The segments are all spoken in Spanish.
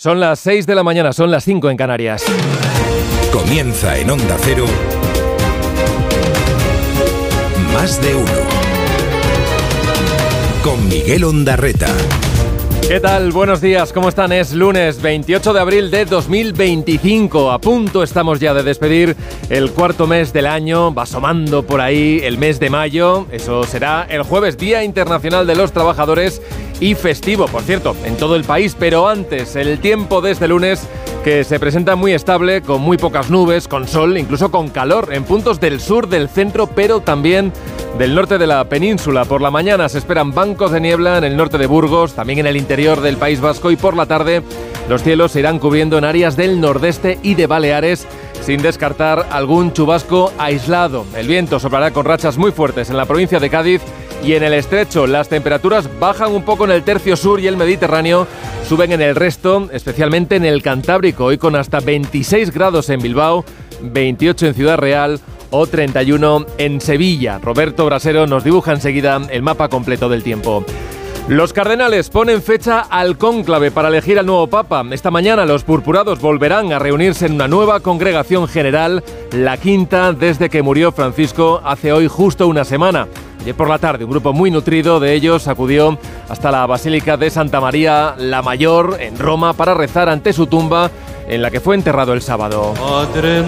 Son las 6 de la mañana, son las 5 en Canarias. Comienza en Onda Cero. Más de uno. Con Miguel Ondarreta. ¿Qué tal? Buenos días, ¿cómo están? Es lunes 28 de abril de 2025. A punto estamos ya de despedir el cuarto mes del año. Va asomando por ahí el mes de mayo. Eso será el jueves, Día Internacional de los Trabajadores y festivo, por cierto, en todo el país. Pero antes, el tiempo de este lunes que se presenta muy estable, con muy pocas nubes, con sol, incluso con calor en puntos del sur, del centro, pero también del norte de la península. Por la mañana se esperan bancos de niebla en el norte de Burgos, también en el interior del País Vasco y por la tarde los cielos se irán cubriendo en áreas del nordeste y de Baleares sin descartar algún chubasco aislado. El viento soplará con rachas muy fuertes en la provincia de Cádiz y en el estrecho las temperaturas bajan un poco en el tercio sur y el Mediterráneo, suben en el resto, especialmente en el Cantábrico, hoy con hasta 26 grados en Bilbao, 28 en Ciudad Real o 31 en Sevilla. Roberto Brasero nos dibuja enseguida el mapa completo del tiempo. Los cardenales ponen fecha al cónclave para elegir al nuevo papa. Esta mañana los purpurados volverán a reunirse en una nueva congregación general, la quinta desde que murió Francisco hace hoy justo una semana. Ayer por la tarde un grupo muy nutrido de ellos acudió hasta la Basílica de Santa María la Mayor en Roma para rezar ante su tumba en la que fue enterrado el sábado. Padre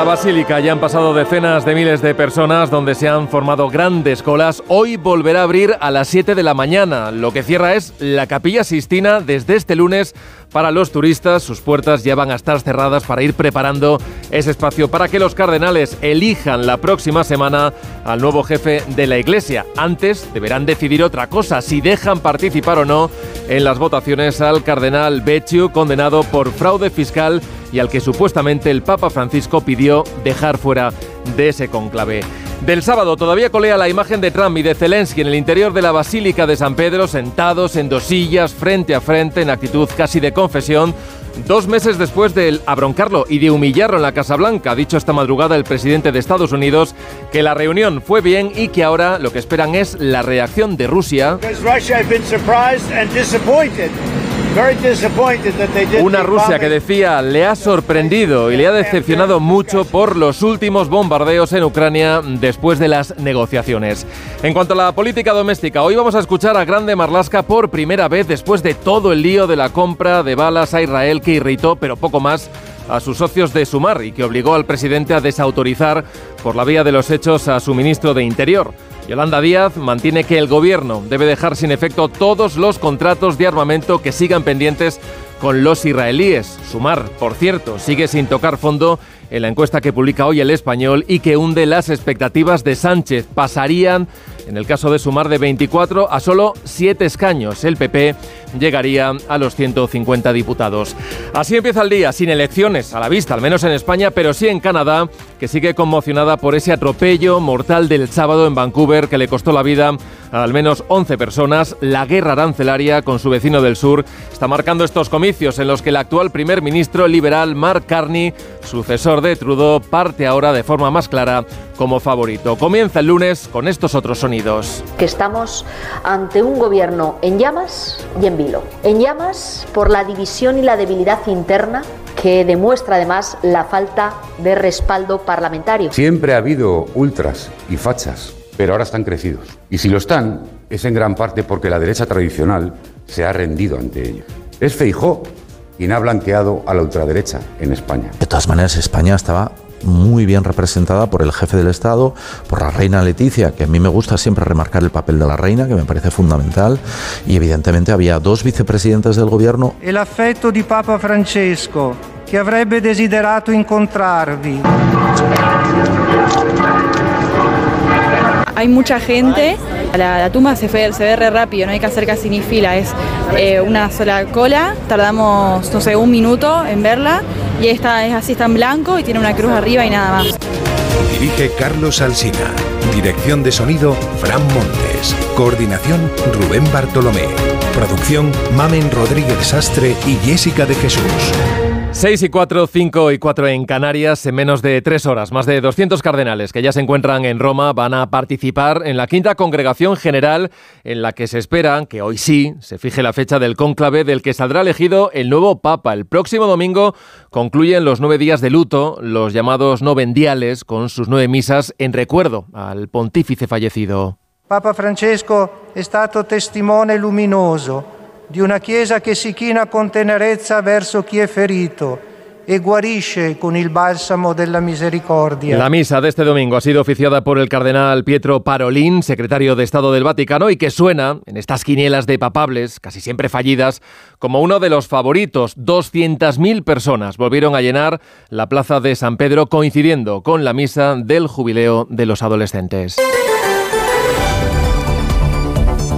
la Basílica ya han pasado decenas de miles de personas donde se han formado grandes colas. Hoy volverá a abrir a las 7 de la mañana. Lo que cierra es la Capilla Sistina desde este lunes para los turistas. Sus puertas ya van a estar cerradas para ir preparando ese espacio para que los cardenales elijan la próxima semana al nuevo jefe de la Iglesia. Antes deberán decidir otra cosa, si dejan participar o no en las votaciones al cardenal Becciu, condenado por fraude fiscal y al que supuestamente el Papa Francisco pidió dejar fuera de ese conclave. Del sábado todavía colea la imagen de Trump y de Zelensky en el interior de la Basílica de San Pedro, sentados en dos sillas, frente a frente, en actitud casi de confesión, Dos meses después de abroncarlo y de humillarlo en la Casa Blanca, ha dicho esta madrugada el presidente de Estados Unidos que la reunión fue bien y que ahora lo que esperan es la reacción de Rusia. Una Rusia que decía le ha sorprendido y le ha decepcionado mucho por los últimos bombardeos en Ucrania después de las negociaciones. En cuanto a la política doméstica, hoy vamos a escuchar a Grande Marlaska por primera vez después de todo el lío de la compra de balas a Israel que irritó, pero poco más, a sus socios de Sumar y que obligó al presidente a desautorizar por la vía de los hechos a su ministro de Interior. Yolanda Díaz mantiene que el gobierno debe dejar sin efecto todos los contratos de armamento que sigan pendientes con los israelíes. Sumar, por cierto, sigue sin tocar fondo en la encuesta que publica hoy el español y que hunde las expectativas de Sánchez. Pasarían, en el caso de sumar de 24 a solo 7 escaños. El PP llegaría a los 150 diputados. Así empieza el día, sin elecciones a la vista, al menos en España, pero sí en Canadá, que sigue conmocionada por ese atropello mortal del sábado en Vancouver que le costó la vida a al menos 11 personas. La guerra arancelaria con su vecino del sur está marcando estos comicios en los que el actual primer ministro liberal Mark Carney, sucesor de Trudeau, parte ahora de forma más clara como favorito. Comienza el lunes con estos otros sonidos. Que estamos ante un gobierno en llamas y en vilo. En llamas por la división y la debilidad interna que demuestra además la falta de respaldo parlamentario. Siempre ha habido ultras y fachas, pero ahora están crecidos. Y si lo están, es en gran parte porque la derecha tradicional se ha rendido ante ellos. Es Feijó quien ha blanqueado a la ultraderecha en España. De todas maneras, España estaba muy bien representada por el jefe del Estado, por la reina Leticia, que a mí me gusta siempre remarcar el papel de la reina, que me parece fundamental, y evidentemente había dos vicepresidentes del gobierno. El afecto de Papa Francesco, que avrebbe desiderato incontrarvi. Hay mucha gente, la, tumba se, ve, se ve re rápido, no hay que hacer casi ni fila, es eh, una sola cola, tardamos, no sé, un minuto en verla y esta es así, está en blanco y tiene una cruz arriba y nada más. Dirige Carlos Alsina. Dirección de sonido, Fran Montes. Coordinación, Rubén Bartolomé. Producción Mamen Rodríguez Sastre y Jessica de Jesús. 6 y 4, 5 y 4 en Canarias en menos de tres horas. Más de 200 cardenales que ya se encuentran en Roma van a participar en la quinta congregación general en la que se espera que hoy sí se fije la fecha del cónclave del que saldrá elegido el nuevo Papa. El próximo domingo concluyen los nueve días de luto, los llamados novendiales, con sus nueve misas en recuerdo al pontífice fallecido. Papa Francesco è stato testimone luminoso di una Chiesa che si china con tenerezza verso chi è ferito e guarisce con il balsamo della misericordia. La misa de este domingo ha sido oficiada por el cardenal Pietro Parolin, secretario de Estado del Vaticano, y que suena, en estas quinielas de papables, casi siempre fallidas, como uno de los favoritos. 200.000 personas volvieron a llenar la plaza de San Pedro, coincidiendo con la misa del jubileo de los adolescentes.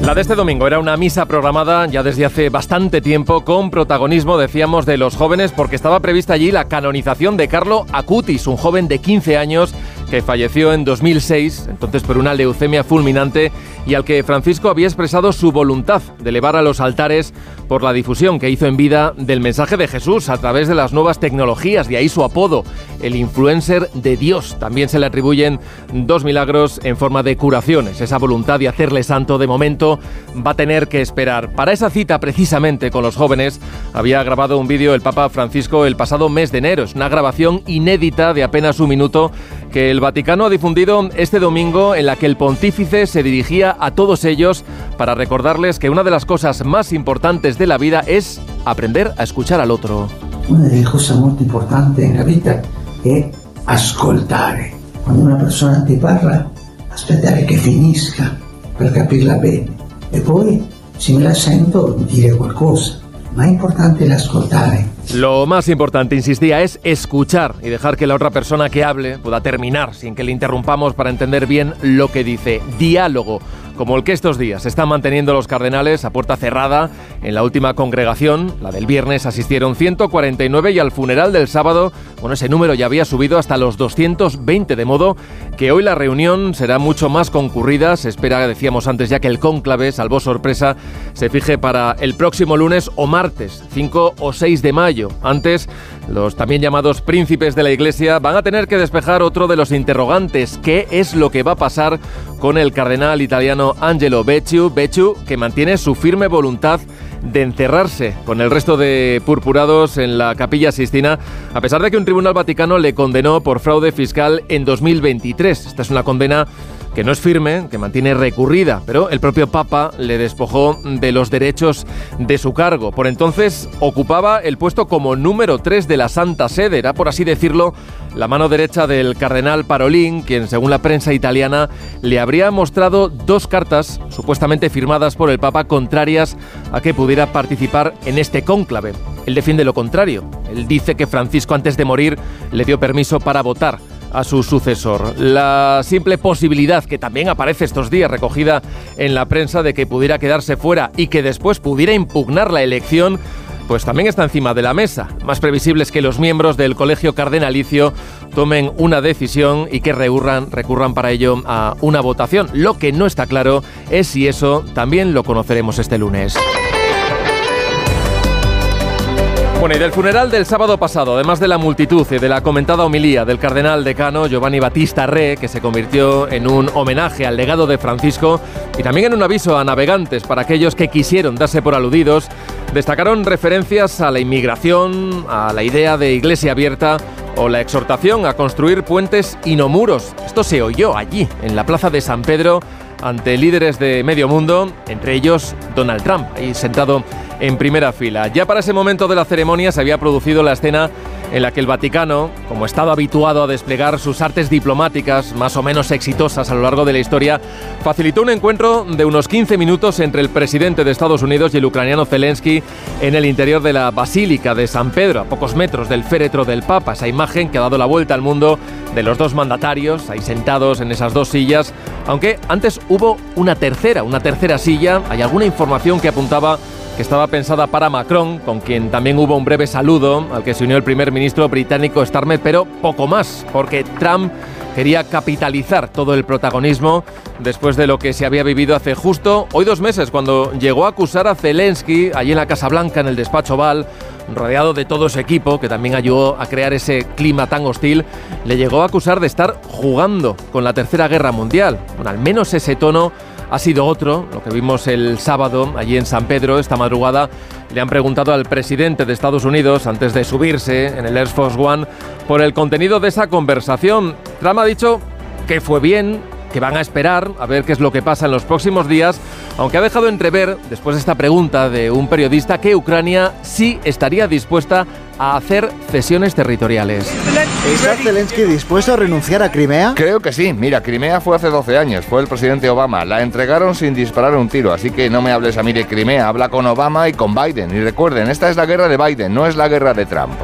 La de este domingo era una misa programada ya desde hace bastante tiempo con protagonismo, decíamos, de los jóvenes porque estaba prevista allí la canonización de Carlo Acutis, un joven de 15 años que falleció en 2006, entonces por una leucemia fulminante, y al que Francisco había expresado su voluntad de elevar a los altares por la difusión que hizo en vida del mensaje de Jesús a través de las nuevas tecnologías, de ahí su apodo, el influencer de Dios. También se le atribuyen dos milagros en forma de curaciones. Esa voluntad de hacerle santo de momento va a tener que esperar. Para esa cita, precisamente con los jóvenes, había grabado un vídeo el Papa Francisco el pasado mes de enero. Es una grabación inédita de apenas un minuto que el Vaticano ha difundido este domingo en la que el pontífice se dirigía a todos ellos para recordarles que una de las cosas más importantes de la vida es aprender a escuchar al otro. Una delle cose molto importanti nella vita è ascoltare. Quando una persona ti parla, aspettare che finisca per capirla bene. E poi, se me la sento, dire qualcosa. È importante l'ascoltare. Lo más importante, insistía, es escuchar y dejar que la otra persona que hable pueda terminar sin que le interrumpamos para entender bien lo que dice. Diálogo como el que estos días están manteniendo los cardenales a puerta cerrada. En la última congregación, la del viernes, asistieron 149 y al funeral del sábado, bueno, ese número ya había subido hasta los 220, de modo que hoy la reunión será mucho más concurrida. Se espera, decíamos antes ya, que el cónclave, salvo sorpresa, se fije para el próximo lunes o martes, 5 o 6 de mayo. Antes, los también llamados príncipes de la Iglesia van a tener que despejar otro de los interrogantes, ¿qué es lo que va a pasar con el cardenal italiano Angelo Becciu, Becciu que mantiene su firme voluntad de encerrarse con el resto de purpurados en la capilla Sistina, a pesar de que un tribunal vaticano le condenó por fraude fiscal en 2023. Esta es una condena que no es firme, que mantiene recurrida, pero el propio Papa le despojó de los derechos de su cargo. Por entonces ocupaba el puesto como número 3 de la Santa Sede, era por así decirlo la mano derecha del cardenal Parolín, quien según la prensa italiana le habría mostrado dos cartas supuestamente firmadas por el Papa contrarias a que pudiera participar en este cónclave. Él defiende lo contrario. Él dice que Francisco antes de morir le dio permiso para votar a su sucesor. La simple posibilidad que también aparece estos días recogida en la prensa de que pudiera quedarse fuera y que después pudiera impugnar la elección pues también está encima de la mesa. Más previsible es que los miembros del colegio cardenalicio tomen una decisión y que recurran, recurran para ello a una votación. Lo que no está claro es si eso también lo conoceremos este lunes. Bueno, y del funeral del sábado pasado, además de la multitud y de la comentada homilía del cardenal decano Giovanni Battista Re, que se convirtió en un homenaje al legado de Francisco y también en un aviso a navegantes para aquellos que quisieron darse por aludidos, destacaron referencias a la inmigración, a la idea de iglesia abierta o la exhortación a construir puentes y no muros. Esto se oyó allí, en la plaza de San Pedro, ante líderes de medio mundo, entre ellos Donald Trump, ahí sentado en primera fila. Ya para ese momento de la ceremonia se había producido la escena en la que el Vaticano, como estado habituado a desplegar sus artes diplomáticas más o menos exitosas a lo largo de la historia, facilitó un encuentro de unos 15 minutos entre el presidente de Estados Unidos y el ucraniano Zelensky en el interior de la Basílica de San Pedro, a pocos metros del féretro del Papa, esa imagen que ha dado la vuelta al mundo de los dos mandatarios ahí sentados en esas dos sillas, aunque antes hubo una tercera, una tercera silla, hay alguna información que apuntaba que estaba pensada para Macron, con quien también hubo un breve saludo, al que se unió el primer ministro británico Starmer, pero poco más, porque Trump quería capitalizar todo el protagonismo después de lo que se había vivido hace justo hoy dos meses, cuando llegó a acusar a Zelensky allí en la Casa Blanca, en el despacho Val, rodeado de todo ese equipo que también ayudó a crear ese clima tan hostil, le llegó a acusar de estar jugando con la Tercera Guerra Mundial. Bueno, al menos ese tono ha sido otro, lo que vimos el sábado allí en San Pedro, esta madrugada. Le han preguntado al presidente de Estados Unidos, antes de subirse en el Air Force One, por el contenido de esa conversación. Trump ha dicho que fue bien, que van a esperar a ver qué es lo que pasa en los próximos días, aunque ha dejado entrever, después de esta pregunta de un periodista, que Ucrania sí estaría dispuesta a hacer cesiones territoriales. ¿Está Zelensky dispuesto a renunciar a Crimea? Creo que sí. Mira, Crimea fue hace 12 años, fue el presidente Obama. La entregaron sin disparar un tiro, así que no me hables a mí de Crimea, habla con Obama y con Biden. Y recuerden, esta es la guerra de Biden, no es la guerra de Trump.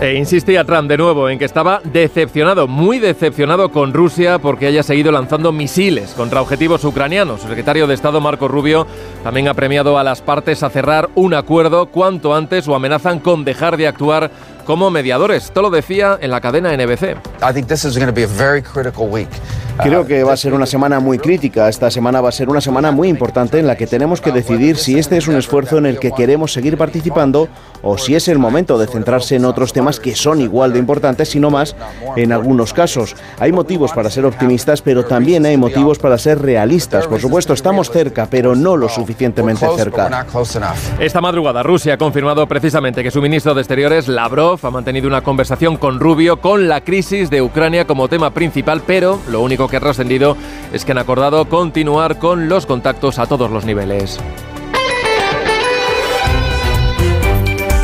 E insistía Trump de nuevo en que estaba decepcionado, muy decepcionado con Rusia porque haya seguido lanzando misiles contra objetivos ucranianos. Su secretario de Estado, Marco Rubio, también ha premiado a las partes a cerrar un acuerdo cuanto antes o amenazan con dejar de actuar como mediadores. Esto lo decía en la cadena NBC. Creo que va a ser una semana muy crítica. Esta semana va a ser una semana muy importante en la que tenemos que decidir si este es un esfuerzo en el que queremos seguir participando o si es el momento de centrarse en otros temas que son igual de importantes, si no más, en algunos casos. Hay motivos para ser optimistas, pero también hay motivos para ser realistas. Por supuesto, estamos cerca, pero no lo suficientemente cerca. Esta madrugada Rusia ha confirmado precisamente que su ministro de Exteriores, Lavrov, ha mantenido una conversación con Rubio con la crisis de Ucrania como tema principal, pero lo único que ha trascendido es que han acordado continuar con los contactos a todos los niveles.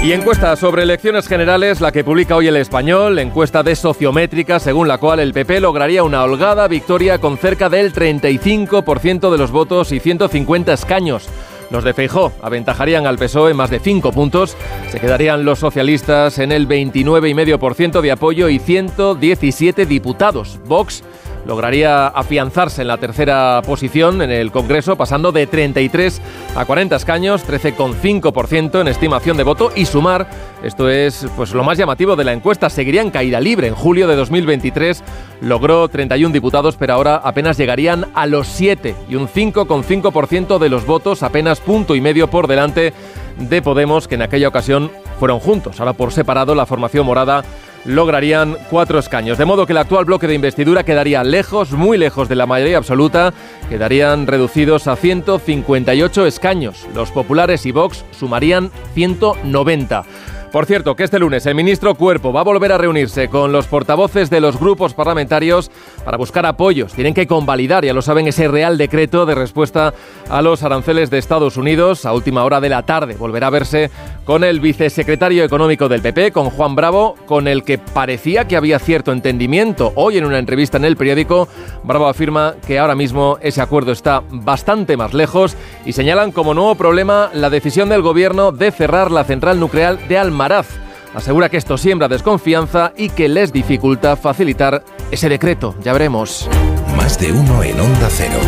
Y encuesta sobre elecciones generales, la que publica hoy el español, encuesta de sociométrica, según la cual el PP lograría una holgada victoria con cerca del 35% de los votos y 150 escaños. Los de Feijó aventajarían al PSOE más de 5 puntos. Se quedarían los socialistas en el 29,5% de apoyo y 117 diputados. Vox lograría afianzarse en la tercera posición en el Congreso, pasando de 33 a 40 escaños, 13,5% en estimación de voto y sumar, esto es pues lo más llamativo de la encuesta, seguiría en caída libre. En julio de 2023 logró 31 diputados, pero ahora apenas llegarían a los 7 y un 5,5% de los votos, apenas punto y medio por delante de Podemos, que en aquella ocasión fueron juntos. Ahora por separado la formación morada lograrían cuatro escaños. De modo que el actual bloque de investidura quedaría lejos, muy lejos de la mayoría absoluta, quedarían reducidos a 158 escaños. Los populares y Vox sumarían 190. Por cierto, que este lunes el ministro Cuerpo va a volver a reunirse con los portavoces de los grupos parlamentarios para buscar apoyos. Tienen que convalidar, ya lo saben, ese Real Decreto de respuesta a los aranceles de Estados Unidos. A última hora de la tarde volverá a verse con el vicesecretario económico del PP, con Juan Bravo, con el que parecía que había cierto entendimiento. Hoy en una entrevista en el periódico, Bravo afirma que ahora mismo ese acuerdo está bastante más lejos y señalan como nuevo problema la decisión del gobierno de cerrar la central nuclear de Alma Maraz. Asegura que esto siembra desconfianza y que les dificulta facilitar ese decreto. Ya veremos. Más de uno en Onda Cero.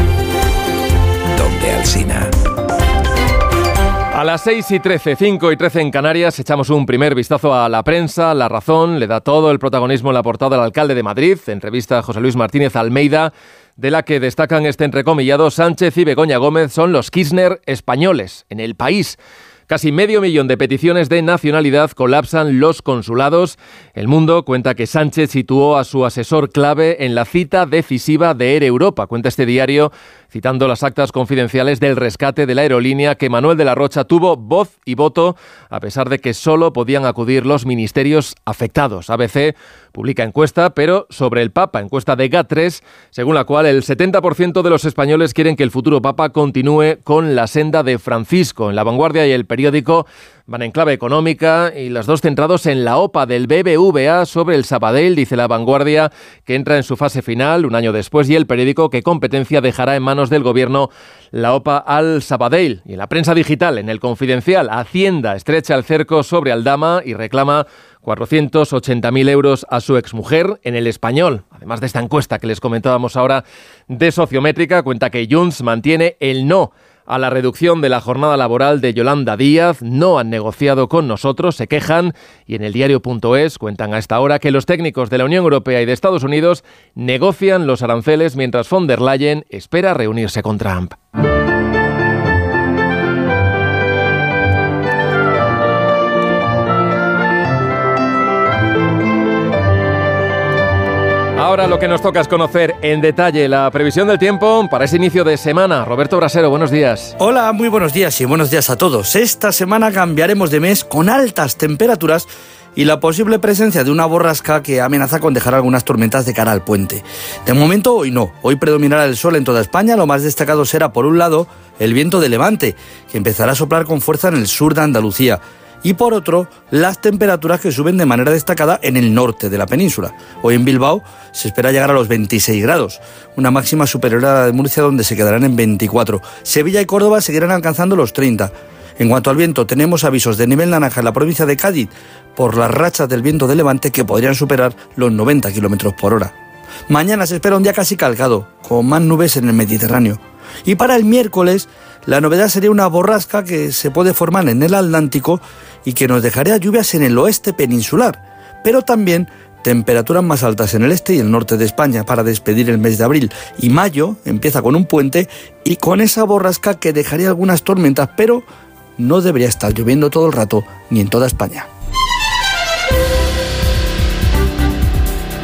Donde Alsina. A las 6 y 13, 5 y 13 en Canarias, echamos un primer vistazo a la prensa. La razón le da todo el protagonismo en la portada al alcalde de Madrid, entrevista a José Luis Martínez Almeida, de la que destacan este entrecomillado Sánchez y Begoña Gómez son los Kirchner españoles en el país. Casi medio millón de peticiones de nacionalidad colapsan los consulados. El Mundo cuenta que Sánchez situó a su asesor clave en la cita decisiva de Air Europa. Cuenta este diario citando las actas confidenciales del rescate de la aerolínea que Manuel de la Rocha tuvo voz y voto a pesar de que solo podían acudir los ministerios afectados. ABC publica encuesta, pero sobre el Papa, encuesta de GAT3, según la cual el 70% de los españoles quieren que el futuro Papa continúe con la senda de Francisco. En la vanguardia y el periódico van en clave económica y las dos centrados en la OPA del BBVA sobre el Sabadell, dice la vanguardia, que entra en su fase final un año después y el periódico que competencia dejará en manos del gobierno la OPA al Sabadell. Y la prensa digital, en el confidencial, Hacienda estrecha el cerco sobre Aldama y reclama 480.000 euros a su exmujer en el español. Además de esta encuesta que les comentábamos ahora de Sociométrica, cuenta que Junts mantiene el no a la reducción de la jornada laboral de Yolanda Díaz. No han negociado con nosotros, se quejan y en el diario.es cuentan a esta hora que los técnicos de la Unión Europea y de Estados Unidos negocian los aranceles mientras von der Leyen espera reunirse con Trump. Ahora lo que nos toca es conocer en detalle la previsión del tiempo para ese inicio de semana. Roberto Brasero, buenos días. Hola, muy buenos días y buenos días a todos. Esta semana cambiaremos de mes con altas temperaturas y la posible presencia de una borrasca que amenaza con dejar algunas tormentas de cara al puente. De momento, hoy no. Hoy predominará el sol en toda España. Lo más destacado será, por un lado, el viento de levante, que empezará a soplar con fuerza en el sur de Andalucía y por otro las temperaturas que suben de manera destacada en el norte de la península. Hoy en Bilbao se espera llegar a los 26 grados, una máxima superior a la de Murcia donde se quedarán en 24. Sevilla y Córdoba seguirán alcanzando los 30. En cuanto al viento, tenemos avisos de nivel naranja en la provincia de Cádiz por las rachas del viento de levante que podrían superar los 90 km por hora. Mañana se espera un día casi calcado, con más nubes en el Mediterráneo. Y para el miércoles, la novedad sería una borrasca que se puede formar en el Atlántico y que nos dejaría lluvias en el oeste peninsular, pero también temperaturas más altas en el este y el norte de España para despedir el mes de abril. Y mayo empieza con un puente y con esa borrasca que dejaría algunas tormentas, pero no debería estar lloviendo todo el rato ni en toda España.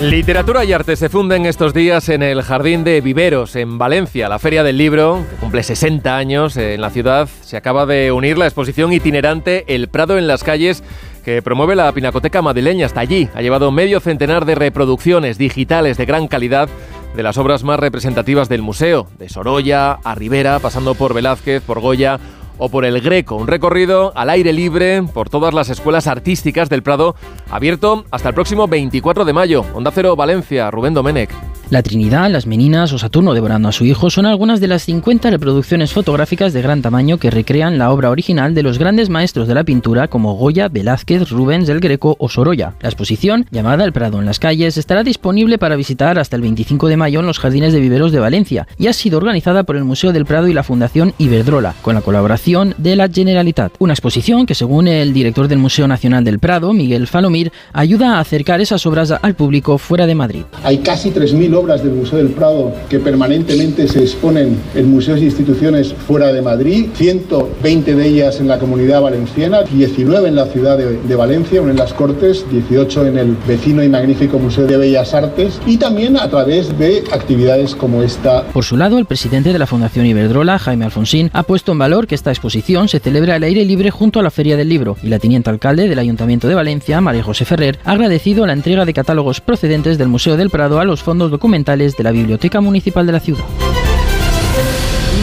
Literatura y arte se funden estos días en el Jardín de Viveros, en Valencia. La Feria del Libro, que cumple 60 años en la ciudad, se acaba de unir la exposición itinerante El Prado en las calles que promueve la Pinacoteca Madrileña. Hasta allí ha llevado medio centenar de reproducciones digitales de gran calidad de las obras más representativas del museo, de Sorolla a Rivera, pasando por Velázquez, por Goya o por el Greco, un recorrido al aire libre por todas las escuelas artísticas del Prado, abierto hasta el próximo 24 de mayo. Onda Cero Valencia, Rubén Domenech. La Trinidad, las Meninas o Saturno devorando a su hijo son algunas de las 50 reproducciones fotográficas de gran tamaño que recrean la obra original de los grandes maestros de la pintura como Goya, Velázquez, Rubens del Greco o Sorolla. La exposición, llamada El Prado en las calles, estará disponible para visitar hasta el 25 de mayo en los Jardines de Viveros de Valencia y ha sido organizada por el Museo del Prado y la Fundación Iberdrola, con la colaboración de la Generalitat. Una exposición que, según el director del Museo Nacional del Prado, Miguel Falomir, ayuda a acercar esas obras al público fuera de Madrid. Hay casi 3.000 obras del Museo del Prado que permanentemente se exponen en museos e instituciones fuera de Madrid, 120 de ellas en la comunidad valenciana, 19 en la ciudad de, de Valencia, una en las Cortes, 18 en el vecino y magnífico Museo de Bellas Artes y también a través de actividades como esta. Por su lado, el presidente de la Fundación Iberdrola, Jaime Alfonsín, ha puesto en valor que esta exposición se celebra al aire libre junto a la Feria del Libro y la teniente alcalde del Ayuntamiento de Valencia, María José Ferrer, ha agradecido la entrega de catálogos procedentes del Museo del Prado a los fondos documentales de la Biblioteca Municipal de la ciudad.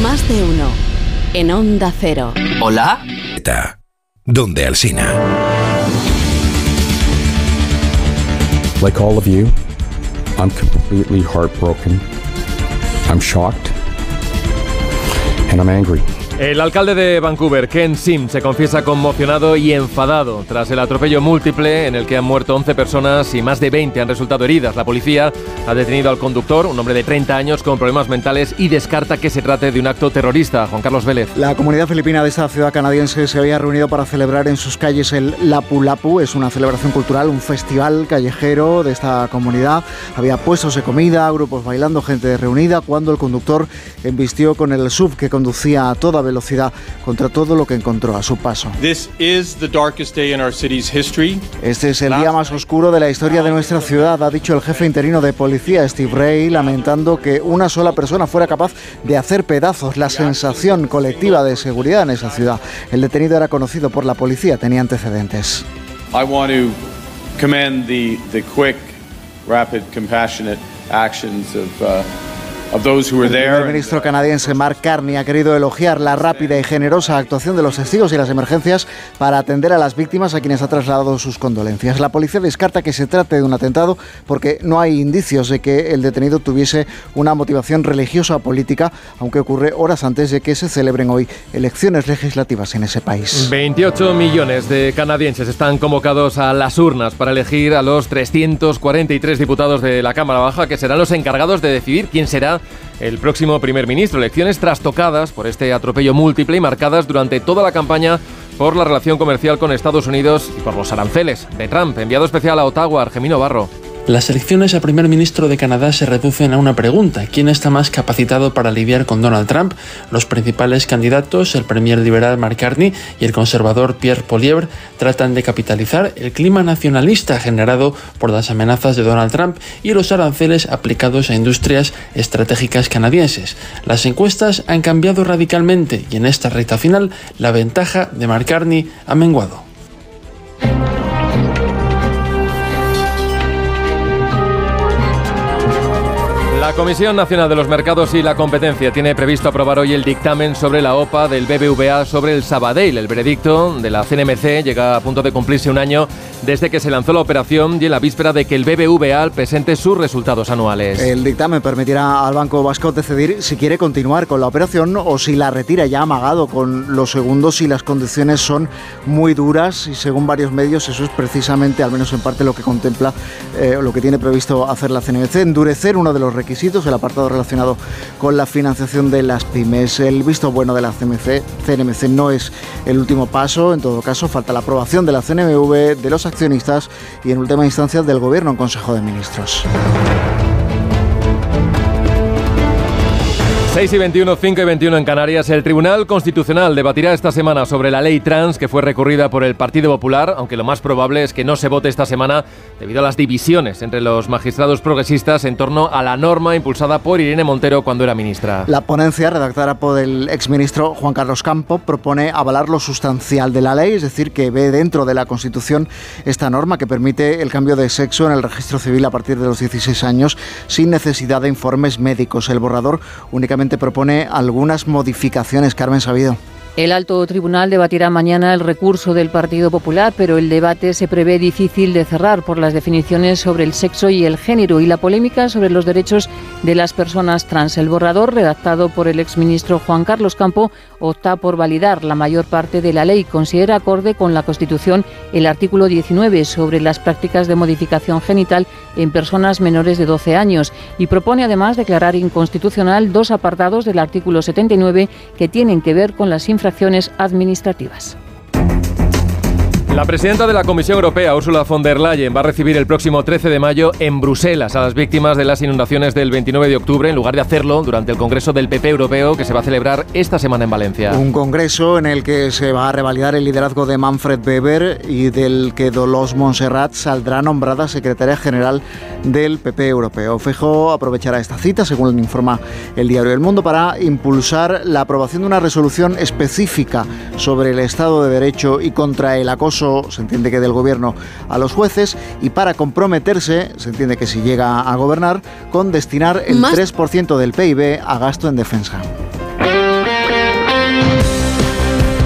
Más de uno en Onda Cero. Hola. Donde Alsina. Like all of you, I'm completely heartbroken. I'm shocked. And I'm angry. El alcalde de Vancouver, Ken Sim, se confiesa conmocionado y enfadado tras el atropello múltiple en el que han muerto 11 personas y más de 20 han resultado heridas. La policía ha detenido al conductor, un hombre de 30 años con problemas mentales, y descarta que se trate de un acto terrorista. Juan Carlos Vélez. La comunidad filipina de esta ciudad canadiense se había reunido para celebrar en sus calles el Lapu Lapu. Es una celebración cultural, un festival callejero de esta comunidad. Había puestos de comida, grupos bailando, gente reunida, cuando el conductor embistió con el sub que conducía a toda velocidad contra todo lo que encontró a su paso. Este es el día más oscuro de la historia de nuestra ciudad, ha dicho el jefe interino de policía, Steve Ray, lamentando que una sola persona fuera capaz de hacer pedazos la sensación colectiva de seguridad en esa ciudad. El detenido era conocido por la policía, tenía antecedentes. I want to commend the, the quick, rapid, compassionate actions of uh, El ministro canadiense Mark Carney ha querido elogiar la rápida y generosa actuación de los testigos y las emergencias para atender a las víctimas a quienes ha trasladado sus condolencias. La policía descarta que se trate de un atentado porque no hay indicios de que el detenido tuviese una motivación religiosa o política, aunque ocurre horas antes de que se celebren hoy elecciones legislativas en ese país. 28 millones de canadienses están convocados a las urnas para elegir a los 343 diputados de la Cámara Baja que serán los encargados de decidir quién será el próximo primer ministro. Elecciones trastocadas por este atropello múltiple y marcadas durante toda la campaña por la relación comercial con Estados Unidos y por los aranceles de Trump. Enviado especial a Ottawa, Argemino Barro. Las elecciones a primer ministro de Canadá se reducen a una pregunta. ¿Quién está más capacitado para lidiar con Donald Trump? Los principales candidatos, el premier liberal Mark Carney y el conservador Pierre Polievre, tratan de capitalizar el clima nacionalista generado por las amenazas de Donald Trump y los aranceles aplicados a industrias estratégicas canadienses. Las encuestas han cambiado radicalmente y en esta recta final la ventaja de Mark Carney ha menguado. La Comisión Nacional de los Mercados y la Competencia tiene previsto aprobar hoy el dictamen sobre la OPA del BBVA sobre el Sabadell. El veredicto de la CNMC llega a punto de cumplirse un año desde que se lanzó la operación y en la víspera de que el BBVA presente sus resultados anuales. El dictamen permitirá al Banco Vasco decidir si quiere continuar con la operación o si la retira ya amagado con los segundos si las condiciones son muy duras y según varios medios eso es precisamente, al menos en parte, lo que contempla, eh, lo que tiene previsto hacer la CNMC, endurecer uno de los requisitos el apartado relacionado con la financiación de las pymes. El visto bueno de la CMC, CNMC no es el último paso, en todo caso falta la aprobación de la CNMV, de los accionistas y en última instancia del Gobierno en Consejo de Ministros. 6 y 21, 5 y 21 en Canarias. El Tribunal Constitucional debatirá esta semana sobre la ley trans que fue recurrida por el Partido Popular, aunque lo más probable es que no se vote esta semana debido a las divisiones entre los magistrados progresistas en torno a la norma impulsada por Irene Montero cuando era ministra. La ponencia, redactada por el exministro Juan Carlos Campo, propone avalar lo sustancial de la ley, es decir, que ve dentro de la Constitución esta norma que permite el cambio de sexo en el registro civil a partir de los 16 años sin necesidad de informes médicos. El borrador únicamente propone algunas modificaciones, Carmen Sabido. El alto tribunal debatirá mañana el recurso del Partido Popular, pero el debate se prevé difícil de cerrar por las definiciones sobre el sexo y el género y la polémica sobre los derechos de las personas trans. El borrador, redactado por el exministro Juan Carlos Campo, opta por validar la mayor parte de la ley. Considera acorde con la Constitución el artículo 19 sobre las prácticas de modificación genital en personas menores de 12 años y propone además declarar inconstitucional dos apartados del artículo 79 que tienen que ver con las infracciones administrativas. La presidenta de la Comisión Europea, Ursula von der Leyen, va a recibir el próximo 13 de mayo en Bruselas a las víctimas de las inundaciones del 29 de octubre, en lugar de hacerlo durante el Congreso del PP Europeo que se va a celebrar esta semana en Valencia. Un congreso en el que se va a revalidar el liderazgo de Manfred Weber y del que Dolores Montserrat saldrá nombrada secretaria general del PP Europeo. Fejo aprovechará esta cita, según informa el diario El Mundo, para impulsar la aprobación de una resolución específica sobre el Estado de Derecho y contra el acoso se entiende que del gobierno a los jueces, y para comprometerse, se entiende que si llega a gobernar, con destinar el 3% del PIB a gasto en defensa.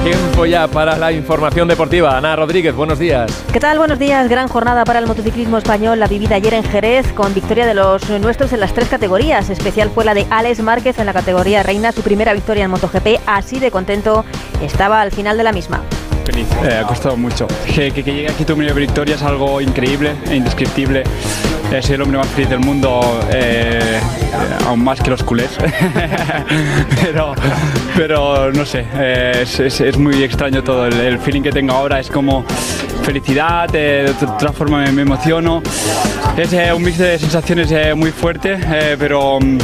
Tiempo ya para la información deportiva. Ana Rodríguez, buenos días. ¿Qué tal? Buenos días. Gran jornada para el motociclismo español, la vivida ayer en Jerez, con victoria de los nuestros en las tres categorías. Especial fue la de Alex Márquez en la categoría reina, su primera victoria en MotoGP. Así de contento estaba al final de la misma. Eh, ha costado mucho. Que, que, llegue aquí tu primera victoria es algo increíble e indescriptible. Eh, soy el hombre más feliz del mundo, eh, aún más que los culés. pero, pero no sé, es, es, muy extraño todo. El, feeling que tengo ahora es como felicidad, de otra forma me, me emociono. Es un mix de sensaciones muy fuerte, pero mm,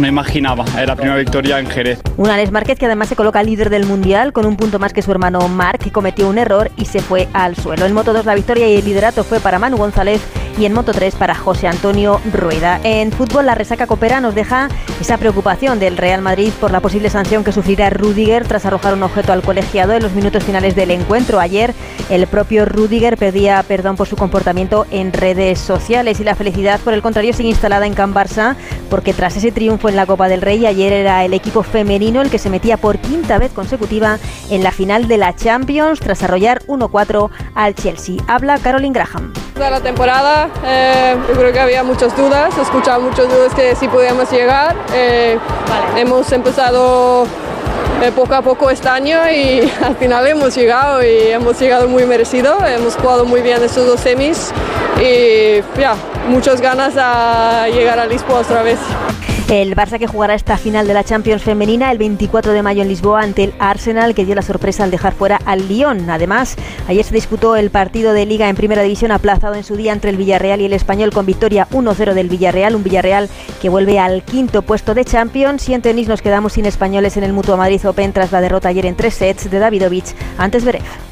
no imaginaba. Era la primera victoria en Jerez. Un Alex Márquez que además se coloca líder del mundial con un punto más que su hermano Marc, que cometió un error y se fue al suelo. En Moto 2 la victoria y el liderato fue para Manu González y en Moto 3 para José Antonio Rueda. En fútbol la resaca copera nos deja esa preocupación del Real Madrid por la posible sanción que sufrirá Rudiger tras arrojar un objeto al colegiado en los minutos finales del encuentro. Ayer el propio Rudiger pedía perdón por su comportamiento en redes sociales y la felicidad por el contrario sigue instalada en Can Barça porque tras ese triunfo en la Copa del Rey ayer era el equipo femenino el que se metía por quinta vez consecutiva en la final de la Champions tras arrollar 1-4 al Chelsea. Habla Caroline Graham. De la temporada eh, yo creo que había muchas dudas, he escuchado muchas dudas que sí podíamos llegar. Eh, hemos empezado eh, poco a poco este año y al final hemos llegado y hemos llegado muy merecido, hemos jugado muy bien estos dos semis y ya, muchas ganas a llegar a Lisboa otra vez. El Barça que jugará esta final de la Champions femenina el 24 de mayo en Lisboa ante el Arsenal que dio la sorpresa al dejar fuera al Lyon. Además, ayer se disputó el partido de liga en primera división aplazado en su día entre el Villarreal y el Español con victoria 1-0 del Villarreal, un Villarreal que vuelve al quinto puesto de Champions y en tenis nos quedamos sin españoles en el Mutua Madrid Open tras la derrota ayer en tres sets de Davidovich antes Berev.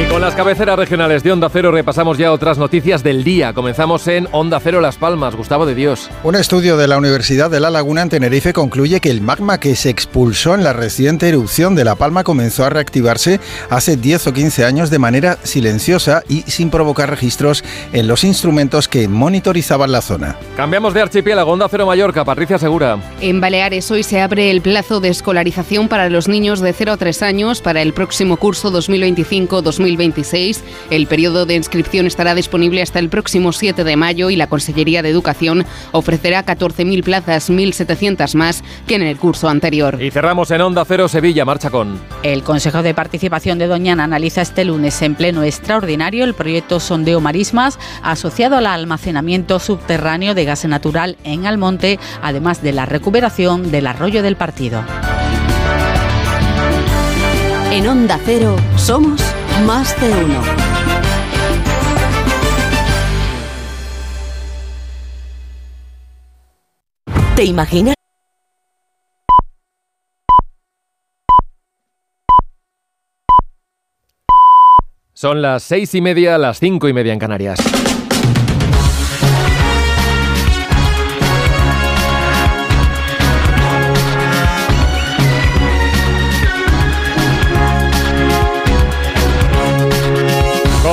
Y con las cabeceras regionales de Onda Cero repasamos ya otras noticias del día. Comenzamos en Onda Cero Las Palmas. Gustavo de Dios. Un estudio de la Universidad de La Laguna en Tenerife concluye que el magma que se expulsó en la reciente erupción de La Palma comenzó a reactivarse hace 10 o 15 años de manera silenciosa y sin provocar registros en los instrumentos que monitorizaban la zona. Cambiamos de archipiélago. Onda Cero Mallorca. Patricia Segura. En Baleares hoy se abre el plazo de escolarización para los niños de 0 a 3 años para el próximo curso 2025-2026. 2026. El periodo de inscripción estará disponible hasta el próximo 7 de mayo y la Consellería de Educación ofrecerá 14.000 plazas, 1.700 más que en el curso anterior. Y cerramos en Onda Cero Sevilla, marcha con. El Consejo de Participación de Doñana analiza este lunes en pleno extraordinario el proyecto Sondeo Marismas asociado al almacenamiento subterráneo de gas natural en Almonte, además de la recuperación del arroyo del partido. En Onda Cero somos más de uno. ¿Te imaginas? Son las seis y media, las cinco y media en Canarias.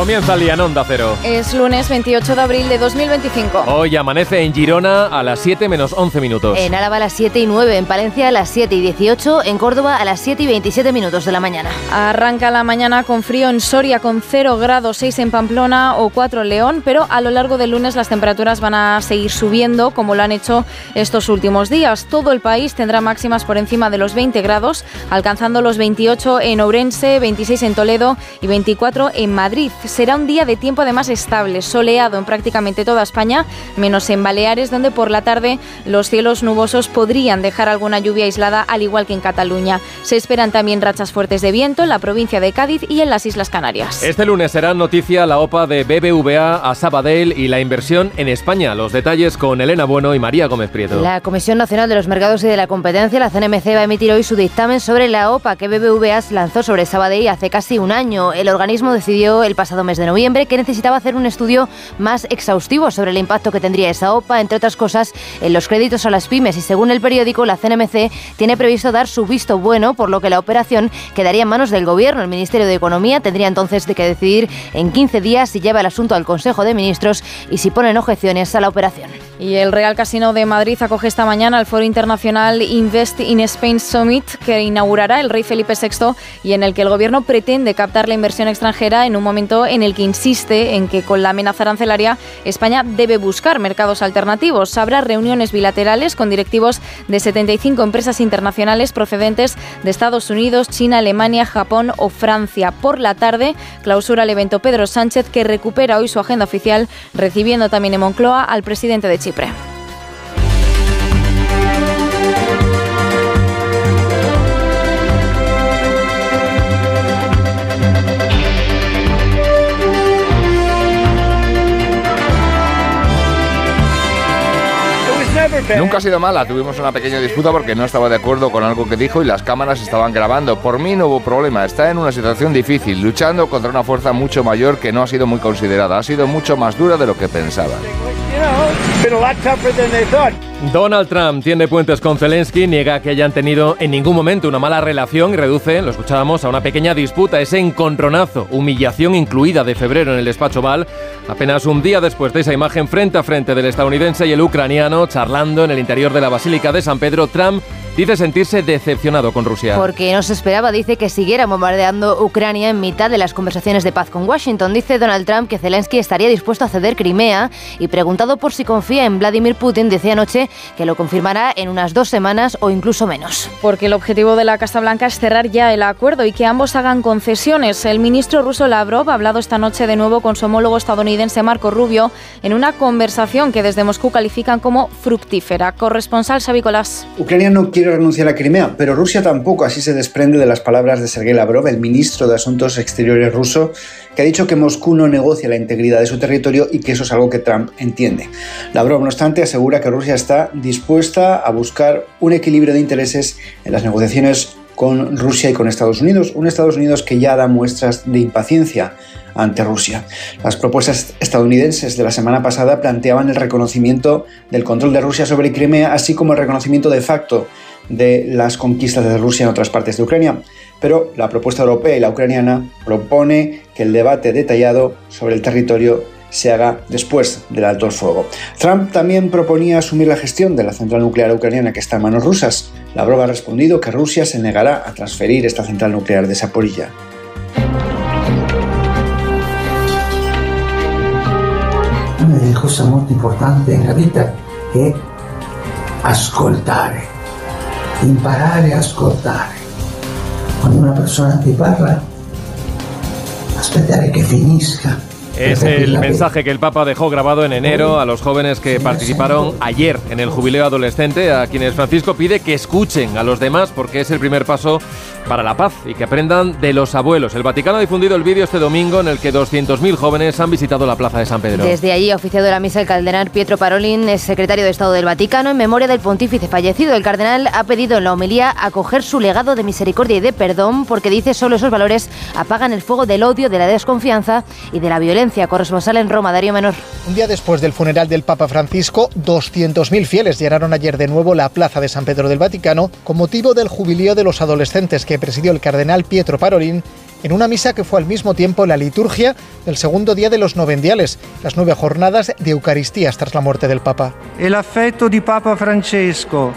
Comienza el día en Onda Cero. Es lunes 28 de abril de 2025. Hoy amanece en Girona a las 7 menos 11 minutos. En Álava a las 7 y 9, en Palencia a las 7 y 18, en Córdoba a las 7 y 27 minutos de la mañana. Arranca la mañana con frío en Soria, con 0 grados 6 en Pamplona o 4 en León, pero a lo largo del lunes las temperaturas van a seguir subiendo, como lo han hecho estos últimos días. Todo el país tendrá máximas por encima de los 20 grados, alcanzando los 28 en Ourense, 26 en Toledo y 24 en Madrid será un día de tiempo además estable, soleado en prácticamente toda España, menos en Baleares, donde por la tarde los cielos nubosos podrían dejar alguna lluvia aislada, al igual que en Cataluña. Se esperan también rachas fuertes de viento en la provincia de Cádiz y en las Islas Canarias. Este lunes será noticia la OPA de BBVA a Sabadell y la inversión en España. Los detalles con Elena Bueno y María Gómez Prieto. La Comisión Nacional de los Mercados y de la Competencia, la CNMC, va a emitir hoy su dictamen sobre la OPA que BBVA lanzó sobre Sabadell hace casi un año. El organismo decidió el pasado mes de noviembre que necesitaba hacer un estudio más exhaustivo sobre el impacto que tendría esa OPA, entre otras cosas, en los créditos a las pymes. Y según el periódico, la CNMC tiene previsto dar su visto bueno, por lo que la operación quedaría en manos del Gobierno. El Ministerio de Economía tendría entonces de que decidir en 15 días si lleva el asunto al Consejo de Ministros y si ponen objeciones a la operación. Y el Real Casino de Madrid acoge esta mañana el Foro Internacional Invest in Spain Summit que inaugurará el rey Felipe VI y en el que el Gobierno pretende captar la inversión extranjera en un momento en el que insiste en que con la amenaza arancelaria España debe buscar mercados alternativos. Habrá reuniones bilaterales con directivos de 75 empresas internacionales procedentes de Estados Unidos, China, Alemania, Japón o Francia. Por la tarde clausura el evento Pedro Sánchez que recupera hoy su agenda oficial recibiendo también en Moncloa al presidente de Chipre. Nunca ha sido mala, tuvimos una pequeña disputa porque no estaba de acuerdo con algo que dijo y las cámaras estaban grabando. Por mí no hubo problema, está en una situación difícil, luchando contra una fuerza mucho mayor que no ha sido muy considerada, ha sido mucho más dura de lo que pensaba. Donald Trump tiene puentes con Zelensky, niega que hayan tenido en ningún momento una mala relación y reduce, lo escuchábamos, a una pequeña disputa, ese encontronazo, humillación incluida de febrero en el despacho Val, apenas un día después de esa imagen frente a frente del estadounidense y el ucraniano charlando en el interior de la Basílica de San Pedro, Trump dice sentirse decepcionado con Rusia. Porque no se esperaba, dice, que siguiera bombardeando Ucrania en mitad de las conversaciones de paz con Washington. Dice Donald Trump que Zelensky estaría dispuesto a ceder Crimea y preguntado por si confía en Vladimir Putin, decía anoche que lo confirmará en unas dos semanas o incluso menos. Porque el objetivo de la Casa Blanca es cerrar ya el acuerdo y que ambos hagan concesiones. El ministro ruso Lavrov ha hablado esta noche de nuevo con su homólogo estadounidense Marco Rubio en una conversación que desde Moscú califican como fructífera. Corresponsal Sabicolas. Ucrania no quiere renunciar a Crimea, pero Rusia tampoco, así se desprende de las palabras de Sergei Lavrov, el ministro de Asuntos Exteriores ruso, que ha dicho que Moscú no negocia la integridad de su territorio y que eso es algo que Trump entiende. Lavrov, no obstante, asegura que Rusia está dispuesta a buscar un equilibrio de intereses en las negociaciones con Rusia y con Estados Unidos, un Estados Unidos que ya da muestras de impaciencia ante Rusia. Las propuestas estadounidenses de la semana pasada planteaban el reconocimiento del control de Rusia sobre Crimea, así como el reconocimiento de facto de las conquistas de Rusia en otras partes de Ucrania. Pero la propuesta europea y la ucraniana propone que el debate detallado sobre el territorio se haga después del alto el fuego. Trump también proponía asumir la gestión de la central nuclear ucraniana que está en manos rusas. Lavrov ha respondido que Rusia se negará a transferir esta central nuclear de Zaporilla. Una delle cose molto importanti nella vita è ascoltare, imparare a ascoltare. Quando una persona ti parla, aspettare che finisca Es el mensaje que el Papa dejó grabado en enero a los jóvenes que participaron ayer en el jubileo adolescente, a quienes Francisco pide que escuchen a los demás porque es el primer paso para la paz y que aprendan de los abuelos. El Vaticano ha difundido el vídeo este domingo en el que 200.000 jóvenes han visitado la Plaza de San Pedro. Desde allí ha oficiado la misa el cardenal Pietro Parolin, es secretario de Estado del Vaticano, en memoria del pontífice fallecido. El cardenal ha pedido en la homilía acoger su legado de misericordia y de perdón porque dice solo esos valores apagan el fuego del odio, de la desconfianza y de la violencia Corresponsal en Roma, Darío Menor. Un día después del funeral del Papa Francisco, 200.000 fieles llenaron ayer de nuevo la plaza de San Pedro del Vaticano con motivo del jubileo de los adolescentes que presidió el cardenal Pietro Parolin en una misa que fue al mismo tiempo la liturgia del segundo día de los novendiales, las nueve jornadas de Eucaristías tras la muerte del Papa. El afecto de Papa Francesco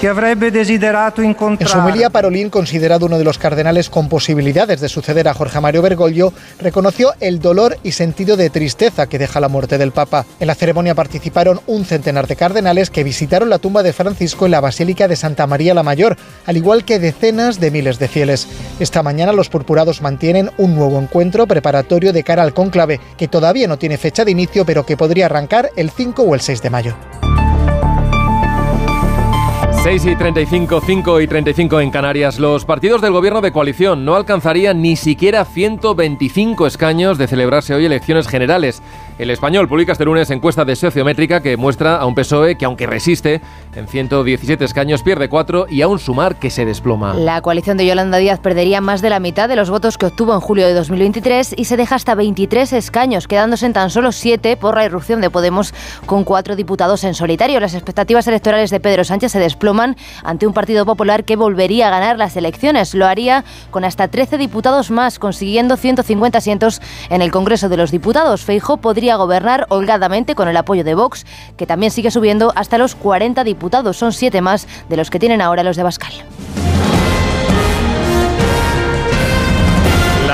que avrebbe desiderato En su homilía, Parolín, considerado uno de los cardenales con posibilidades de suceder a Jorge Mario Bergoglio, reconoció el dolor y sentido de tristeza que deja la muerte del Papa. En la ceremonia participaron un centenar de cardenales que visitaron la tumba de Francisco en la Basílica de Santa María la Mayor, al igual que decenas de miles de fieles. Esta mañana los purpurados mantienen un nuevo encuentro preparatorio de cara al cónclave, que todavía no tiene fecha de inicio, pero que podría arrancar el 5 o el 6 de mayo. 6 y 35, 5 y 35 en Canarias. Los partidos del gobierno de coalición no alcanzarían ni siquiera 125 escaños de celebrarse hoy elecciones generales. El español publica este lunes encuesta de sociométrica que muestra a un PSOE que, aunque resiste, en 117 escaños pierde 4 y a un sumar que se desploma. La coalición de Yolanda Díaz perdería más de la mitad de los votos que obtuvo en julio de 2023 y se deja hasta 23 escaños, quedándose en tan solo 7 por la irrupción de Podemos con 4 diputados en solitario. Las expectativas electorales de Pedro Sánchez se desploman ante un Partido Popular que volvería a ganar las elecciones. Lo haría con hasta 13 diputados más, consiguiendo 150 asientos en el Congreso de los Diputados. Feijo podría a gobernar holgadamente con el apoyo de Vox, que también sigue subiendo hasta los 40 diputados. Son siete más de los que tienen ahora los de Bascal.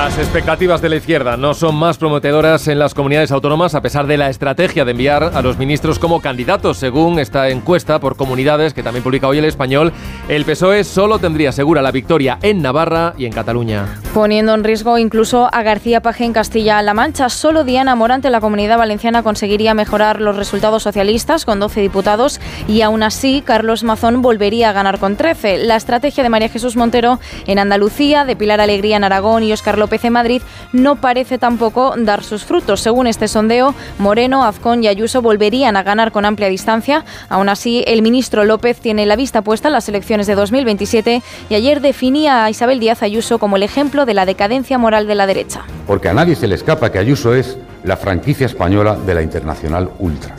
Las expectativas de la izquierda no son más prometedoras en las comunidades autónomas a pesar de la estrategia de enviar a los ministros como candidatos. Según esta encuesta por comunidades que también publica hoy el español, el PSOE solo tendría segura la victoria en Navarra y en Cataluña. Poniendo en riesgo incluso a García Paje en Castilla-La Mancha, solo Diana Morante, la comunidad valenciana, conseguiría mejorar los resultados socialistas con 12 diputados y aún así Carlos Mazón volvería a ganar con 13. La estrategia de María Jesús Montero en Andalucía, de Pilar Alegría en Aragón y Óscar López PC Madrid no parece tampoco dar sus frutos. Según este sondeo, Moreno, Azcón y Ayuso volverían a ganar con amplia distancia. Aún así, el ministro López tiene la vista puesta en las elecciones de 2027 y ayer definía a Isabel Díaz Ayuso como el ejemplo de la decadencia moral de la derecha. Porque a nadie se le escapa que Ayuso es la franquicia española de la Internacional Ultra.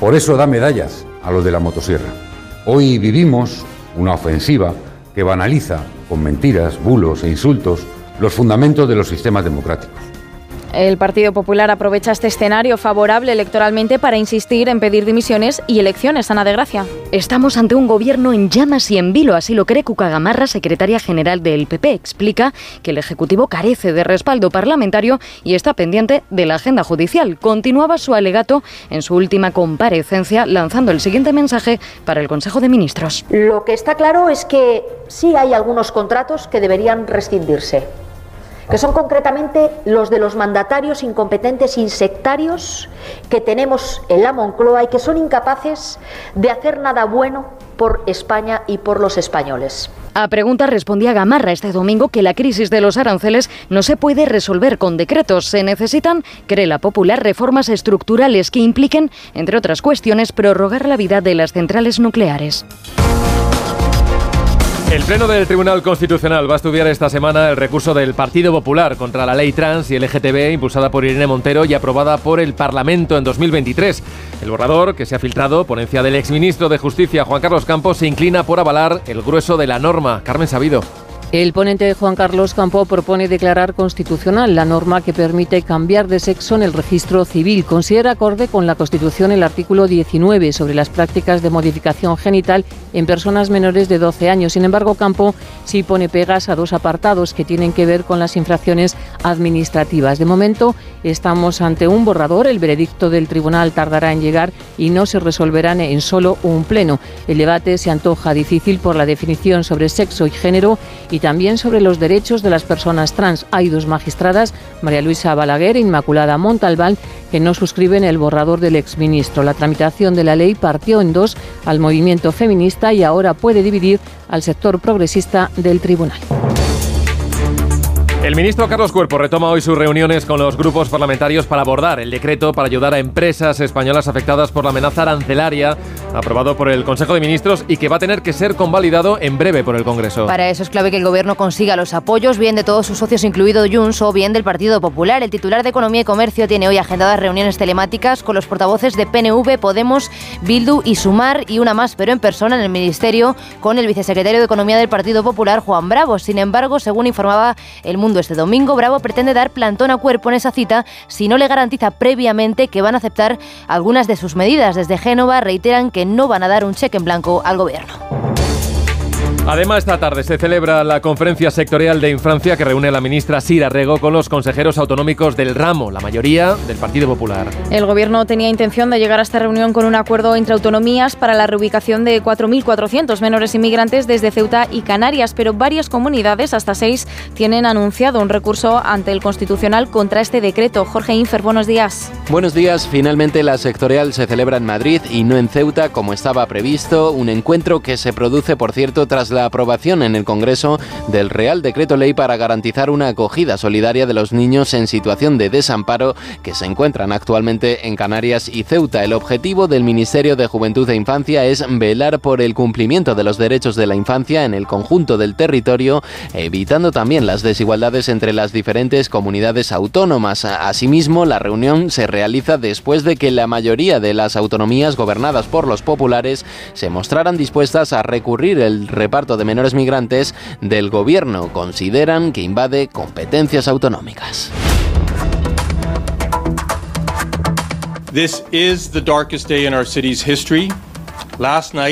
Por eso da medallas a los de la motosierra. Hoy vivimos una ofensiva que banaliza con mentiras, bulos e insultos los fundamentos de los sistemas democráticos. El Partido Popular aprovecha este escenario favorable electoralmente para insistir en pedir dimisiones y elecciones. Ana de Gracia. Estamos ante un gobierno en llamas y en vilo, así lo cree Cuca Gamarra, secretaria general del PP. Explica que el Ejecutivo carece de respaldo parlamentario y está pendiente de la agenda judicial. Continuaba su alegato en su última comparecencia, lanzando el siguiente mensaje para el Consejo de Ministros. Lo que está claro es que sí hay algunos contratos que deberían rescindirse que son concretamente los de los mandatarios incompetentes insectarios que tenemos en la Moncloa y que son incapaces de hacer nada bueno por España y por los españoles. A pregunta respondía Gamarra este domingo que la crisis de los aranceles no se puede resolver con decretos. Se necesitan, cree la popular, reformas estructurales que impliquen, entre otras cuestiones, prorrogar la vida de las centrales nucleares. El Pleno del Tribunal Constitucional va a estudiar esta semana el recurso del Partido Popular contra la ley trans y LGTB impulsada por Irene Montero y aprobada por el Parlamento en 2023. El borrador, que se ha filtrado, ponencia del exministro de Justicia Juan Carlos Campos, se inclina por avalar el grueso de la norma. Carmen Sabido. El ponente Juan Carlos Campo propone declarar constitucional la norma que permite cambiar de sexo en el registro civil. Considera acorde con la Constitución el artículo 19 sobre las prácticas de modificación genital en personas menores de 12 años. Sin embargo, Campo sí pone pegas a dos apartados que tienen que ver con las infracciones administrativas. De momento estamos ante un borrador. El veredicto del tribunal tardará en llegar y no se resolverán en solo un pleno. El debate se antoja difícil por la definición sobre sexo y género y también sobre los derechos de las personas trans. Hay dos magistradas, María Luisa Balaguer e Inmaculada Montalbán, que no suscriben el borrador del exministro. La tramitación de la ley partió en dos al movimiento feminista y ahora puede dividir al sector progresista del tribunal. El ministro Carlos Cuerpo retoma hoy sus reuniones con los grupos parlamentarios para abordar el decreto para ayudar a empresas españolas afectadas por la amenaza arancelaria aprobado por el Consejo de Ministros y que va a tener que ser convalidado en breve por el Congreso. Para eso es clave que el Gobierno consiga los apoyos bien de todos sus socios, incluido Junts, o bien del Partido Popular. El titular de Economía y Comercio tiene hoy agendadas reuniones telemáticas con los portavoces de PNV, Podemos, Bildu y Sumar y una más, pero en persona en el Ministerio con el vicesecretario de Economía del Partido Popular, Juan Bravo. Sin embargo, según informaba El Mundo este domingo, Bravo pretende dar plantón a cuerpo en esa cita si no le garantiza previamente que van a aceptar algunas de sus medidas. Desde Génova reiteran que no van a dar un cheque en blanco al gobierno. Además, esta tarde se celebra la conferencia sectorial de Infrancia que reúne a la ministra Sira Rego con los consejeros autonómicos del ramo, la mayoría del Partido Popular. El gobierno tenía intención de llegar a esta reunión con un acuerdo entre autonomías para la reubicación de 4.400 menores inmigrantes desde Ceuta y Canarias, pero varias comunidades, hasta seis, tienen anunciado un recurso ante el Constitucional contra este decreto. Jorge Infer, buenos días. Buenos días. Finalmente la sectorial se celebra en Madrid y no en Ceuta, como estaba previsto. Un encuentro que se produce, por cierto, tras la aprobación en el Congreso del Real Decreto Ley para garantizar una acogida solidaria de los niños en situación de desamparo que se encuentran actualmente en Canarias y Ceuta. El objetivo del Ministerio de Juventud e Infancia es velar por el cumplimiento de los derechos de la infancia en el conjunto del territorio, evitando también las desigualdades entre las diferentes comunidades autónomas. Asimismo, la reunión se realiza después de que la mayoría de las autonomías gobernadas por los populares se mostraran dispuestas a recurrir el reparto de menores migrantes del gobierno. Consideran que invade competencias autonómicas. This is the darkest day in our city's history.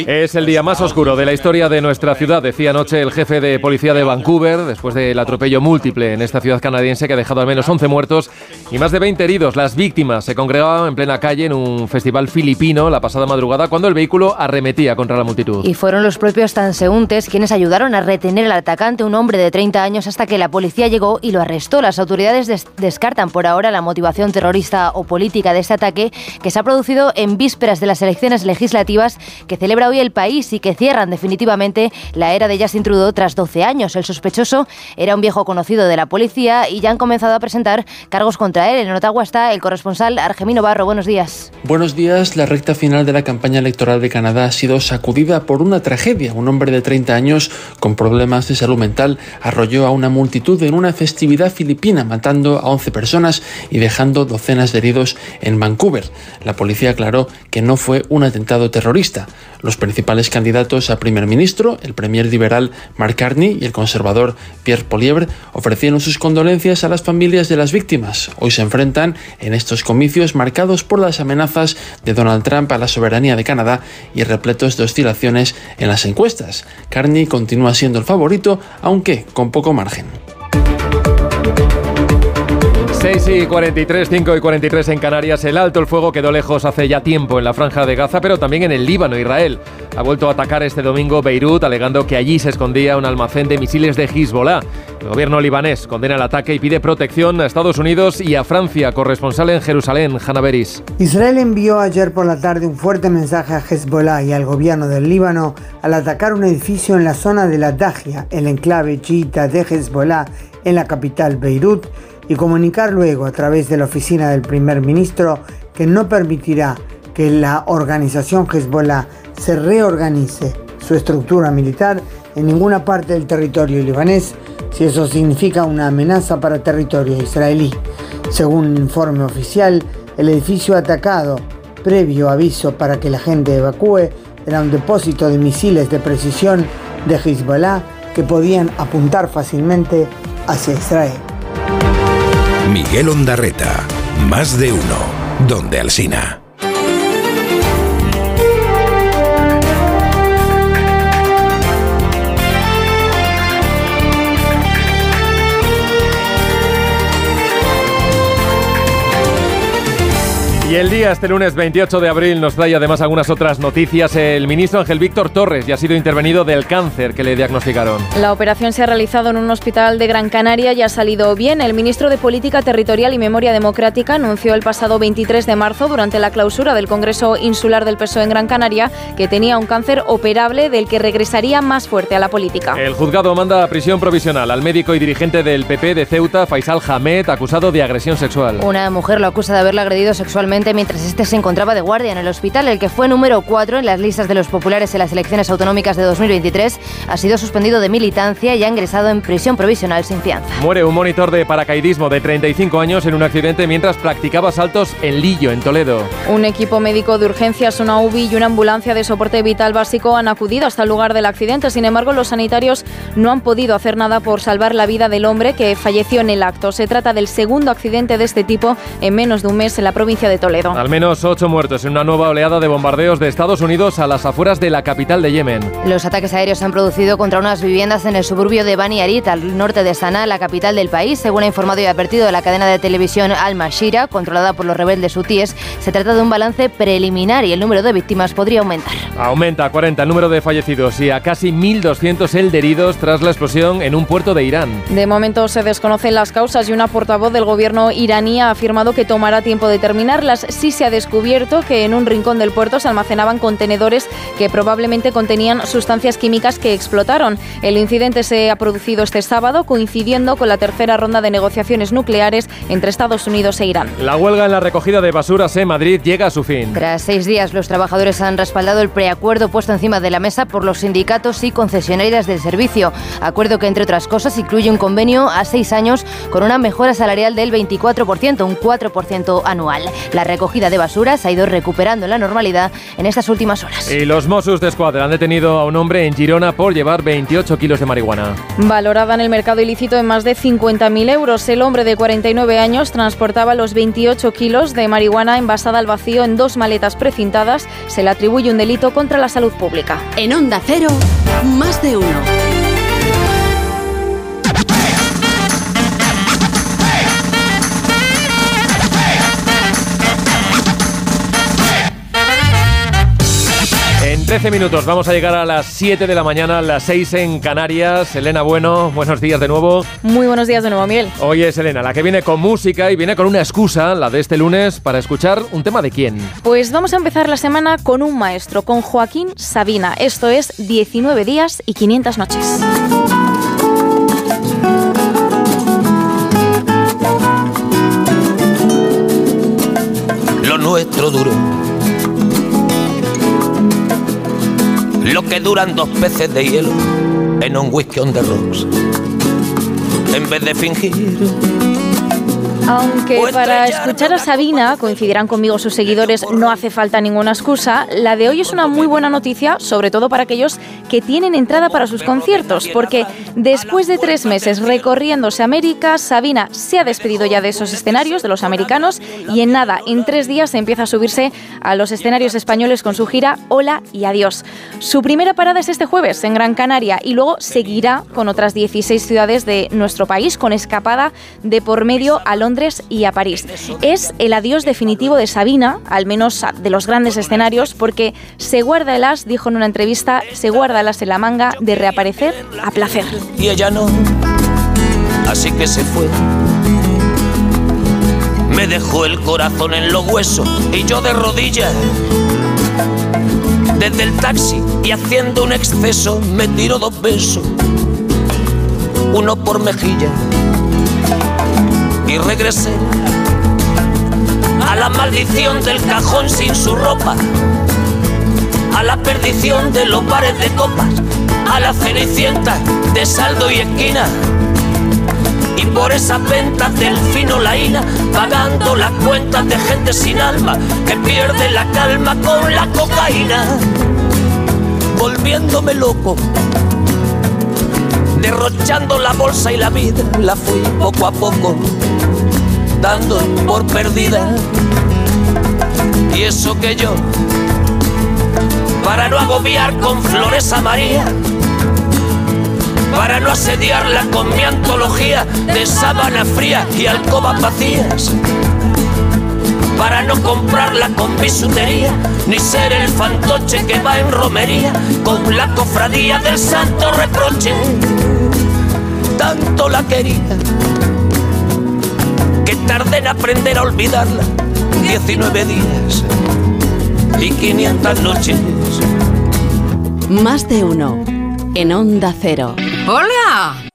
Es el día más oscuro de la historia de nuestra ciudad, decía anoche el jefe de policía de Vancouver, después del atropello múltiple en esta ciudad canadiense que ha dejado al menos 11 muertos y más de 20 heridos. Las víctimas se congregaban en plena calle en un festival filipino la pasada madrugada cuando el vehículo arremetía contra la multitud. Y fueron los propios transeúntes quienes ayudaron a retener al atacante, un hombre de 30 años, hasta que la policía llegó y lo arrestó. Las autoridades descartan por ahora la motivación terrorista o política de este ataque que se ha producido en vísperas de las elecciones legislativas que celebra hoy el país y que cierran definitivamente la era de Justin Trudeau tras 12 años. El sospechoso era un viejo conocido de la policía y ya han comenzado a presentar cargos contra él. En Ottawa está el corresponsal Argemino Barro. Buenos días. Buenos días. La recta final de la campaña electoral de Canadá ha sido sacudida por una tragedia. Un hombre de 30 años con problemas de salud mental arrolló a una multitud en una festividad filipina, matando a 11 personas y dejando docenas de heridos en Vancouver. La policía aclaró que no fue un atentado terrorista. Los principales candidatos a primer ministro, el premier liberal Mark Carney y el conservador Pierre Polievre, ofrecieron sus condolencias a las familias de las víctimas. Hoy se enfrentan en estos comicios marcados por las amenazas de Donald Trump a la soberanía de Canadá y repletos de oscilaciones en las encuestas. Carney continúa siendo el favorito, aunque con poco margen. 6 y 43, 5 y 43 en Canarias. El alto el fuego quedó lejos hace ya tiempo en la franja de Gaza, pero también en el Líbano. Israel ha vuelto a atacar este domingo Beirut, alegando que allí se escondía un almacén de misiles de Hezbollah. El gobierno libanés condena el ataque y pide protección a Estados Unidos y a Francia. Corresponsal en Jerusalén, Hanna Beris. Israel envió ayer por la tarde un fuerte mensaje a Hezbollah y al gobierno del Líbano al atacar un edificio en la zona de la Dajia, el enclave chiita de Hezbollah en la capital Beirut y comunicar luego a través de la oficina del primer ministro que no permitirá que la organización Hezbollah se reorganice su estructura militar en ninguna parte del territorio libanés si eso significa una amenaza para territorio israelí. Según un informe oficial, el edificio atacado, previo aviso para que la gente evacúe, era un depósito de misiles de precisión de Hezbollah que podían apuntar fácilmente hacia Israel. Miguel Ondarreta, más de uno, donde Alsina. Y el día, este lunes 28 de abril, nos trae además algunas otras noticias. El ministro Ángel Víctor Torres ya ha sido intervenido del cáncer que le diagnosticaron. La operación se ha realizado en un hospital de Gran Canaria y ha salido bien. El ministro de Política Territorial y Memoria Democrática anunció el pasado 23 de marzo, durante la clausura del Congreso Insular del PSOE en Gran Canaria, que tenía un cáncer operable del que regresaría más fuerte a la política. El juzgado manda a prisión provisional al médico y dirigente del PP de Ceuta, Faisal Hamed, acusado de agresión sexual. Una mujer lo acusa de haberla agredido sexualmente mientras este se encontraba de guardia en el hospital, el que fue número 4 en las listas de los populares en las elecciones autonómicas de 2023, ha sido suspendido de militancia y ha ingresado en prisión provisional sin fianza. Muere un monitor de paracaidismo de 35 años en un accidente mientras practicaba saltos en Lillo, en Toledo. Un equipo médico de urgencias, una UBI y una ambulancia de soporte vital básico han acudido hasta el lugar del accidente. Sin embargo, los sanitarios no han podido hacer nada por salvar la vida del hombre que falleció en el acto. Se trata del segundo accidente de este tipo en menos de un mes en la provincia de Toledo. Al menos ocho muertos en una nueva oleada de bombardeos de Estados Unidos a las afueras de la capital de Yemen. Los ataques aéreos se han producido contra unas viviendas en el suburbio de Bani Arit, al norte de Sanaa, la capital del país. Según ha informado y advertido la cadena de televisión Al Mashira, controlada por los rebeldes hutíes, se trata de un balance preliminar y el número de víctimas podría aumentar. Aumenta a 40 el número de fallecidos y a casi 1.200 el de heridos tras la explosión en un puerto de Irán. De momento se desconocen las causas y una portavoz del gobierno iraní ha afirmado que tomará tiempo Sí se ha descubierto que en un rincón del puerto se almacenaban contenedores que probablemente contenían sustancias químicas que explotaron. El incidente se ha producido este sábado, coincidiendo con la tercera ronda de negociaciones nucleares entre Estados Unidos e Irán. La huelga en la recogida de basuras en Madrid llega a su fin. Tras seis días, los trabajadores han respaldado el preacuerdo puesto encima de la mesa por los sindicatos y concesionarias del servicio. Acuerdo que, entre otras cosas, incluye un convenio a seis años con una mejora salarial del 24%, un 4% anual. La recogida de basuras ha ido recuperando la normalidad en estas últimas horas. Y los Mossos de Escuadra han detenido a un hombre en Girona por llevar 28 kilos de marihuana. Valorada en el mercado ilícito en más de 50.000 euros, el hombre de 49 años transportaba los 28 kilos de marihuana envasada al vacío en dos maletas precintadas. Se le atribuye un delito contra la salud pública. En Onda Cero, más de uno. 13 minutos vamos a llegar a las 7 de la mañana, las 6 en Canarias. Elena Bueno, buenos días de nuevo. Muy buenos días de nuevo, Miguel. Hoy es Elena, la que viene con música y viene con una excusa, la de este lunes, para escuchar un tema de quién. Pues vamos a empezar la semana con un maestro, con Joaquín Sabina. Esto es 19 días y 500 noches. Lo nuestro duro. Lo que duran dos peces de hielo en un whisky on the rocks. En vez de fingir, Aunque para escuchar a Sabina, coincidirán conmigo sus seguidores, no hace falta ninguna excusa, la de hoy es una muy buena noticia, sobre todo para aquellos que tienen entrada para sus conciertos, porque después de tres meses recorriéndose América, Sabina se ha despedido ya de esos escenarios, de los americanos, y en nada, en tres días empieza a subirse a los escenarios españoles con su gira Hola y Adiós. Su primera parada es este jueves en Gran Canaria y luego seguirá con otras 16 ciudades de nuestro país, con escapada de por medio a Londres y a París. Es el adiós definitivo de Sabina, al menos de los grandes escenarios, porque se guarda el as, dijo en una entrevista, se guarda el as en la manga de reaparecer a placer. Y ella no, así que se fue. Me dejó el corazón en los huesos y yo de rodillas. Desde el taxi y haciendo un exceso me tiro dos besos, uno por mejilla y regresé a la maldición del cajón sin su ropa, a la perdición de los bares de copas, a la cenicienta de saldo y esquina. Y por esas ventas del fino laína, pagando las cuentas de gente sin alma que pierde la calma con la cocaína, volviéndome loco derrochando la bolsa y la vida, la fui poco a poco dando por perdida. Y eso que yo, para no agobiar con flores a María, para no asediarla con mi antología de sábana fría y alcobas vacías, para no comprarla con bisutería, ni ser el fantoche que va en romería con la cofradía del santo reproche. Tanto la quería que tardé en aprender a olvidarla. 19 días y 500 noches. Más de uno en Onda Cero. ¡Hola!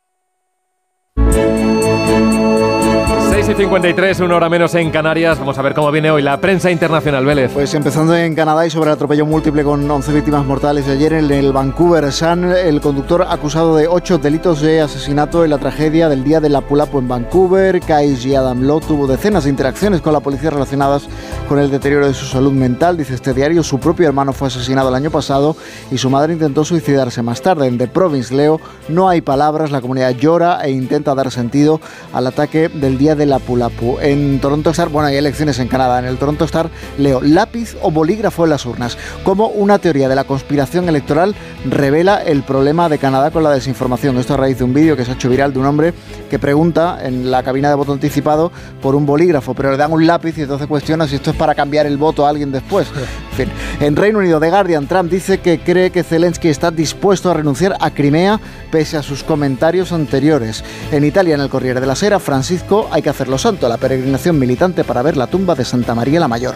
6 y 53, una hora menos en Canarias. Vamos a ver cómo viene hoy la prensa internacional, Vélez. Pues empezando en Canadá y sobre el atropello múltiple con 11 víctimas mortales de ayer en el Vancouver Sun, el conductor acusado de 8 delitos de asesinato en la tragedia del día de la Pulapo en Vancouver. Kai Adam Lo tuvo decenas de interacciones con la policía relacionadas con el deterioro de su salud mental. Dice este diario, su propio hermano fue asesinado el año pasado y su madre intentó suicidarse más tarde. En The Province Leo no hay palabras, la comunidad llora e intenta dar sentido al ataque del día de la Pulapu. En Toronto Star, bueno, hay elecciones en Canadá. En el Toronto Star leo lápiz o bolígrafo en las urnas. Como una teoría de la conspiración electoral revela el problema de Canadá con la desinformación. Esto a raíz de un vídeo que se ha hecho viral de un hombre que pregunta en la cabina de voto anticipado por un bolígrafo, pero le dan un lápiz y entonces cuestiona si esto es para cambiar el voto a alguien después. En fin, en Reino Unido, The Guardian, Trump dice que cree que Zelensky está dispuesto a renunciar a Crimea pese a sus comentarios anteriores. En Italia, en el Corriere de la Sera, Francisco, hay que hacerlo santo, la peregrinación militante para ver la tumba de Santa María la Mayor.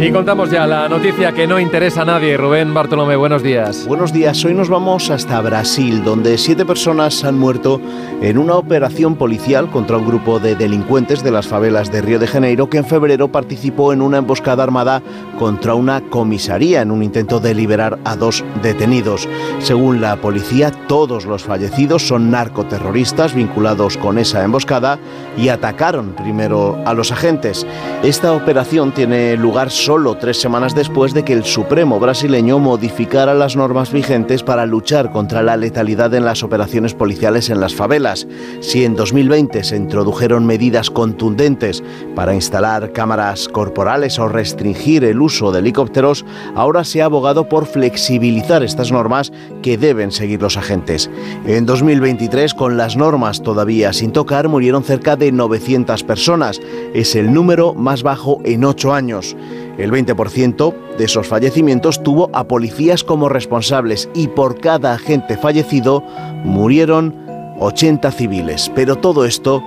Y contamos ya la noticia que no interesa a nadie. Rubén Bartolomé, buenos días. Buenos días. Hoy nos vamos hasta Brasil, donde siete personas han muerto en una operación policial contra un grupo de delincuentes de las favelas de Río de Janeiro que en febrero participó en una emboscada armada contra una comisaría en un intento de liberar a dos detenidos. Según la policía, todos los fallecidos son narcoterroristas vinculados con esa emboscada y atacaron primero a los agentes. Esta operación tiene lugar solo tres semanas después de que el Supremo brasileño modificara las normas vigentes para luchar contra la letalidad en las operaciones policiales en las favelas. Si en 2020 se introdujeron medidas contundentes para instalar cámaras corporales o restringir el uso de helicópteros, ahora se ha abogado por flexibilizar estas normas que deben seguir los agentes. En 2023, con las normas todavía sin tocar, murieron cerca de 900 personas. Es el número más bajo en ocho años. El 20% de esos fallecimientos tuvo a policías como responsables y por cada agente fallecido murieron 80 civiles. Pero todo esto,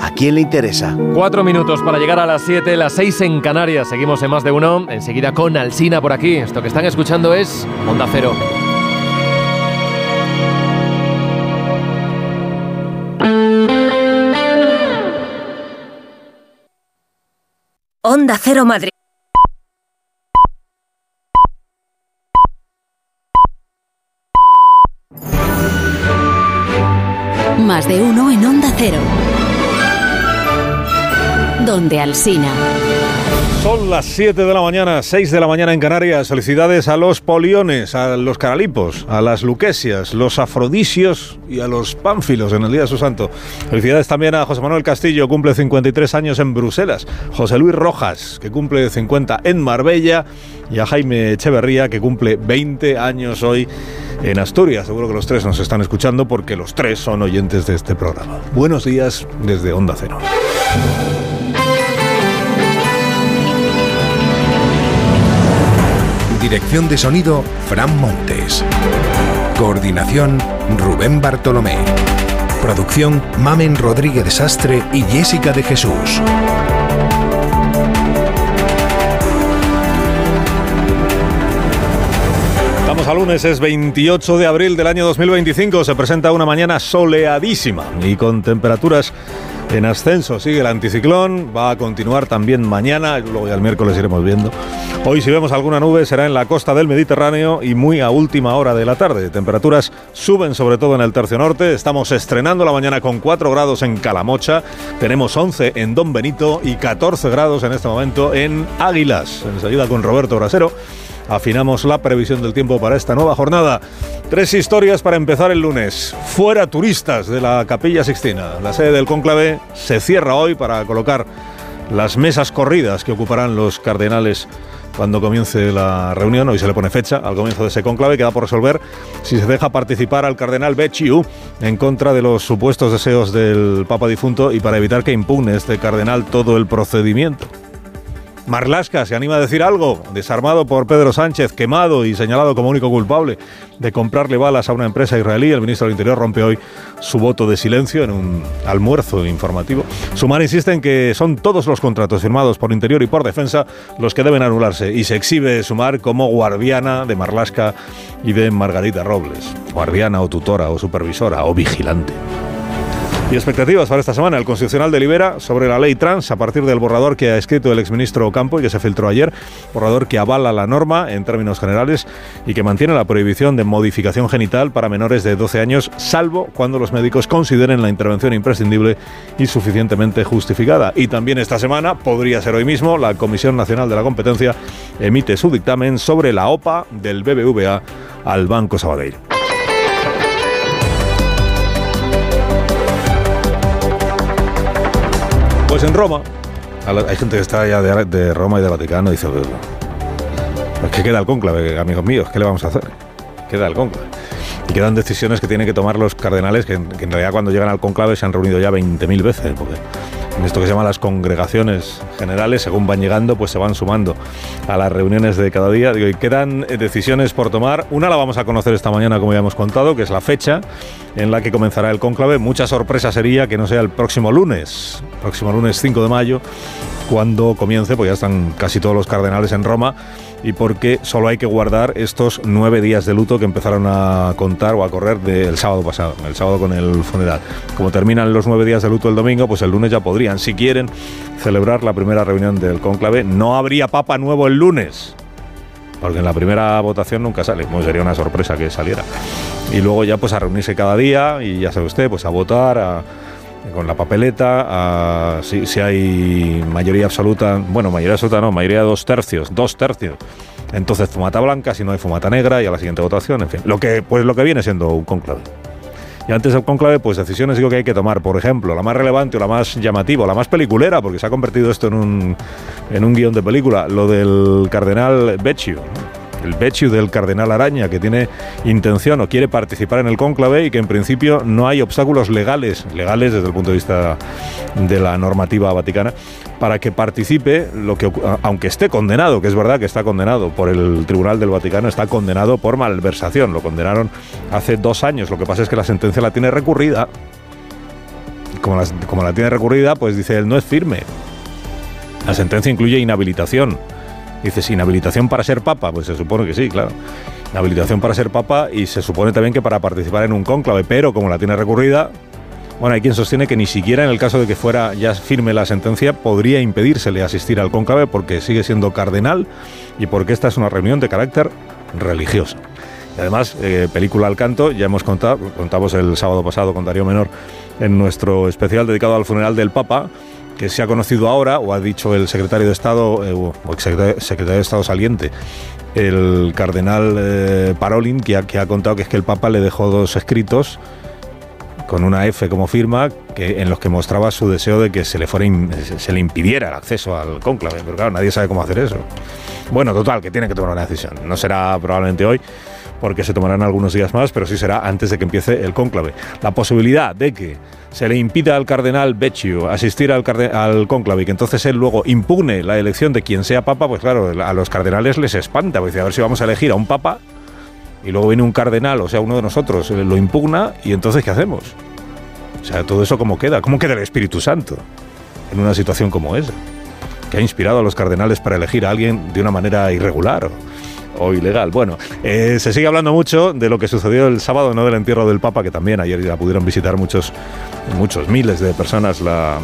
¿a quién le interesa? Cuatro minutos para llegar a las 7, las 6 en Canarias. Seguimos en más de uno. Enseguida con Alsina por aquí. Esto que están escuchando es Onda Cero. Onda Cero Madrid. Más de uno en Onda Cero. Donde Alsina. Son las 7 de la mañana, 6 de la mañana en Canarias. Felicidades a los poliones, a los caralipos, a las luquesias, los afrodisios y a los pánfilos en el Día de su Santo. Felicidades también a José Manuel Castillo, cumple 53 años en Bruselas. José Luis Rojas, que cumple 50 en Marbella. Y a Jaime Echeverría, que cumple 20 años hoy en Asturias. Seguro que los tres nos están escuchando porque los tres son oyentes de este programa. Buenos días desde Onda Cero. Dirección de sonido, Fran Montes. Coordinación, Rubén Bartolomé. Producción, Mamen Rodríguez Sastre y Jessica de Jesús. Estamos a lunes, es 28 de abril del año 2025. Se presenta una mañana soleadísima y con temperaturas en ascenso. Sigue el anticiclón, va a continuar también mañana, luego ya el miércoles iremos viendo. Hoy si vemos alguna nube será en la costa del Mediterráneo y muy a última hora de la tarde. Temperaturas suben sobre todo en el tercio norte. Estamos estrenando la mañana con 4 grados en Calamocha, tenemos 11 en Don Benito y 14 grados en este momento en Águilas. Se nos ayuda con Roberto Brasero afinamos la previsión del tiempo para esta nueva jornada. Tres historias para empezar el lunes. Fuera turistas de la Capilla Sixtina. La sede del cónclave se cierra hoy para colocar las mesas corridas que ocuparán los cardenales cuando comience la reunión. Hoy se le pone fecha al comienzo de ese conclave. Queda por resolver si se deja participar al cardenal Becciu en contra de los supuestos deseos del Papa difunto y para evitar que impugne este cardenal todo el procedimiento. Marlasca se anima a decir algo, desarmado por Pedro Sánchez, quemado y señalado como único culpable de comprarle balas a una empresa israelí. El ministro del Interior rompe hoy su voto de silencio en un almuerzo informativo. Sumar insiste en que son todos los contratos firmados por Interior y por Defensa los que deben anularse y se exhibe Sumar como guardiana de Marlasca y de Margarita Robles, guardiana o tutora o supervisora o vigilante. Y expectativas para esta semana. El Constitucional delibera sobre la ley trans a partir del borrador que ha escrito el exministro Campo y que se filtró ayer. Borrador que avala la norma en términos generales y que mantiene la prohibición de modificación genital para menores de 12 años, salvo cuando los médicos consideren la intervención imprescindible y suficientemente justificada. Y también esta semana, podría ser hoy mismo, la Comisión Nacional de la Competencia emite su dictamen sobre la OPA del BBVA al Banco Sabadell. Pues en Roma, hay gente que está ya de, Roma y de Vaticano y dice, pues, pues que queda el cónclave, amigos míos, ¿qué le vamos a hacer? Queda el cónclave. Y quedan decisiones que tienen que tomar los cardenales, que, que en realidad cuando llegan al cónclave se han reunido ya 20.000 veces, porque en esto que se llama las congregaciones generales, según van llegando, pues se van sumando a las reuniones de cada día. Y quedan eh, decisiones por tomar. Una la vamos a conocer esta mañana, como ya hemos contado, que es la fecha en la que comenzará el cónclave. Mucha sorpresa sería que no sea el próximo lunes, próximo lunes 5 de mayo, cuando comience, pues ya están casi todos los cardenales en Roma y porque solo hay que guardar estos nueve días de luto que empezaron a contar o a correr del sábado pasado, el sábado con el funeral. Como terminan los nueve días de luto el domingo, pues el lunes ya podrían, si quieren, celebrar la primera reunión del conclave. No habría papa nuevo el lunes, porque en la primera votación nunca sale, como sería una sorpresa que saliera. Y luego ya pues a reunirse cada día y ya sabe usted, pues a votar, a con la papeleta, si, hay mayoría absoluta, bueno, mayoría absoluta no, mayoría dos tercios, dos tercios. Entonces fumata blanca, si no hay fumata negra y a la siguiente votación, en fin. Lo que, pues lo que viene siendo un conclave. Y antes del conclave, pues decisiones digo que hay que tomar. Por ejemplo, la más relevante o la más llamativa, o la más peliculera, porque se ha convertido esto en un, en un guion de película, lo del cardenal Beccio el Bechu del cardenal Araña, que tiene intención o quiere participar en el cónclave y que en principio no hay obstáculos legales, legales desde el punto de vista de la normativa vaticana, para que participe, lo que, aunque esté condenado, que es verdad que está condenado por el Tribunal del Vaticano, está condenado por malversación. Lo condenaron hace dos años. Lo que pasa es que la sentencia la tiene recurrida. Como la tiene recurrida, pues dice él no es firme. La sentencia incluye inhabilitación Dices, ¿inhabilitación para ser papa? Pues se supone que sí, claro. Inhabilitación para ser papa y se supone también que para participar en un cónclave, pero como la tiene recurrida, bueno, hay quien sostiene que ni siquiera en el caso de que fuera ya firme la sentencia podría impedírsele asistir al cónclave porque sigue siendo cardenal y porque esta es una reunión de carácter religioso. Y además, eh, película al canto, ya hemos contado, contamos el sábado pasado con Darío Menor en nuestro especial dedicado al funeral del Papa, que se ha conocido ahora, o ha dicho el secretario de Estado, eh, o el secretario de Estado saliente, el cardenal eh, Parolin, que ha, que ha contado que es que el Papa le dejó dos escritos con una F como firma, que, en los que mostraba su deseo de que se le, fuera se le impidiera el acceso al cónclave. Pero claro, nadie sabe cómo hacer eso. Bueno, total, que tiene que tomar una decisión. No será probabmente hoy, porque se tomarán algunos días más, pero sí será antes de que empiece el cónclave. La posibilidad de que se le impida al cardenal Beccio asistir al, al cónclave y que entonces él luego impugne la elección de quien sea papa, pues claro, a los cardenales les espanta, porque a ver si vamos a elegir a un papa y luego viene un cardenal, o sea, uno de nosotros, lo impugna y entonces ¿qué hacemos? O sea, todo eso cómo queda, cómo queda el Espíritu Santo en una situación como esa, que ha inspirado a los cardenales para elegir a alguien de una manera irregular o ilegal. Bueno, eh, se sigue hablando mucho de lo que sucedió el sábado, no del entierro del Papa, que también ayer ya pudieron visitar muchos, muchos miles de personas la,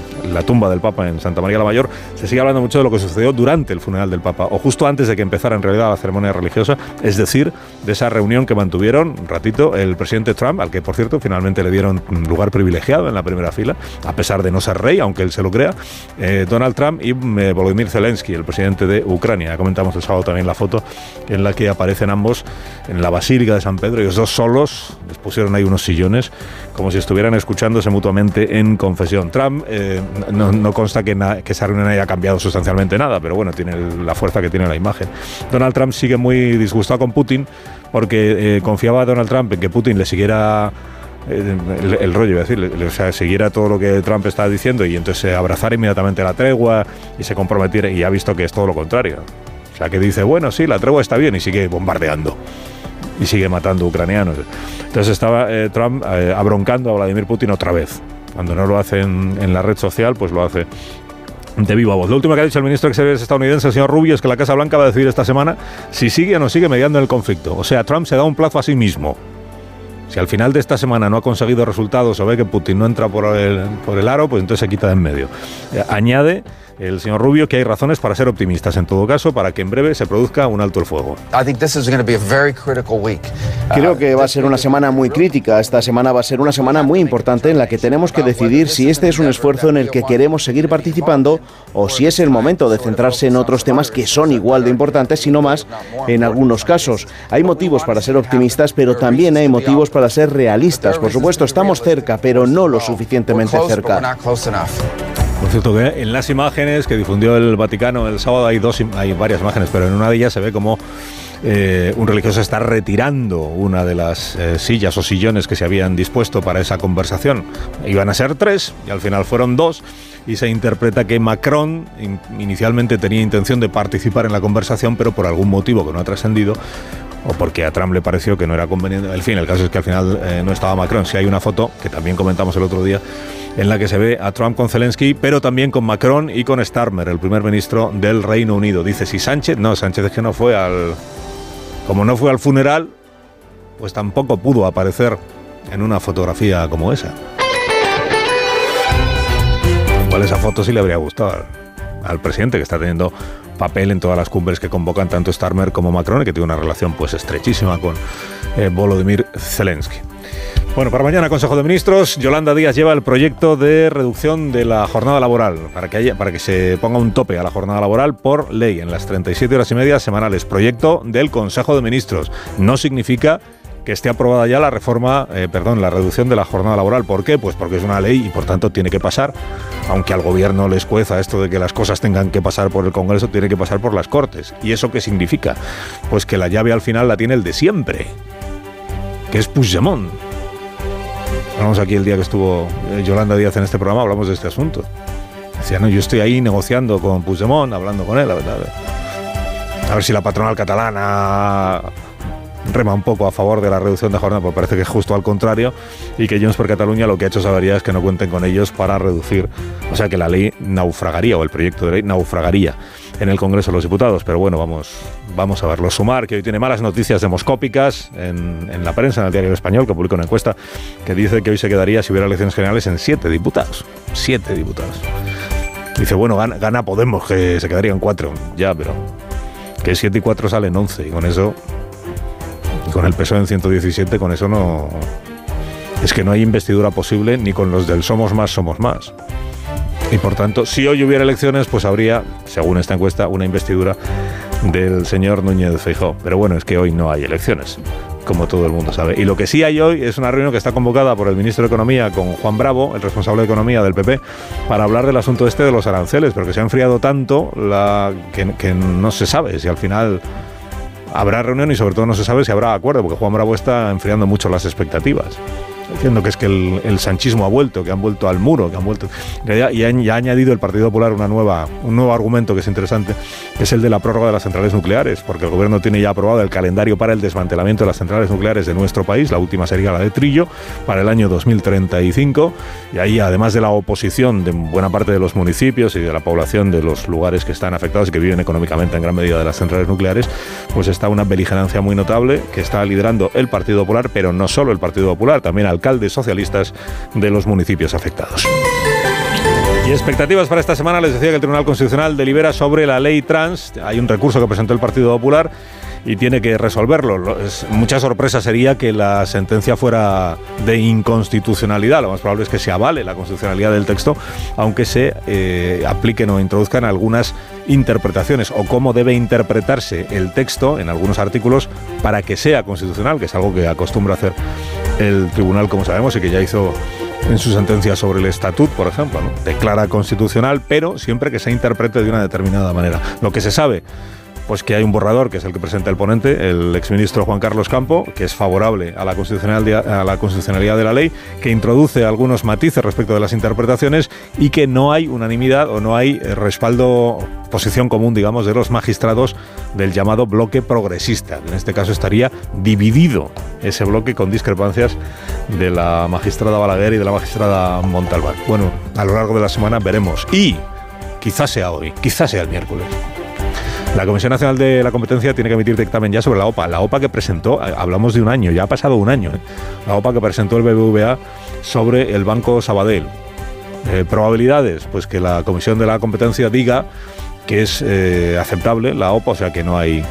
tumba del Papa en Santa María la Mayor. Se sigue hablando mucho de lo que sucedió durante el funeral del Papa, o justo antes de que empezara en realidad la ceremonia religiosa, es decir, de esa reunión que mantuvieron un ratito el presidente Trump, al que por cierto finalmente le dieron un lugar privilegiado en la primera fila, a pesar de no ser rey, aunque él se lo crea, eh, Donald Trump y eh, Volodymyr Zelensky, el presidente de Ucrania. Ya comentamos el sábado también la foto en la que aparecen ambos en la Basílica de San Pedro, ellos dos solos, les pusieron ahí unos sillones, como si estuvieran escuchándose mutuamente en confesión. Trump, eh, no, consta que, que esa reunión haya cambiado sustancialmente nada, pero bueno, tiene la fuerza que tiene la imagen. Donald Trump sigue muy disgustado con Putin porque eh, confiaba a Donald Trump en que Putin le siguiera eh, el, rollo, es decir, o sea, siguiera todo lo que Trump está diciendo y entonces abrazar inmediatamente la tregua y se comprometiera y ha visto que es todo lo contrario. O sea, que dice, bueno, sí, la tregua está bien y sigue bombardeando y sigue matando ucranianos. Entonces estaba eh, Trump eh, abroncando a Vladimir Putin otra vez. Cuando no lo hace en, la red social, pues lo hace de viva voz. Lo último que ha dicho el ministro de Exteriores estadounidense, el señor Rubio, es que la Casa Blanca va a decidir esta semana si sigue o no sigue mediando el conflicto. O sea, Trump se da un plazo a sí mismo. Si al final de esta semana no ha conseguido resultados o ve que Putin no entra por el, por el aro, pues entonces se quita de en medio. Eh, añade el señor Rubio que hay razones para ser optimistas, en todo caso, para que en breve se produzca un alto el fuego. Creo que va a ser una semana muy crítica. Esta semana va a ser una semana muy importante en la que tenemos que decidir si este es un esfuerzo en el que queremos seguir participando o si es el momento de centrarse en otros temas que son igual de importantes, si no más, en algunos casos. Hay motivos para ser optimistas, pero también hay motivos para ser realistas. Por supuesto, estamos cerca, pero no lo suficientemente cerca. Por cierto, que en las imágenes que difundió el Vaticano el sábado hay, dos, hay varias imágenes, pero en una de ellas se ve como eh, un religioso está retirando una de las eh, sillas o sillones que se habían dispuesto para esa conversación. Iban a ser tres y al final fueron dos y se interpreta que Macron inicialmente tenía intención de participar en la conversación, pero por algún motivo que no ha trascendido, o porque a Trump le pareció que no era conveniente. En fin, el caso es que al final eh, no estaba Macron. Si hay una foto, que también comentamos el otro día, en la que se ve a Trump con Zelensky, pero también con Macron y con Starmer, el primer ministro del Reino Unido. Dice, si Sánchez, no, Sánchez es que no fue al... Como no fue al funeral, pues tampoco pudo aparecer en una fotografía como esa. Igual esa foto sí le habría gustado al presidente, que está teniendo papel en todas las cumbres que convocan tanto Starmer como Macron, que tiene una relación pues estrechísima con eh, Volodymyr Zelensky. Bueno, para mañana Consejo de Ministros, Yolanda Díaz lleva el proyecto de reducción de la jornada laboral para que, haya, para que se ponga un tope a la jornada laboral por ley en las 37 horas y media semanales. Proyecto del Consejo de Ministros. No significa que esté aprobada ya la reforma, eh, perdón, la reducción de la jornada laboral. ¿Por qué? Pues porque es una ley y por tanto tiene que pasar, aunque al gobierno les cueza esto de que las cosas tengan que pasar por el Congreso, tiene que pasar por las Cortes. ¿Y eso qué significa? Pues que la llave al final la tiene el de siempre, que es Puigdemont. Hablamos aquí el día que estuvo eh, Yolanda Díaz en este programa, hablamos de este asunto. Decía, no, yo estoy ahí negociando con Puigdemont, hablando con él, la verdad. A ver si la patronal catalana rema un poco a favor de la reducción de jornada, porque parece que es justo al contrario, y que Junts por Cataluña lo que ha hecho saber es que no cuenten con ellos para reducir, o sea que la ley naufragaría, o el proyecto de ley naufragaría en el Congreso de los Diputados. Pero bueno, vamos, vamos a verlo. Sumar, que hoy tiene malas noticias demoscópicas en, en la prensa, en el diario español, que publica una encuesta que dice que hoy se quedaría, si hubiera elecciones generales, en siete diputados. Siete diputados. Dice, bueno, gana, gana Podemos, que se quedarían cuatro. Ya, pero que siete y cuatro salen once, y con eso con el peso en 117, con eso no... Es que no hay investidura posible ni con los del Somos Más, Somos Más. Y por tanto, si hoy hubiera elecciones, pues habría, según esta encuesta, una investidura del señor Núñez Feijóo. Pero bueno, es que hoy no hay elecciones como todo el mundo sabe. Y lo que sí hay hoy es una reunión que está convocada por el ministro de Economía con Juan Bravo, el responsable de Economía del PP, para hablar del asunto este de los aranceles, porque se ha enfriado tanto que no se sabe si al final habrá reunión y sobre todo no se sabe si habrá acuerdo, porque Juan Bravo está enfriando mucho las expectativas diciendo que es que el, sanchismo ha vuelto, que han vuelto al muro, que han vuelto. Y ya ha añadido el Partido Popular una nueva, un nuevo argumento que es interesante, que es el de la prórroga de las centrales nucleares, porque el gobierno tiene ya aprobado el calendario para el desmantelamiento de las centrales nucleares de nuestro país, la última sería la de Trillo, para el año 2035. Y ahí, además de la oposición de buena parte de los municipios y de la población de los lugares que están afectados y que viven económicamente en gran medida de las centrales nucleares, pues está una beligerancia muy notable que está liderando el Partido Popular, pero no solo el Partido Popular, también al alcaldes socialistas de los municipios afectados. Y expectativas para esta semana, les decía que el Tribunal Constitucional delibera sobre la ley trans. Hay un recurso que presentó el Partido Popular y tiene que resolverlo. mucha sorpresa sería que la sentencia fuera de inconstitucionalidad. Lo más probable es que se avale la constitucionalidad del texto, aunque se eh, apliquen o introduzcan algunas interpretaciones o cómo debe interpretarse el texto en algunos artículos para que sea constitucional, que es algo que acostumbra hacer el tribunal, como sabemos, y que ya hizo en su sentencia sobre el estatut, por ejemplo. Declara constitucional, pero siempre que se interprete de una determinada manera. Lo que se sabe pues que hay un borrador, que es el que presenta el ponente, el exministro Juan Carlos Campo, que es favorable a la, constitucionalidad, de la ley, que introduce algunos matices respecto de las interpretaciones y que no hay unanimidad o no hay eh, respaldo, posición común, digamos, de los magistrados del llamado bloque progresista. En este caso estaría dividido ese bloque con discrepancias de la magistrada Balaguer y de la magistrada Montalbán. Bueno, a lo largo de la semana veremos. Y quizás sea hoy, quizás sea el miércoles. La Comisión Nacional de la Competencia tiene que emitir dictamen ya sobre la OPA. La OPA que presentó, eh, hablamos de un año, ya ha pasado un año, ¿eh? la OPA que presentó el BBVA sobre el Banco Sabadell. Eh, probabilidades, pues que la Comisión de la Competencia diga que es aceptable la OPA, o sea que no hay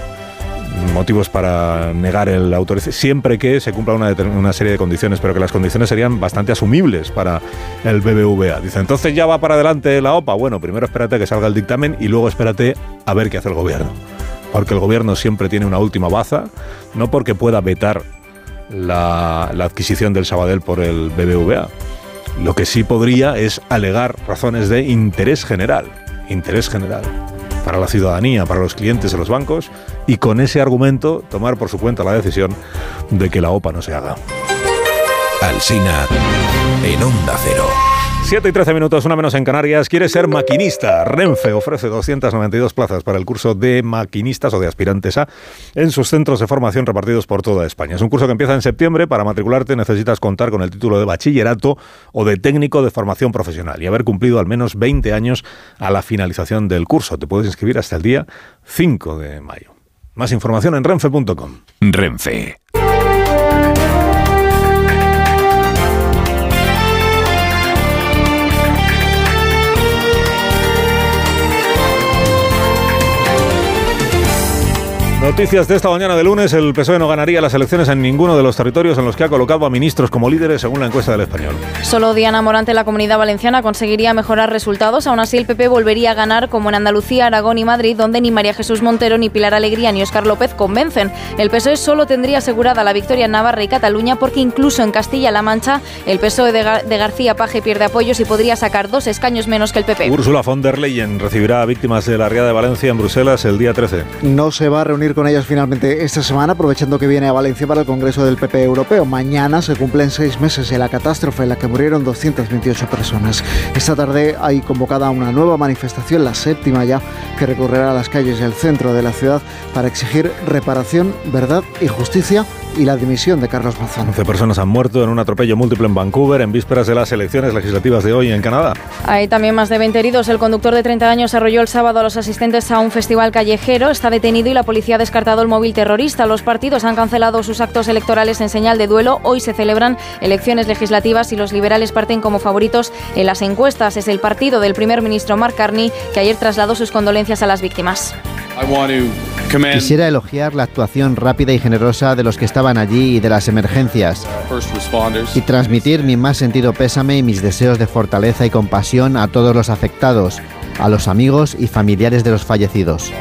motivos para negar el autorización, siempre que se cumpla una, serie de condiciones, pero que las condiciones serían bastante asumibles para el BBVA. Dice, entonces ya va para adelante la OPA. Bueno, primero espérate que salga el dictamen y luego espérate a ver qué hace el gobierno. Porque el gobierno siempre tiene una última baza, no porque pueda vetar la, la adquisición del Sabadell por el BBVA. Lo que sí podría es alegar razones de interés general. Interés general para la ciudadanía, para los clientes de los bancos y con ese argumento tomar por su cuenta la decisión de que la OPA no se haga. Alsina en Onda Cero. 7 y 13 minutos, una menos en Canarias. ¿Quieres ser maquinista? Renfe ofrece 292 plazas para el curso de maquinistas o de aspirantes A en sus centros de formación repartidos por toda España. Es un curso que empieza en septiembre. Para matricularte necesitas contar con el título de bachillerato o de técnico de formación profesional y haber cumplido al menos 20 años a la finalización del curso. Te puedes inscribir hasta el día 5 de mayo. Más información en renfe.com. Renfe. Noticias de esta mañana de lunes, el PSOE no ganaría las elecciones en ninguno de los territorios en los que ha colocado a ministros como líderes según la encuesta del español. Solo Diana Morante, la comunidad valenciana, conseguiría mejorar resultados. Aún así, el PP volvería a ganar como en Andalucía, Aragón y Madrid, donde ni María Jesús Montero, ni Pilar Alegría, ni Óscar López convencen. El PSOE solo tendría asegurada la victoria en Navarra y Cataluña porque incluso en Castilla-La Mancha el PSOE de, García Paje pierde apoyos y podría sacar dos escaños menos que el PP. Úrsula von der Leyen recibirá a víctimas de la Riada de Valencia en Bruselas el día 13. No se va a reunir con ellas finalmente esta semana, aprovechando que viene a Valencia para el Congreso del PP Europeo. Mañana se cumplen seis meses de la catástrofe en la que murieron 228 personas. Esta tarde hay convocada una nueva manifestación, la séptima ya, que recorrerá las calles del centro de la ciudad para exigir reparación, verdad y justicia y la dimisión de Carlos Manzano. 11 personas han muerto en un atropello múltiple en Vancouver en vísperas de las elecciones legislativas de hoy en Canadá. Hay también más de 20 heridos. El conductor de 30 años arrolló el sábado a los asistentes a un festival callejero. Está detenido y la policía ha descartado el móvil terrorista. Los partidos han cancelado sus actos electorales en señal de duelo. Hoy se celebran elecciones legislativas y los liberales parten como favoritos en las encuestas. Es el partido del primer ministro Mark Carney que ayer trasladó sus condolencias a las víctimas. Quisiera elogiar la actuación rápida y generosa de los que estaban allí y de las emergencias y transmitir mi más sentido pésame y mis deseos de fortaleza y compasión a todos los afectados, a los amigos y familiares de los fallecidos.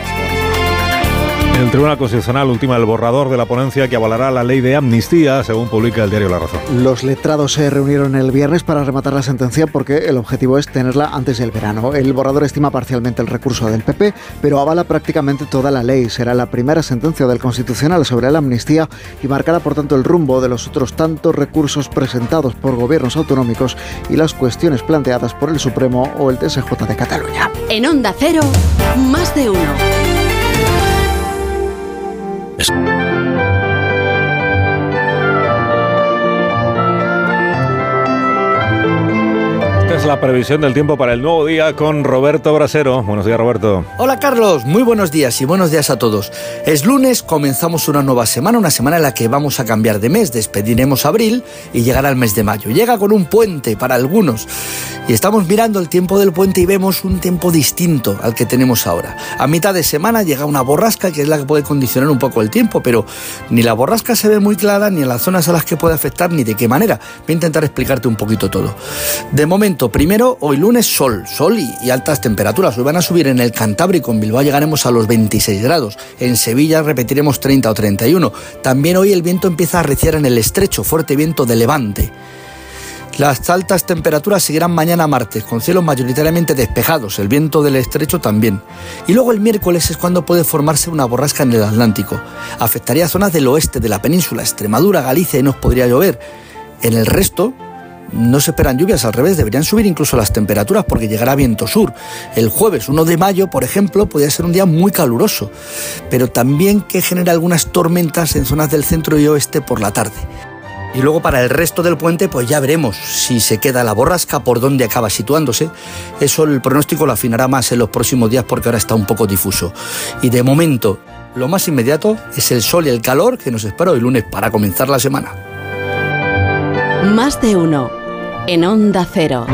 El Tribunal Constitucional ultima el borrador de la ponencia que avalará la ley de amnistía, según publica el diario La Razón. Los letrados se reunieron el viernes para rematar la sentencia porque el objetivo es tenerla antes del verano. El borrador estima parcialmente el recurso del PP, pero avala prácticamente toda la ley. Será la primera sentencia del Constitucional sobre la amnistía y marcará por tanto el rumbo de los otros tantos recursos presentados por gobiernos autonómicos y las cuestiones planteadas por el Supremo o el TSJ de Cataluña. En Onda Cero, más de uno. Esta la previsión del tiempo para el nuevo día con Roberto Brasero. Buenos días, Roberto. Hola, Carlos. Muy buenos días y buenos días a todos. Es lunes, comenzamos una nueva semana, una semana en la que vamos a cambiar de mes. Despediremos abril y llegará el mes de mayo. Llega con un puente para algunos. Y estamos mirando el tiempo del puente y vemos un tiempo distinto al que tenemos ahora. A mitad de semana llega una borrasca que es la que puede condicionar un poco el tiempo, pero ni la borrasca se ve muy clara, ni en las zonas a las que puede afectar, ni de qué manera. Voy a intentar explicarte un poquito todo. De momento, primero, hoy lunes sol, sol y, altas temperaturas. Hoy van a subir en el Cantábrico, en Bilbao llegaremos a los 26 grados. En Sevilla repetiremos 30 o 31. También hoy el viento empieza a arreciar en el estrecho, fuerte viento de levante. Las altas temperaturas seguirán mañana martes, con cielos mayoritariamente despejados, el viento del estrecho también. Y luego el miércoles es cuando puede formarse una borrasca en el Atlántico. Afectaría zonas del oeste de la península, Extremadura, Galicia y nos podría llover. En el resto, no se esperan lluvias, al revés, deberían subir incluso las temperaturas porque llegará viento sur. El jueves 1 de mayo, por ejemplo, podría ser un día muy caluroso, pero también que genera algunas tormentas en zonas del centro y oeste por la tarde. Y luego para el resto del puente, pues ya veremos si se queda la borrasca, por dónde acaba situándose. Eso el pronóstico lo afinará más en los próximos días porque ahora está un poco difuso. Y de momento, lo más inmediato es el sol y el calor que nos espera hoy lunes para comenzar la semana. Más de uno en Onda Cero.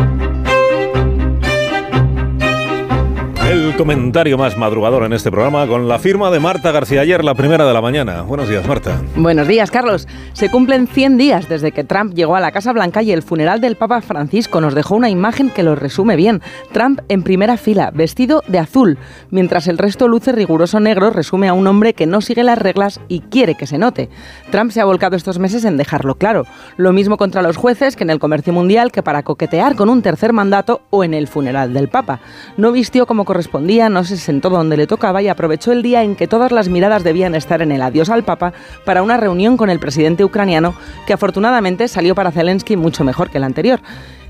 El comentario más madrugador en este programa con la firma de Marta García ayer, la primera de la mañana. Buenos días, Marta. Buenos días, Carlos. Se cumplen 100 días desde que Trump llegó a la Casa Blanca y el funeral del Papa Francisco nos dejó una imagen que lo resume bien. Trump en primera fila, vestido de azul, mientras el resto luce riguroso negro, resume a un hombre que no sigue las reglas y quiere que se note. Trump se ha volcado estos meses en dejarlo claro. Lo mismo contra los jueces que en el comercio mundial, que para coquetear con un tercer mandato o en el funeral del Papa. No vistió como corresponde respondía, no se sentó donde le tocaba y aprovechó el día en que todas las miradas debían estar en el adiós al Papa para una reunión con el presidente ucraniano que afortunadamente salió para Zelensky mucho mejor que el anterior.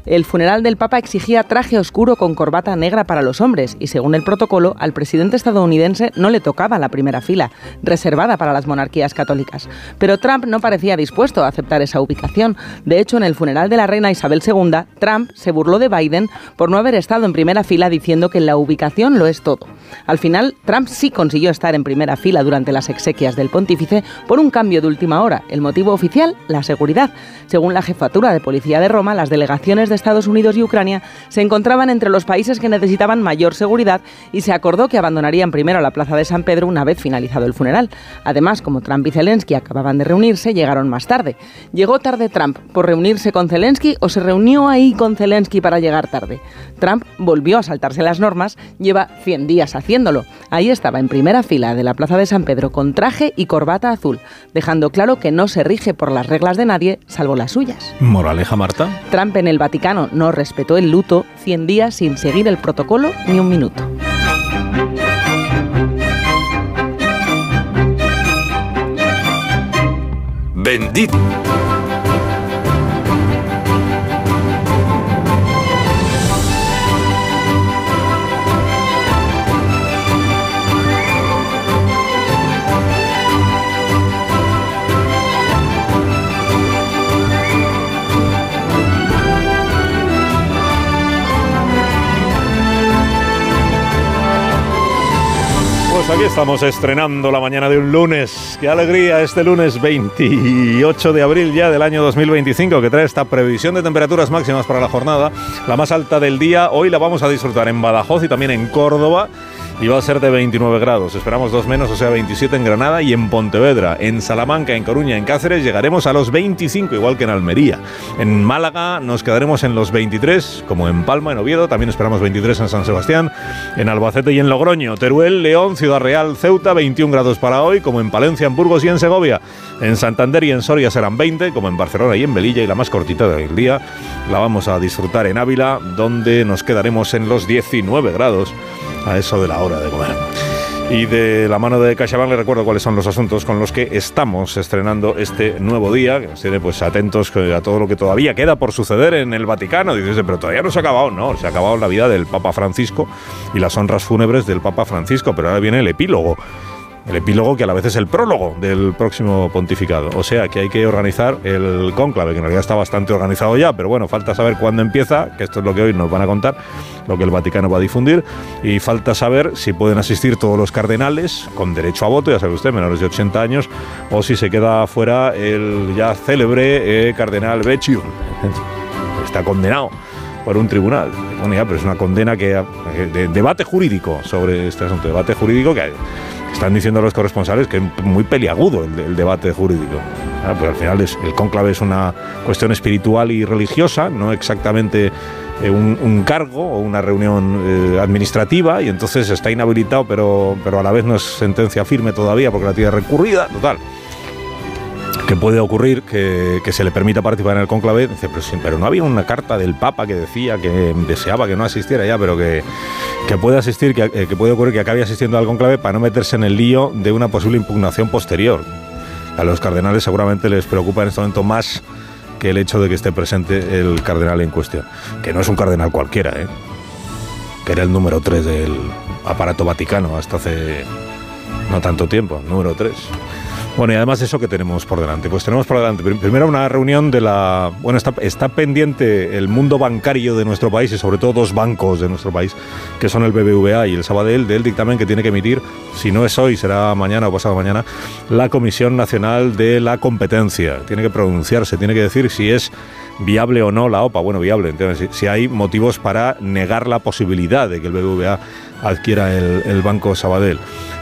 El funeral del Papa exigía traje oscuro con corbata negra para los hombres y según el protocolo al presidente estadounidense no le tocaba la primera fila, reservada para las monarquías católicas. Pero Trump no parecía dispuesto a aceptar esa ubicación. De hecho, en el funeral de la reina Isabel II, Trump se burló de Biden por no haber estado en primera fila diciendo que la ubicación lo es todo. Al final, Trump sí consiguió estar en primera fila durante las exequias del pontífice por un cambio de última hora. El motivo oficial, la seguridad. Según la jefatura de policía de Roma, las delegaciones de Estados Unidos y Ucrania se encontraban entre los países que necesitaban mayor seguridad y se acordó que abandonarían primero la Plaza de San Pedro una vez finalizado el funeral. Además, como Trump y Zelensky acababan de reunirse, llegaron más tarde. ¿Llegó tarde Trump por reunirse con Zelensky o se reunió ahí con Zelensky para llegar tarde? Trump volvió a saltarse las normas, lleva 100 días haciéndolo. Ahí estaba en primera fila de la Plaza de San Pedro con traje y corbata azul, dejando claro que no se rige por las reglas de nadie, salvo las suyas. Moraleja, Marta. Trump en el Vaticano no respetó el luto 100 días sin seguir el protocolo ni un minuto. Bendito. Pues aquí estamos estrenando la mañana de un lunes. Qué alegría este lunes 28 de abril ya del año 2025 que trae esta previsión de temperaturas máximas para la jornada. La más alta del día hoy la vamos a disfrutar en Badajoz y también en Córdoba y va a ser de 29 grados. Esperamos dos menos, o sea, 27 en Granada y en Pontevedra. En Salamanca, en Coruña, en Cáceres llegaremos a los 25, igual que en Almería. En Málaga nos quedaremos en los 23, como en Palma, en Oviedo. También esperamos 23 en San Sebastián, en Albacete y en Logroño. Teruel, León, Ciudad Real, Ceuta, 21 grados para hoy, como en Palencia, en Burgos y en Segovia. En Santander y en Soria serán 20, como en Barcelona y en Melilla. Y la más cortita del día la vamos a disfrutar en Ávila, donde nos quedaremos en los 19 grados a eso de la hora de comer. Y de la mano de CaixaBank le recuerdo cuáles son los asuntos con los que estamos estrenando este nuevo día, que nos tiene pues atentos a todo lo que todavía queda por suceder en el Vaticano. Dices, pero todavía no se ha acabado, no, se ha acabado la vida del Papa Francisco y las honras fúnebres del Papa Francisco, pero ahora viene el epílogo el epílogo que a la vez es el prólogo del próximo pontificado. O sea que hay que organizar el cónclave, que en realidad está bastante organizado ya, pero bueno, falta saber cuándo empieza, que esto es lo que hoy nos van a contar, lo que el Vaticano va a difundir, y falta saber si pueden asistir todos los cardenales con derecho a voto, ya sabe usted, menores de 80 años, o si se queda fuera el ya célebre eh, cardenal Becciu. Está condenado por un tribunal. Bueno, ya, pero es una condena que eh, de debate jurídico sobre este asunto, debate jurídico que están diciendo los corresponsales que es muy peliagudo el, debate jurídico. Ah, pues al final es, el cónclave es una cuestión espiritual y religiosa, no exactamente eh, un, cargo o una reunión eh, administrativa, y entonces está inhabilitado, pero, pero a la vez no es sentencia firme todavía porque la tiene recurrida, total que puede ocurrir que, se le permita participar en el conclave. Dice, pero, pero, no había una carta del Papa que decía que deseaba que no asistiera ya, pero que, que puede asistir, que, eh, que, puede ocurrir que acabe asistiendo al conclave para no meterse en el lío de una posible impugnación posterior. A los cardenales seguramente les preocupa en este momento más que el hecho de que esté presente el cardenal en cuestión, que no es un cardenal cualquiera, ¿eh? que era el número 3 del aparato vaticano hasta hace no tanto tiempo, número 3. Bueno, y además eso que tenemos por delante. Pues tenemos por delante primero una reunión de la... Bueno, está, pendiente el mundo bancario de nuestro país y sobre todo dos bancos de nuestro país, que son el BBVA y el Sabadell, del dictamen que tiene que emitir, si no es hoy, será mañana o pasado mañana, la Comisión Nacional de la Competencia. Tiene que pronunciarse, tiene que decir si es viable o no la OPA. Bueno, viable, entonces, si, hay motivos para negar la posibilidad de que el BBVA adquiera el Banco Sabadell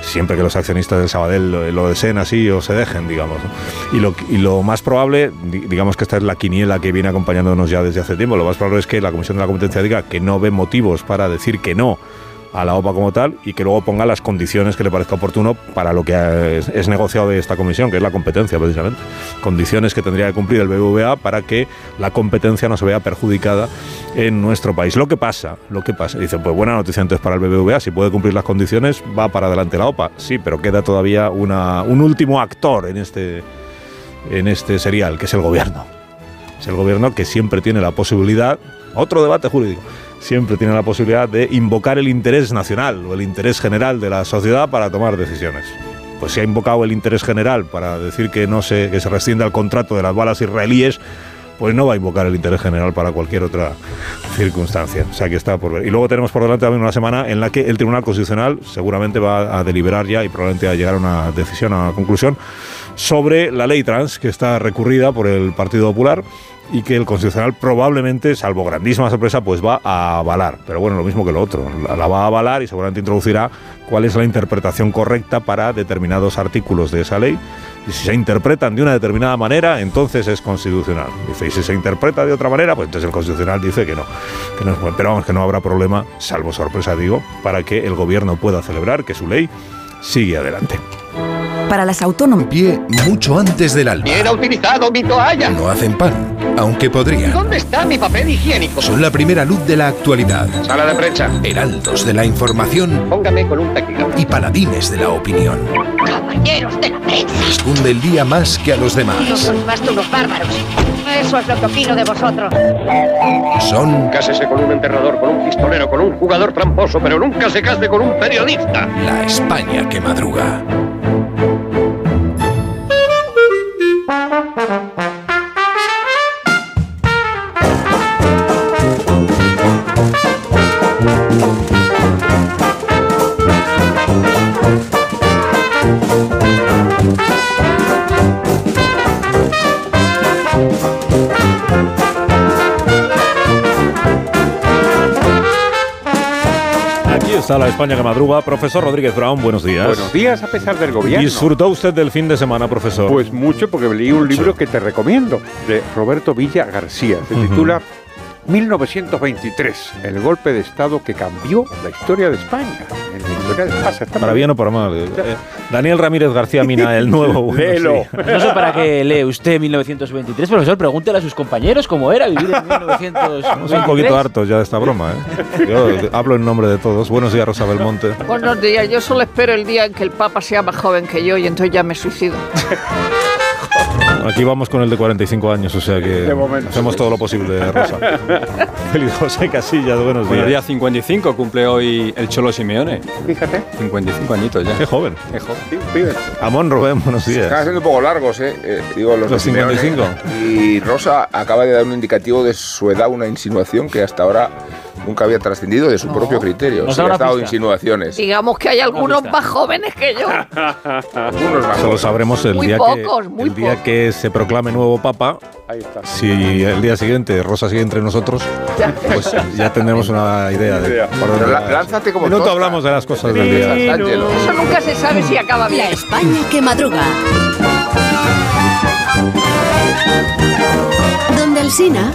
siempre que los accionistas del Sabadell lo, deseen así o se dejen, digamos. Y, lo, y lo más probable, digamos que esta es la quiniela que viene acompañándonos ya desde hace tiempo, lo más probable es que la Comisión de la Competencia diga que no ve motivos para decir que no a la OPA como tal y que luego ponga las condiciones que le parezca oportuno para lo que es, negociado de esta comisión, que es la competencia precisamente. Condiciones que tendría que cumplir el BBVA para que la competencia no se vea perjudicada en nuestro país. Lo que pasa, lo que pasa, dice, pues buena noticia entonces para el BBVA, si puede cumplir las condiciones, va para adelante la OPA. Sí, pero queda todavía una, un último actor en este, en este serial, que es el gobierno. Es el gobierno que siempre tiene la posibilidad, otro debate jurídico, siempre tiene la posibilidad de invocar el interés nacional o el interés general de la sociedad para tomar decisiones. Pues si ha invocado el interés general para decir que no se, que se rescinde al contrato de las balas israelíes, pues no va a invocar el interés general para cualquier otra circunstancia. O sea que está por ver. Y luego tenemos por delante también una semana en la que el Tribunal Constitucional seguramente va a deliberar ya y probablemente a llegar a una decisión, a una conclusión sobre la ley trans que está recurrida por el Partido Popular y que el Constitucional probablemente, salvo grandísima sorpresa, pues va a avalar. Pero bueno, lo mismo que lo otro, la, va a avalar y seguramente introducirá cuál es la interpretación correcta para determinados artículos de esa ley. Y si se interpretan de una determinada manera, entonces es constitucional. Y si se interpreta de otra manera, pues entonces el Constitucional dice que no. Que no pero vamos, que no habrá problema, salvo sorpresa digo, para que el gobierno pueda celebrar que su ley sigue adelante. Para las autónomas. Pie mucho antes del alba. Bien utilizado mi toalla. No hacen pan, aunque podrían. ¿Dónde está mi papel higiénico? Son la primera luz de la actualidad. Sala de prensa. Heraldos de la información. Póngame con un taquígrafo. Y paladines de la opinión. Caballeros de la prensa. Esconde el día más que a los demás. No sois más que unos bárbaros. Eso es lo que opino de vosotros. Son. Cásese con un enterrador, con un pistolero, con un jugador tramposo, pero nunca se case con un periodista. La España que madruga. Está la España que madruga. Profesor Rodríguez Brown, buenos días. Buenos días, a pesar del gobierno. ¿Disfrutó usted del fin de semana, profesor? Pues mucho, porque leí un libro que te recomiendo, de Roberto Villa García. Se titula 1923, el golpe de Estado que cambió la historia de España. Para bien o para mal. Eh, Daniel Ramírez García Mina, el nuevo. bueno, sí. No sé para qué lee usted 1923, profesor. Pregúntele a sus compañeros cómo era vivir en 1923. Estamos un poquito hartos ya de esta broma, ¿eh? Yo hablo en nombre de todos. Buenos días, Rosa Belmonte. Buenos días, yo solo espero el día en que el Papa sea más joven que yo y entonces ya me suicido. Aquí vamos con el de 45 años, o sea que De momento. hacemos todo lo posible, Rosa. Feliz José Casillas, buenos días. Buenos días, 55 cumple hoy el Cholo Simeone. Fíjate. 55 añitos ya. Qué joven. Qué joven. Sí. Amón Rubén, buenos Se están días. haciendo un poco largos, ¿eh? Eh, digo, los, Los de Simeone. 55. Y Rosa acaba de dar un indicativo de su edad, una insinuación que hasta ahora nunca había trascendido de su propio criterio. Nos Sí, da ha una dado pista. insinuaciones. Digamos que hay algunos más jóvenes que yo. Algunos más. Solo sabremos el Muy día, pocos, que, muy el día que se proclame nuevo Papa. Ahí está. Si el día siguiente Rosa sigue entre nosotros, pues ya tendremos una idea de Idea. por la- lánzate como Minuto hablamos de las cosas del día. Eso nunca se sabe si acaba bien. La España que madruga. Donde el Sina.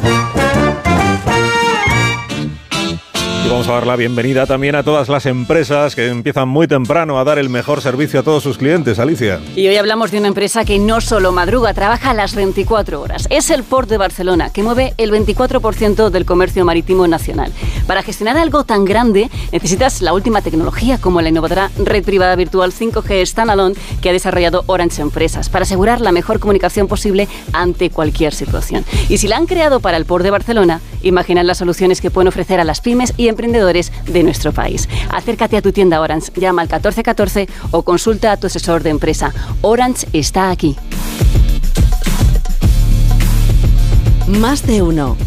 Y vamos a dar la bienvenida también a todas las empresas que empiezan muy temprano a dar el mejor servicio a todos sus clientes. Alicia. Y hoy hablamos de una empresa que no solo madruga, trabaja a las 24 horas. Es el Port de Barcelona, que mueve el 24% del comercio marítimo nacional. Para gestionar algo tan grande, necesitas la última tecnología, como la innovadora red privada virtual 5G Standalone que ha desarrollado Orange Empresas, para asegurar la mejor comunicación posible ante cualquier situación. Y si la han creado para el Port de Barcelona, imaginan las soluciones que pueden ofrecer a las pymes y emprendedores de nuestro país. Acércate a tu tienda Orange, llama al 1414 o consulta a tu asesor de empresa. Orange está aquí. Más de uno.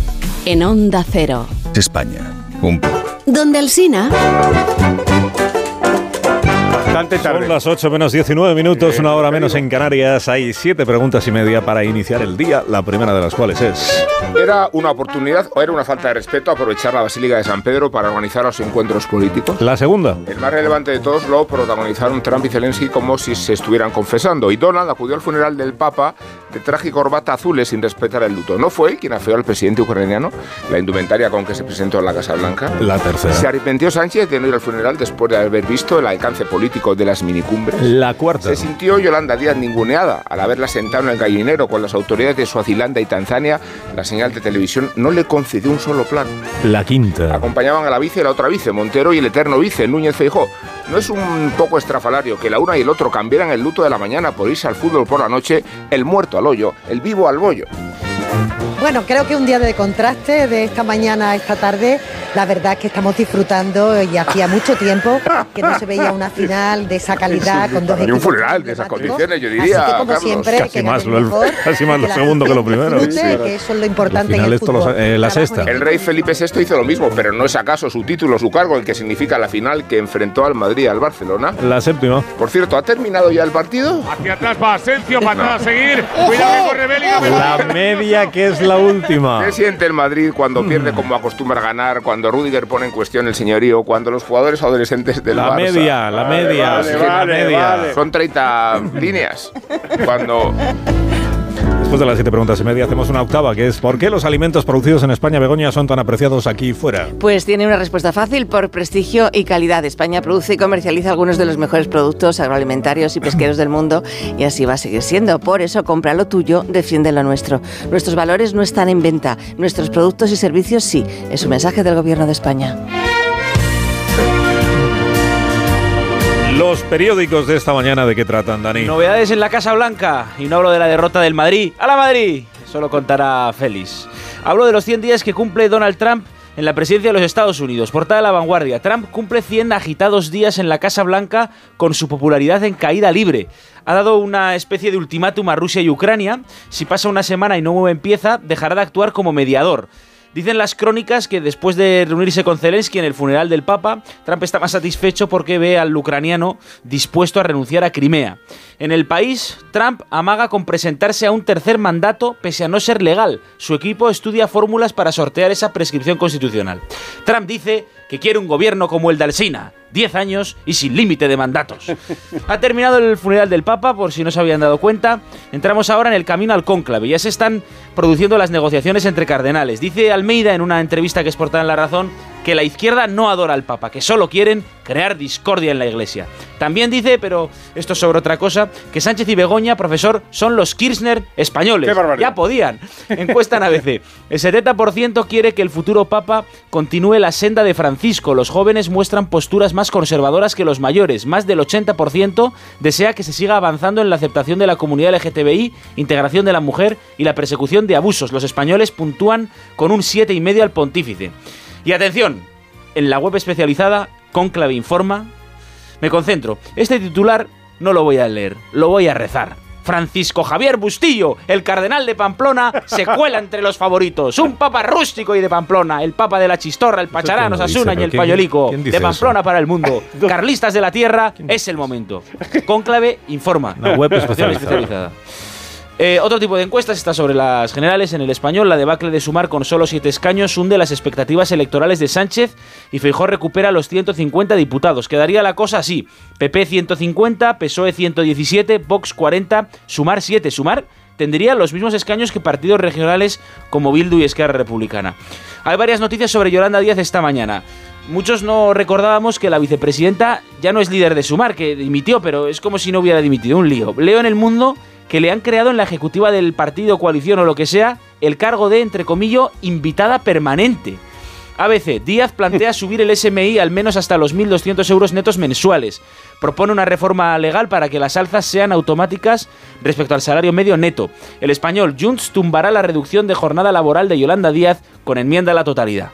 En Onda Cero. España. Un Donde el Sina. Bastante tarde. Son las 8 menos 19 minutos, una hora menos en Canarias. Hay siete preguntas y media para iniciar el día, la primera de las cuales es... ¿Era una oportunidad o era una falta de respeto aprovechar la Basílica de San Pedro para organizar los encuentros políticos? La segunda. El más relevante de todos lo protagonizaron Trump y Zelensky como si se estuvieran confesando. Y Donald acudió al funeral del Papa de traje y corbata azules sin respetar el luto. No fue él quien afeó al presidente ucraniano la indumentaria con que se presentó en la Casa Blanca. La tercera. Se arrepintió Sánchez de no ir al funeral después de haber visto el alcance político de las minicumbres. La cuarta. Se sintió Yolanda Díaz ninguneada al haberla sentado en el gallinero con las autoridades de Suazilanda y Tanzania. La señal de televisión no le concedió un solo plano. La quinta. Acompañaban a la vice y la otra vice, Montero y el eterno vice, Núñez Feijó. ¿No es un poco estrafalario que la una y el otro cambiaran el luto de la mañana por irse al fútbol por la noche, el muerto al hoyo, el vivo al bollo? Bueno, creo que un día de contraste de esta mañana a esta tarde. La verdad es que estamos disfrutando y hacía mucho tiempo que no se veía una final de esa calidad con dos Ni un equipos. funeral de esas condiciones, yo diría. Así que como Carlos. siempre, Casi que más, el lo, mejor, casi más lo segundo que lo primero. disfrute, que eso es lo importante en final el esto lo fútbol. eh, la sexta. El rey Felipe VI hizo lo mismo, pero no es acaso su título, su cargo, el que significa la final que enfrentó al Madrid al Barcelona. La séptima. Por cierto, ¿ha terminado ya el partido? Hacia atrás va Asensio, patada a seguir. Cuidado que corre Bellingham. La media que es la última. ¿Qué siente el Madrid cuando pierde como acostumbra ganar, cuando Rudiger pone en cuestión el señorío, cuando los jugadores adolescentes del La Barça- media, la media, vale, la media. Son 30 líneas. Cuando Después de las siete preguntas y media hacemos una octava, que es ¿por qué los alimentos producidos en España, Begoña, son tan apreciados aquí fuera? Pues tiene una respuesta fácil por prestigio y calidad. España produce y comercializa algunos de los mejores productos agroalimentarios y pesqueros del mundo y así va a seguir siendo. Por eso compra lo tuyo, defiende lo nuestro. Nuestros valores no están en venta, nuestros productos y servicios sí. Es un mensaje del Gobierno de España. Los periódicos de esta mañana, ¿de qué tratan, Dani? Novedades en la Casa Blanca. Y no hablo de la derrota del Madrid. ¡A la Madrid! Eso lo contará Félix. Hablo de los 100 días que cumple Donald Trump en la presidencia de los Estados Unidos. Portada de la vanguardia. Trump cumple 100 agitados días en la Casa Blanca con su popularidad en caída libre. Ha dado una especie de ultimátum a Rusia y Ucrania. Si pasa una semana y no mueve pieza, dejará de actuar como mediador. Dicen las crónicas que después de reunirse con Zelensky en el funeral del Papa, Trump está más satisfecho porque ve al ucraniano dispuesto a renunciar a Crimea. En el país, Trump amaga con presentarse a un tercer mandato pese a no ser legal. Su equipo estudia fórmulas para sortear esa prescripción constitucional. Trump dice que quiere un gobierno como el de Alsina. 10 años y sin límite de mandatos. Ha terminado el funeral del Papa, por si no se habían dado cuenta. Entramos ahora en el camino al cónclave. Ya se están produciendo las negociaciones entre cardenales. Dice Almeida en una entrevista que es portada en La Razón que la izquierda no adora al Papa, que solo quieren crear discordia en la Iglesia. También dice, pero esto es sobre otra cosa, que Sánchez y Begoña, profesor, son los Kirchner españoles. ya podían. Encuesta en ABC. El 70% quiere que el futuro Papa continúe la senda de Francisco. Los jóvenes muestran posturas más conservadoras que los mayores. Más del 80% desea que se siga avanzando en la aceptación de la comunidad LGTBI, integración de la mujer y la persecución de abusos. Los españoles puntúan con un 7,5 al pontífice. Y atención, en la web especializada Conclave Informa, me concentro. Este titular no lo voy a leer, lo voy a rezar. Francisco Javier Bustillo, el cardenal de Pamplona, se cuela entre los favoritos. Un papa rústico y de Pamplona, el papa de la chistorra, el pacharán, Osasuna y el payolico. De Pamplona para el mundo. Carlistas de la tierra, es el momento. Conclave informa. La web especializada. Eh, otro tipo de encuestas está sobre las generales en el español. La debacle de Sumar con solo siete escaños hunde las expectativas electorales de Sánchez y Feijó recupera los 150 diputados. Quedaría la cosa así: PP 150, PSOE 117, Vox 40, Sumar 7. Sumar tendría los mismos escaños que partidos regionales como Bildu y Esquerra Republicana. Hay varias noticias sobre Yolanda Díaz esta mañana. Muchos no recordábamos que la vicepresidenta ya no es líder de Sumar, que dimitió, pero es como si no hubiera dimitido. Un lío. Leo en el mundo que le han creado en la ejecutiva del partido, coalición o lo que sea, el cargo de, entre comillas, invitada permanente. ABC, Díaz plantea subir el SMI al menos hasta los 1.200 euros netos mensuales. Propone una reforma legal para que las alzas sean automáticas respecto al salario medio neto. El español Junts tumbará la reducción de jornada laboral de Yolanda Díaz con enmienda a la totalidad.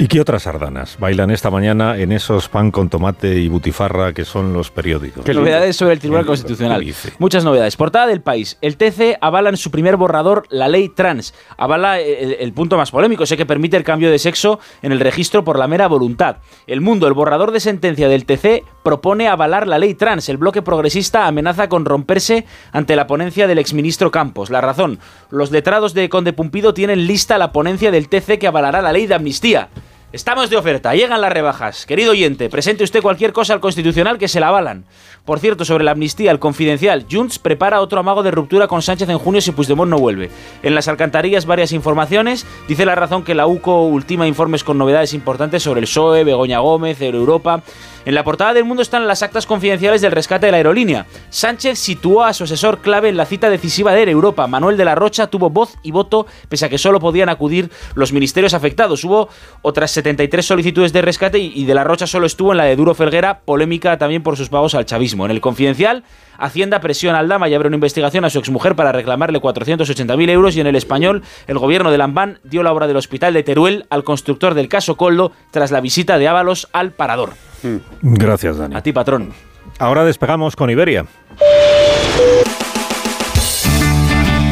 ¿Y qué otras sardanas bailan esta mañana en esos pan con tomate y butifarra que son los periódicos? ¿Qué novedades sobre el Tribunal Constitucional? Muchas novedades. Portada del país. El TC avala en su primer borrador la ley trans. Avala el, el punto más polémico, ese que permite el cambio de sexo en el registro por la mera voluntad. El Mundo, el borrador de sentencia del TC, propone avalar la ley trans. El bloque progresista amenaza con romperse ante la ponencia del exministro Campos. La razón, los letrados de Conde Pumpido tienen lista la ponencia del TC que avalará la ley de amnistía. Estamos de oferta, llegan las rebajas. Querido oyente, presente usted cualquier cosa al Constitucional que se la avalan. Por cierto, sobre la amnistía, el confidencial, Junts prepara otro amago de ruptura con Sánchez en junio si Puigdemont no vuelve. En las alcantarillas varias informaciones, dice la razón que la UCO ultima informes con novedades importantes sobre el PSOE, Begoña Gómez, Europa. En la portada del mundo están las actas confidenciales del rescate de la aerolínea. Sánchez situó a su asesor clave en la cita decisiva de Europa. Manuel de la Rocha tuvo voz y voto, pese a que solo podían acudir los ministerios afectados. Hubo otras 73 solicitudes de rescate y de la Rocha solo estuvo en la de Duro Felguera, polémica también por sus pagos al chavismo. En el confidencial, Hacienda presiona al Dama y abre una investigación a su exmujer para reclamarle 480.000 euros y en el español, el gobierno de Lambán dio la obra del hospital de Teruel al constructor del caso Coldo tras la visita de Ábalos al parador. Gracias, Dani. A ti, patrón. Ahora despegamos con Iberia.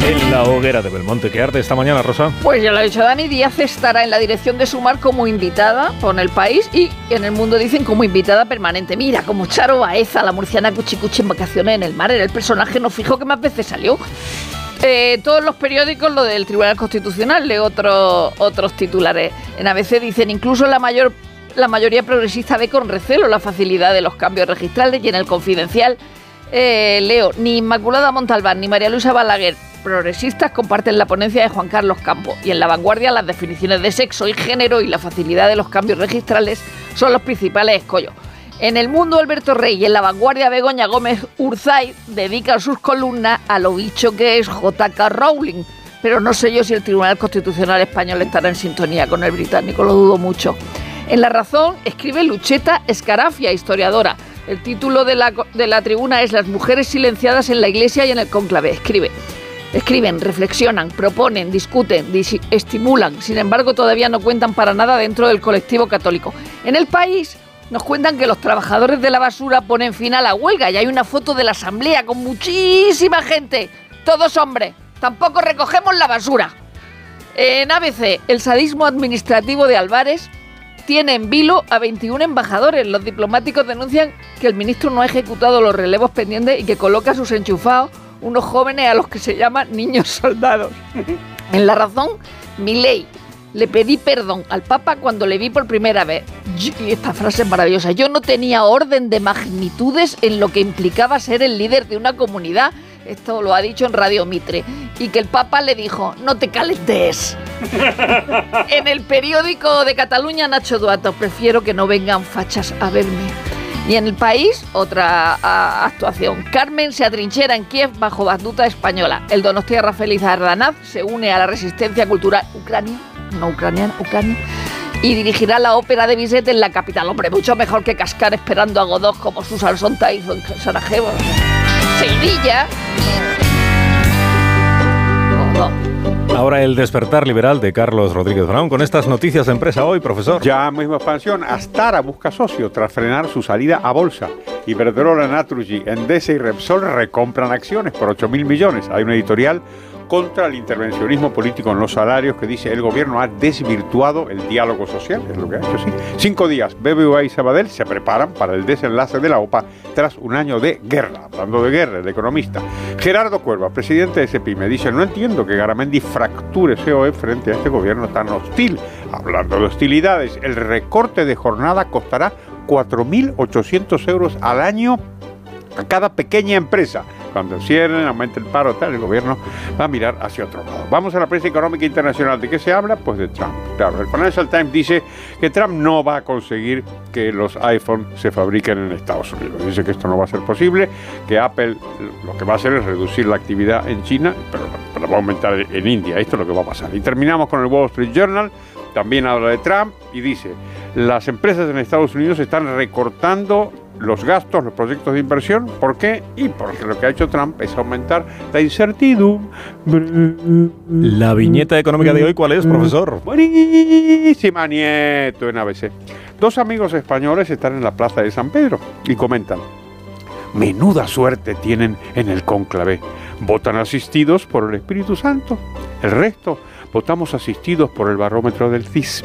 En la hoguera de Belmonte, ¿qué arte esta mañana, Rosa? Pues ya lo ha dicho Dani, Díaz estará en la dirección de Sumar como invitada por el país y en el mundo dicen como invitada permanente. Mira, como Charo Baeza, la murciana cuchicuchi en vacaciones en el mar, era el personaje no fijo que más veces salió. Eh, todos los periódicos, lo del Tribunal Constitucional, de otros otros titulares. En ABC dicen, incluso la mayor la mayoría progresista ve con recelo la facilidad de los cambios registrales y en el confidencial eh, leo, ni Inmaculada Montalbán ni María Luisa Balaguer, progresistas, comparten la ponencia de Juan Carlos Campo y en la vanguardia las definiciones de sexo y género y la facilidad de los cambios registrales son los principales escollos. En el mundo Alberto Rey y en la vanguardia Begoña Gómez Urzay dedican sus columnas a lo bicho que es JK Rowling, pero no sé yo si el Tribunal Constitucional Español estará en sintonía con el británico, lo dudo mucho. En La Razón escribe Lucheta Escarafia, historiadora. El título de la, de la tribuna es Las mujeres silenciadas en la iglesia y en el cónclave. Escribe. Escriben, reflexionan, proponen, discuten, estimulan, sin embargo todavía no cuentan para nada dentro del colectivo católico. En el país nos cuentan que los trabajadores de la basura ponen fin a la huelga y hay una foto de la asamblea con muchísima gente, todos hombres, tampoco recogemos la basura. En ABC, el sadismo administrativo de Álvarez tiene en vilo a 21 embajadores. Los diplomáticos denuncian que el ministro no ha ejecutado los relevos pendientes y que coloca a sus enchufados unos jóvenes a los que se llaman niños soldados. en la razón, mi ley. Le pedí perdón al Papa cuando le vi por primera vez. Y esta frase es maravillosa. Yo no tenía orden de magnitudes en lo que implicaba ser el líder de una comunidad. Esto lo ha dicho en Radio Mitre. Y que el Papa le dijo, no te calentes. en el periódico de Cataluña, Nacho Duato, prefiero que no vengan fachas a verme. Y en el país, otra a, actuación. Carmen se atrinchera en Kiev bajo batuta española. El Donostia Feliz Ardanaz se une a la resistencia cultural ucrania, no ucraniana, ucrania, y dirigirá la ópera de Bizet en la capital. Hombre, mucho mejor que cascar esperando a Godot como Susan Sontag hizo en Sarajevo. Sevilla. Ahora el despertar liberal de Carlos Rodríguez Brown con estas noticias de empresa hoy, profesor. Ya mismo expansión, Astara busca socio tras frenar su salida a bolsa. Iberdrola, Naturgy, Endesa y Repsol recompran acciones por 8 mil millones. Hay un editorial contra el intervencionismo político en los salarios que dice el gobierno ha desvirtuado el diálogo social, es lo que ha hecho, sí. Cinco días, BBVA y Sabadell se preparan para el desenlace de la OPA tras un año de guerra. Hablando de guerra, el economista. Gerardo Cuerva, presidente de SEPI, me dice, no entiendo que Garamendi fracture COE frente a este gobierno tan hostil. Hablando de hostilidades, el recorte de jornada costará 4.800 euros al año a cada pequeña empresa cuando cierren, aumente el paro, tal, el gobierno va a mirar hacia otro lado. Vamos a la prensa económica internacional. ¿De qué se habla? Pues de Trump. Claro, el Financial Times dice que Trump no va a conseguir que los iPhone se fabriquen en Estados Unidos. Dice que esto no va a ser posible, que Apple lo que va a hacer es reducir la actividad en China, pero, pero va a aumentar en India. Esto es lo que va a pasar. Y terminamos con el Wall Street Journal. También habla de Trump y dice, las empresas en Estados Unidos están recortando los gastos, los proyectos de inversión. ¿Por qué? Y porque lo que ha hecho Trump es aumentar la incertidumbre. La viñeta económica de hoy, ¿cuál es, profesor? Buenísima, nieto en ABC. Dos amigos españoles están en la plaza de San Pedro y comentan. Menuda suerte tienen en el cónclave. Votan asistidos por el Espíritu Santo. El resto votamos asistidos por el barómetro del CIS.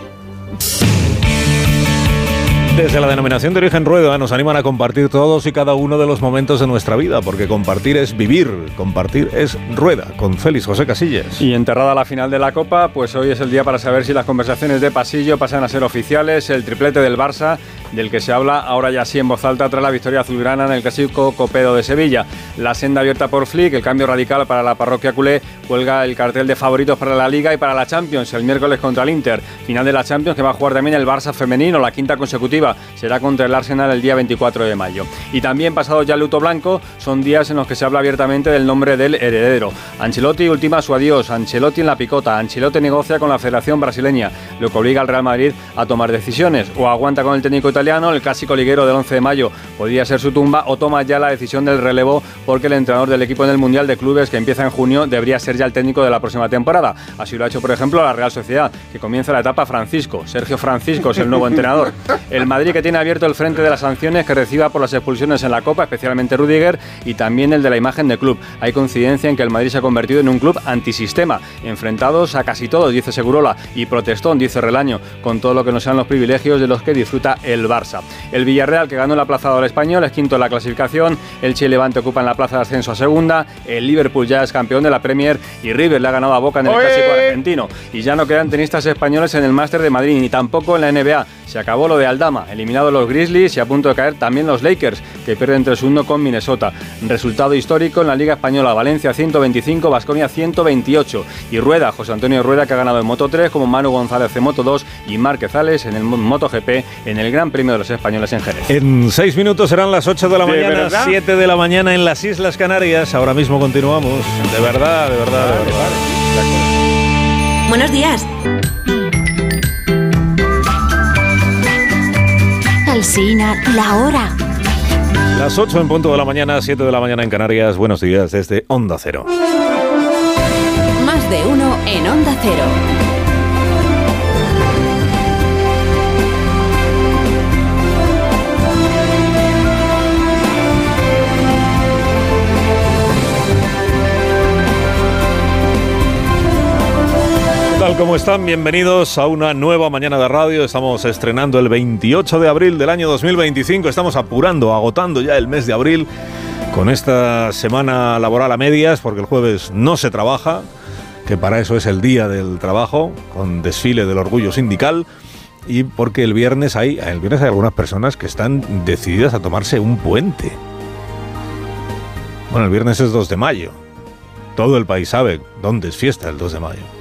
Desde la denominación de origen Rueda nos animan a compartir todos y cada uno de los momentos de nuestra vida, porque compartir es vivir, compartir es Rueda, con Félix José Casillas. Y enterrada la final de la Copa, pues hoy es el día para saber si las conversaciones de pasillo pasan a ser oficiales, el triplete del Barça, del que se habla ahora ya sí en voz alta tras la victoria azulgrana en el clásico Copedo de Sevilla. La senda abierta por Flick, el cambio radical para la parroquia culé, cuelga el cartel de favoritos para la Liga y para la Champions el miércoles contra el Inter. Final de la Champions que va a jugar también el Barça femenino, la quinta consecutiva será contra el Arsenal el día 24 de mayo. Y también pasado ya el luto blanco, son días en los que se habla abiertamente del nombre del heredero. Ancelotti ultima su adiós, Ancelotti en la picota, Ancelotti negocia con la Federación Brasileña, lo que obliga al Real Madrid a tomar decisiones. O aguanta con el técnico italiano, el clásico liguero del 11 de mayo podría ser su tumba, o toma ya la decisión del relevo porque el entrenador del equipo en el Mundial de Clubes que empieza en junio debería ser ya el técnico de la próxima temporada. Así lo ha hecho, por ejemplo, la Real Sociedad, que comienza la etapa Francisco. Sergio Francisco es el nuevo entrenador. El Madrid que tiene abierto el frente de las sanciones que reciba por las expulsiones en la Copa, especialmente Rudiger, y también el de la imagen de club. Hay coincidencia en que el Madrid se ha convertido en un club antisistema, enfrentados a casi todos, dice Segurola, y protestón, dice Relaño, con todo lo que no sean los privilegios de los que disfruta el Barça. El Villarreal, que ganó la plaza del español, es quinto en la clasificación, el Chile Levante ocupa en la plaza de ascenso a segunda, el Liverpool ya es campeón de la Premier y River le ha ganado a Boca en el clásico argentino. Y ya no quedan tenistas españoles en el Máster de Madrid, ni tampoco en la NBA. Se acabó lo de Aldama, eliminado los Grizzlies y a punto de caer también los Lakers, que pierden 3-1 con Minnesota. Resultado histórico en la Liga Española, Valencia 125, Vasconia 128. Y Rueda, José Antonio Rueda, que ha ganado en Moto 3, como Manu González en Moto 2 y Márquez en el MotoGP en el Gran Premio de los Españoles en Jerez. En seis minutos serán las 8 de la ¿De mañana, verdad? 7 de la mañana en las Islas Canarias. Ahora mismo continuamos. De verdad, de verdad, de verdad. Buenos días. Alsina, la hora. Las 8 en punto de la mañana, 7 de la mañana en Canarias. Buenos días desde Onda Cero. Más de uno en Onda Cero. ¿Cómo están? Bienvenidos a una nueva mañana de radio. Estamos estrenando el 28 de abril del año 2025. Estamos apurando, agotando ya el mes de abril con esta semana laboral a medias, porque el jueves no se trabaja. que para eso es el día del trabajo, con desfile del orgullo sindical, y porque el viernes hay, el viernes hay algunas personas que están decididas a tomarse un puente. Bueno, el viernes es 2 de mayo. Todo el país sabe dónde es fiesta el 2 de mayo.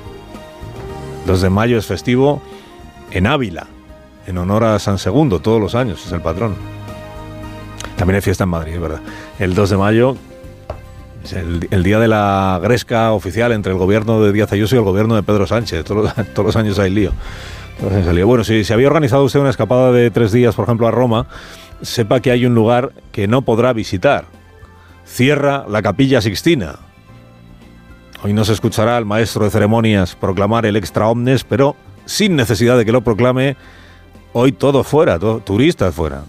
2 de mayo es festivo en Ávila, en honor a San Segundo, todos los años, es el patrón. También hay fiesta en Madrid, es verdad. El 2 de mayo es el, día de la gresca oficial entre el gobierno de Díaz Ayuso y el gobierno de Pedro Sánchez. Todos, todos los años hay lío. Bueno, si se había organizado usted una escapada de tres días, por ejemplo, a Roma, sepa que hay un lugar que no podrá visitar. Cierra la capilla Sixtina. Hoy no se escuchará al maestro de ceremonias proclamar el extra omnes, pero sin necesidad de que lo proclame, hoy todo fuera, todo, turistas fuera.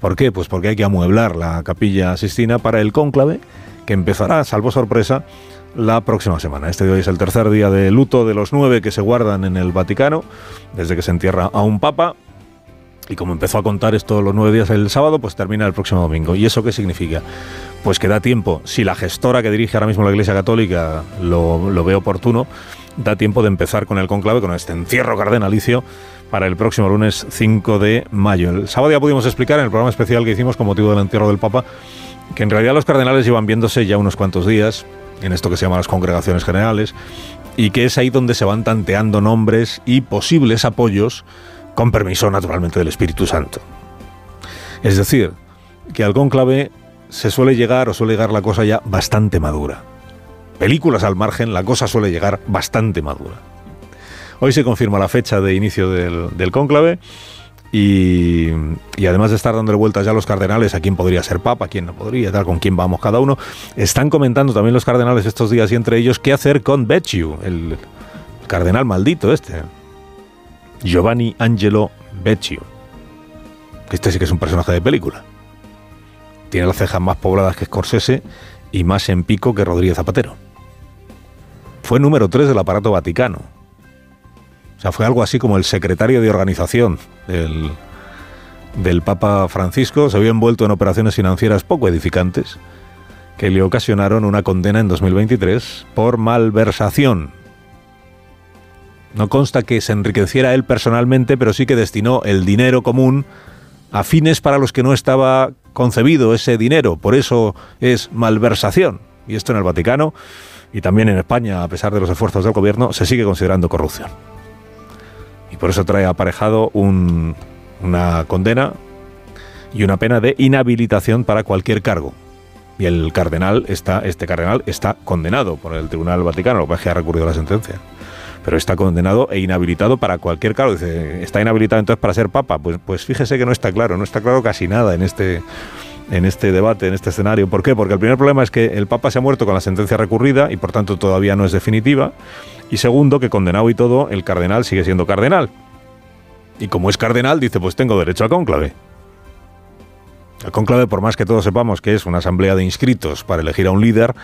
¿Por qué? Pues porque hay que amueblar la capilla Sixtina para el cónclave que empezará, salvo sorpresa, la próxima semana. Este de hoy es el tercer día de luto de los nueve que se guardan en el Vaticano, desde que se entierra a un papa. Y como empezó a contar esto los nueve días el sábado, pues termina el próximo domingo. ¿Y eso qué significa? Pues que da tiempo, si la gestora que dirige ahora mismo la Iglesia Católica lo, lo ve oportuno, da tiempo de empezar con el conclave, con este encierro cardenalicio para el próximo lunes 5 de mayo. El sábado ya pudimos explicar en el programa especial que hicimos con motivo del entierro del Papa que en realidad los cardenales llevan viéndose ya unos cuantos días en esto que se llama las congregaciones generales y que es ahí donde se van tanteando nombres y posibles apoyos con permiso naturalmente del Espíritu Santo. Es decir, que al cónclave se suele llegar o suele llegar la cosa ya bastante madura. Películas al margen, la cosa suele llegar bastante madura. Hoy se confirma la fecha de inicio del, cónclave y, además de estar dándole vueltas ya a los cardenales a quién podría ser papa, quién no podría, tal, con quién vamos cada uno, están comentando también los cardenales estos días y entre ellos qué hacer con Becciu, el cardenal maldito este. Giovanni Angelo Becciu. Este sí que es un personaje de película. Tiene las cejas más pobladas que Scorsese y más en pico que Rodríguez Zapatero. Fue número 3 del aparato vaticano o sea, fue algo así como el secretario de organización del, del Papa Francisco. Se había envuelto en operaciones financieras poco edificantes que le ocasionaron una condena en 2023 por malversación. No consta que se enriqueciera él personalmente, pero sí que destinó el dinero común a fines para los que no estaba concebido ese dinero. Por eso es malversación. Y esto en el Vaticano y también en España, a pesar de los esfuerzos del gobierno, se sigue considerando corrupción por eso trae aparejado una condena y una pena de inhabilitación para cualquier cargo. Y el cardenal está, este cardenal está condenado por el Tribunal Vaticano, lo que ha recurrido la sentencia. Pero está condenado e inhabilitado para cualquier cargo. Dice, ¿está inhabilitado entonces para ser papa? Pues, pues fíjese que no está claro, no está claro casi nada en este, en este debate, en este escenario. ¿Por qué? Porque el primer problema es que el Papa se ha muerto con la sentencia recurrida y por tanto todavía no es definitiva. Y segundo, que condenado y todo, el cardenal sigue siendo cardenal. Y como es cardenal, dice, pues tengo derecho a cónclave. El cónclave, por más que todos sepamos que es una asamblea de inscritos para elegir a un líder,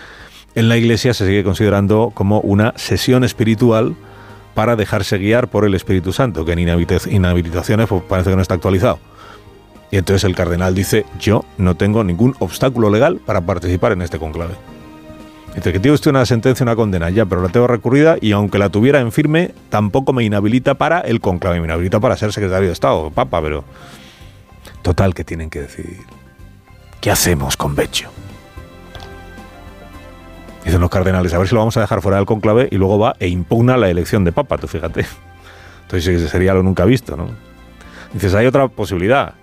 en la Iglesia se sigue considerando como una sesión espiritual para dejarse guiar por el Espíritu Santo, que en inhabilitaciones pues, parece que no está actualizado. Y entonces el cardenal dice, yo no tengo ningún obstáculo legal para participar en este conclave. Dice que tiene usted una sentencia, una condena, ya, pero la tengo recurrida y aunque la tuviera en firme, tampoco me inhabilita para el conclave, me inhabilita para ser secretario de Estado, papa, pero... Total, que tienen que decidir. ¿Qué hacemos con Beccio? Dicen los cardenales, a ver si lo vamos a dejar fuera del conclave y luego va e impugna la elección de papa, tú fíjate. Entonces sería lo nunca visto, ¿no? Dices, hay otra posibilidad,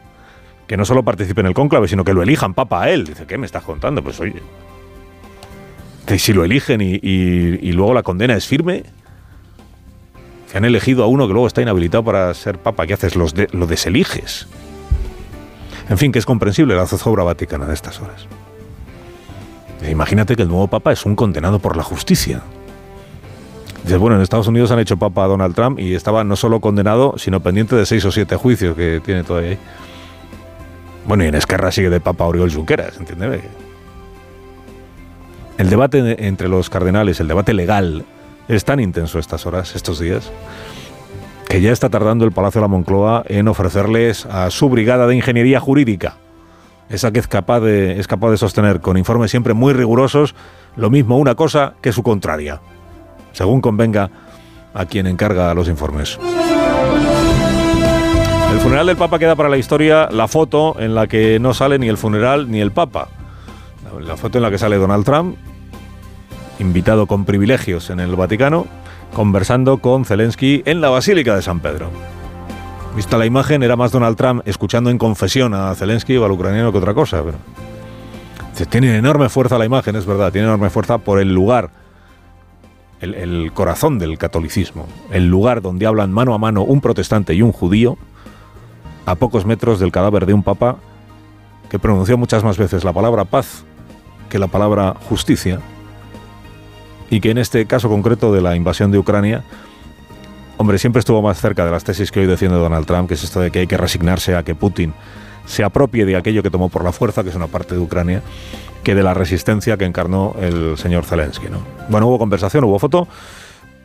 que no solo participe en el conclave, sino que lo elijan papa a él. Dice, ¿qué me estás contando? Pues oye, y si lo eligen y, luego la condena es firme, que han elegido a uno que luego está inhabilitado para ser papa, ¿qué haces? Los lo deseliges. En fin, que es comprensible la zozobra vaticana de estas horas. Imagínate que el nuevo papa es un condenado por la justicia. Dices, bueno, en Estados Unidos han hecho papa a Donald Trump y estaba no solo condenado, sino pendiente de seis o siete juicios que tiene todavía ahí. Bueno, y en Esquerra sigue de papa Oriol Junqueras, ¿entiendes? El debate entre los cardenales, el debate legal, es tan intenso estas horas, estos días, que ya está tardando el Palacio de la Moncloa en ofrecerles a su brigada de ingeniería jurídica, esa que es capaz de, es capaz de sostener con informes siempre muy rigurosos lo mismo una cosa que su contraria. según convenga a quien encarga los informes. El funeral del Papa queda para la historia la foto en la que no sale ni el funeral ni el Papa. La foto en la que sale Donald Trump, invitado con privilegios en el Vaticano, conversando con Zelensky en la Basílica de San Pedro. Vista la imagen, era más Donald Trump escuchando en confesión a Zelensky o al ucraniano que otra cosa. Pero... Tiene enorme fuerza la imagen, es verdad, tiene enorme fuerza por el lugar, el, el corazón del catolicismo, el lugar donde hablan mano a mano un protestante y un judío, a pocos metros del cadáver de un papa que pronunció muchas más veces la palabra paz que la palabra justicia, y que en este caso concreto de la invasión de Ucrania, hombre, siempre estuvo más cerca de las tesis que hoy defiende Donald Trump, que es esto de que hay que resignarse a que Putin se apropie de aquello que tomó por la fuerza, que es una parte de Ucrania, que de la resistencia que encarnó el señor Zelensky. ¿no? Bueno, hubo conversación, hubo foto.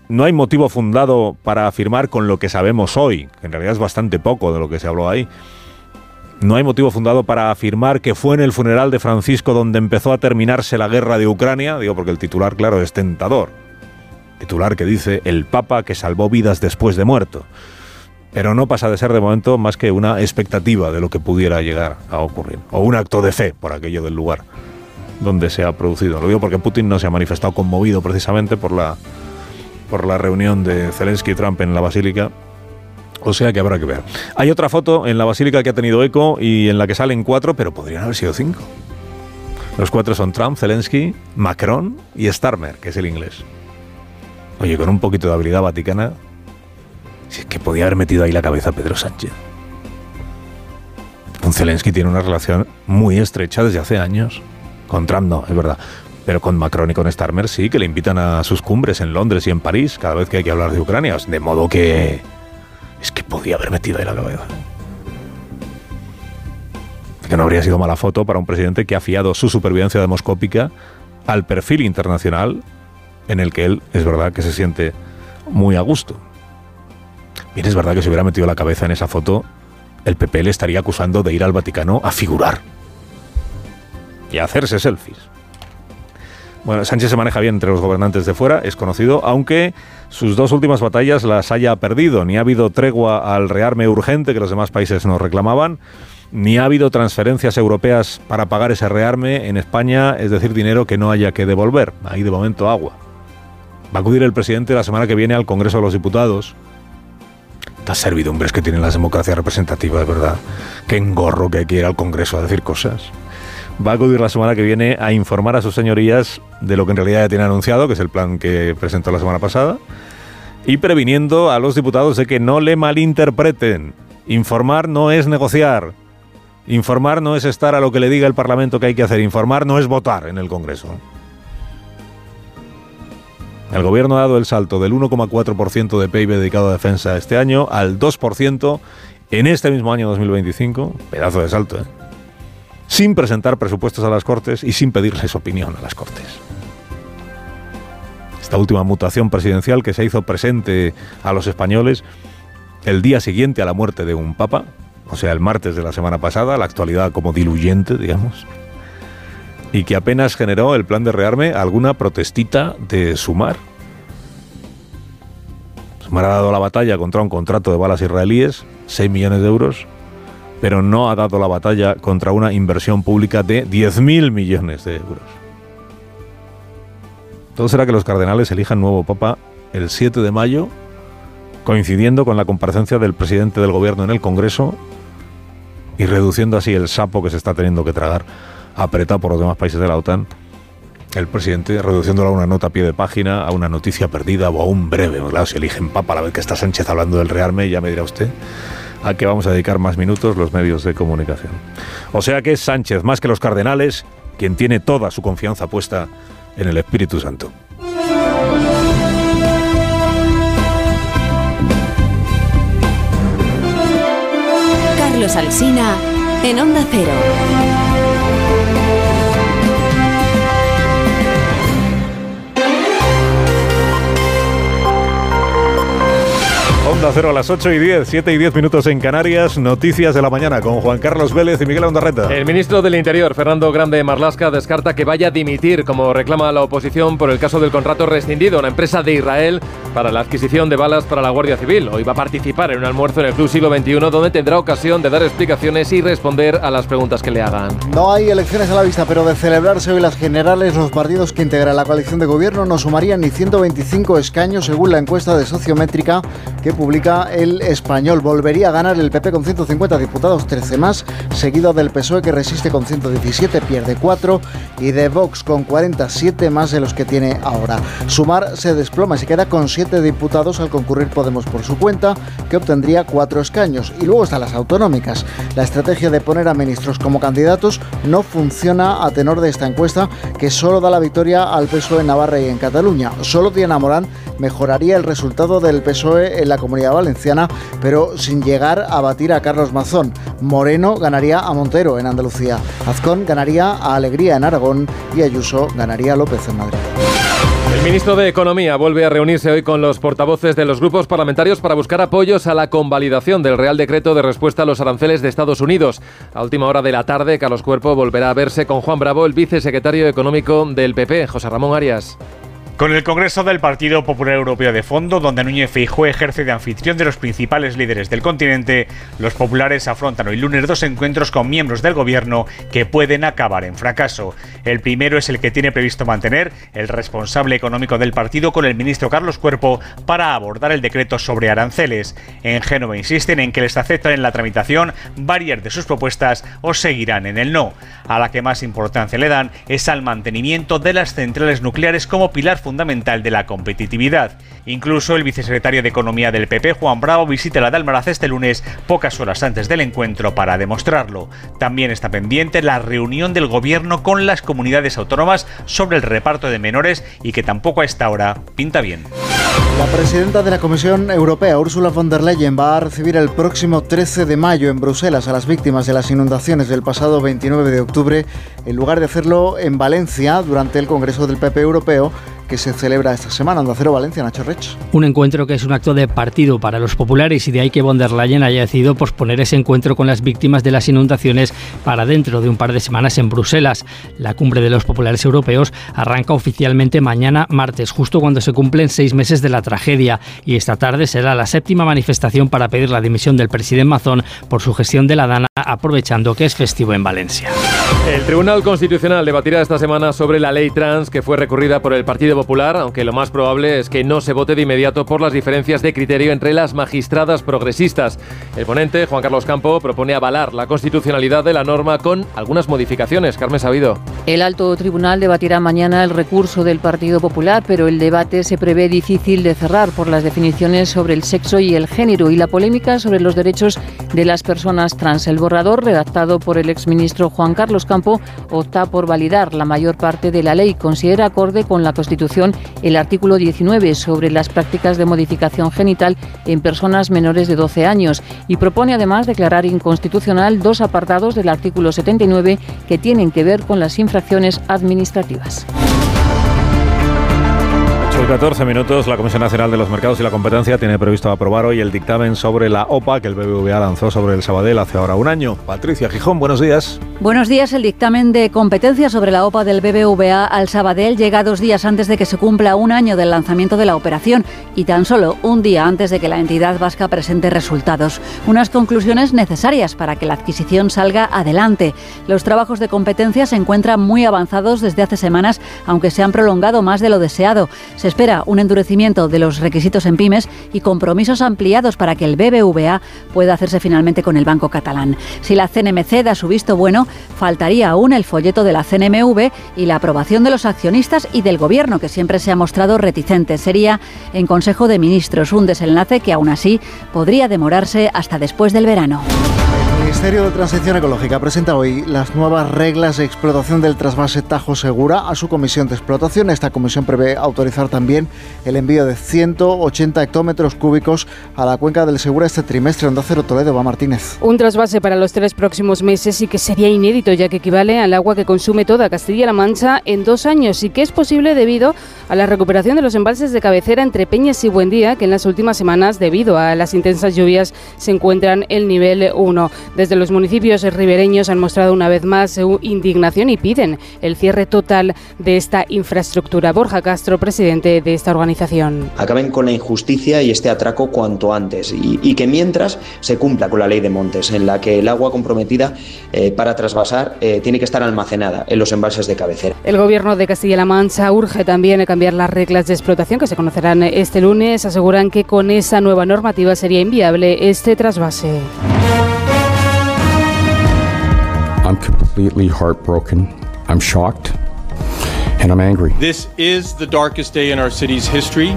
No hay motivo fundado para afirmar con lo que sabemos hoy, que en realidad es bastante poco de lo que se habló ahí, no hay motivo fundado para afirmar que fue en el funeral de Francisco donde empezó a terminarse la guerra de Ucrania, digo porque el titular, claro, es tentador. Titular que dice el Papa que salvó vidas después de muerto. Pero no pasa de ser de momento más que una expectativa de lo que pudiera llegar a ocurrir. O un acto de fe por aquello del lugar donde se ha producido. Lo digo porque Putin no se ha manifestado conmovido precisamente por la, por la reunión de Zelensky y Trump en la Basílica o sea que habrá que ver. Hay otra foto en la basílica que ha tenido eco y en la que salen cuatro, pero podrían haber sido cinco. Los cuatro son Trump, Zelensky, Macron y Starmer, que es el inglés. Oye, con un poquito de habilidad vaticana, si es que podía haber metido ahí la cabeza Pedro Sánchez. Con Zelensky tiene una relación muy estrecha desde hace años. Con Trump no, es verdad. Pero con Macron y con Starmer sí, que le invitan a sus cumbres en Londres y en París cada vez que hay que hablar de Ucrania. De modo que es que podía haber metido ahí la cabeza. Que no habría sido mala foto para un presidente que ha fiado su supervivencia demoscópica al perfil internacional en el que él es verdad que se siente muy a gusto. Bien, es verdad que si hubiera metido la cabeza en esa foto, el PP le estaría acusando de ir al Vaticano a figurar y a hacerse selfies. Bueno, Sánchez se maneja bien entre los gobernantes de fuera, es conocido, aunque sus dos últimas batallas las haya perdido. Ni ha habido tregua al rearme urgente que los demás países nos reclamaban, ni ha habido transferencias europeas para pagar ese rearme en España, es decir, dinero que no haya que devolver. Ahí de momento agua. Va a acudir el presidente la semana que viene al Congreso de los Diputados. Estas servidumbres que tienen las democracias representativas, ¿verdad? Qué engorro que hay que ir al Congreso a decir cosas va a acudir la semana que viene a informar a sus señorías de lo que en realidad ya tiene anunciado, que es el plan que presentó la semana pasada, y previniendo a los diputados de que no le malinterpreten. Informar no es negociar. Informar no es estar a lo que le diga el Parlamento que hay que hacer. Informar no es votar en el Congreso. El gobierno ha dado el salto del 1,4% de PIB dedicado a defensa este año al 2% en este mismo año 2025. Pedazo de salto, ¿eh? sin presentar presupuestos a las Cortes y sin pedirles opinión a las Cortes. Esta última mutación presidencial que se hizo presente a los españoles el día siguiente a la muerte de un papa, o sea, el martes de la semana pasada, la actualidad como diluyente, digamos, y que apenas generó el plan de rearme alguna protestita de Sumar. Sumar ha dado la batalla contra un contrato de balas israelíes, 6 millones de euros, pero no ha dado la batalla contra una inversión pública de 10.000 millones de euros. Todo será que los cardenales elijan nuevo papa el 7 de mayo, coincidiendo con la comparecencia del presidente del gobierno en el Congreso y reduciendo así el sapo que se está teniendo que tragar, apretado por los demás países de la OTAN, el presidente reduciéndolo a una nota a pie de página, a una noticia perdida o a un breve. Claro, si eligen papa a la vez que está Sánchez hablando del rearme, ya me dirá usted a que vamos a dedicar más minutos los medios de comunicación. O sea que es Sánchez, más que los cardenales, quien tiene toda su confianza puesta en el Espíritu Santo. Carlos Alsina en Onda Cero. Onda Cero a las 8 y 10, 7 y 10 minutos en Canarias. Noticias de la mañana con Juan Carlos Vélez y Miguel Ondarreta. El ministro del Interior, Fernando Grande Marlasca, descarta que vaya a dimitir, como reclama la oposición, por el caso del contrato rescindido, una empresa de Israel para la adquisición de balas para la Guardia Civil. Hoy va a participar en un almuerzo en el Club Siglo XXI, donde tendrá ocasión de dar explicaciones y responder a las preguntas que le hagan. No hay elecciones a la vista, pero de celebrarse hoy las generales, los partidos que integran la coalición de gobierno no sumarían ni 125 escaños, según la encuesta de sociométrica que publica el español. Volvería a ganar el PP con 150 diputados, 13 más, seguido del PSOE que resiste con 117, pierde 4, y de Vox con 47 más de los que tiene ahora. Sumar se desploma y se queda con 7 diputados al concurrir Podemos por su cuenta, que obtendría 4 escaños. Y luego están las autonómicas. La estrategia de poner a ministros como candidatos no funciona a tenor de esta encuesta, que solo da la victoria al PSOE en Navarra y en Cataluña. Solo Diana Morán mejoraría el resultado del PSOE en la comunidad valenciana, pero sin llegar a batir a Carlos Mazón. Moreno ganaría a Montero en Andalucía. Azcón ganaría a Alegría en Aragón y Ayuso ganaría a López en Madrid. El ministro de Economía vuelve a reunirse hoy con los portavoces de los grupos parlamentarios para buscar apoyos a la convalidación del Real Decreto de respuesta a los aranceles de Estados Unidos. A última hora de la tarde, Carlos Cuerpo volverá a verse con Juan Bravo, el vicesecretario económico del PP, José Ramón Arias. Con el Congreso del Partido Popular Europeo de fondo, donde Núñez Feijóo ejerce de anfitrión de los principales líderes del continente, los populares afrontan hoy lunes dos encuentros con miembros del gobierno que pueden acabar en fracaso. El primero es el que tiene previsto mantener el responsable económico del partido con el ministro Carlos Cuerpo para abordar el decreto sobre aranceles. En Génova insisten en que les aceptan en la tramitación varias de sus propuestas o seguirán en el no. A la que más importancia le dan es al mantenimiento de las centrales nucleares como pilar fundamental fundamental de la competitividad. Incluso el vicesecretario de Economía del PP, Juan Bravo, visita la de Almaraz este lunes, pocas horas antes del encuentro, para demostrarlo. También está pendiente la reunión del gobierno con las comunidades autónomas sobre el reparto de menores y que tampoco a esta hora pinta bien. La presidenta de la Comisión Europea, Ursula von der Leyen, va a recibir el próximo 13 de mayo en Bruselas a las víctimas de las inundaciones del pasado 29 de octubre, en lugar de hacerlo en Valencia durante el Congreso del PP Europeo que se celebra esta semana. Onda Cero Valencia, Nacho Rech. Un encuentro que es un acto de partido para los populares y de ahí que von der Leyen haya decidido posponer ese encuentro con las víctimas de las inundaciones para dentro de un par de semanas en Bruselas. La cumbre de los populares europeos arranca oficialmente mañana martes, justo cuando se cumplen seis meses de la tragedia y esta tarde será la séptima manifestación para pedir la dimisión del presidente Mazón por su gestión de la Dana, aprovechando que es festivo en Valencia. El Tribunal Constitucional debatirá esta semana sobre la ley trans que fue recurrida por el Partido Popular, aunque lo más probable es que no se vote de inmediato por las diferencias de criterio entre las magistradas progresistas. El ponente, Juan Carlos Campo, propone avalar la constitucionalidad de la norma con algunas modificaciones. Carmen Sabido. El alto tribunal debatirá mañana el recurso del Partido Popular, pero el debate se prevé difícil de cerrar por las definiciones sobre el sexo y el género y la polémica sobre los derechos de las personas trans. El borrador, redactado por el exministro Juan Campo, opta por validar la mayor parte de la ley. Considera acorde con la Constitución el artículo 19 sobre las prácticas de modificación genital en personas menores de 12 años y propone además declarar inconstitucional dos apartados del artículo 79 que tienen que ver con las infracciones administrativas. 14 minutos, la Comisión Nacional de los Mercados y la Competencia tiene previsto aprobar hoy el dictamen sobre la OPA que el BBVA lanzó sobre el Sabadell hace ahora un año. Patricia Gijón, buenos días. Buenos días. El dictamen de competencia sobre la OPA del BBVA al Sabadell llega dos días antes de que se cumpla un año del lanzamiento de la operación y tan solo un día antes de que la entidad vasca presente resultados. Unas conclusiones necesarias para que la adquisición salga adelante. Los trabajos de competencia se encuentran muy avanzados desde hace semanas, aunque se han prolongado más de lo deseado. Se espera un endurecimiento de los requisitos en pymes y compromisos ampliados para que el BBVA pueda hacerse finalmente con el Banco Catalán. Si la CNMC da su visto bueno, faltaría aún el folleto de la CNMV y la aprobación de los accionistas y del Gobierno, que siempre se ha mostrado reticente. Sería en Consejo de Ministros un desenlace que aún así podría demorarse hasta después del verano. Ministerio de Transición Ecológica presenta hoy las nuevas reglas de explotación del trasvase Tajo Segura a su comisión de explotación. Esta comisión prevé autorizar también el envío de 180 hectómetros cúbicos a la cuenca del Segura este trimestre. Onda Cero Toledo va Martínez. Un trasvase para los tres próximos meses y que sería inédito ya que equivale al agua que consume toda Castilla-La Mancha en dos años y que es posible debido a la recuperación de los embalses de cabecera entre Peñas y Buendía que en las últimas semanas debido a las intensas lluvias se encuentran el nivel 1. Desde los municipios ribereños han mostrado una vez más su indignación y piden el cierre total de esta infraestructura. Borja Castro, presidente de esta organización. Acaben con la injusticia y este atraco cuanto antes y, y que mientras se cumpla con la ley de montes, en la que el agua comprometida eh, para trasvasar eh, tiene que estar almacenada en los embalses de cabecera. El gobierno de Castilla-La Mancha urge también a cambiar las reglas de explotación que se conocerán este lunes. Aseguran que con esa nueva normativa sería inviable este trasvase. I'm completely heartbroken. I'm shocked. And I'm angry. This is the darkest day in our city's history.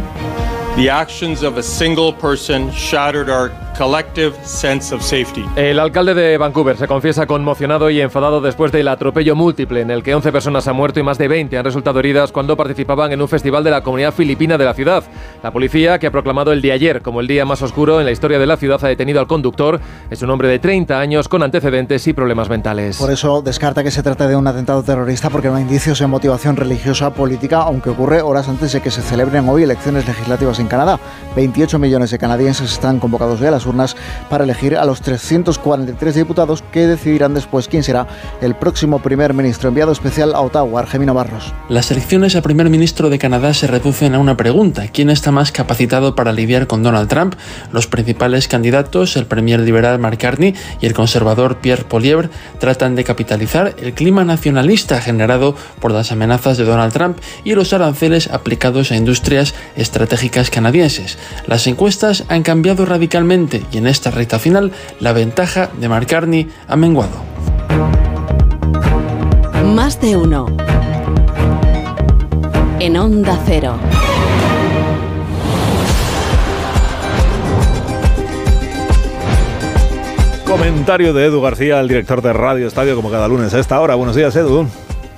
The actions of a single person shattered our collective sense of safety. El alcalde de Vancouver se confiesa conmocionado y enfadado después del atropello múltiple en el que 11 personas han muerto y más de 20 han resultado heridas cuando participaban en un festival de la comunidad filipina de la ciudad. La policía, que ha proclamado el día ayer como el día más oscuro en la historia de la ciudad, ha detenido al conductor. Es un hombre de 30 años con antecedentes y problemas mentales. Por eso descarta que se trate de un atentado terrorista porque no hay indicios de motivación religiosa política, aunque ocurre horas antes de que se celebren hoy elecciones legislativas en Canadá. 28 millones de canadienses están convocados ya a las urnas para elegir a los 343 diputados que decidirán después quién será el próximo primer ministro. Enviado especial a Ottawa, Argemino Barros. Las elecciones a primer ministro de Canadá se reducen a una pregunta. ¿Quién está más capacitado para lidiar con Donald Trump? Los principales candidatos, el premier liberal Mark Carney y el conservador Pierre Polievre, tratan de capitalizar el clima nacionalista generado por las amenazas de Donald Trump y los aranceles aplicados a industrias estratégicas canadienses. Las encuestas han cambiado radicalmente y en esta recta final la ventaja de Mark Carney ha menguado. Más de uno. En Onda Cero. Comentario de Edu García, el director de Radio Estadio, como cada lunes a esta hora. Buenos días, Edu.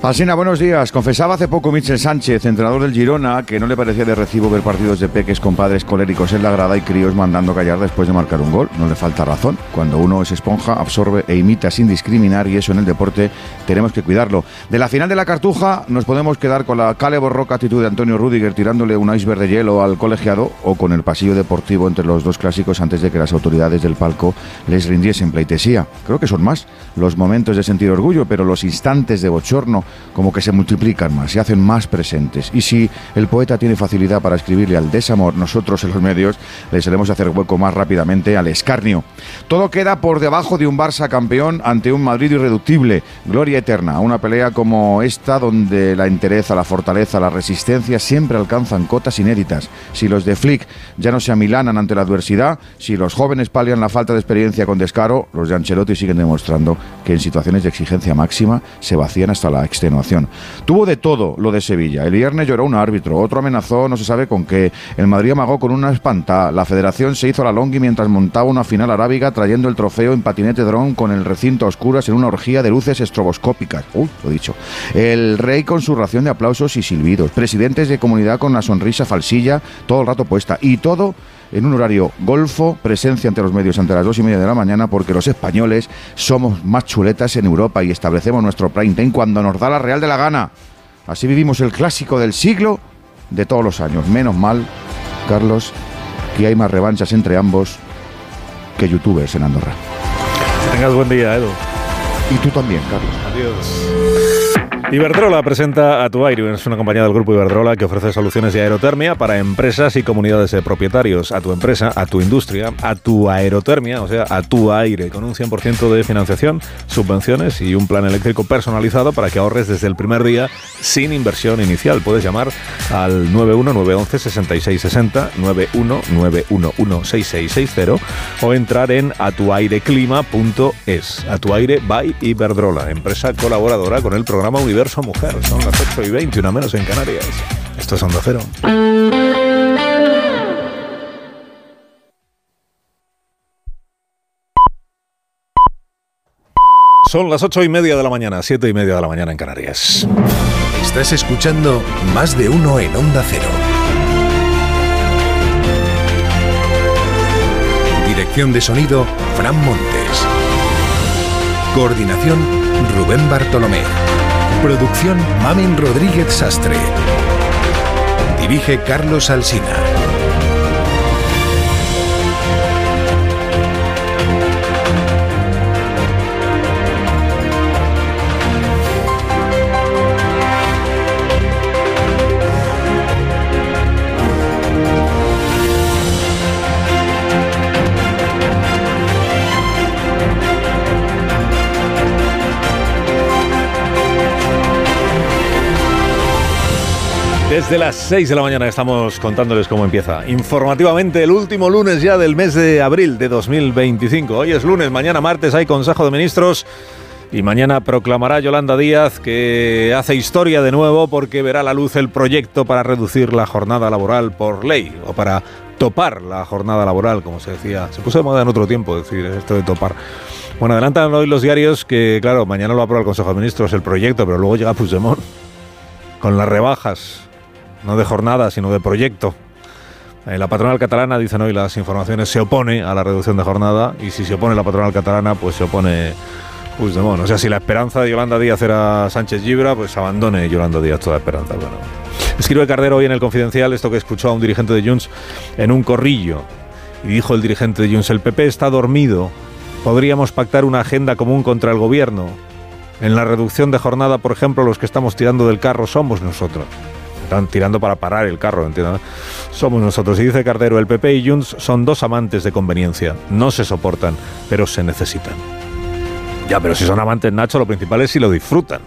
Pasina, buenos días. Confesaba hace poco Michel Sánchez, entrenador del Girona, que no le parecía de recibo ver partidos de peques con padres coléricos en la grada y críos mandando callar después de marcar un gol. No le falta razón. Cuando uno es esponja, absorbe e imita sin discriminar y eso en el deporte tenemos que cuidarlo. De la final de la Cartuja nos podemos quedar con la cale borroca actitud de Antonio Rudiger tirándole un iceberg de hielo al colegiado o con el pasillo deportivo entre los dos clásicos antes de que las autoridades del palco les rindiesen pleitesía. Creo que son más los momentos de sentir orgullo, pero los instantes de bochorno como que se multiplican más, se hacen más presentes. Y si el poeta tiene facilidad para escribirle al desamor, nosotros en los medios le solemos hacer hueco más rápidamente al escarnio. Todo queda por debajo de un Barça campeón ante un Madrid irreductible. Gloria eterna, una pelea como esta donde la entereza, la fortaleza, la resistencia siempre alcanzan cotas inéditas. Si los de Flick ya no se amilanan ante la adversidad, si los jóvenes palian la falta de experiencia con descaro, los de Ancelotti siguen demostrando que en situaciones de exigencia máxima se vacían hasta la Tuvo de todo lo de Sevilla. El viernes lloró un árbitro, otro amenazó no se sabe con qué. El Madrid amagó con una espanta. La federación se hizo la longi mientras montaba una final arábiga trayendo el trofeo en patinete dron con el recinto a oscuras en una orgía de luces estroboscópicas. Uy, lo dicho. El rey con su ración de aplausos y silbidos. Presidentes de comunidad con la sonrisa falsilla todo el rato puesta. Y todo en un horario golfo, presencia ante los medios ante las dos y media de la mañana, porque los españoles somos más chuletas en Europa y establecemos nuestro prime time cuando nos da la real de la gana. Así vivimos el clásico del siglo de todos los años. Menos mal, Carlos, que hay más revanchas entre ambos que youtubers en Andorra. Tengas buen día, Edu. Y tú también, Carlos. Adiós. Iberdrola presenta a tu aire, es una compañía del grupo Iberdrola que ofrece soluciones de aerotermia para empresas y comunidades de propietarios. A tu empresa, a tu industria, a tu aerotermia, o sea, a tu aire, con un 100% de financiación, subvenciones y un plan eléctrico personalizado para que ahorres desde el primer día sin inversión inicial. Puedes llamar al 91911-6660, 91911-6660 o entrar en atuaireclima.es. A tu aire by Iberdrola, empresa colaboradora con el programa Universo Mujer. Son las 8 y 20, una menos en Canarias. Esto es Onda Cero. Son las ocho y media de la mañana, siete y media de la mañana en Canarias. Estás escuchando Más de Uno en Onda Cero. Dirección de sonido, Fran Montes. Coordinación, Rubén Bartolomé. Producción, Mamen Rodríguez Sastre. Dirige Carlos Alsina. Desde las 6 de la mañana estamos contándoles cómo empieza informativamente el último lunes ya del mes de abril de 2025. Hoy es lunes, mañana martes hay Consejo de Ministros y mañana proclamará Yolanda Díaz que hace historia de nuevo porque verá la luz el proyecto para reducir la jornada laboral por ley o para topar la jornada laboral, como se decía. Se puso de moda en otro tiempo decir esto de topar. Bueno, adelantan hoy los diarios que, claro, mañana lo aprueba el Consejo de Ministros el proyecto, pero luego llega Puigdemont con las rebajas no de jornada, sino de proyecto. Eh, la patronal catalana, dicen hoy las informaciones, se opone a la reducción de jornada y si se opone la patronal catalana, pues se opone Puigdemont. O sea, si la esperanza de Yolanda Díaz era Sánchez Gibra, pues abandone Yolanda Díaz toda esperanza. Bueno. Escribe Cardero hoy en el Confidencial esto que escuchó a un dirigente de Junts en un corrillo. Y dijo el dirigente de Junts, el PP está dormido. Podríamos pactar una agenda común contra el gobierno. En la reducción de jornada, por ejemplo, los que estamos tirando del carro somos nosotros están tirando para parar el carro, ¿entiendes? Somos nosotros. Y dice Cardero, el PP y Junts son dos amantes de conveniencia. No se soportan, pero se necesitan. Ya, pero si son amantes, Nacho, lo principal es si lo disfrutan.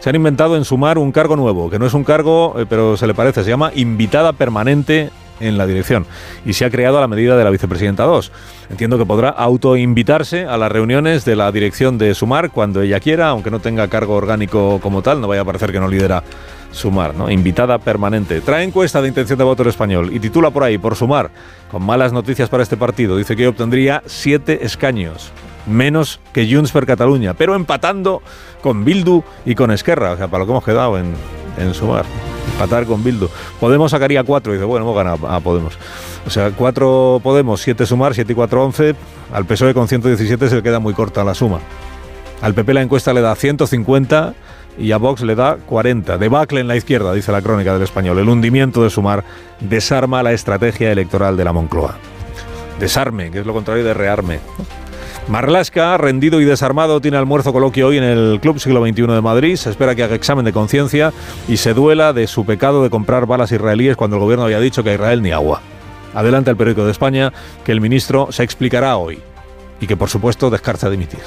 Se han inventado en sumar un cargo nuevo, que no es un cargo, eh, pero se le parece, se llama invitada permanente en la dirección y se ha creado a la medida de la vicepresidenta 2. Entiendo que podrá autoinvitarse a las reuniones de la dirección de Sumar cuando ella quiera, aunque no tenga cargo orgánico como tal, no vaya a parecer que no lidera Sumar, ¿no? Invitada permanente. Trae encuesta de intención de voto en español y titula por ahí, por Sumar, con malas noticias para este partido. Dice que obtendría siete escaños, menos que Junts per Cataluña, pero empatando con Bildu y con Esquerra, o sea, para lo que hemos quedado en, en Sumar. Empatar con Bildu. Podemos sacaría cuatro, dice, bueno, hemos ganado a Podemos. O sea, cuatro Podemos, siete Sumar, siete y cuatro once. Al PSOE con 117 se le queda muy corta la suma. Al PP la encuesta le da 150 y a Vox le da 40. Debacle en la izquierda, dice la crónica del español. El hundimiento de Sumar desarma la estrategia electoral de la Moncloa. Desarme, que es lo contrario de rearme. Marlasca, rendido y desarmado, tiene almuerzo coloquio hoy en el Club Siglo XXI de Madrid. Se espera que haga examen de conciencia y se duela de su pecado de comprar balas israelíes cuando el gobierno había dicho que a Israel ni agua. Adelante el periódico de España que el ministro se explicará hoy y que por supuesto descarta dimitir.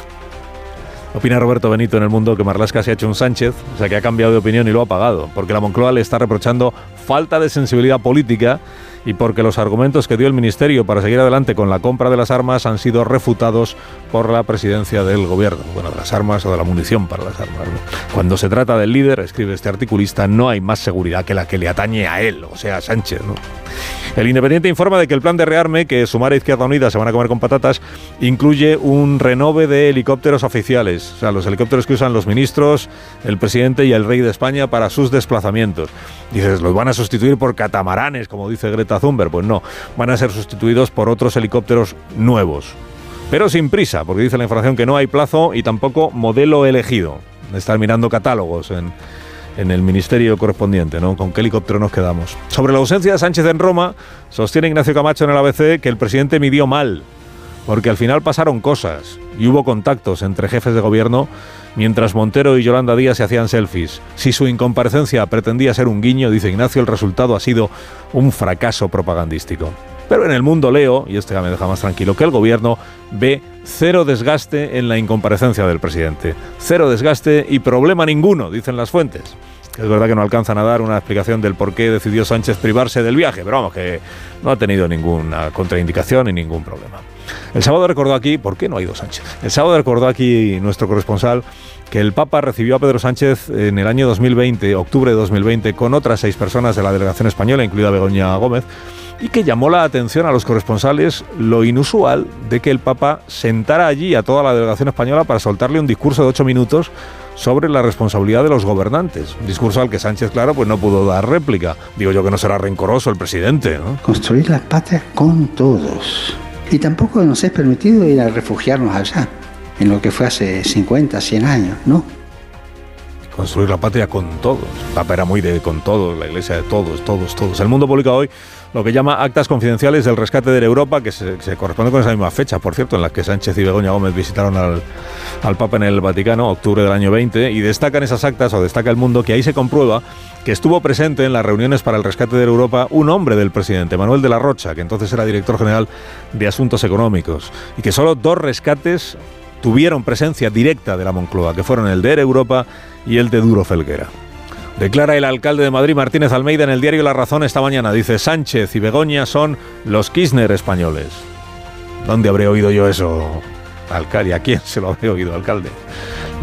Opina Roberto Benito en el mundo que Marlasca se ha hecho un Sánchez, o sea que ha cambiado de opinión y lo ha pagado, porque la Moncloa le está reprochando falta de sensibilidad política y porque los argumentos que dio el Ministerio para seguir adelante con la compra de las armas han sido refutados por la presidencia del gobierno. Bueno, de las armas o de la munición para las armas. Cuando se trata del líder, escribe este articulista, no hay más seguridad que la que le atañe a él, o sea, a Sánchez. ¿no? El Independiente informa de que el plan de rearme, que Sumar e Izquierda Unida se van a comer con patatas, incluye un renove de helicópteros oficiales, o sea, los helicópteros que usan los ministros, el presidente y el rey de España para sus desplazamientos. Dices, los van a sustituir por catamaranes, como dice Greta Thunberg. Pues no, van a ser sustituidos por otros helicópteros nuevos. Pero sin prisa, porque dice la información que no hay plazo y tampoco modelo elegido. Están mirando catálogos en, en el ministerio correspondiente, ¿no? ¿Con qué helicóptero nos quedamos? Sobre la ausencia de Sánchez en Roma, sostiene Ignacio Camacho en el ABC que el presidente midió mal, porque al final pasaron cosas y hubo contactos entre jefes de gobierno mientras Montero y Yolanda Díaz se hacían selfies. Si su incomparecencia pretendía ser un guiño, dice Ignacio, el resultado ha sido un fracaso propagandístico. Pero en el mundo leo, y esto ya me deja más tranquilo, que el gobierno ve cero desgaste en la incomparecencia del presidente. Cero desgaste y problema ninguno, dicen las fuentes. Es verdad que no alcanzan a dar una explicación del por qué decidió Sánchez privarse del viaje, pero vamos, que no ha tenido ninguna contraindicación ni ningún problema. El sábado recordó aquí, ¿por qué no ha ido Sánchez? El sábado recordó aquí nuestro corresponsal que el Papa recibió a Pedro Sánchez en el año 2020, octubre de 2020, con otras seis personas de la delegación española, incluida Begoña Gómez, y que llamó la atención a los corresponsales lo inusual de que el Papa sentara allí a toda la delegación española para soltarle un discurso de ocho minutos sobre la responsabilidad de los gobernantes. Discurso al que Sánchez, claro, pues no pudo dar réplica. Digo yo que no será rencoroso el presidente, ¿no? Construir la patria con todos. Y tampoco nos es permitido ir a refugiarnos allá, en lo que fue hace 50, 100 años, ¿no? Construir la patria con todos. Papa era muy de con todos, la iglesia de todos, todos, todos. El mundo publica hoy lo que llama actas confidenciales del rescate de Europa, que se, corresponde con esa misma fecha, por cierto, en la que Sánchez y Begoña Gómez visitaron al, al Papa en el Vaticano, octubre del año 20, y destacan esas actas, o destaca el mundo, que ahí se comprueba que estuvo presente en las reuniones para el rescate de Europa un hombre del presidente, Manuel de la Rocha, que entonces era director general de Asuntos Económicos, y que solo dos rescates tuvieron presencia directa de la Moncloa, que fueron el de Europa y el de Duro Felguera. Declara el alcalde de Madrid, Martínez Almeida, en el diario La Razón esta mañana. Dice, Sánchez y Begoña son los Kirchner españoles. ¿Dónde habré oído yo eso, alcalde? ¿A quién se lo habré oído, alcalde?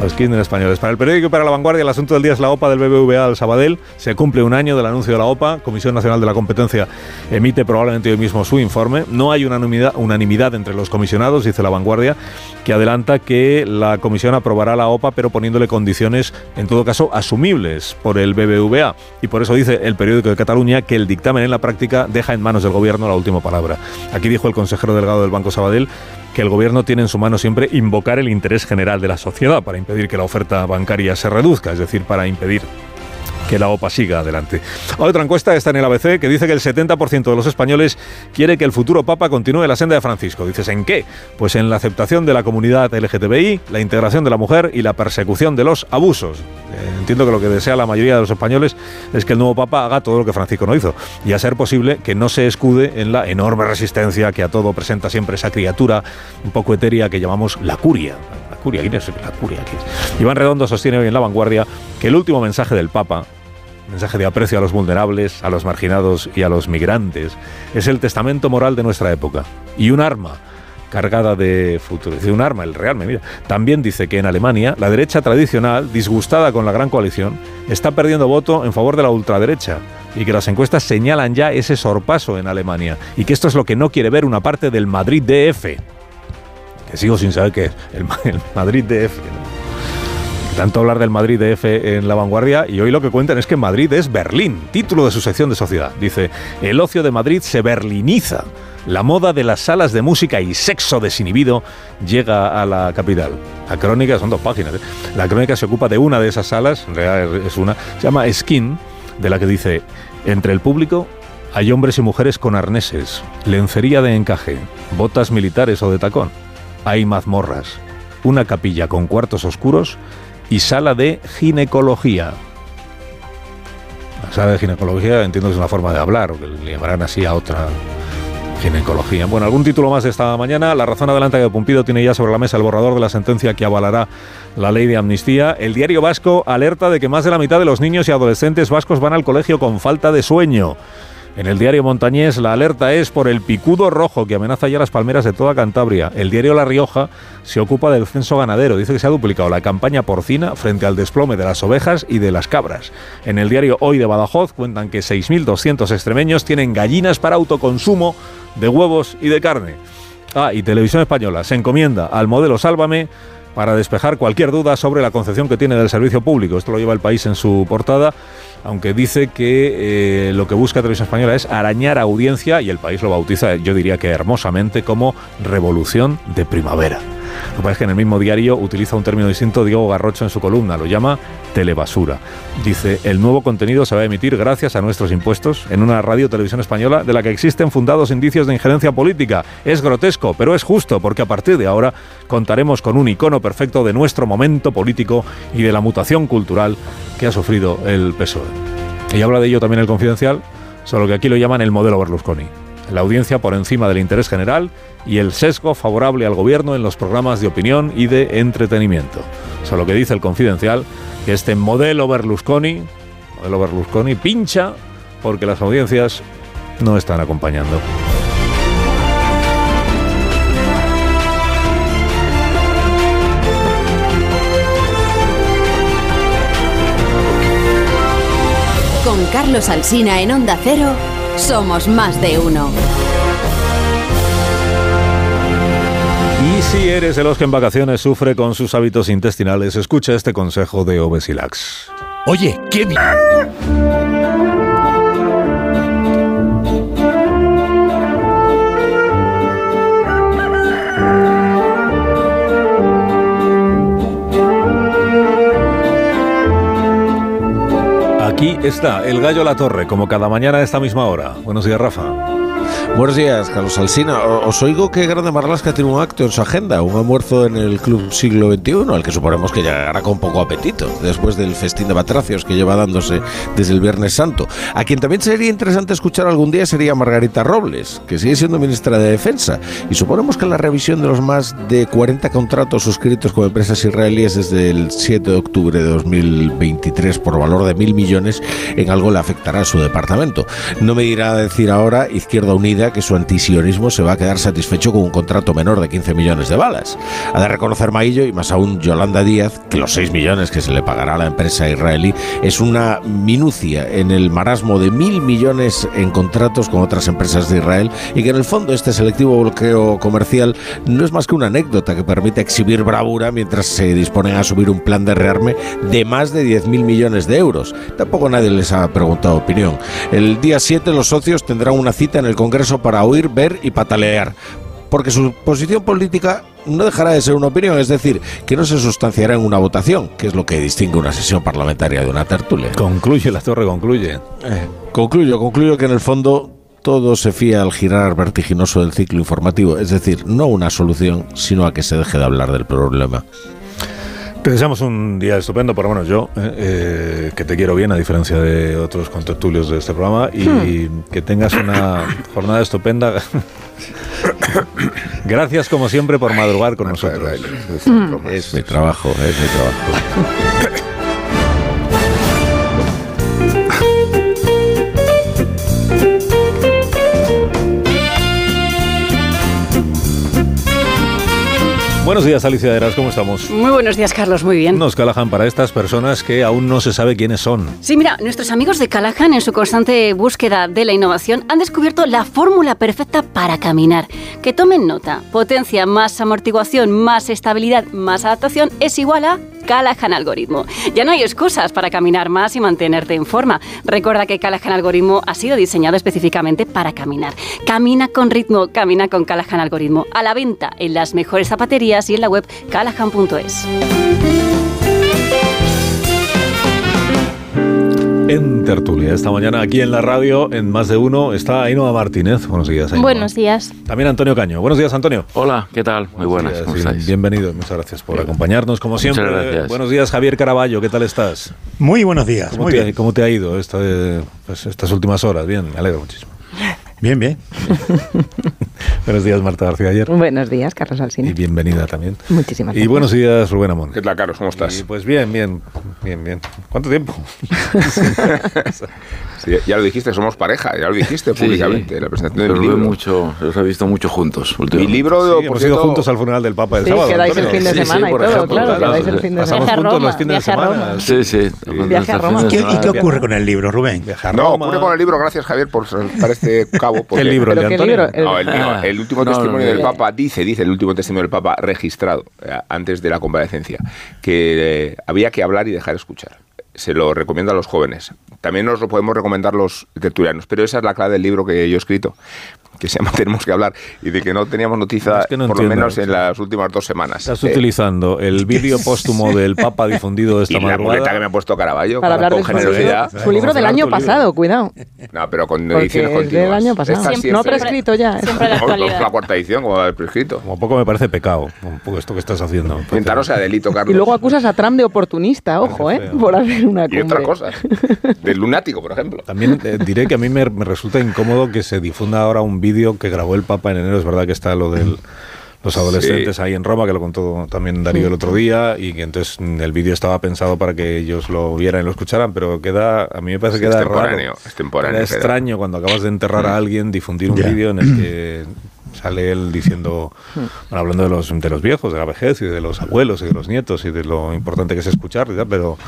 Los Kirchner españoles. Para el periódico y para la vanguardia, el asunto del día es la OPA del BBVA al Sabadell. Se cumple un año del anuncio de la OPA. Comisión Nacional de la Competencia emite probablemente hoy mismo su informe. No hay unanimidad, unanimidad entre los comisionados, dice la vanguardia, que adelanta que la comisión aprobará la OPA, pero poniéndole condiciones, en todo caso, asumibles por el BBVA. Y por eso dice el periódico de Cataluña que el dictamen en la práctica deja en manos del gobierno la última palabra. Aquí dijo el consejero delegado del Banco Sabadell que el gobierno tiene en su mano siempre invocar el interés general de la sociedad para impedir que la oferta bancaria se reduzca, es decir, para impedir que la OPA siga adelante. Otra encuesta está en el ABC que dice que el 70% de los españoles quiere que el futuro Papa continúe la senda de Francisco. Dices, ¿en qué? Pues en la aceptación de la comunidad LGTBI, la integración de la mujer y la persecución de los abusos. Eh, entiendo que lo que desea la mayoría de los españoles es que el nuevo Papa haga todo lo que Francisco no hizo y a ser posible que no se escude en la enorme resistencia que a todo presenta siempre esa criatura un poco etérea que llamamos la curia. La curia, ¿quién es la curia? ¿Quién es? Iván Redondo sostiene hoy en La Vanguardia que el último mensaje del Papa mensaje de aprecio a los vulnerables, a los marginados y a los migrantes. Es el testamento moral de nuestra época y un arma cargada de futuro. Dice un arma, el Real mira. También dice que en Alemania la derecha tradicional, disgustada con la gran coalición, está perdiendo voto en favor de la ultraderecha y que las encuestas señalan ya ese sorpaso en Alemania y que esto es lo que no quiere ver una parte del Madrid DF. Que sigo sin saber qué es el, el Madrid DF. Tanto hablar del Madrid DF en la vanguardia y hoy lo que cuentan es que Madrid es Berlín, título de su sección de sociedad. Dice, el ocio de Madrid se berliniza. La moda de las salas de música y sexo desinhibido llega a la capital. La crónica, son dos páginas, ¿eh? la crónica se ocupa de una de esas salas, en realidad es una, se llama Skin, de la que dice, entre el público hay hombres y mujeres con arneses, lencería de encaje, botas militares o de tacón. Hay mazmorras, una capilla con cuartos oscuros y sala de ginecología. La sala de ginecología entiendo que es una forma de hablar, o que le llamarán así a otra ginecología. Bueno, algún título más de esta mañana. La razón adelanta que Pumpido tiene ya sobre la mesa el borrador de la sentencia que avalará la ley de amnistía. El diario vasco alerta de que más de la mitad de los niños y adolescentes vascos van al colegio con falta de sueño. En el diario Montañés la alerta es por el picudo rojo que amenaza ya las palmeras de toda Cantabria. El diario La Rioja se ocupa del censo ganadero. Dice que se ha duplicado la campaña porcina frente al desplome de las ovejas y de las cabras. En el diario Hoy de Badajoz cuentan que 6.200 extremeños tienen gallinas para autoconsumo de huevos y de carne. Ah, y Televisión Española se encomienda al modelo Sálvame para despejar cualquier duda sobre la concepción que tiene del servicio público. Esto lo lleva el país en su portada, aunque dice que eh, lo que busca Televisión Española es arañar audiencia y el país lo bautiza, yo diría que hermosamente, como revolución de primavera. Lo que pasa es que en el mismo diario utiliza un término distinto Diego Garrocho en su columna, lo llama telebasura. Dice, el nuevo contenido se va a emitir gracias a nuestros impuestos en una radio televisión española de la que existen fundados indicios de injerencia política. Es grotesco, pero es justo, porque a partir de ahora contaremos con un icono perfecto de nuestro momento político y de la mutación cultural que ha sufrido el PSOE. Y habla de ello también el Confidencial, solo que aquí lo llaman el modelo Berlusconi la audiencia por encima del interés general y el sesgo favorable al gobierno en los programas de opinión y de entretenimiento. Solo que dice el confidencial que este modelo Berlusconi, modelo Berlusconi pincha porque las audiencias no están acompañando. Con Carlos Alsina en Onda Cero. somos más de uno. Y si eres de los que en vacaciones sufre con sus hábitos intestinales, escucha este consejo de Obesilax. Oye, qué bien. Aquí está el gallo a la torre, como cada mañana a esta misma hora. Buenos días, Rafa. Buenos días, Carlos Alsina. Os oigo que Grande Marlasca tiene un acto en su agenda, un almuerzo en el Club Siglo XXI, al que suponemos que llegará con poco apetito, después del festín de batracios que lleva dándose desde el Viernes Santo. A quien también sería interesante escuchar algún día sería Margarita Robles, que sigue siendo ministra de Defensa. Y suponemos que la revisión de los más de 40 contratos suscritos con empresas israelíes desde el 7 de octubre de 2023 por valor de mil millones en algo le afectará a su departamento. No me irá a decir ahora Izquierda Unida que su antisionismo se va a quedar satisfecho con un contrato menor de 15 millones de balas. Ha de reconocer Maillo y más aún Yolanda Díaz que los 6 millones que se le pagará a la empresa israelí es una minucia en el marasmo de mil millones en contratos con otras empresas de Israel y que en el fondo este selectivo bloqueo comercial no es más que una anécdota que permite exhibir bravura mientras se disponen a subir un plan de rearme de más de 10.000 millones de euros. Tampoco nadie les ha preguntado opinión. El día 7 los socios tendrán una cita en el Congreso para oír, ver y patalear. Porque su posición política no dejará de ser una opinión, es decir, que no se sustanciará en una votación, que es lo que distingue una sesión parlamentaria de una tertulia. Concluye, la torre concluye. Eh, concluyo, concluyo que en el fondo todo se fía al girar vertiginoso del ciclo informativo, es decir, no una solución, sino a que se deje de hablar del problema. Te deseamos un día estupendo, por lo menos yo, eh, eh, que te quiero bien, a diferencia de otros contertulios de este programa, y que tengas una jornada estupenda. Gracias, como siempre, por madrugar con nosotros. Es mi trabajo, es mi trabajo. Buenos días, Alicia Deras, ¿cómo estamos? Muy buenos días, Carlos, muy bien. Nos Callahan para estas personas que aún no se sabe quiénes son. Sí, mira, nuestros amigos de Callahan, en su constante búsqueda de la innovación, han descubierto la fórmula perfecta para caminar. Que tomen nota. Potencia más amortiguación, más estabilidad, más adaptación es igual a Callahan Algoritmo. Ya no hay excusas para caminar más y mantenerte en forma. Recuerda que Callahan Algoritmo ha sido diseñado específicamente para caminar. Camina con ritmo, camina con Callahan Algoritmo. A la venta en las mejores zapaterías y en la web callahan.es. En tertulia, esta mañana aquí en la radio, en más de uno, está Ainhoa Martínez. Buenos días, Ainhoa. Buenos días. También Antonio Caño. Buenos días, Antonio. Hola, ¿qué tal? Muy buenas, días, ¿cómo? Bienvenido, muchas gracias por acompañarnos, como Muchas siempre. gracias. Buenos días, Javier Caraballo, ¿qué tal estás? Muy buenos días, ¿Cómo, muy te, bien. ¿Cómo te ha ido esta, eh, pues, estas últimas horas? Bien, me alegro muchísimo. Bien, bien. Buenos días, Marta García ayer. Buenos días, Carlos Alsina. Y bienvenida también. Muchísimas Y gracias. buenos días, Rubén Amón. ¿Qué tal, Carlos? ¿Cómo estás? Y pues bien, bien, bien, bien. ¿Cuánto tiempo? Sí, ya lo dijiste, somos pareja, ya lo dijiste públicamente sí. la presentación de Los mi veo libro. mucho, los he visto mucho juntos. Mi libro, Sí, por hemos cierto, ido juntos al funeral del Papa el Sí, sábado. quedáis el fin de Sí, sí, semana por y todo, ejemplo, claro, claro, quedáis el fin de Pasamos semana. juntos Roma, los fines de viaje semana. Sí, sí. Viaje a Roma. ¿Qué, ¿Y qué ocurre con el libro, Rubén? Viaja a No, Roma. ocurre con el libro, gracias Javier por saltar este cabo. porque- ¿Qué libro, el de ¿Pero qué Antonio? El- No, el. Ah, El último no, testimonio no, del no. Papa dice, dice el último testimonio del Papa registrado eh, antes de la comparecencia, que eh, había que hablar y dejar escuchar. Se lo recomiendo a los jóvenes. También nos lo podemos recomendar los tertulianos, pero esa es la clave del libro que yo he escrito, que se llama Tenemos que hablar, y de que no teníamos noticia, Es que no por lo entiendo, menos en las últimas dos semanas. Estás Eh, utilizando el vídeo póstumo del Papa difundido esta y la muleta que me madrugada. ha puesto Caraballo Para hablar con de su generosidad. libro, su libro del año pasado, cuidado. No, pero con Porque ediciones es continuas. del año pasado. Esta Siempre- no ha prescrito ya. Siempre de No, la cuarta edición, como el prescrito. Como poco me parece pecado, un poco esto que estás haciendo. Mientras no sea delito, Carlos. Y luego acusas a Trump de oportunista, ojo, ¿eh? Por hacer una Y otras cosas. Del lunático, por ejemplo. También eh, diré que a mí me, me resulta incómodo que se difunda ahora un vídeo que grabó el Papa en enero. Es verdad que está lo de los adolescentes Sí. ahí en Roma, que lo contó también Darío el otro día, y que entonces mm, el vídeo estaba pensado para que ellos lo vieran y lo escucharan, pero queda, a mí me parece Sí, que es queda temporáneo, raro. es temporáneo, Queda extraño cuando acabas de enterrar a alguien difundir un vídeo en el que Sale él diciendo, bueno, hablando de los, de los viejos, de la vejez y de los abuelos y de los nietos y de lo importante que es escuchar, tal, pero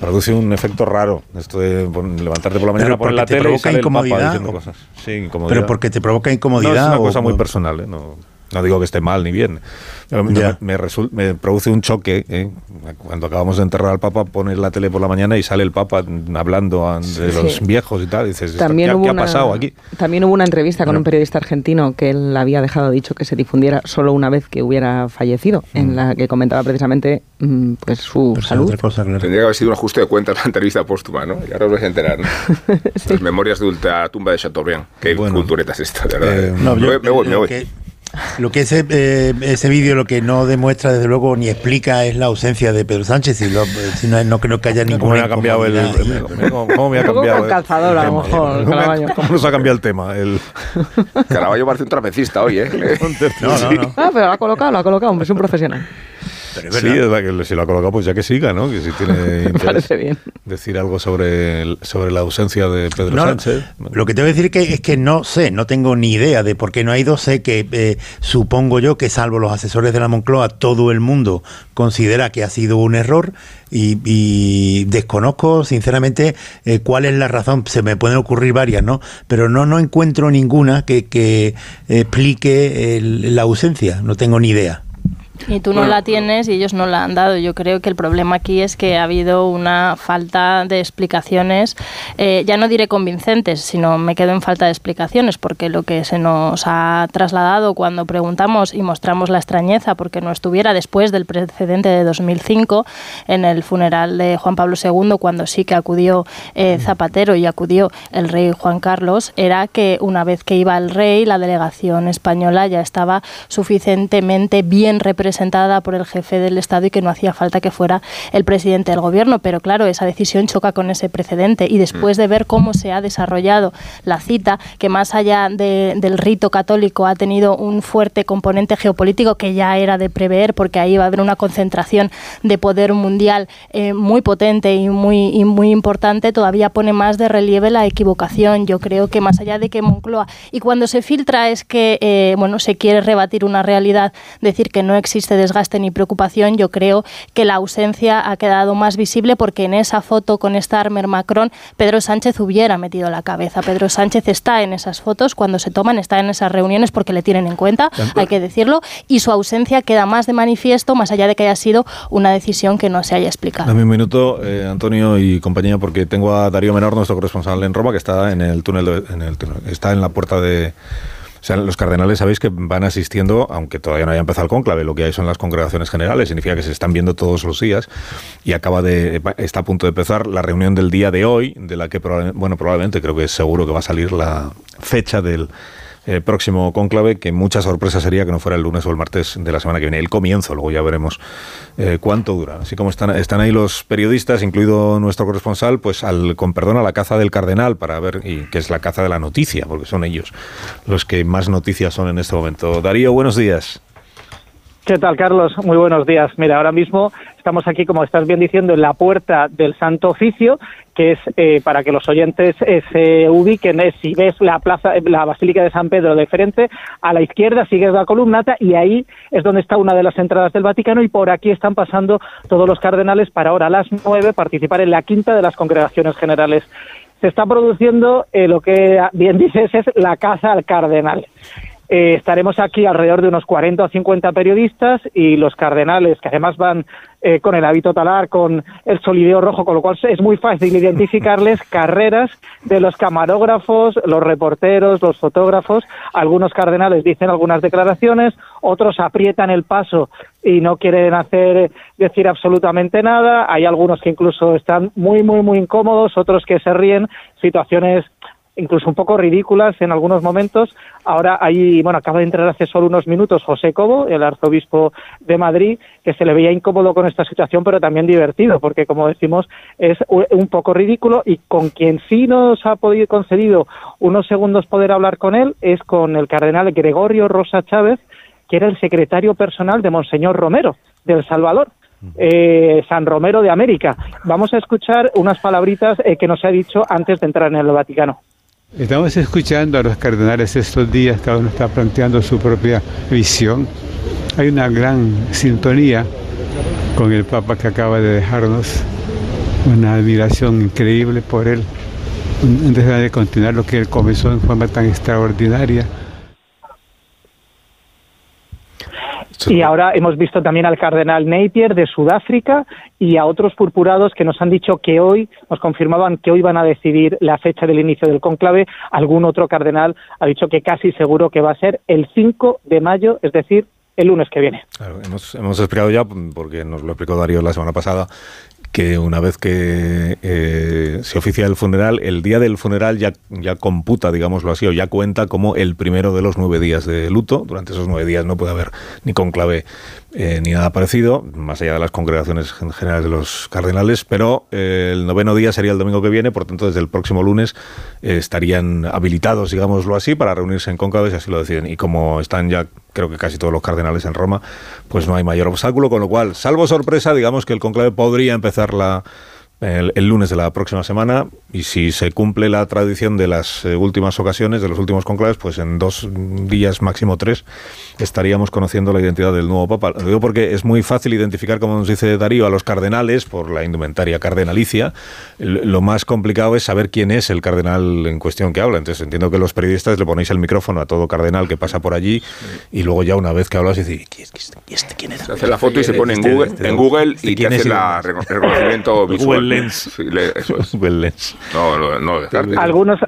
produce un efecto raro esto de levantarte por la mañana, poner la te tele y provoca sale el incomodidad, diciendo o- cosas. Sí, incomodidad. Pero porque te provoca incomodidad. No, es una o- cosa muy personal, ¿eh? no, no digo que esté mal ni bien. Pero me, me produce un choque. ¿eh? Cuando acabamos de enterrar al Papa, pones la tele por la mañana y sale el Papa hablando a- de los Sí. viejos y tal. Y dices, ¿esto También ¿qué, hubo qué ha una, pasado aquí? También hubo una entrevista con Bueno. un periodista argentino que él había dejado dicho que se dififundiera solo una vez que hubiera fallecido, Mm. en la que comentaba precisamente mm, pues su salud. Tendría que haber sido un ajuste de cuentas la entrevista póstuma, ¿no? Y ahora os vais a enterar, ¿no? Las memorias de la tumba de Chateaubriand. Qué cultureta es esta, de verdad. Eh, no, me, yo- voy, me voy, me lo voy. que- Lo que ese, eh, ese vídeo lo que no demuestra, desde luego, ni explica es la ausencia de Pedro Sánchez. Y lo, si no, no creo que haya ¿Cómo ninguna me ha cambiado el. ¿cómo, cómo me ha cambiado calzador, a lo mejor, ¿Cómo, cómo nos ha cambiado el tema? El, Caraballo parece un trapecista hoy, ¿eh? no, no, no. Ah, pero lo ha colocado, lo ha colocado, hombre, es un profesional. Sí, es la que, si lo ha colocado, pues ya que siga, ¿no? Que si tiene interés parece bien. decir algo sobre, el- sobre la ausencia de Pedro No, Sánchez. Lo que te voy a decir que, es que no sé, no tengo ni idea de por qué no ha ido. Sé que eh, supongo yo que, salvo los asesores de la Moncloa, todo el mundo considera que ha sido un error y, y desconozco, sinceramente, eh, cuál es la razón. Se me pueden ocurrir varias, ¿no? Pero no, no encuentro ninguna que, que explique el- la ausencia. No tengo ni idea. Y tú no la tienes y ellos no la han dado. Yo creo que el problema aquí es que ha habido una falta de explicaciones, eh, ya no diré convincentes, sino me quedo en falta de explicaciones, porque lo que se nos ha trasladado cuando preguntamos y mostramos la extrañeza porque no estuviera después del precedente de 2005 en el funeral de Juan Pablo II, cuando sí que acudió eh, Zapatero y acudió el rey Juan Carlos, era que una vez que iba el rey, la delegación española ya estaba suficientemente bien representada por el jefe del Estado y que no hacía falta que fuera el presidente del gobierno. Pero claro, esa decisión choca con ese precedente y después de ver cómo se ha desarrollado la cita, que más allá de- del rito católico ha tenido un fuerte componente geopolítico que ya era de prever, porque ahí va a haber una concentración de poder mundial eh, muy potente y muy, muy importante, todavía pone más de relieve la equivocación. Yo creo que más allá de que Moncloa, y cuando se filtra es que eh, bueno, se quiere rebatir una realidad, decir que no existe desgaste ni preocupación, yo creo que la ausencia ha quedado más visible porque en esa foto con Starmer Macron, Pedro Sánchez hubiera metido la cabeza. Pedro Sánchez está en esas fotos cuando se toman, está en esas reuniones porque le tienen en cuenta, hay que decirlo, y su ausencia queda más de manifiesto, más allá de que haya sido una decisión que no se haya explicado. Dame un minuto, eh, Antonio y compañía, porque tengo a Darío Menor, nuestro corresponsal en Roma, que está en el túnel, de- en el túnel- está en la puerta de... O sea, los cardenales sabéis que van asistiendo, aunque todavía no haya empezado el cónclave, lo que hay son las congregaciones generales, significa que se están viendo todos los días y acaba de, está a punto de empezar la reunión del día de hoy, de la que bueno, probablemente creo que es seguro que va a salir la fecha del eh, próximo cónclave, que mucha sorpresa sería que no fuera el lunes o el martes de la semana que viene, el comienzo, luego ya veremos eh, cuánto dura. Así como están, están ahí los periodistas, incluido nuestro corresponsal, pues al, con perdón a la caza del cardenal, para ver, y que es la caza de la noticia, porque son ellos los que más noticias son en este momento. Darío, buenos días. ¿Qué tal, Carlos? Muy buenos días. Mira, ahora mismo estamos aquí, como estás bien diciendo, en la puerta del Santo Oficio, que es eh, para que los oyentes eh, se ubiquen. Es, si ves la plaza, la Basílica de San Pedro de frente, a la izquierda sigues la columnata y ahí es donde está una de las entradas del Vaticano y por aquí están pasando todos los cardenales para ahora a las nueve participar en la quinta de las congregaciones generales. Se está produciendo eh, lo que bien dices es la casa al cardenal. Eh, estaremos aquí alrededor de unos 40 o 50 periodistas y los cardenales, que además van eh, con el hábito talar, con el solideo rojo, con lo cual es muy fácil identificarles carreras de los camarógrafos, los reporteros, los fotógrafos. Algunos cardenales dicen algunas declaraciones, otros aprietan el paso y no quieren hacer decir absolutamente nada. Hay algunos que incluso están muy, muy, muy incómodos, otros que se ríen, situaciones incluso un poco ridículas en algunos momentos. Ahora hay, bueno, acaba de entrar hace solo unos minutos José Cobo, el arzobispo de Madrid, que se le veía incómodo con esta situación, pero también divertido, porque como decimos, es un poco ridículo y con quien sí nos ha podido concedido unos segundos poder hablar con él es con el cardenal Gregorio Rosa Chávez, que era el secretario personal de Monseñor Romero, de El Salvador. eh, San Romero de América. Vamos a escuchar unas palabritas eh, que nos ha dicho antes de entrar en el Vaticano. Estamos escuchando a los cardenales estos días, cada uno está planteando su propia visión. Hay una gran sintonía con el Papa que acaba de dejarnos, una admiración increíble por él, antes de continuar lo que él comenzó en forma tan extraordinaria. Y ahora hemos visto también al cardenal Napier de Sudáfrica y a otros purpurados que nos han dicho que hoy, nos confirmaban que hoy van a decidir la fecha del inicio del conclave. Algún otro cardenal ha dicho que casi seguro que va a ser el 5 de mayo, es decir, el lunes que viene. hemos, hemos explicado ya, porque nos lo explicó Darío la semana pasada, que una vez que eh, se oficia el funeral, el día del funeral ya, ya computa, digámoslo así, o ya cuenta como el primero de los nueve días de luto. Durante esos nueve días no puede haber ni conclave eh, ni nada parecido, más allá de las congregaciones generales de los cardenales, pero eh, el noveno día sería el domingo que viene, por tanto desde el próximo lunes estarían habilitados, digámoslo así, para reunirse en conclave si así lo deciden. Y como están ya creo que casi todos los cardenales en Roma, pues no hay mayor obstáculo, con lo cual, salvo sorpresa, digamos que el conclave podría empezar la, el, lunes de la próxima semana y si se cumple la tradición de las eh, últimas ocasiones, de los últimos conclaves, pues en dos días, máximo tres, estaríamos conociendo la identidad del nuevo Papa. Lo digo porque es muy fácil identificar, como nos dice Darío, a los cardenales por la indumentaria cardenalicia. Lo más complicado es saber quién es el cardenal en cuestión que habla. Entonces entiendo que los periodistas le ponéis el micrófono a todo cardenal que pasa por allí y luego ya una vez que hablas dices, este quién es? Se hace la foto y se pone en Google, en Google y te hace el reconocimiento visual. Lens. eso es. Lens. No, no, no Algunos,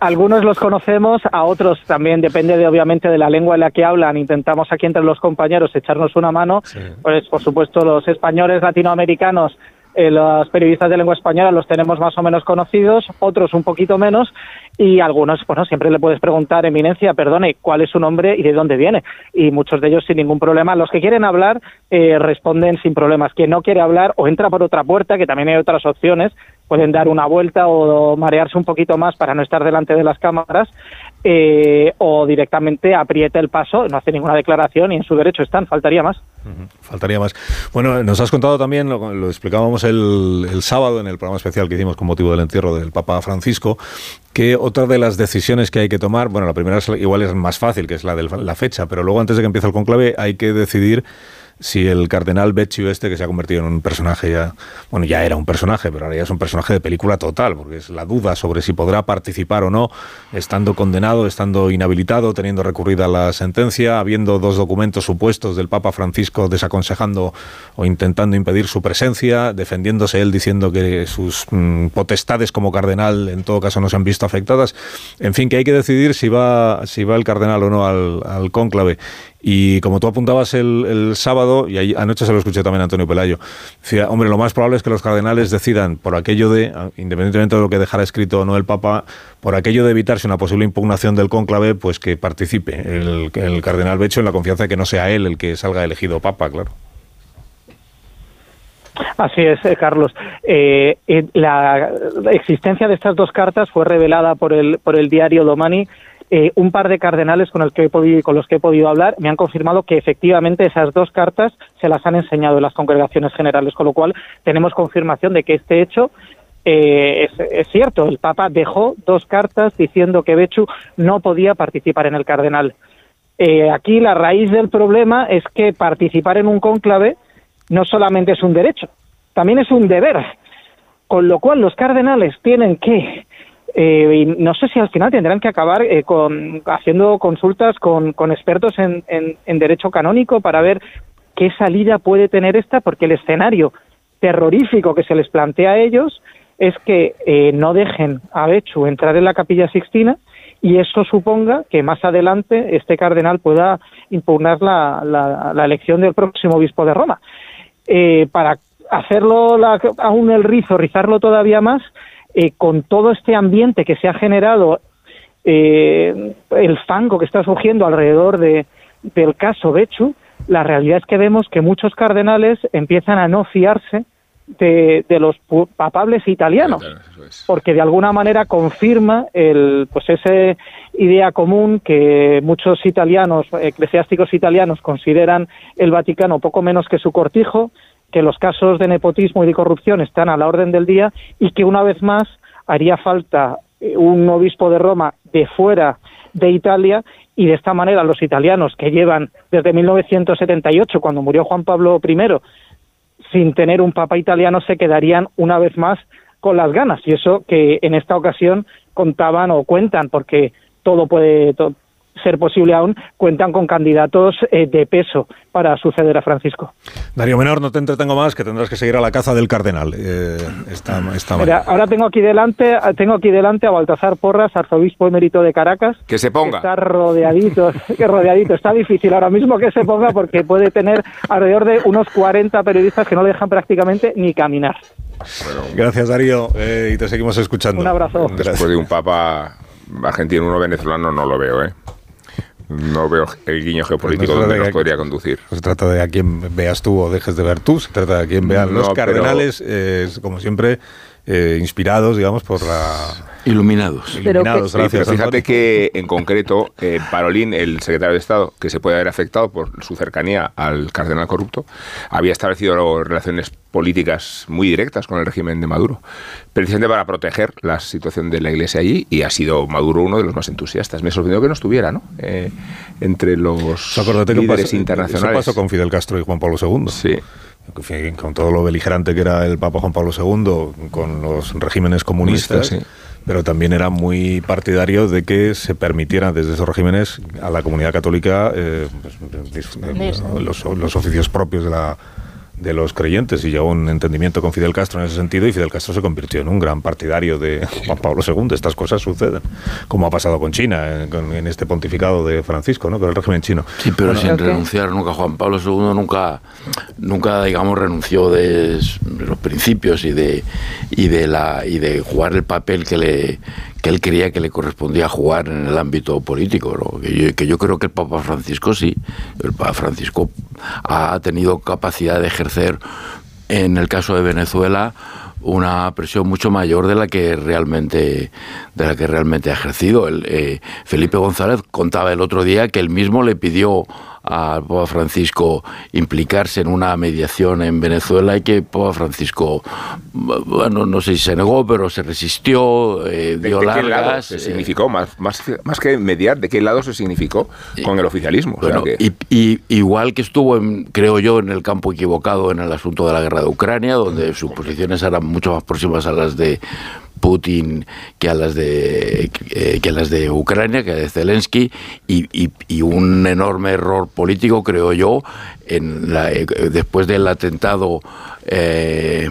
algunos los conocemos, a otros también depende de obviamente de la lengua en la que hablan. Intentamos aquí entre los compañeros echarnos una mano. Pues por supuesto los españoles latinoamericanos eh, los periodistas de lengua española los tenemos más o menos conocidos, otros un poquito menos, y algunos, bueno, siempre le puedes preguntar, eminencia, perdone, cuál es su nombre y de dónde viene. Y muchos de ellos sin ningún problema. Los que quieren hablar eh, responden sin problemas. Quien no quiere hablar o entra por otra puerta, que también hay otras opciones, pueden dar una vuelta o marearse un poquito más para no estar delante de las cámaras eh, o directamente apriete el paso, no hace ninguna declaración y en su derecho están, faltaría más. Faltaría más. Bueno, nos has contado también, lo, explicábamos el, sábado en el programa especial que hicimos con motivo del entierro del Papa Francisco, que otra de las decisiones que hay que tomar, bueno, la primera es, igual es más fácil, que es la de la fecha, pero luego antes de que empiece el conclave hay que decidir si el cardenal Becciu este, que se ha convertido en un personaje ya, bueno, ya era un personaje, pero ahora ya es un personaje de película total, porque es la duda sobre si podrá participar o no, estando condenado, estando inhabilitado, teniendo recurrida la sentencia, habiendo dos documentos supuestos del Papa Francisco desaconsejando o intentando impedir su presencia, defendiéndose él diciendo que sus mm, potestades como cardenal en todo caso no se han visto afectadas. En fin, que hay que decidir si va, si va el cardenal o no al, al cónclave. Y como tú apuntabas el, sábado, y anoche se lo escuché también a Antonio Pelayo, decía, hombre, lo más probable es que los cardenales decidan por aquello de, independientemente de lo que dejara escrito o no el Papa, por aquello de evitarse una posible impugnación del cónclave, pues que participe el, cardenal Becho en la confianza de que no sea él el que salga elegido Papa, claro. Así es, eh, Carlos. Eh, la existencia de estas dos cartas fue revelada por el, por el diario Domani eh, un par de cardenales con, que he podido, con los que he podido hablar me han confirmado que efectivamente esas dos cartas se las han enseñado en las congregaciones generales, con lo cual tenemos confirmación de que este hecho eh, es, cierto. El Papa dejó dos cartas diciendo que Bechu no podía participar en el cardenal. Eh, aquí la raíz del problema es que participar en un cónclave no solamente es un derecho, también es un deber. Con lo cual los cardenales tienen que eh, y no sé si al final tendrán que acabar eh, con, haciendo consultas con, con expertos en, en, derecho canónico para ver qué salida puede tener esta, porque el escenario terrorífico que se les plantea a ellos es que eh, no dejen a Bechu entrar en la capilla sixtina y eso suponga que más adelante este cardenal pueda impugnar la, la, la elección del próximo obispo de Roma. Eh, para hacerlo aún el rizo, rizarlo todavía más, eh, con todo este ambiente que se ha generado, eh, el fango que está surgiendo alrededor de, del caso Bechu, la realidad es que vemos que muchos cardenales empiezan a no fiarse de, los papables italianos, porque de alguna manera confirma el, pues esa idea común que muchos italianos, eclesiásticos italianos, consideran el Vaticano poco menos que su cortijo, que los casos de nepotismo y de corrupción están a la orden del día y que una vez más haría falta eh, un obispo de Roma de fuera de Italia y de esta manera los italianos que llevan desde 1978, cuando murió Juan Pablo I, sin tener un papa italiano, se quedarían una vez más con las ganas. Y eso que en esta ocasión contaban o cuentan, porque todo puede, ser posible aún, cuentan con candidatos eh, de peso para suceder a Francisco. Darío Menor, no te entretengo más, que tendrás que seguir a la caza del cardenal. Eh, ahora tengo aquí delante, tengo aquí delante a Baltasar Porras, arzobispo emérito de Caracas. Que se ponga. está rodeadito, que rodeadito. Está difícil ahora mismo que se ponga porque puede tener alrededor de unos 40 periodistas que no le dejan prácticamente ni caminar. Gracias, Darío, eh, y te seguimos escuchando. Un abrazo. Después de un papa argentino, uno venezolano, no lo veo, ¿eh? No veo el guiño geopolítico donde nos podría conducir. No se trata de a quién veas tú o dejes de ver tú, se trata de a quién vean los cardenales, como siempre, eh, inspirados, digamos, por la... Iluminados. Iluminados, gracias. fíjate que, en concreto, eh, Parolín, el secretario de Estado, que se puede haber afectado por su cercanía al cardenal corrupto, había establecido relaciones políticas muy directas con el régimen de Maduro, precisamente para proteger la situación de la Iglesia allí, y ha sido Maduro uno de los más entusiastas. Me sorprendió que no estuviera, ¿no? Eh, entre los líderes internacionales. Eso pasó con Fidel Castro y Juan Pablo II. Sí con todo lo beligerante que era el Papa Juan Pablo II con los regímenes comunistas, pero también era muy partidario de que se permitiera desde esos regímenes a la comunidad católica eh, pues, los, los oficios propios de la de los creyentes y llegó un entendimiento con Fidel Castro en ese sentido y Fidel Castro se convirtió en un gran partidario de Juan Pablo II. Estas cosas suceden, como ha pasado con China, en, este pontificado de Francisco, ¿no? con el régimen chino. Sí, pero sin renunciar nunca. Juan Pablo II nunca, nunca digamos, renunció de los principios y de, y de, la, y de jugar el papel que le que él creía que le correspondía jugar en el ámbito político, que, yo, creo que el Papa Francisco sí, el Papa Francisco ha tenido capacidad de ejercer, en el caso de Venezuela, una presión mucho mayor de la que realmente de la que realmente ha ejercido. El, eh, Felipe González contaba el otro día que él mismo le pidió al Papa Francisco implicarse en una mediación en Venezuela y que Papa Francisco, bueno, no sé si se negó, pero se resistió, eh, dio ¿De, largas. Qué lado se eh, significó, más, más, más que mediar, ¿de qué lado se significó con el oficialismo? y, igual que estuvo, creo yo, en el campo equivocado en el asunto de la guerra de Ucrania, donde sus posiciones eran mucho más próximas a las de Putin que a las de eh, que a las de Ucrania, que a de Zelensky, y, y, un enorme error político, creo yo, en la, eh, después del atentado eh,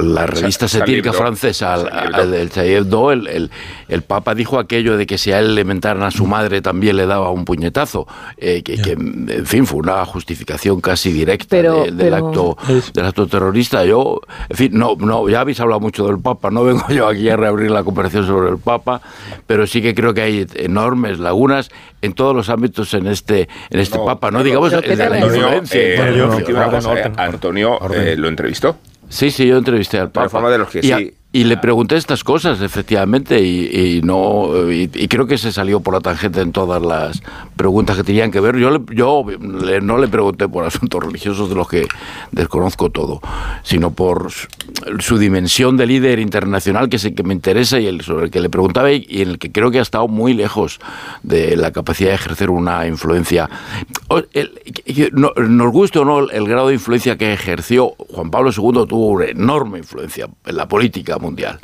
la, revista satírica francesa, al, el el, el, Papa dijo aquello de que si a él le mentaran a su madre también le daba un puñetazo, eh, que, en fin fue una justificación casi directa del acto del acto terrorista. Yo, en fin, no, no, ya habéis hablado mucho del Papa, no vengo yo aquí a reabrir la conversación sobre el Papa, pero sí que creo que hay enormes lagunas en todos los ámbitos en este en este Papa, no digamos el de la influencia. Antonio eh, lo entrevistó. Sí, sí, yo entrevisté al Papa. De los que sí y le pregunté estas cosas, efectivamente, y, no y, creo que se salió por la tangente en todas las preguntas que tenían que ver. Yo, yo no le pregunté por asuntos religiosos de los que desconozco todo, sino por su, dimensión de líder internacional que, que me interesa y el, sobre el que le preguntaba y, en el que creo que ha estado muy lejos de la capacidad de ejercer una influencia. nos guste o no el grado de influencia que ejerció, Juan Pablo II tuvo una enorme influencia en la política mundial.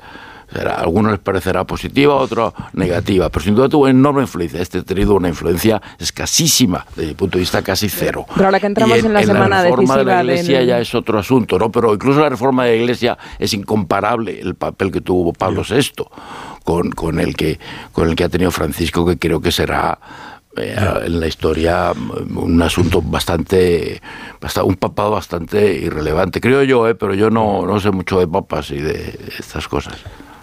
a algunos les parecerá positiva, a otros negativa, pero sin duda tuvo enorme influencia. Este ha tenido una influencia escasísima, desde mi punto de vista casi cero. Pero ahora que entramos en, la semana la reforma de la Iglesia ya es otro asunto, ¿no? Pero incluso la reforma de la Iglesia es incomparable el papel que tuvo Pablo VI con, con, el que, con el que ha tenido Francisco, que creo que será en la historia un asunto bastante, un papado bastante irrelevante, creo yo, eh, pero yo no, no sé mucho de papas y de estas cosas.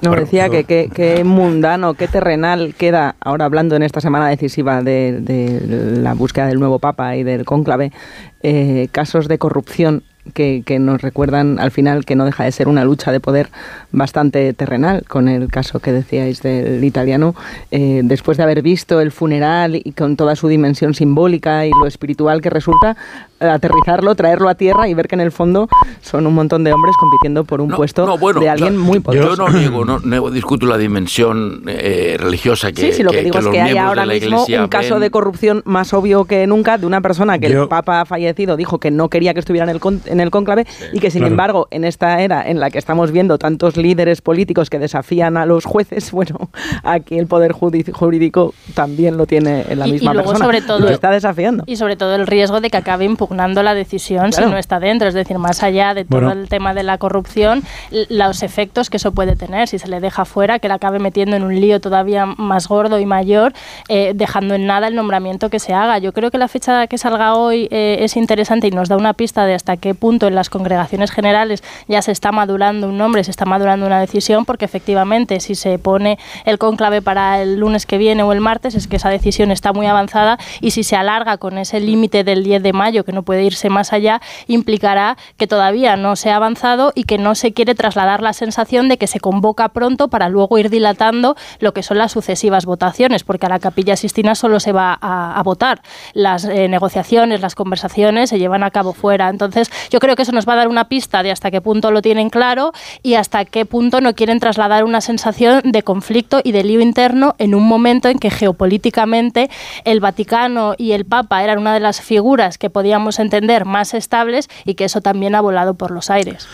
No, decía que qué mundano, qué terrenal queda, ahora hablando en esta semana decisiva de, la búsqueda del nuevo Papa y del cónclave, eh, casos de corrupción que, que, nos recuerdan al final que no deja de ser una lucha de poder bastante terrenal, con el caso que decíais del italiano, eh, después de haber visto el funeral y con toda su dimensión simbólica y lo espiritual que resulta, aterrizarlo, traerlo a tierra y ver que en el fondo son un montón de hombres compitiendo por un puesto de alguien muy poderoso. Yo no niego, no, discuto la dimensión eh, religiosa que Sí, sí, lo que, digo es que hay ahora mismo un caso de corrupción más obvio que nunca de una persona que el Papa ha fallecido dijo que no quería que estuviera en el, en el cónclave y que sin embargo en esta era en la que estamos viendo tantos líderes políticos que desafían a los jueces, bueno, aquí el poder jurídico también lo tiene en la misma y luego, persona. Sobre todo, está desafiando. Y sobre todo el riesgo de que acabe impugnando la decisión si no está dentro, es decir, más allá de todo el tema de la corrupción, los efectos que eso puede tener. Si se le deja fuera, que la acabe metiendo en un lío todavía más gordo y mayor, eh, dejando en nada el nombramiento que se haga. Yo creo que la fecha que salga hoy eh, es interesante y nos da una pista de hasta qué punto en las congregaciones generales ya se está madurando un nombre, se está madurando una decisión, porque efectivamente si se pone el conclave para el lunes que viene o el martes, es que esa decisión está muy avanzada y si se alarga con ese límite del 10 de mayo, que no puede irse más allá, implicará que todavía no se ha avanzado y que no se quiere trasladar la sensación de que se convoca pronto para luego ir dilatando lo que son las sucesivas votaciones, porque a la capilla Sistina solo se va a, votar. Las eh, negociaciones, las conversaciones se llevan a cabo fuera. Entonces, yo creo que eso nos va a dar una pista de hasta qué punto lo tienen claro y hasta qué punto no quieren trasladar una sensación de conflicto y de lío interno en un momento en que geopolíticamente el Vaticano y el Papa eran una de las figuras que entender más estables y que eso también ha volado por los aires.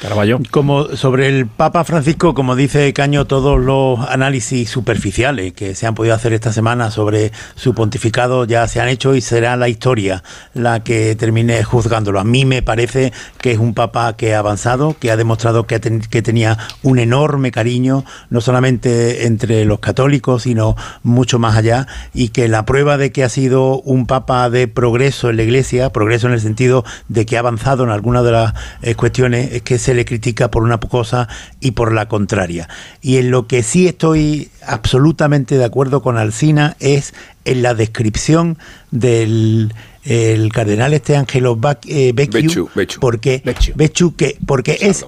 Como sobre el Papa Francisco, como dice Caño, todos los análisis superficiales que se han podido hacer esta semana sobre su pontificado ya se han hecho y será la historia la que termine juzgándolo. A mí me parece que es un Papa que ha avanzado, que ha demostrado que, que tenía un enorme cariño, no solamente entre los católicos, sino mucho más allá, y que la prueba de que ha sido un Papa de progreso en la Iglesia, progreso en el sentido de que ha avanzado en algunas de las eh, cuestiones, es que se le critica por una cosa y por la contraria. Y en lo que sí estoy absolutamente de acuerdo con Alcina es en la descripción del el cardenal este Angelo eh, Becciu, porque que porque es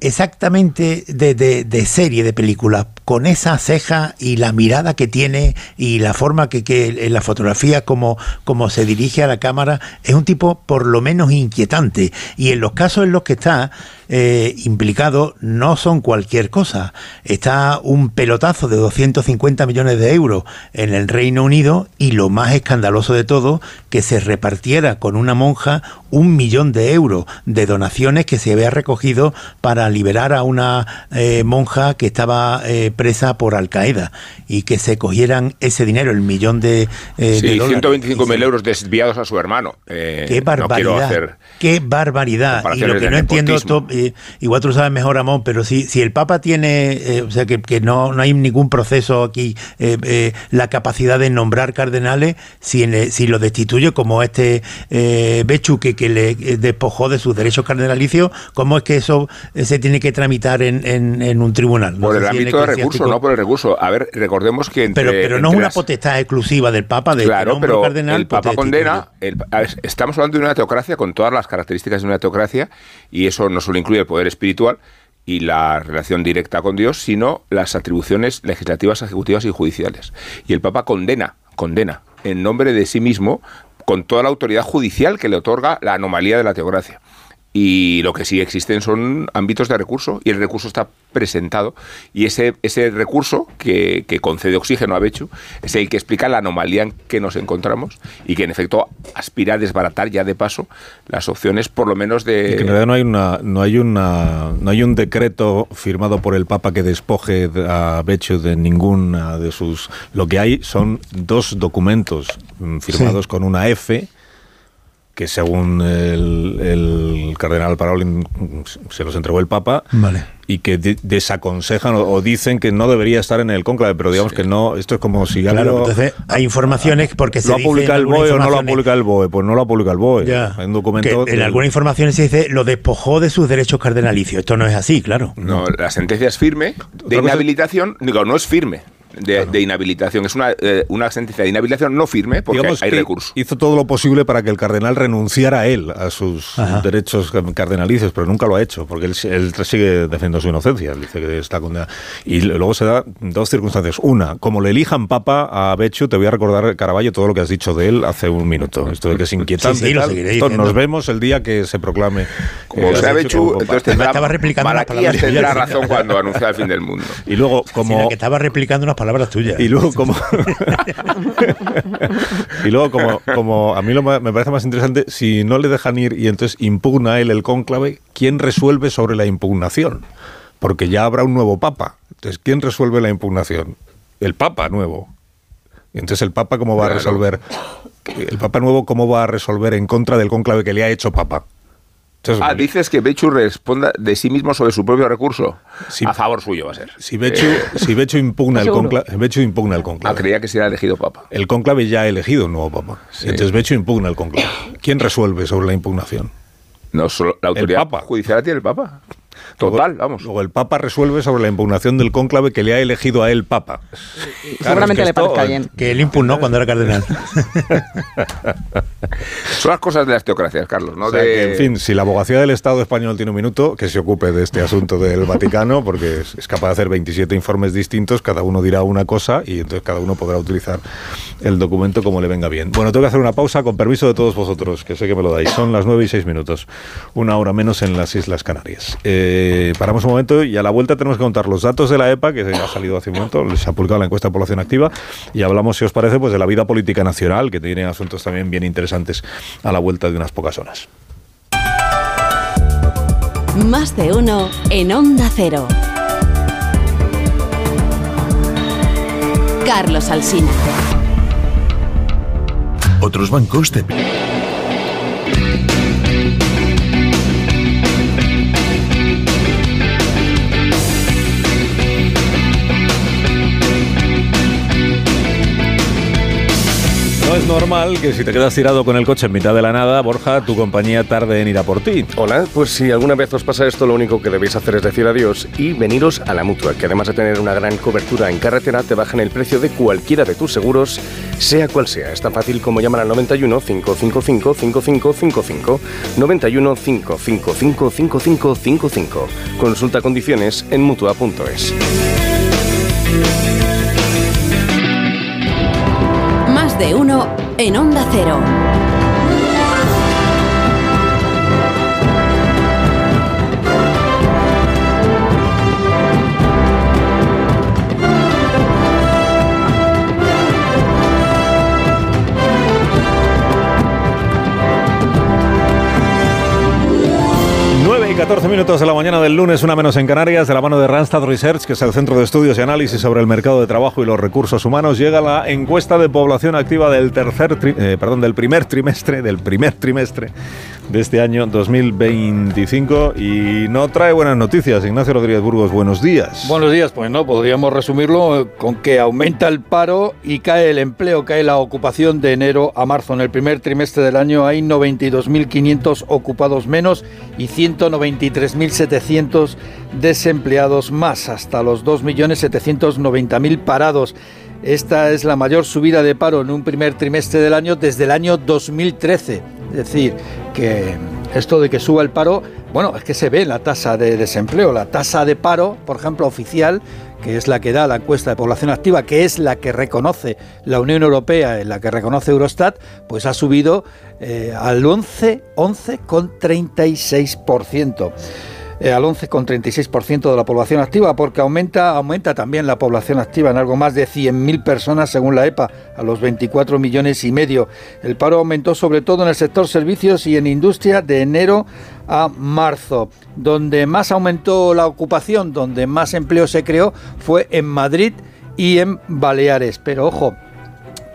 exactamente de, de, serie de película, con esa ceja y la mirada que tiene y la forma que, que en la fotografía como, como se dirige a la cámara, es un tipo por lo menos inquietante. Y en los casos en los que está, eh, implicado no son cualquier cosa. Está un pelotazo de 250 millones de euros en el Reino Unido y lo más escandaloso de todo, que se repartiera con una monja un millón de euros de donaciones que se había recogido para liberar a una eh, monja que estaba eh, presa por Al Qaeda y que se cogieran ese dinero, el millón de, eh, sí, 125 mil euros desviados a su hermano. qué barbaridad. qué barbaridad. Y lo que no entiendo, igual tú lo sabes mejor, Amón, pero si, si el Papa tiene, eh, o sea, que, que, no, no hay ningún proceso aquí, eh, eh, la capacidad de nombrar cardenales, si, si lo destituye como este Bechu que, que le despojó de sus derechos cardenalicios, ¿cómo es que eso se tiene que tramitar en, en, un tribunal? por el ámbito de recurso, no por el recurso. A ver, recordemos que... pero pero no es una potestad exclusiva del Papa, de claro, pero cardenal, el Papa condena... estamos hablando de una teocracia con todas las características de una teocracia y eso no solo incluye el poder espiritual y la relación directa con Dios, sino las atribuciones legislativas, ejecutivas y judiciales. Y el Papa condena, condena en nombre de sí mismo con toda la autoridad judicial que le otorga la anomalía de la teocracia y lo que sí existen son ámbitos de recurso y el recurso está presentado y ese, ese recurso que, concede oxígeno a Bechu es el que explica la anomalía en que nos encontramos y que en efecto aspira a desbaratar ya de paso las opciones por lo menos de... Y que en realidad no hay, una, no, hay una, no hay un decreto firmado por el Papa que despoje a Bechu de ninguna de sus... Lo que hay son dos documentos mm, firmados con una F que según el, cardenal Parolin se los entregó el Papa y que desaconsejan o, dicen que no debería estar en el cónclave, pero digamos que no, esto es como si claro, entonces hay informaciones porque se lo ha publicado el BOE o no lo ha publicado el BOE, pues no lo ha publicado el BOE. Hay un documento en algunas informaciones se dice lo despojó de sus derechos cardenalicios. Esto no es así, claro. No, la sentencia es firme de inhabilitación, digo, no es firme de, de inhabilitación. Es una, eh, una sentencia de inhabilitación no firme porque Digamos hay que recurso. Hizo todo lo posible para que el cardenal renunciara él a sus derechos cardenalicios, pero nunca lo ha hecho, porque él, él sigue defendiendo su inocencia. Él dice que está condenado. Y luego se da dos circunstancias. Una, como le elijan papa a Bechu, te voy a recordar, Caraballo, todo lo que has dicho de él hace un minuto. Esto de que es inquietante. Sí, sí, tal. seguiré Esto diciendo. nos vemos el día que se proclame. Como eh, sea Bechu entonces tendrá, Estaba replicando Malaquías palabras tendrá razón cuando anuncia el fin del mundo. Y luego, como. Sino que estaba replicando unas palabras tuyas. Y luego, como. y luego, como, como a mí lo me parece más interesante, si no le dejan ir y entonces impugna él el cónclave, ¿quién resuelve sobre la impugnación? Porque ya habrá un nuevo papa. Entonces, ¿quién resuelve la impugnación? El papa nuevo. Y entonces, ¿el papa cómo va a resolver? ¿El papa nuevo cómo va a resolver en contra del cónclave que le ha hecho papa? Entonces, Ah, dices que Bechu responda de sí mismo sobre su propio recurso. A favor suyo va a ser. Si Bechu, Eh, si Bechu impugna, el conclave, Bechu impugna el conclave. Ah, creía que se era elegido papa. El conclave ya ha elegido un nuevo papa. Sí. Entonces Bechu impugna el conclave. ¿Quién resuelve sobre la impugnación? No solo la autoridad judicial la tiene el papa. Total, vamos. Luego el papa resuelve sobre la impugnación del conclave que le ha elegido a él papa. seguramente le parezca bien. Que él impugnó cuando era cardenal. Son las cosas de las teocracias, Carlos. ¿no? O sea De- que, en fin, si la abogacía del Estado español tiene un minuto, que se ocupe de este asunto del Vaticano, porque es, es capaz de hacer 27 informes distintos, cada uno dirá una cosa y entonces cada uno podrá utilizar el documento como le venga bien. Bueno, tengo que hacer una pausa con permiso de todos vosotros, que sé que me lo dais. Son las 9 y 6 minutos, una hora menos en las Islas Canarias. Eh, paramos un momento y a la vuelta tenemos que contar los datos de la EPA, que ha salido hace un momento, se ha publicado la encuesta de población activa, y hablamos, si os parece, pues de la vida política nacional, que tiene asuntos también bien interesantes a la vuelta de unas pocas horas. Más de uno en Onda Cero. Carlos Alsina. Otros bancos te... es normal que si te quedas tirado con el coche en mitad de la nada, Borja, tu compañía tarde en ir a por ti. Hola, pues si alguna vez os pasa esto, lo único que debéis hacer es decir adiós y veniros a la mutua, que además de tener una gran cobertura en carretera, te bajan el precio de cualquiera de tus seguros, sea cual sea. Es tan fácil como llamar al 91 555 5555. 91 555 5555. Consulta condiciones en mutua.es. de uno en Onda Cero. 14 minutos de la mañana del lunes, una menos en Canarias, de la mano de Randstad Research, que es el centro de estudios y análisis sobre el mercado de trabajo y los recursos humanos, llega la encuesta de población activa del tercer, eh, perdón, del primer trimestre, del primer trimestre de este año 2025 y no trae buenas noticias. Ignacio Rodríguez Burgos, buenos días. Buenos días, pues no, podríamos resumirlo con que aumenta el paro y cae el empleo, cae la ocupación de enero a marzo. En el primer trimestre del año hay 92.500 ocupados menos y 193.700 desempleados más, hasta los 2.790.000 parados. Esta es la mayor subida de paro en un primer trimestre del año desde el año 2013. Es decir, que esto de que suba el paro, bueno, es que se ve la tasa de desempleo. La tasa de paro, por ejemplo, oficial, que es la que da la encuesta de población activa, que es la que reconoce la Unión Europea, en la que reconoce Eurostat, pues ha subido eh, al 11, 11,36%. Eh, al 11,36% de la población activa, porque aumenta, aumenta también la población activa en algo más de 100.000 personas según la EPA, a los 24 millones y medio. El paro aumentó sobre todo en el sector servicios y en industria de enero a marzo. Donde más aumentó la ocupación, donde más empleo se creó, fue en Madrid y en Baleares. Pero ojo,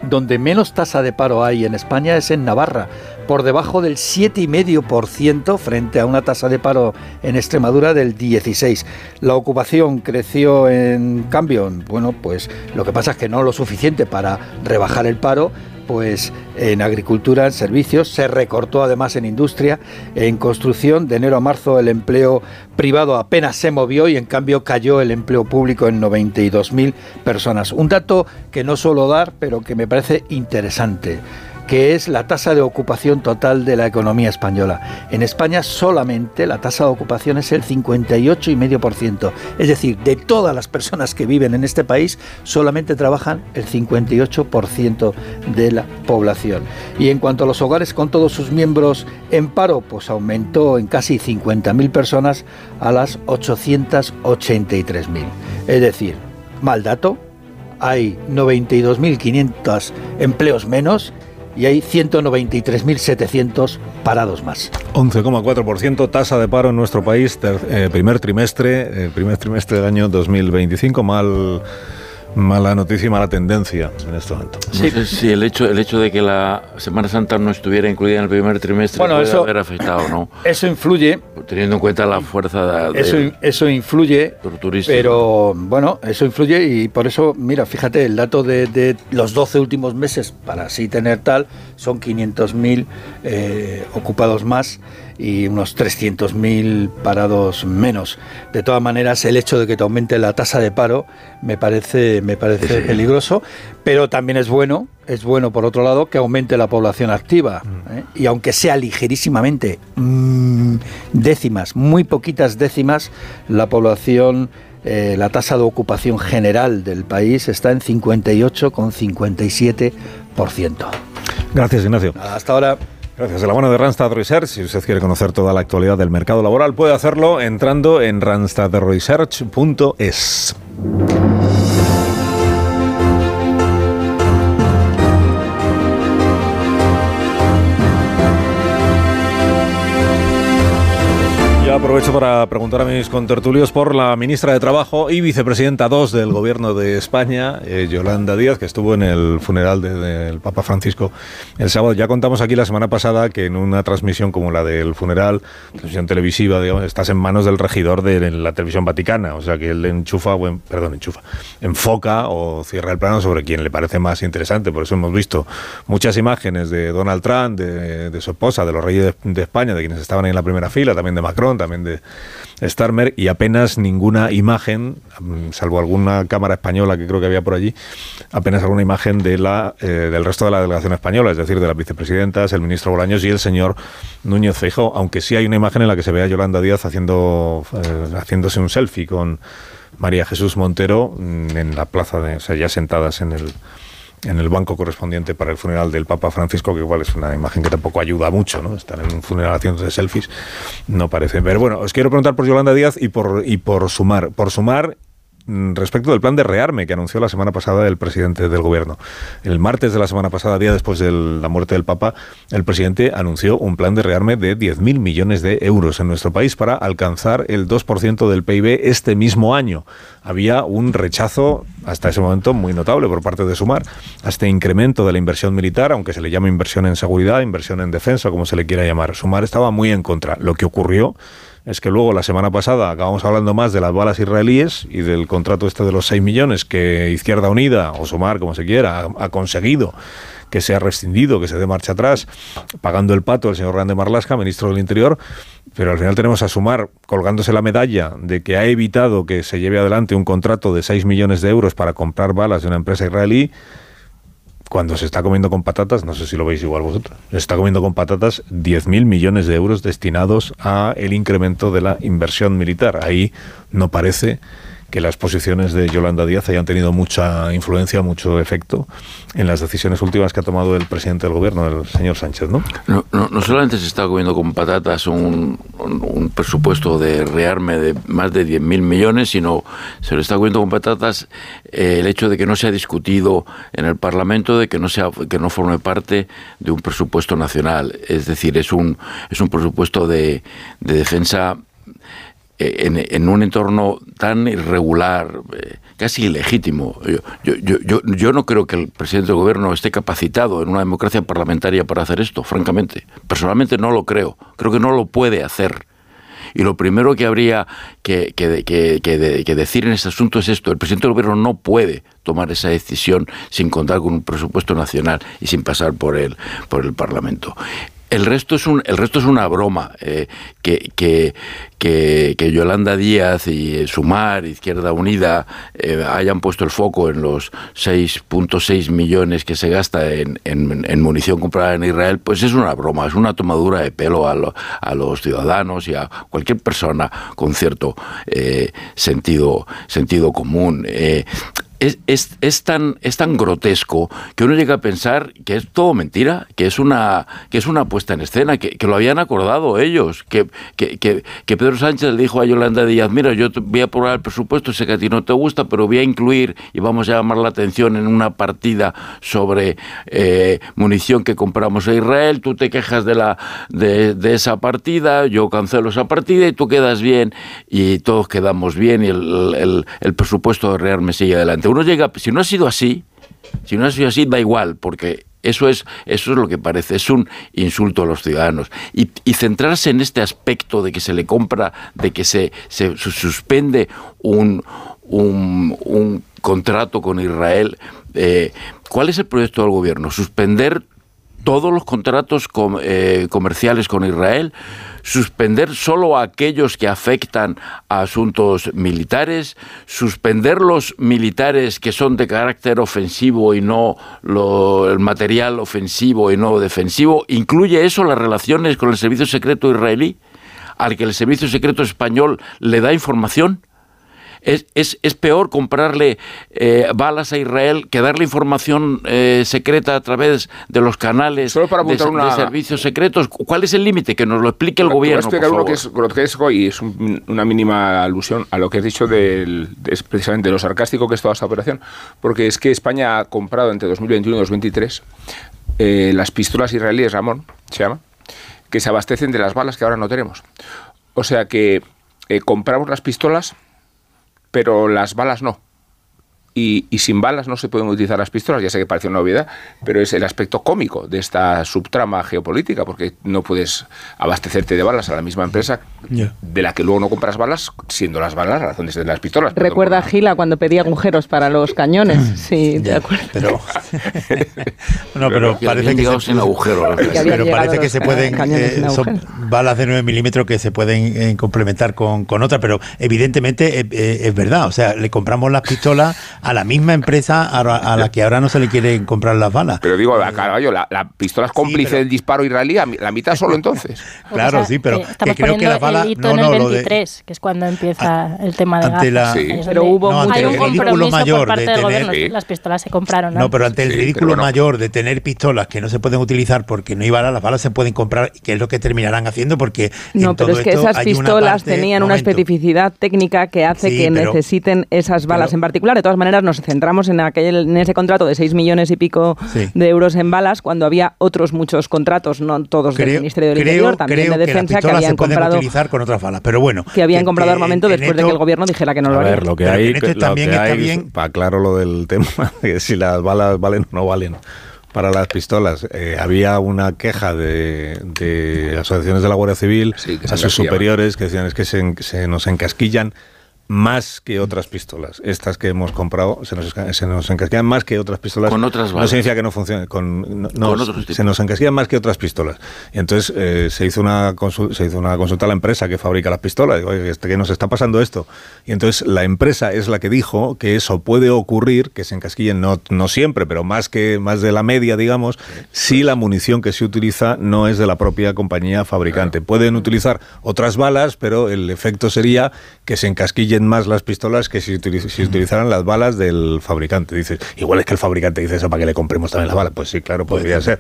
donde menos tasa de paro hay en España es en Navarra, por debajo del 7,5% frente a una tasa de paro en Extremadura del 16. La ocupación creció en cambio, bueno, pues lo que pasa es que no lo suficiente para rebajar el paro, pues en agricultura, en servicios, se recortó además en industria, en construcción. De enero a marzo el empleo privado apenas se movió y en cambio cayó el empleo público en 92.000 personas. Un dato que no suelo dar, pero que me parece interesante que es la tasa de ocupación total de la economía española. En España solamente la tasa de ocupación es el 58,5%. Es decir, de todas las personas que viven en este país, solamente trabajan el 58% de la población. Y en cuanto a los hogares con todos sus miembros en paro, pues aumentó en casi 50.000 personas a las 883.000. Es decir, mal dato, hay 92.500 empleos menos y hay 193.700 parados más. 11,4% tasa de paro en nuestro país, eh, primer trimestre, eh, primer trimestre del año 2025, mal mala noticia y mala tendencia en este momento. Sí, el hecho, el hecho de que la Semana Santa no estuviera incluida en el primer trimestre bueno, puede eso, haber afectado, ¿no? Eso influye. Teniendo en cuenta la fuerza de... Eso, eso influye, pero bueno, eso influye y por eso, mira, fíjate, el dato de, de los 12 últimos meses, para así tener tal, son 500.000 eh, ocupados más y unos 300.000 parados menos. De todas maneras, el hecho de que te aumente la tasa de paro me parece, me parece peligroso, pero también es bueno, es bueno por otro lado que aumente la población activa. Mm. ¿eh? Y aunque sea ligerísimamente, mmm, décimas, muy poquitas décimas, la población... Eh, la tasa de ocupación general del país está en 58,57%. Gracias, Ignacio. Hasta ahora. Gracias. De la mano de Randstad Research, si usted quiere conocer toda la actualidad del mercado laboral, puede hacerlo entrando en randstadresearch.es. aprovecho para preguntar a mis contertulios por la ministra de Trabajo y vicepresidenta 2 del Gobierno de España, eh, Yolanda Díaz, que estuvo en el funeral del de, Papa Francisco el sábado. Ya contamos aquí la semana pasada que en una transmisión como la del funeral, transmisión televisiva, digamos, estás en manos del regidor de la televisión vaticana, o sea que él enchufa, perdón, enfoca o cierra el plano sobre quien le parece más interesante. Por eso hemos visto muchas imágenes de Donald Trump, de, su esposa, de los reyes de, de España, de quienes estaban ahí en la primera fila, también de Macron, también de Starmer y apenas ninguna imagen, salvo alguna cámara española que creo que había por allí, apenas alguna imagen de la, eh, del resto de la delegación española, es decir, de las vicepresidentas, el ministro Bolaños y el señor Núñez Feijóo, aunque sí hay una imagen en la que se ve a Yolanda Díaz haciendo, eh, haciéndose un selfie con María Jesús Montero mm, en la plaza, de, o sea, ya sentadas en el en el banco correspondiente para el funeral del Papa Francisco, que igual es una imagen que tampoco ayuda mucho, ¿no? Estar en un funeral haciendo selfies no parece. Pero bueno, os quiero preguntar por Yolanda Díaz y por, y por sumar. Por sumar respecto del plan de rearme que anunció la semana pasada el presidente del gobierno. El martes de la semana pasada, día después de la muerte del Papa, el presidente anunció un plan de rearme de 10.000 millones de euros en nuestro país para alcanzar el 2% del PIB este mismo año. Había un rechazo hasta ese momento muy notable por parte de Sumar a este incremento de la inversión militar, aunque se le llame inversión en seguridad, inversión en defensa, como se le quiera llamar. Sumar estaba muy en contra. Lo que ocurrió es que luego la semana pasada acabamos hablando más de las balas israelíes y del contrato este de los 6 millones que Izquierda Unida o Sumar, como se quiera, ha, ha conseguido que sea rescindido, que se dé marcha atrás, pagando el pato el señor Grande Marlasca, ministro del Interior, pero al final tenemos a Sumar colgándose la medalla de que ha evitado que se lleve adelante un contrato de 6 millones de euros para comprar balas de una empresa israelí cuando se está comiendo con patatas, no sé si lo veis igual vosotros, se está comiendo con patatas 10.000 millones de euros destinados a el incremento de la inversión militar. Ahí no parece que las posiciones de Yolanda Díaz hayan tenido mucha influencia, mucho efecto en las decisiones últimas que ha tomado el presidente del gobierno, el señor Sánchez, ¿no? No, no, no solamente se está comiendo con patatas un, presupuesto de rearme de más de 10.000 millones, sino se lo está comiendo con patatas eh, el hecho de que no se ha discutido en el Parlamento, de que no, sea, que no forme parte de un presupuesto nacional. Es decir, es un, es un presupuesto de, de defensa en, un entorno tan irregular, eh, casi ilegítimo. Yo, no creo que el presidente del gobierno esté capacitado en una democracia parlamentaria para hacer esto, francamente. Personalmente no lo creo. Creo que no lo puede hacer. Y lo primero que habría que, que decir en este asunto es esto. El presidente del gobierno no puede tomar esa decisión sin contar con un presupuesto nacional y sin pasar por el, por el Parlamento. El resto es, un, el resto es una broma eh, que, que, que, Yolanda Díaz y Sumar, Izquierda Unida, eh, hayan puesto el foco en los 6.6 millones que se gasta en, en, munición comprada en Israel, pues es una broma, es una tomadura de pelo a, a los ciudadanos y a cualquier persona con cierto eh, sentido, sentido común es, es, es, tan, es tan grotesco que uno llega a pensar que es todo mentira, que es una, que es una puesta en escena, que, que lo habían acordado ellos, que, que, que, Pedro Sánchez le dijo a Yolanda Díaz, mira, yo voy a aprobar el presupuesto, sé que a ti no te gusta, pero voy a incluir y vamos a llamar la atención en una partida sobre eh, munición que compramos a Israel, tú te quejas de, la, de, de esa partida, yo cancelo esa partida y tú quedas bien y todos quedamos bien y el, el, el presupuesto de Real me sigue adelante uno llega, si no ha sido así, si no ha sido así, da igual, porque eso es, eso es lo que parece, es un insulto a los ciudadanos. Y, centrarse en este aspecto de que se le compra, de que se, se, suspende un, un, contrato con Israel. Eh, ¿Cuál es el proyecto del gobierno? ¿Suspender todos los contratos eh, comerciales con Israel? suspender solo a aquellos que afectan a asuntos militares, suspender los militares que son de carácter ofensivo y no el material ofensivo y no defensivo, ¿incluye eso las relaciones con el servicio secreto israelí? al que el servicio secreto español le da información? Es, es, es peor comprarle eh, balas a Israel que darle información eh, secreta a través de los canales Solo para de, una... servicios secretos. ¿Cuál es el límite? Que nos lo explique el gobierno. Voy a explicar uno que es grotesco y es una mínima alusión a lo que has dicho del, es precisamente lo sarcástico que es toda esta operación, porque es que España ha comprado entre 2021 y 2023 eh, las pistolas israelíes Ramón, se llama, que se abastecen de las balas que ahora no tenemos. O sea que compramos las pistolas pero las balas no. Y, sin balas no se pueden utilizar las pistolas, ya sé que parece una obviedad, pero es el aspecto cómico de esta subtrama geopolítica, porque no puedes abastecerte de balas a la misma empresa de la que luego no compras balas, siendo las balas la razón de las pistolas. Recuerda a Gila cuando pedía agujeros para los cañones, sí, de acuerdo. Pero, no, pero parece que, se, sin agujeros. pero parece que se pueden, eh, son balas de 9 milímetros que se pueden eh, complementar con, con otra, pero evidentemente eh, es verdad, o sea, le compramos las pistolas a la misma empresa a, la que ahora no se le quieren comprar las balas. Pero digo, a Carballo, la, pistola es cómplice del disparo israelí, la mitad solo entonces. claro, sí, pero que creo que las balas... El hito no, en el 23, que es cuando empieza el tema de la... Pero hubo hay un compromiso mayor por parte del gobierno, las pistolas se compraron. No, pero ante el ridículo mayor de tener pistolas que no se pueden utilizar porque no hay balas, las balas se pueden comprar, que es lo que terminarán haciendo porque No, pero es que esas pistolas tenían una especificidad técnica que hace que necesiten esas balas en particular. De todas maneras, nos centramos en, aquel, en ese contrato de 6 millones y pico de euros en balas, cuando había otros muchos contratos, no todos del Ministerio del Interior, también de Defensa, que, habían comprado. utilizar con otras balas, pero bueno. Que habían comprado armamento después de que el gobierno dijera que no lo haría. A ver, lo que hay, también está bien. Para claro lo del tema, que si las balas valen o no valen para las pistolas. Eh, había una queja de, de, asociaciones de la Guardia Civil a sus superiores que decían es que se, se, nos encasquillan más que otras pistolas. Estas que hemos comprado se nos, se nos encasquillan más que otras pistolas. Con otras balas. No significa que no funcione. Con, no, se nos encasquillan más que otras pistolas. Y entonces eh, se, hizo una se hizo una consulta a la empresa que fabrica las pistolas. Digo, Oye, que nos está pasando esto. Y entonces la empresa es la que dijo que eso puede ocurrir, que se encasquillen, no, no siempre, pero más, que, más de la media, digamos, si la munición que se utiliza no es de la propia compañía fabricante. Pueden utilizar otras balas, pero el efecto sería que se encasquillen más las pistolas que si, si utilizaran las balas del fabricante. Dices, igual es que el fabricante dice eso para que le compremos también las balas. Pues sí, claro, podría ser.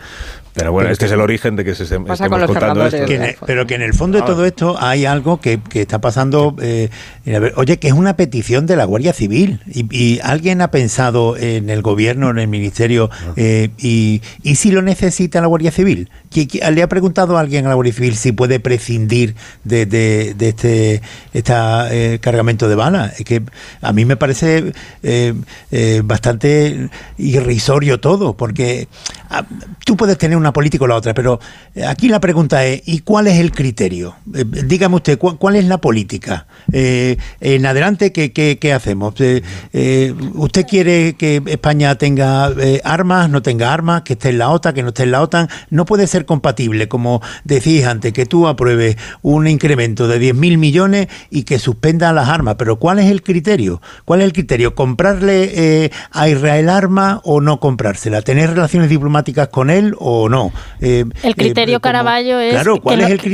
Pero bueno, este es el origen de que se estemos contando esto. pero que en el fondo de todo esto hay algo que, está pasando. Eh, oye, que es una petición de la Guardia Civil. Y, alguien ha pensado en el gobierno, en el ministerio, eh, y, y si lo necesita la Guardia Civil. ¿Le ha preguntado a alguien a la Guardia Civil si puede prescindir de, de, este, esta, eh, cargamento de balas. Es que a mí me parece eh, eh, bastante irrisorio todo, porque ah, tú puedes tener una política o la otra, pero aquí la pregunta es, ¿y cuál es el criterio? dígame usted, ¿cuál, es la política? en adelante, ¿qué, qué, hacemos? ¿Usted quiere que España tenga armas, no tenga armas, que esté en la OTAN, que no esté en la OTAN? No puede ser compatible, como decís antes, que tú apruebes un incremento de 10.000 millones y que suspenda las armas. Pero ¿cuál es el criterio? ¿Cuál es el criterio? ¿Comprarle eh, a Israel armas o no comprársela? ¿Tener relaciones diplomáticas con él o no? Eh, el criterio eh, Caraballo es,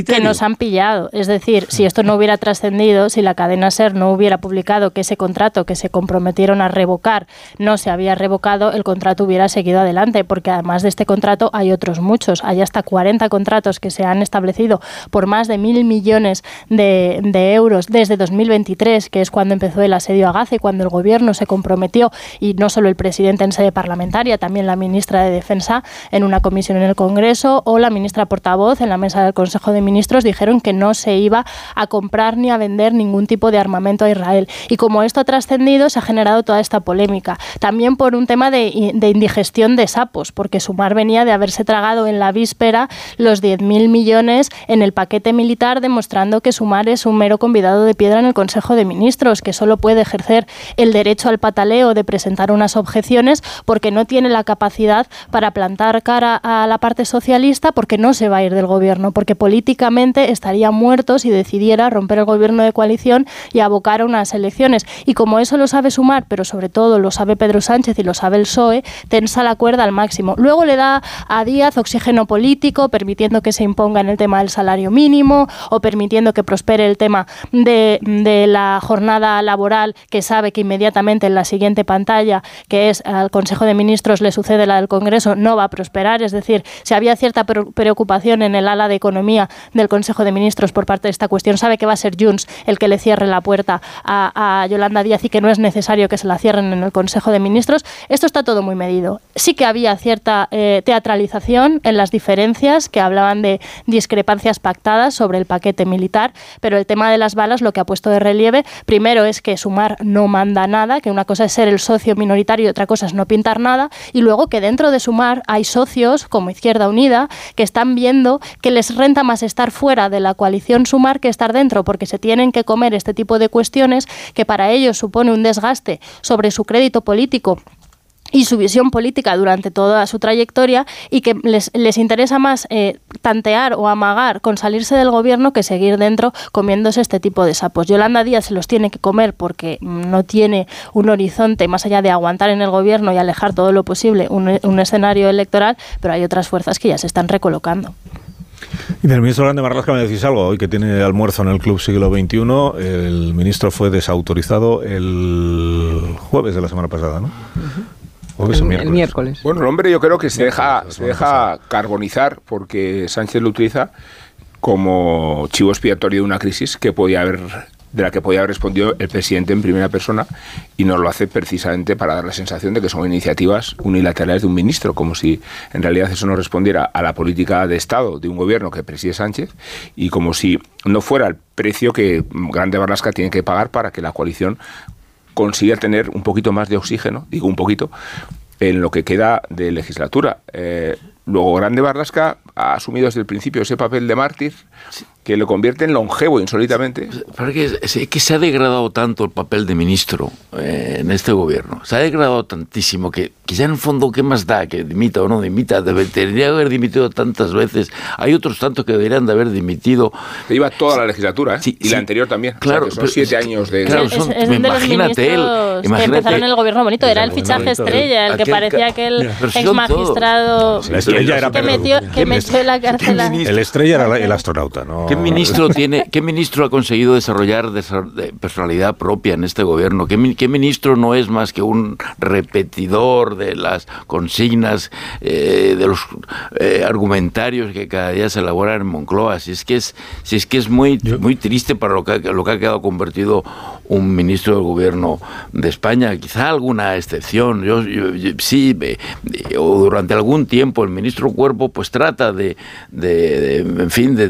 que, nos han pillado. Es decir, si esto no hubiera trascendido, si la cadena SER no hubiera publicado que ese contrato que se comprometieron a revocar no se había revocado, el contrato hubiera seguido adelante, porque además de este contrato hay otros muchos. Hay hasta 40 contratos que se han establecido por más de mil millones de, euros desde 2023, que es cuando empezó el asedio a Gaza y cuando el gobierno se comprometió, y no solo el presidente en sede parlamentaria, también la ministra de Defensa en una comisión en el Congreso o la ministra portavoz en la mesa del Consejo de Ministros dijeron que no se iba a comprar ni a vender ningún tipo de armamento a Israel. Y como esto ha trascendido, se ha generado toda esta polémica. También por un tema de, de indigestión de sapos, porque Sumar venía de haberse tragado en la víspera los 10.000 millones en el paquete militar, demostrando que Sumar es un mero convidado de piedra en el Consejo de Ministros, que solo puede ejercer el derecho al pataleo de presentar unas objeciones porque no tiene la capacidad para plantar cara a la parte socialista, porque no se va a ir del gobierno, porque políticamente estaría muerto si decidiera romper el gobierno de coalición y abocar a unas elecciones. Y como eso lo sabe Sumar, pero sobre todo lo sabe Pedro Sánchez y lo sabe el PSOE, tensa la cuerda al máximo. Luego le da a Díaz oxígeno político, permitiendo que se imponga en el tema del salario mínimo o permitiendo que prospere el tema de, la jornada laboral, que sabe que inmediatamente en la siguiente pantalla, que es al Consejo de Ministros, le sucede la del Congreso, no va a prosperar. Es decir, si había cierta preocupación en el ala de economía del Consejo de Ministros por parte de esta cuestión, sabe que va a ser Junts el que le cierre la puerta a, Yolanda Díaz y que no es necesario que se la cierren en el Consejo de Ministros. Esto está todo muy medido. Sí que había cierta eh, teatralización en las diferencias que hablaban de discrepancias pactadas sobre el paquete militar, pero el tema de las balas lo que ha puesto de relieve primero es que Sumar no manda nada, que una cosa es ser el socio minoritario y otra cosa es no pintar nada, y luego que dentro de Sumar hay socios como Izquierda Unida que están viendo que les renta más estar fuera de la coalición Sumar que estar dentro, porque se tienen que comer este tipo de cuestiones que para ellos supone un desgaste sobre su crédito político y su visión política durante toda su trayectoria y que les, les interesa más eh, tantear o amagar con salirse del gobierno que seguir dentro comiéndose este tipo de sapos. Yolanda Díaz se los tiene que comer porque no tiene un horizonte más allá de aguantar en el gobierno y alejar todo lo posible un, un escenario electoral, pero hay otras fuerzas que ya se están recolocando. Y del ministro Grande Marlasca me decís algo, hoy que tiene almuerzo en el Club Siglo XXI, el ministro fue desautorizado el jueves de la semana pasada, ¿no? El, miércoles. Bueno, el hombre yo creo que se deja, se deja carbonizar porque Sánchez lo utiliza como chivo expiatorio de una crisis que podía haber de la que podía haber respondido el presidente en primera persona y no lo hace precisamente para dar la sensación de que son iniciativas unilaterales de un ministro, como si en realidad eso no respondiera a la política de Estado de un gobierno que preside Sánchez y como si no fuera el precio que Grande Barlasca tiene que pagar para que la coalición consiga tener un poquito más de oxígeno, digo un poquito, en lo que queda de legislatura. Eh, luego, Grande Barrasca ha asumido desde el principio ese papel de mártir que lo convierte en longevo insólitamente. Pero es que, se ha degradado tanto el papel de ministro eh, en este gobierno, se ha degradado tantísimo que quizá en el fondo, ¿qué más da? Que dimita o no dimita, debería haber dimitido tantas veces. Hay otros tantos que deberían de haber dimitido. Se iba toda la legislatura, ¿eh? y la anterior también. Claro, son siete años de... Claro, imagínate él. Imagínate, que empezaron el gobierno bonito, era el fichaje estrella, el que parecía que el ex magistrado la estrella era que metió, que metió en la cárcel. El estrella era el astronauta, ¿no? Ministro tiene, qué ministro ha conseguido desarrollar personalidad propia en este gobierno? ¿Qué, ministro no es más que un repetidor de las consignas, eh, de los eh, argumentarios que cada día se elaboran en Moncloa? Si es que es, si es que es muy, muy triste para lo que, lo que ha quedado convertido un ministro del gobierno de España, quizá alguna excepción. Yo, sí, o durante algún tiempo el ministro Cuerpo pues trata de, en fin, de,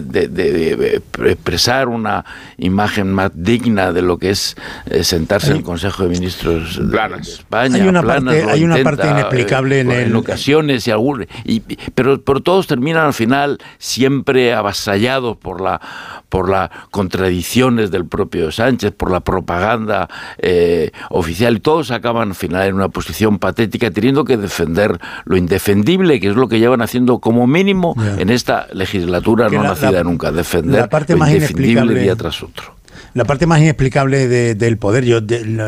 expresar una imagen más digna de lo que es eh, sentarse en el Consejo de Ministros de España. Hay una planas, parte- lo hay una intenta, parte inexplicable en el- ocasiones y algún, y, pero, pero todos terminan al final siempre avasallados por la por las contradicciones del propio Sánchez, por la propaganda eh, oficial, y todos acaban al final en una posición patética, teniendo que defender lo indefendible, que es lo que llevan haciendo como mínimo en esta legislatura Que no la- nacida la- nunca, defender la parte lo más indefendible inexplicable- día tras otro. La parte más inexplicable de- del poder, yo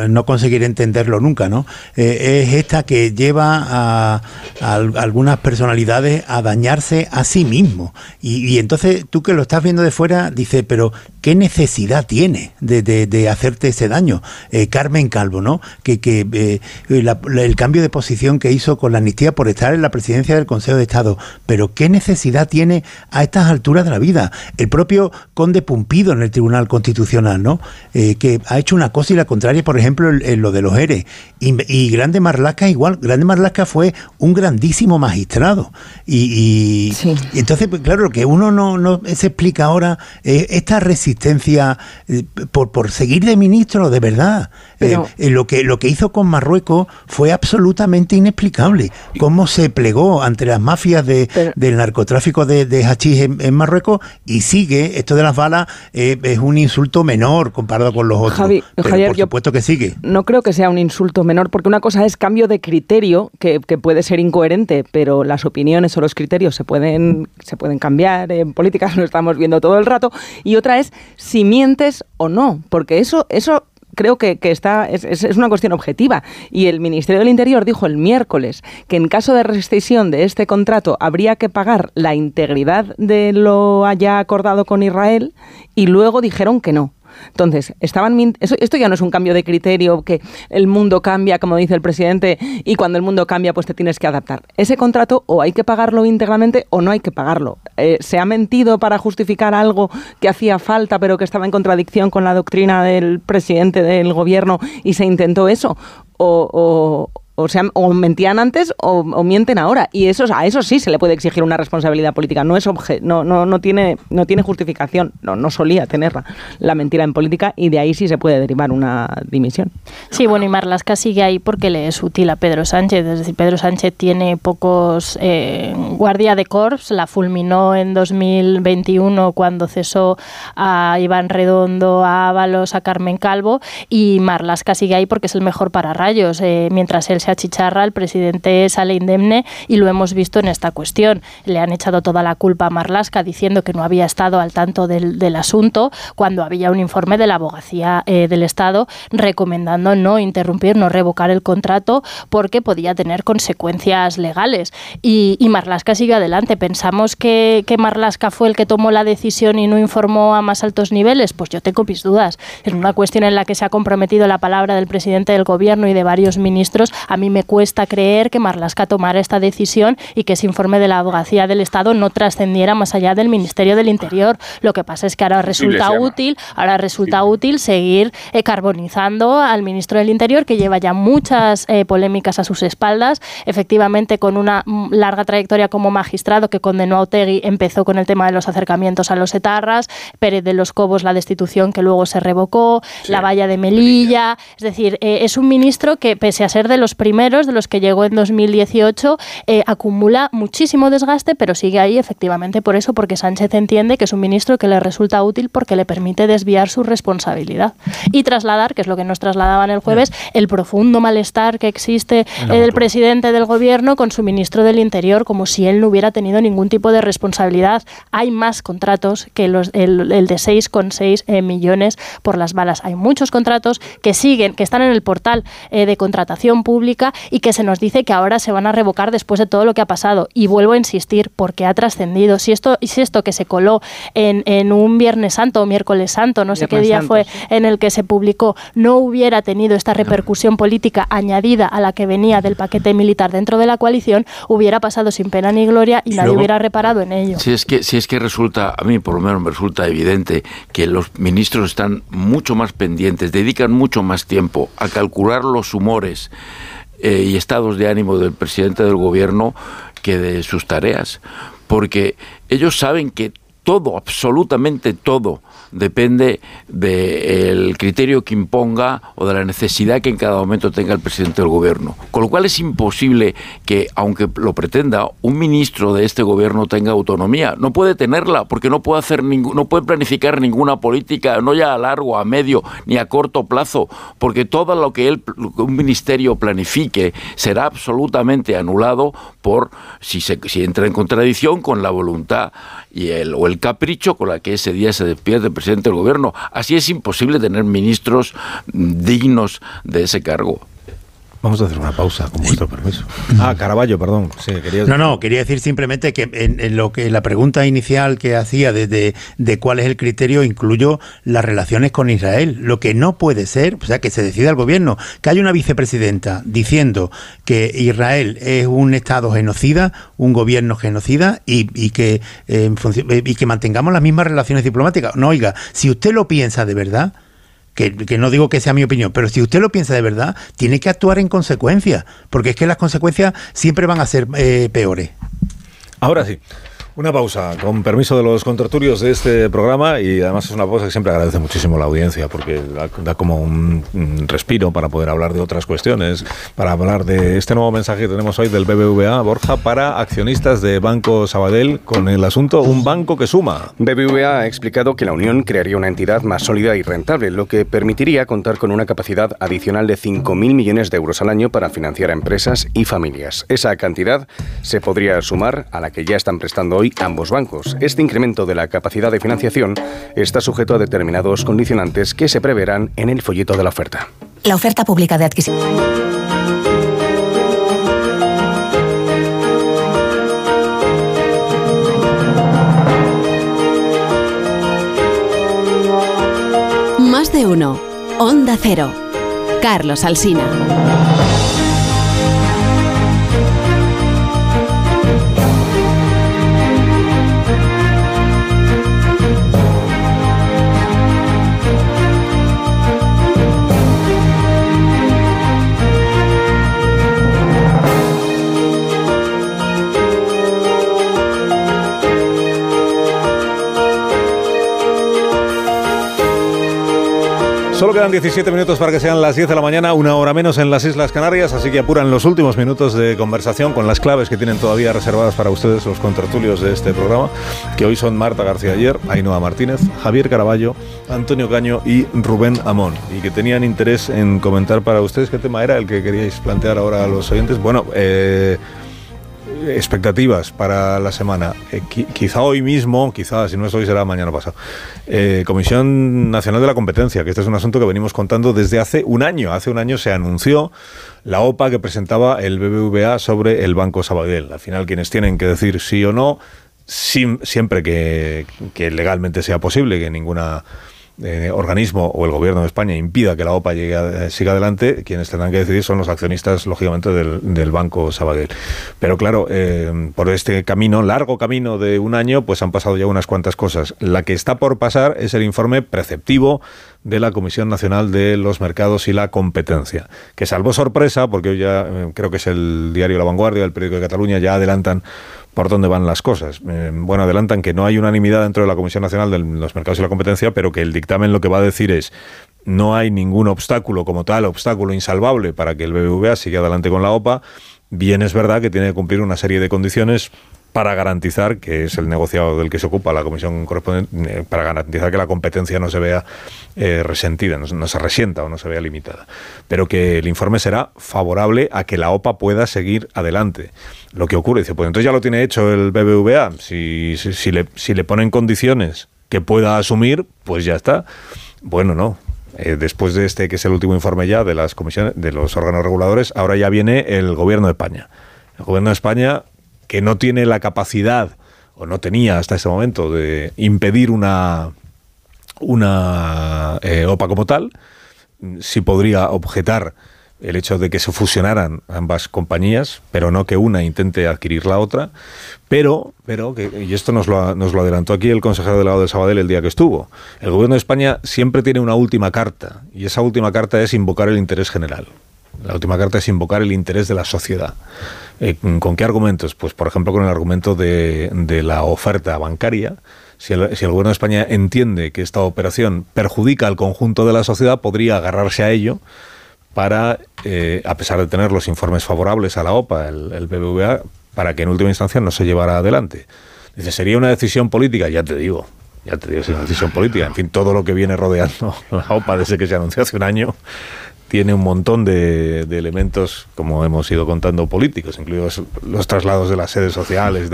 no conseguiré entenderlo nunca, ¿no? Eh, es esta que lleva a, a al- algunas personalidades a dañarse a sí mismo. Y, y entonces tú que lo estás viendo de fuera, dices, pero ¿qué necesidad tiene de, hacerte ese daño? Eh, Carmen Calvo, ¿no? Que, que eh, la- el cambio de posición que hizo con la amnistía por estar en la presidencia del Consejo de Estado, pero ¿qué necesidad tiene a estas alturas de la vida? El propio conde Pumpido en el Tribunal Constitucional, ¿no? Eh, que ha hecho una cosa y la contraria, por ejemplo, en, en lo de los ERE. Y, y Grande Marlasca igual. Grande Marlasca fue un grandísimo magistrado. Y, y- y entonces, pues, claro, lo que uno no, no se explica ahora es esta resistencia eh, por, por seguir de ministro, de verdad. Pero- Eh, eh, lo, que, lo que hizo con Marruecos fue absolutamente inexplicable. Cómo se plegó ante las mafias de, del narcotráfico de, de hachís en, en Marruecos y sigue, esto de las balas eh, es un insulto menor comparado con los otros. Javi- Pero Javier, por yo- supuesto que sigue. No creo que sea un insulto menor, porque una cosa es cambio de criterio, que, que puede ser incoherente, pero las opiniones o los criterios se pueden, se pueden cambiar en política, lo estamos viendo todo el rato, y otra es si mientes o no, porque eso, eso creo que, que está es, es- es una cuestión objetiva. Y el Ministerio del Interior dijo el miércoles que en caso de rescisión de este contrato habría que pagar la integridad de lo haya acordado con Israel y luego dijeron que no. Entonces, estaban esto ya no es un cambio de criterio, que el mundo cambia, como dice el presidente, y cuando el mundo cambia, pues te tienes que adaptar. Ese contrato o hay que pagarlo íntegramente o no hay que pagarlo. Eh, ¿Se ha mentido para justificar algo que hacía falta, pero que estaba en contradicción con la doctrina del presidente del gobierno y se intentó eso? O- o sea, o mentían antes o, mienten ahora. Y eso, a eso sí se le puede exigir una responsabilidad política. No es obje- no, no, no tiene, no tiene justificación. No, no solía tenerla la mentira en política y de ahí sí se puede derivar una dimisión. Sí, bueno, y Marlasca sigue ahí porque le es útil a Pedro Sánchez. Es decir, Pedro Sánchez tiene pocos eh, guardia de corps, la fulminó en 2021 cuando cesó a Iván Redondo, a Ábalos, a Carmen Calvo, y Marlasca sigue ahí porque es el mejor para rayos. Eh, mientras él se achicharra, el presidente sale indemne y lo hemos visto en esta cuestión. Le han echado toda la culpa a Marlasca diciendo que no había estado al tanto del, del asunto cuando había un informe de la abogacía eh, del Estado recomendando no interrumpir, no revocar el contrato porque podía tener consecuencias legales. Y, y Marlasca sigue adelante. ¿Pensamos que, que Marlasca fue el que tomó la decisión y no informó a más altos niveles? Pues yo tengo mis dudas. Es una cuestión en la que se ha comprometido la palabra del presidente del gobierno y de varios ministros. A mí me cuesta creer que Marlasca tomara esta decisión y que ese informe de la abogacía del Estado no trascendiera más allá del Ministerio del Interior. Lo que pasa es que ahora resulta útil, ahora resulta útil seguir eh, carbonizando al ministro del Interior que lleva ya muchas eh, polémicas a sus espaldas, efectivamente con una mm, larga trayectoria como magistrado que condenó a Otegui, empezó con el tema de los acercamientos a los etarras, Pérez de los Cobos la destitución que luego se revocó, la valla de Melilla, es decir, eh, es un ministro que pese a ser de los primeros, de los que llegó en 2018, eh, acumula muchísimo desgaste, pero sigue ahí efectivamente por eso, porque Sánchez entiende que es un ministro que le resulta útil porque le permite desviar su responsabilidad y trasladar, que es lo que nos trasladaban el jueves, el profundo malestar que existe eh, del presidente del gobierno con su ministro del Interior, como si él no hubiera tenido ningún tipo de responsabilidad. Hay más contratos que los, el, el de 6,6 eh, millones por las balas. Hay muchos contratos que siguen, que están en el portal eh, de contratación pública y que se nos dice que ahora se van a revocar después de todo lo que ha pasado. Y vuelvo a insistir, porque ha trascendido. Si esto, si esto que se coló en, en un Viernes Santo o miércoles Santo, no sé qué día Santo, fue, en el que se publicó, no hubiera tenido esta repercusión política añadida a la que venía del paquete militar dentro de la coalición, hubiera pasado sin pena ni gloria y, Y nadie luego- hubiera reparado en ello. Si es que si es que resulta a mí por lo menos me resulta evidente que los ministros están mucho más pendientes, dedican mucho más tiempo a calcular los humores eh, y estados de ánimo del presidente del gobierno que de sus tareas, porque ellos saben que todo, absolutamente todo, depende del criterio que imponga o de la necesidad que en cada momento tenga el presidente del gobierno. Con lo cual es imposible que, aunque lo pretenda, un ministro de este gobierno tenga autonomía. No puede tenerla porque no puede hacer no puede planificar ninguna política, no ya a largo, a medio ni a corto plazo, porque todo lo que él, un ministerio planifique será absolutamente anulado por si, se, si entra en contradicción con la voluntad y el, o el capricho con la que ese día se despierte el presidente del gobierno. Así es imposible tener ministros dignos de ese cargo. Vamos a hacer una pausa, con vuestro permiso. Ah, Caraballo, perdón. No, no, quería decir simplemente que en, lo que la pregunta inicial que hacía de, de, cuál es el criterio incluyo las relaciones con Israel. Lo que no puede ser, o sea, que se decida el gobierno, que haya una vicepresidenta diciendo que Israel es un Estado genocida, un gobierno genocida y, y que, eh, y que mantengamos las mismas relaciones diplomáticas. No, oiga, si usted lo piensa de verdad, que, no digo que sea mi opinión, pero si usted lo piensa de verdad, tiene que actuar en consecuencia, porque es que las consecuencias siempre van a ser eh, peores. Ahora sí. Una pausa, con permiso de los contraturios de este programa y además es una pausa que siempre agradece muchísimo la audiencia porque da, como un, respiro para poder hablar de otras cuestiones, para hablar de este nuevo mensaje que tenemos hoy del BBVA, Borja, para accionistas de Banco Sabadell con el asunto Un banco que suma. BBVA ha explicado que la Unión crearía una entidad más sólida y rentable, lo que permitiría contar con una capacidad adicional de 5.000 millones de euros al año para financiar a empresas y familias. Esa cantidad se podría sumar a la que ya están prestando hoy ambos bancos. Este incremento de la capacidad de financiación está sujeto a determinados condicionantes que se preverán en el folleto de la oferta. La oferta pública de adquisición. Más de uno. Onda Cero. Carlos Alsina. Solo quedan 17 minutos para que sean las 10 de la mañana, una hora menos en las Islas Canarias, así que apuran los últimos minutos de conversación con las claves que tienen todavía reservadas para ustedes los contratulios de este programa, que hoy son Marta García Ayer, Ainhoa Martínez, Javier Caraballo, Antonio Caño y Rubén Amón, y que tenían interés en comentar para ustedes qué tema era el que queríais plantear ahora a los oyentes. Bueno, eh, expectativas para la semana. Eh, quizá hoy mismo, quizá si no es hoy será mañana pasado. Eh, Comisión Nacional de la Competencia, que este es un asunto que venimos contando desde hace un año. Hace un año se anunció la OPA que presentaba el BBVA sobre el Banco Sabadell. Al final quienes tienen que decir sí o no, siempre que, que legalmente sea posible, que ninguna eh, organismo o el gobierno de España impida que la OPA llegue eh, siga adelante, quienes tendrán que decidir son los accionistas, lógicamente, del, Banco Sabadell. Pero claro, eh, por este camino, largo camino de un año, pues han pasado ya unas cuantas cosas. La que está por pasar es el informe preceptivo de la Comisión Nacional de los Mercados y la Competencia, que salvo sorpresa, porque hoy ya creo que es el diario La Vanguardia, el periódico de Cataluña, ya adelantan por dónde van las cosas. Eh, bueno, adelantan que no hay unanimidad dentro de la Comisión Nacional de los Mercados y la Competencia, pero que el dictamen lo que va a decir es no hay ningún obstáculo como tal, obstáculo insalvable para que el BBVA siga adelante con la OPA. Bien es verdad que tiene que cumplir una serie de condiciones para garantizar, que es el negociado del que se ocupa la comisión correspondiente, eh, para garantizar que la competencia no se vea eh, resentida, no, se resienta o no se vea limitada. Pero que el informe será favorable a que la OPA pueda seguir adelante. Lo que ocurre, dice, pues entonces ya lo tiene hecho el BBVA, si, si, le, si le ponen condiciones que pueda asumir, pues ya está. Bueno, no, eh, después de este, que es el último informe ya de las comisiones, de los órganos reguladores, ahora ya viene el gobierno de España. El gobierno de España que no tiene la capacidad, o no tenía hasta ese momento, de impedir una, una eh, OPA como tal, sí podría objetar el hecho de que se fusionaran ambas compañías, pero no que una intente adquirir la otra. Pero, pero que, y esto nos lo, nos lo adelantó aquí el consejero delegado de Sabadell el día que estuvo, el gobierno de España siempre tiene una última carta, y esa última carta es invocar el interés general. La última carta es invocar el interés de la sociedad. Eh, ¿Con qué argumentos? Pues, por ejemplo, con el argumento de, la oferta bancaria si el, si el gobierno de España entiende que esta operación perjudica al conjunto de la sociedad, podría agarrarse a ello para, eh, a pesar de tener los informes favorables a la OPA, el, el BBVA, para que en última instancia no se llevara adelante. Dice, sería una decisión política, ya te digo, ya te digo, es una decisión política. En fin, todo lo que viene rodeando la OPA desde que se anunció hace un año tiene un montón de, elementos, como hemos ido contando, políticos, incluidos los traslados de las sedes sociales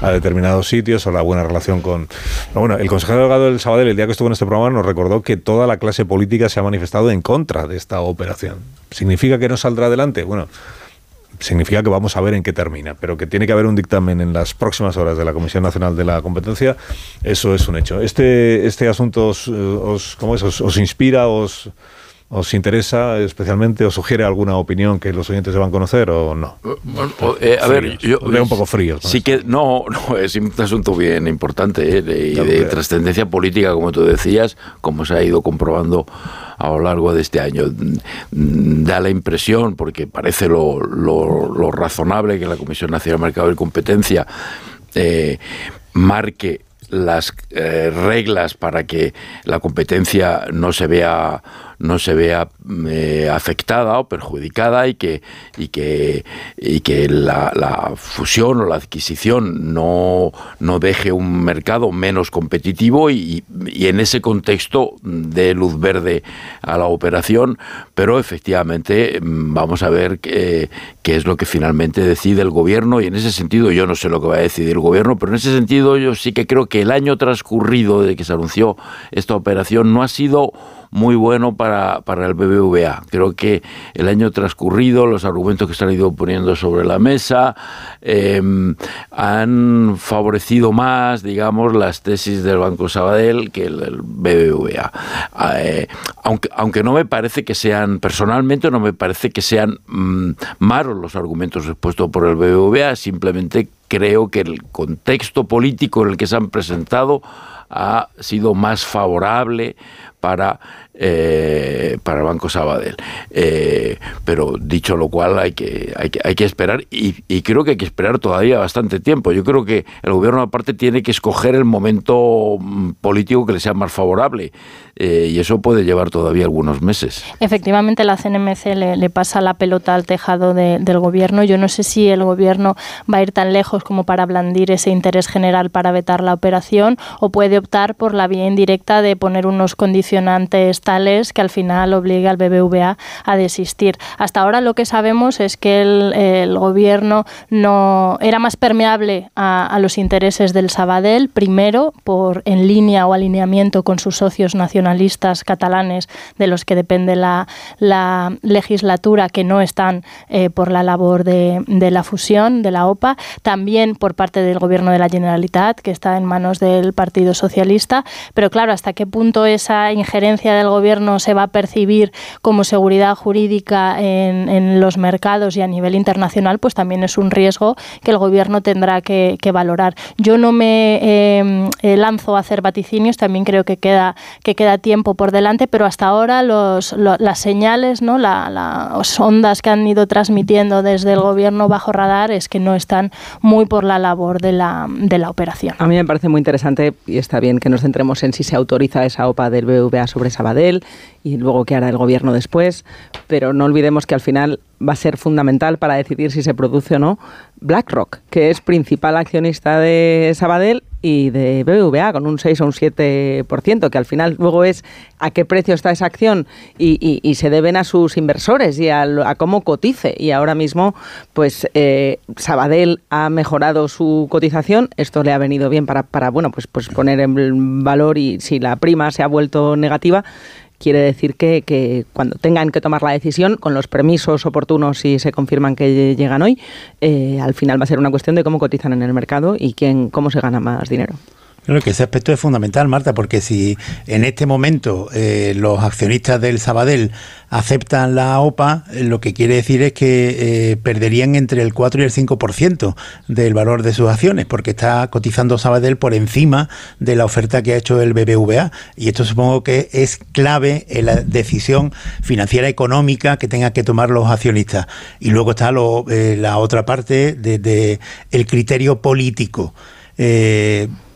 a determinados sitios o la buena relación con... Bueno, el consejero delegado del Sabadell, el día que estuvo en este programa, nos recordó que toda la clase política se ha manifestado en contra de esta operación. ¿Significa que no saldrá adelante? Bueno, significa que vamos a ver en qué termina, pero que tiene que haber un dictamen en las próximas horas de la Comisión Nacional de la Competencia, eso es un hecho. Este, este asunto os, eh, os, ¿cómo es? os inspira, os, os interesa especialmente, os sugiere alguna opinión que los oyentes deban conocer o no? O- eh, a ver, yo un poco fríos. ¿no? Sí que no, no es un asunto bien importante eh, de, y de trascendencia política, como tú decías, como se ha ido comprobando a lo largo de este año. Mm, Da la impresión, porque parece lo, lo- lo razonable que la Comisión Nacional de Mercado y Competencia eh, marque las eh, reglas para que la competencia no se vea no se vea eh, afectada o perjudicada y que y que y que la, la fusión o la adquisición no, no deje un mercado menos competitivo y, en ese contexto de luz verde a la operación. Pero efectivamente mm, vamos a ver qué, qué es lo que finalmente decide el gobierno y en ese sentido yo no sé lo que va a decidir el gobierno pero en ese sentido yo sí que creo que el año transcurrido de que se anunció esta operación no ha sido muy bueno para, para el BBVA. Creo que el año transcurrido, los argumentos que se han ido poniendo sobre la mesa eh, han favorecido más, digamos, las tesis del Banco Sabadell que el del BBVA. Eh, aunque, aunque no me parece que sean, personalmente, no me parece que sean mm, malos los argumentos expuestos por el BBVA, simplemente creo que el contexto político en el que se han presentado ha sido más favorable para, eh, para Banco Sabadell. Eh, pero dicho lo cual, hay que, hay que, hay que esperar y, y creo que hay que esperar todavía bastante tiempo. Yo creo que el gobierno, aparte, tiene que escoger el momento mm, político que le sea más favorable eh, y eso puede llevar todavía algunos meses. Efectivamente, la CNMC le, pasa la pelota al tejado de- del gobierno. Yo no sé si el gobierno va a ir tan lejos como para blandir ese interés general para vetar la operación o puede optar por la vía indirecta de poner unos condicionantes tales que al final obligue al BBVA a desistir. Hasta ahora lo que sabemos es que el, gobierno no era más permeable a, los intereses del Sabadell, primero por en línea o alineamiento con sus socios catalanes de los que depende la, la legislatura que no están eh, por la labor de, la fusión de la OPA, también por parte del gobierno de la Generalitat que está en manos del Partido Socialista, pero claro, hasta qué punto esa injerencia del gobierno se va a percibir como seguridad jurídica en, los mercados y a nivel internacional, pues también es un riesgo que el gobierno tendrá que, que valorar. Yo no me eh, eh, lanzo a hacer vaticinios, también creo que queda, que queda tiempo por delante, pero hasta ahora los, lo- las señales, ¿no? La- las ondas que han ido transmitiendo desde el gobierno bajo radar es que no están muy por la labor de la, de la operación. A mí me parece muy interesante y está bien que nos centremos en si se autoriza esa OPA del BVA sobre Sabadell y luego qué hará el gobierno después, pero no olvidemos que al final va a ser fundamental para decidir si se produce o no BlackRock, que es principal accionista de Sabadell y de BBVA con un 6 o un 7%, que al final luego es a qué precio está esa acción y, y- se deben a sus inversores y a, a cómo cotice. Y ahora mismo, pues eh, Sabadell ha mejorado su cotización, esto le ha venido bien para, para bueno, pues, pues poner en valor y si la prima se ha vuelto negativa, quiere decir que, que cuando tengan que tomar la decisión, con los permisos oportunos si se confirman que llegan hoy, eh, al final va a ser una cuestión de cómo cotizan en el mercado y quién, cómo se gana más dinero. Creo que ese aspecto es fundamental, Marta, porque si en este momento eh, los accionistas del Sabadell aceptan la OPA, eh, lo que quiere decir es que eh, perderían entre el 4 y el 5% del valor de sus acciones, porque está cotizando Sabadell por encima de la oferta que ha hecho el BBVA. Y esto supongo que es clave en la decisión financiera económica que tengan que tomar los accionistas. Y luego está lo, la otra parte de, el criterio político.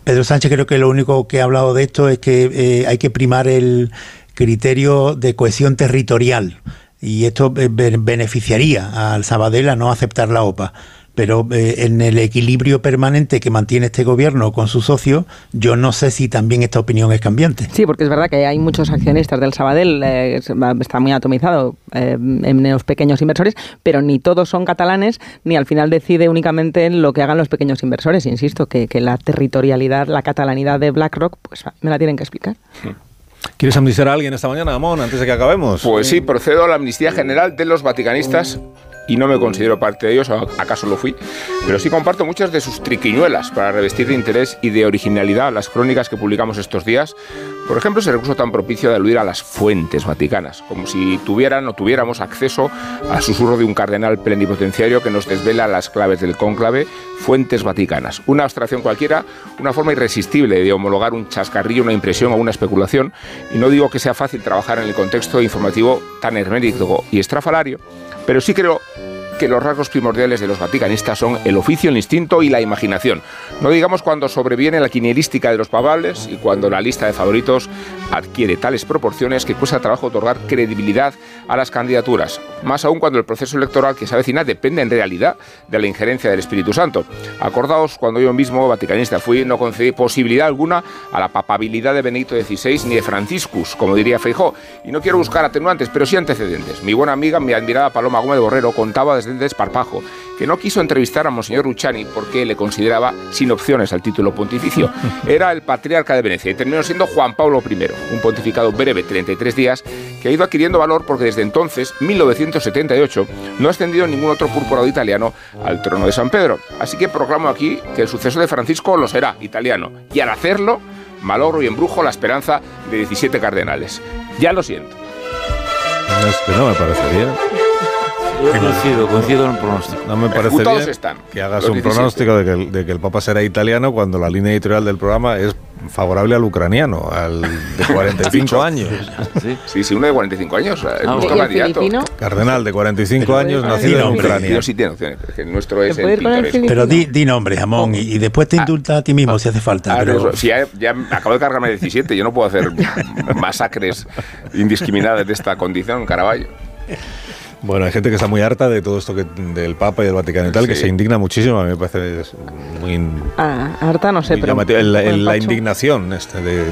Pedro Sánchez creo que lo único que ha hablado de esto es que eh, hay que primar el criterio de cohesión territorial y esto eh, be- beneficiaría al Sabadell a no aceptar la OPA. Pero eh, en el equilibrio permanente que mantiene este gobierno con sus socios, yo no sé si también esta opinión es cambiante. Sí, porque es verdad que hay muchos accionistas del Sabadell, eh, está muy atomizado eh, en los pequeños inversores, pero ni todos son catalanes, ni al final decide únicamente lo que hagan los pequeños inversores. Insisto, que, que la territorialidad, la catalanidad de BlackRock, pues me la tienen que explicar. ¿Quieres amnistiar a alguien esta mañana, Amón, antes de que acabemos? Pues sí, procedo a la amnistía general de los vaticanistas y no me considero parte de ellos, acaso lo fui, pero sí comparto muchas de sus triquiñuelas para revestir de interés y de originalidad las crónicas que publicamos estos días. Por ejemplo, ese recurso tan propicio de aludir a las fuentes vaticanas, como si tuvieran o tuviéramos acceso al susurro de un cardenal plenipotenciario que nos desvela las claves del cónclave, fuentes vaticanas. Una abstracción cualquiera, una forma irresistible de homologar un chascarrillo, una impresión o una especulación, y no digo que sea fácil trabajar en el contexto informativo tan hermético y estrafalario, pero sí creo que los rasgos primordiales de los vaticanistas son el oficio, el instinto y la imaginación. No digamos cuando sobreviene la quinielística de los pavables y cuando la lista de favoritos adquiere tales proporciones que cuesta trabajo otorgar credibilidad a las candidaturas. Más aún cuando el proceso electoral que se avecina depende en realidad de la injerencia del Espíritu Santo. Acordaos, cuando yo mismo, vaticanista fui, no concedí posibilidad alguna a la papabilidad de Benedicto XVI ni de Franciscus, como diría Feijó. Y no quiero buscar atenuantes, pero sí antecedentes. Mi buena amiga, mi admirada Paloma Gómez Borrero, contaba desde el desparpajo que no quiso entrevistar a Monseñor Luciani porque le consideraba sin opciones al título pontificio. Era el patriarca de Venecia y terminó siendo Juan Pablo I, un pontificado breve, 33 días, que ha ido adquiriendo valor porque desde entonces, 1978, no ha ascendido ningún otro purpurado italiano al trono de San Pedro. Así que proclamo aquí que el suceso de Francisco lo será, italiano. Y al hacerlo, malogro y embrujo la esperanza de 17 cardenales. Ya lo siento. No, es que no me parecería. Yo coincido, coincido en el pronóstico. No me parece Ejecutados bien están, que hagas los un 17. pronóstico de que, el, de que el Papa será italiano cuando la línea editorial del programa es favorable al ucraniano, al de 45 años. Sí, sí, uno de 45 años. eh, Ah. Cardenal de 45 años, Sin nacido en. Ucrania. Pero sí tiene opciones. El nuestro es el pintoresco. Pero di, di nombre, jamón, y, y después te indulta a ti mismo si hace falta. Ah, pero- no, si ya, ya acabo de cargarme 17, yo no puedo hacer masacres indiscriminadas de esta condición, Caraballo. Bueno, hay gente que está muy harta de todo esto que, del Papa y del Vaticano y tal, que se indigna muchísimo. A mí me parece muy, Ah, harta no sé, pero... El- el- la indignación este de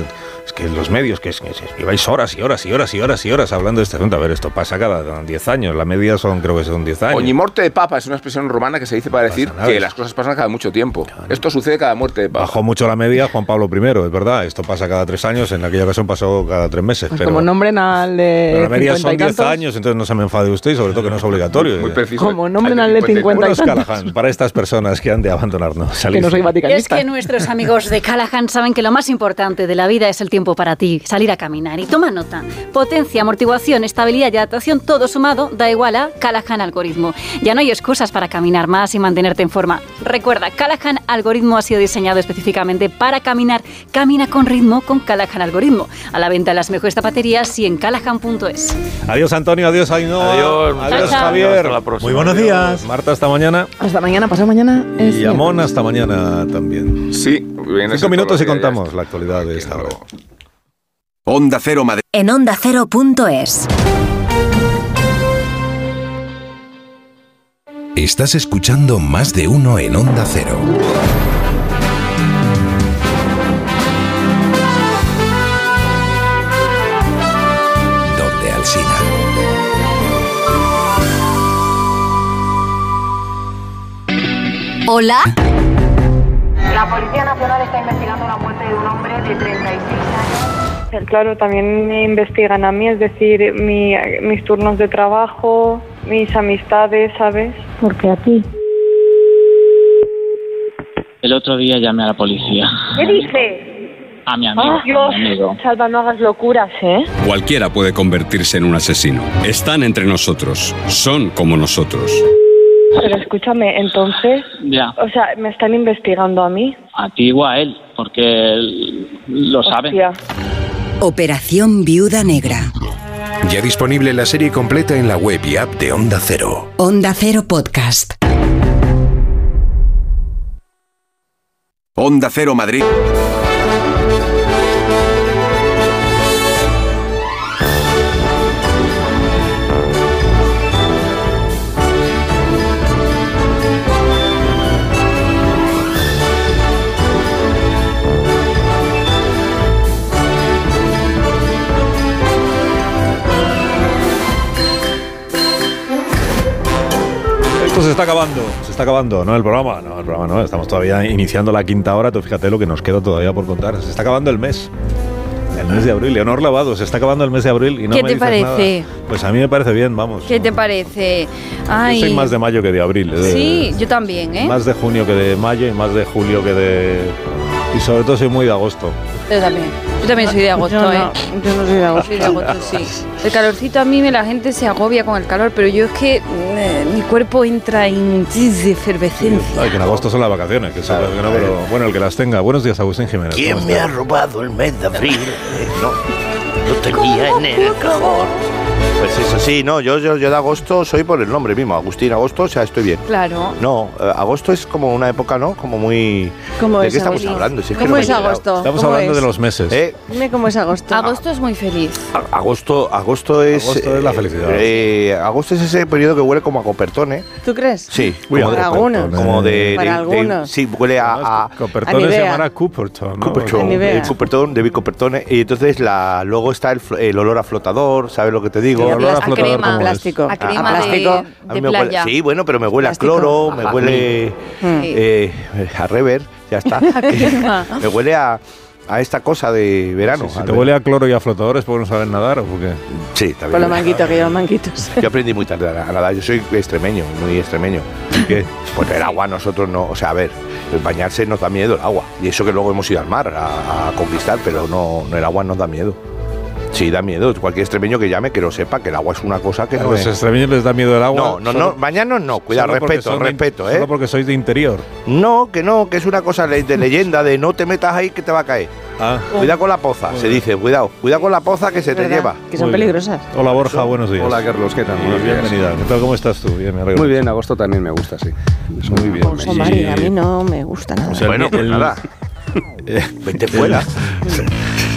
es que los medios que, es- que es- lleváis horas y horas y horas y horas y horas hablando de este asunto. A ver, esto pasa cada 10 años. La media son, creo que son 10 años. Oñimorte de papa es una expresión romana que se dice para decir nada, que es- las cosas pasan cada mucho tiempo. Esto sucede cada muerte de papa. Bajó mucho la media Juan Pablo I, es verdad. Esto pasa cada tres años. En aquella ocasión pasó cada tres meses. Pues pero como nombren al de pero la media 50 son y 10 tantos, años, entonces no se me enfade usted y sobre todo que no es obligatorio. Muy preciso. Como nombren al de 50 y Buenos tantos. Callahan, para estas personas que han de abandonarnos. Que no soy Es vaticanista. que nuestros amigos de Callahan saben que lo más importante de la vida es el tiempo para ti, salir a caminar. Y toma nota. Potencia, amortiguación, estabilidad y adaptación, todo sumado da igual a Callahan Algoritmo. Ya no hay excusas para caminar más y mantenerte en forma. Recuerda, Callahan Algoritmo ha sido diseñado específicamente para caminar. Camina con ritmo con Callahan Algoritmo. A la venta en las mejores zapaterías y en callahan.es. Adiós Antonio, adiós Ainhoa. Adiós, adiós Chao. Javier. Hasta la próxima. Muy buenos días. Marta, hasta mañana. Hasta mañana, pasado mañana. es Y Amón, hasta mañana también. Sí, Cinco minutos y contamos la actualidad de esta hora. Onda Cero Madrid. En ondacero.es. Estás escuchando más de uno en Onda Cero. Donde Alsina. Hola. La Policía Nacional está investigando la muerte de un hombre de 36 años. Claro, también me investigan a mí, es decir, mi- mis turnos de trabajo, mis amistades, ¿sabes? Porque a ti. El otro día llamé a la policía. ¿Qué dices? A mi amigo. ¡Oh, a Dios! mi amigo. Salva, no hagas locuras, ¿eh? Cualquiera puede convertirse en un asesino. Están entre nosotros. Son como nosotros. Pero escúchame, entonces, Ya. o sea, me están investigando a mí. A ti o a él, porque él lo sabe. Operación Viuda Negra. Ya disponible la serie completa en la web y app de Onda Cero. Onda Cero Podcast. Onda Cero Madrid. Se está acabando, se está acabando, ¿no? El programa, no, el programa no, estamos todavía iniciando la quinta hora, tú fíjate lo que nos queda todavía por contar. Se está acabando el mes. El mes de abril, Leonor Lavado, se está acabando el mes de abril y no ¿Qué me te dices parece? nada. Pues a mí me parece bien, vamos. ¿Qué te parece? Ay, Yo soy más de mayo que de abril. eh, de- Sí, yo también, ¿eh? Más de junio que de mayo y más de julio que de... Y sobre todo soy muy de agosto. Yo también. Yo también soy de agosto, Yo no, ¿eh? yo no soy de agosto. Soy de agosto, sí. El calorcito a mí me la gente se agobia con el calor, pero yo es que eh, mi cuerpo entra en de efervescencia. Ay, que en agosto son las vacaciones, que que no, pero bueno, el que las tenga. Buenos días, Agustín Jiménez. ¿Quién ¿cómo me ha robado el mes de abril? Eh, no, lo tenía en el cajón. Pues eso sí, no, yo, yo, yo de agosto soy por el nombre mismo, Agustín Agosto, o sea, estoy bien. Claro. No, eh, agosto es como una época, ¿no? Como muy... ¿Cómo ¿De es qué estamos hablando? Si que ¿Cómo no me es he enterado. agosto? Estamos ¿Cómo hablando es? de los meses. Eh, Dime cómo es agosto. Agosto es muy feliz. a- Agosto, agosto es... Agosto es la felicidad. eh, agosto es ese periodo que huele como a copertone. ¿Tú crees? Sí. Uy, como para de- algunos. Como de... Para de- de- algunos. sí, huele a... a Copertone se Nivea. llamará Cooperton, ¿no? El David Coopertone. Y entonces la, luego está el, fl- el olor a flotador, ¿sabes lo que te digo? Sí, El olor a a a flotador, crema. Plástico. a crema A plástico. de, A mí de me huele- playa. sí, bueno, pero me huele Plástico. a cloro, me a huele eh, a rever, ya está. me huele a, a esta cosa de verano. Si al te huele a cloro y a flotadores, ¿porque no saben nadar o por qué? Sí, Por también. los manguitos, que llevan manguitos. Yo aprendí muy tarde a nadar. Yo soy extremeño, muy extremeño. ¿Y qué? Pues el agua nosotros no... O sea, a ver, el bañarse nos da miedo el agua. Y eso que luego hemos ido al mar a, a conquistar, pero no, no el agua nos da miedo. Sí, da miedo. Cualquier extremeño que llame, que lo sepa, que el agua es una cosa que A no los es... extremeños les da miedo el agua. No, no, solo- no, bañarnos no, cuidado, respeto, de- respeto, ¿eh? Solo porque sois de interior. No, que no, que es una cosa de leyenda, de no te metas ahí que te va a caer. Ah, Cuidado con la poza, se dice, cuidado, cuidado con la poza que se te lleva. Que son peligrosas. Hola Borja, buenos días. Hola Carlos, ¿qué tal? Y Buenos días. bienvenida. ¿Qué tal? ¿Cómo estás tú? Bien, me alegro. Muy bien, agosto también me gusta, sí. Muy bien. Oso, Mari, a mí no me gusta nada. O sea, bueno, pues el- nada, vete fuera.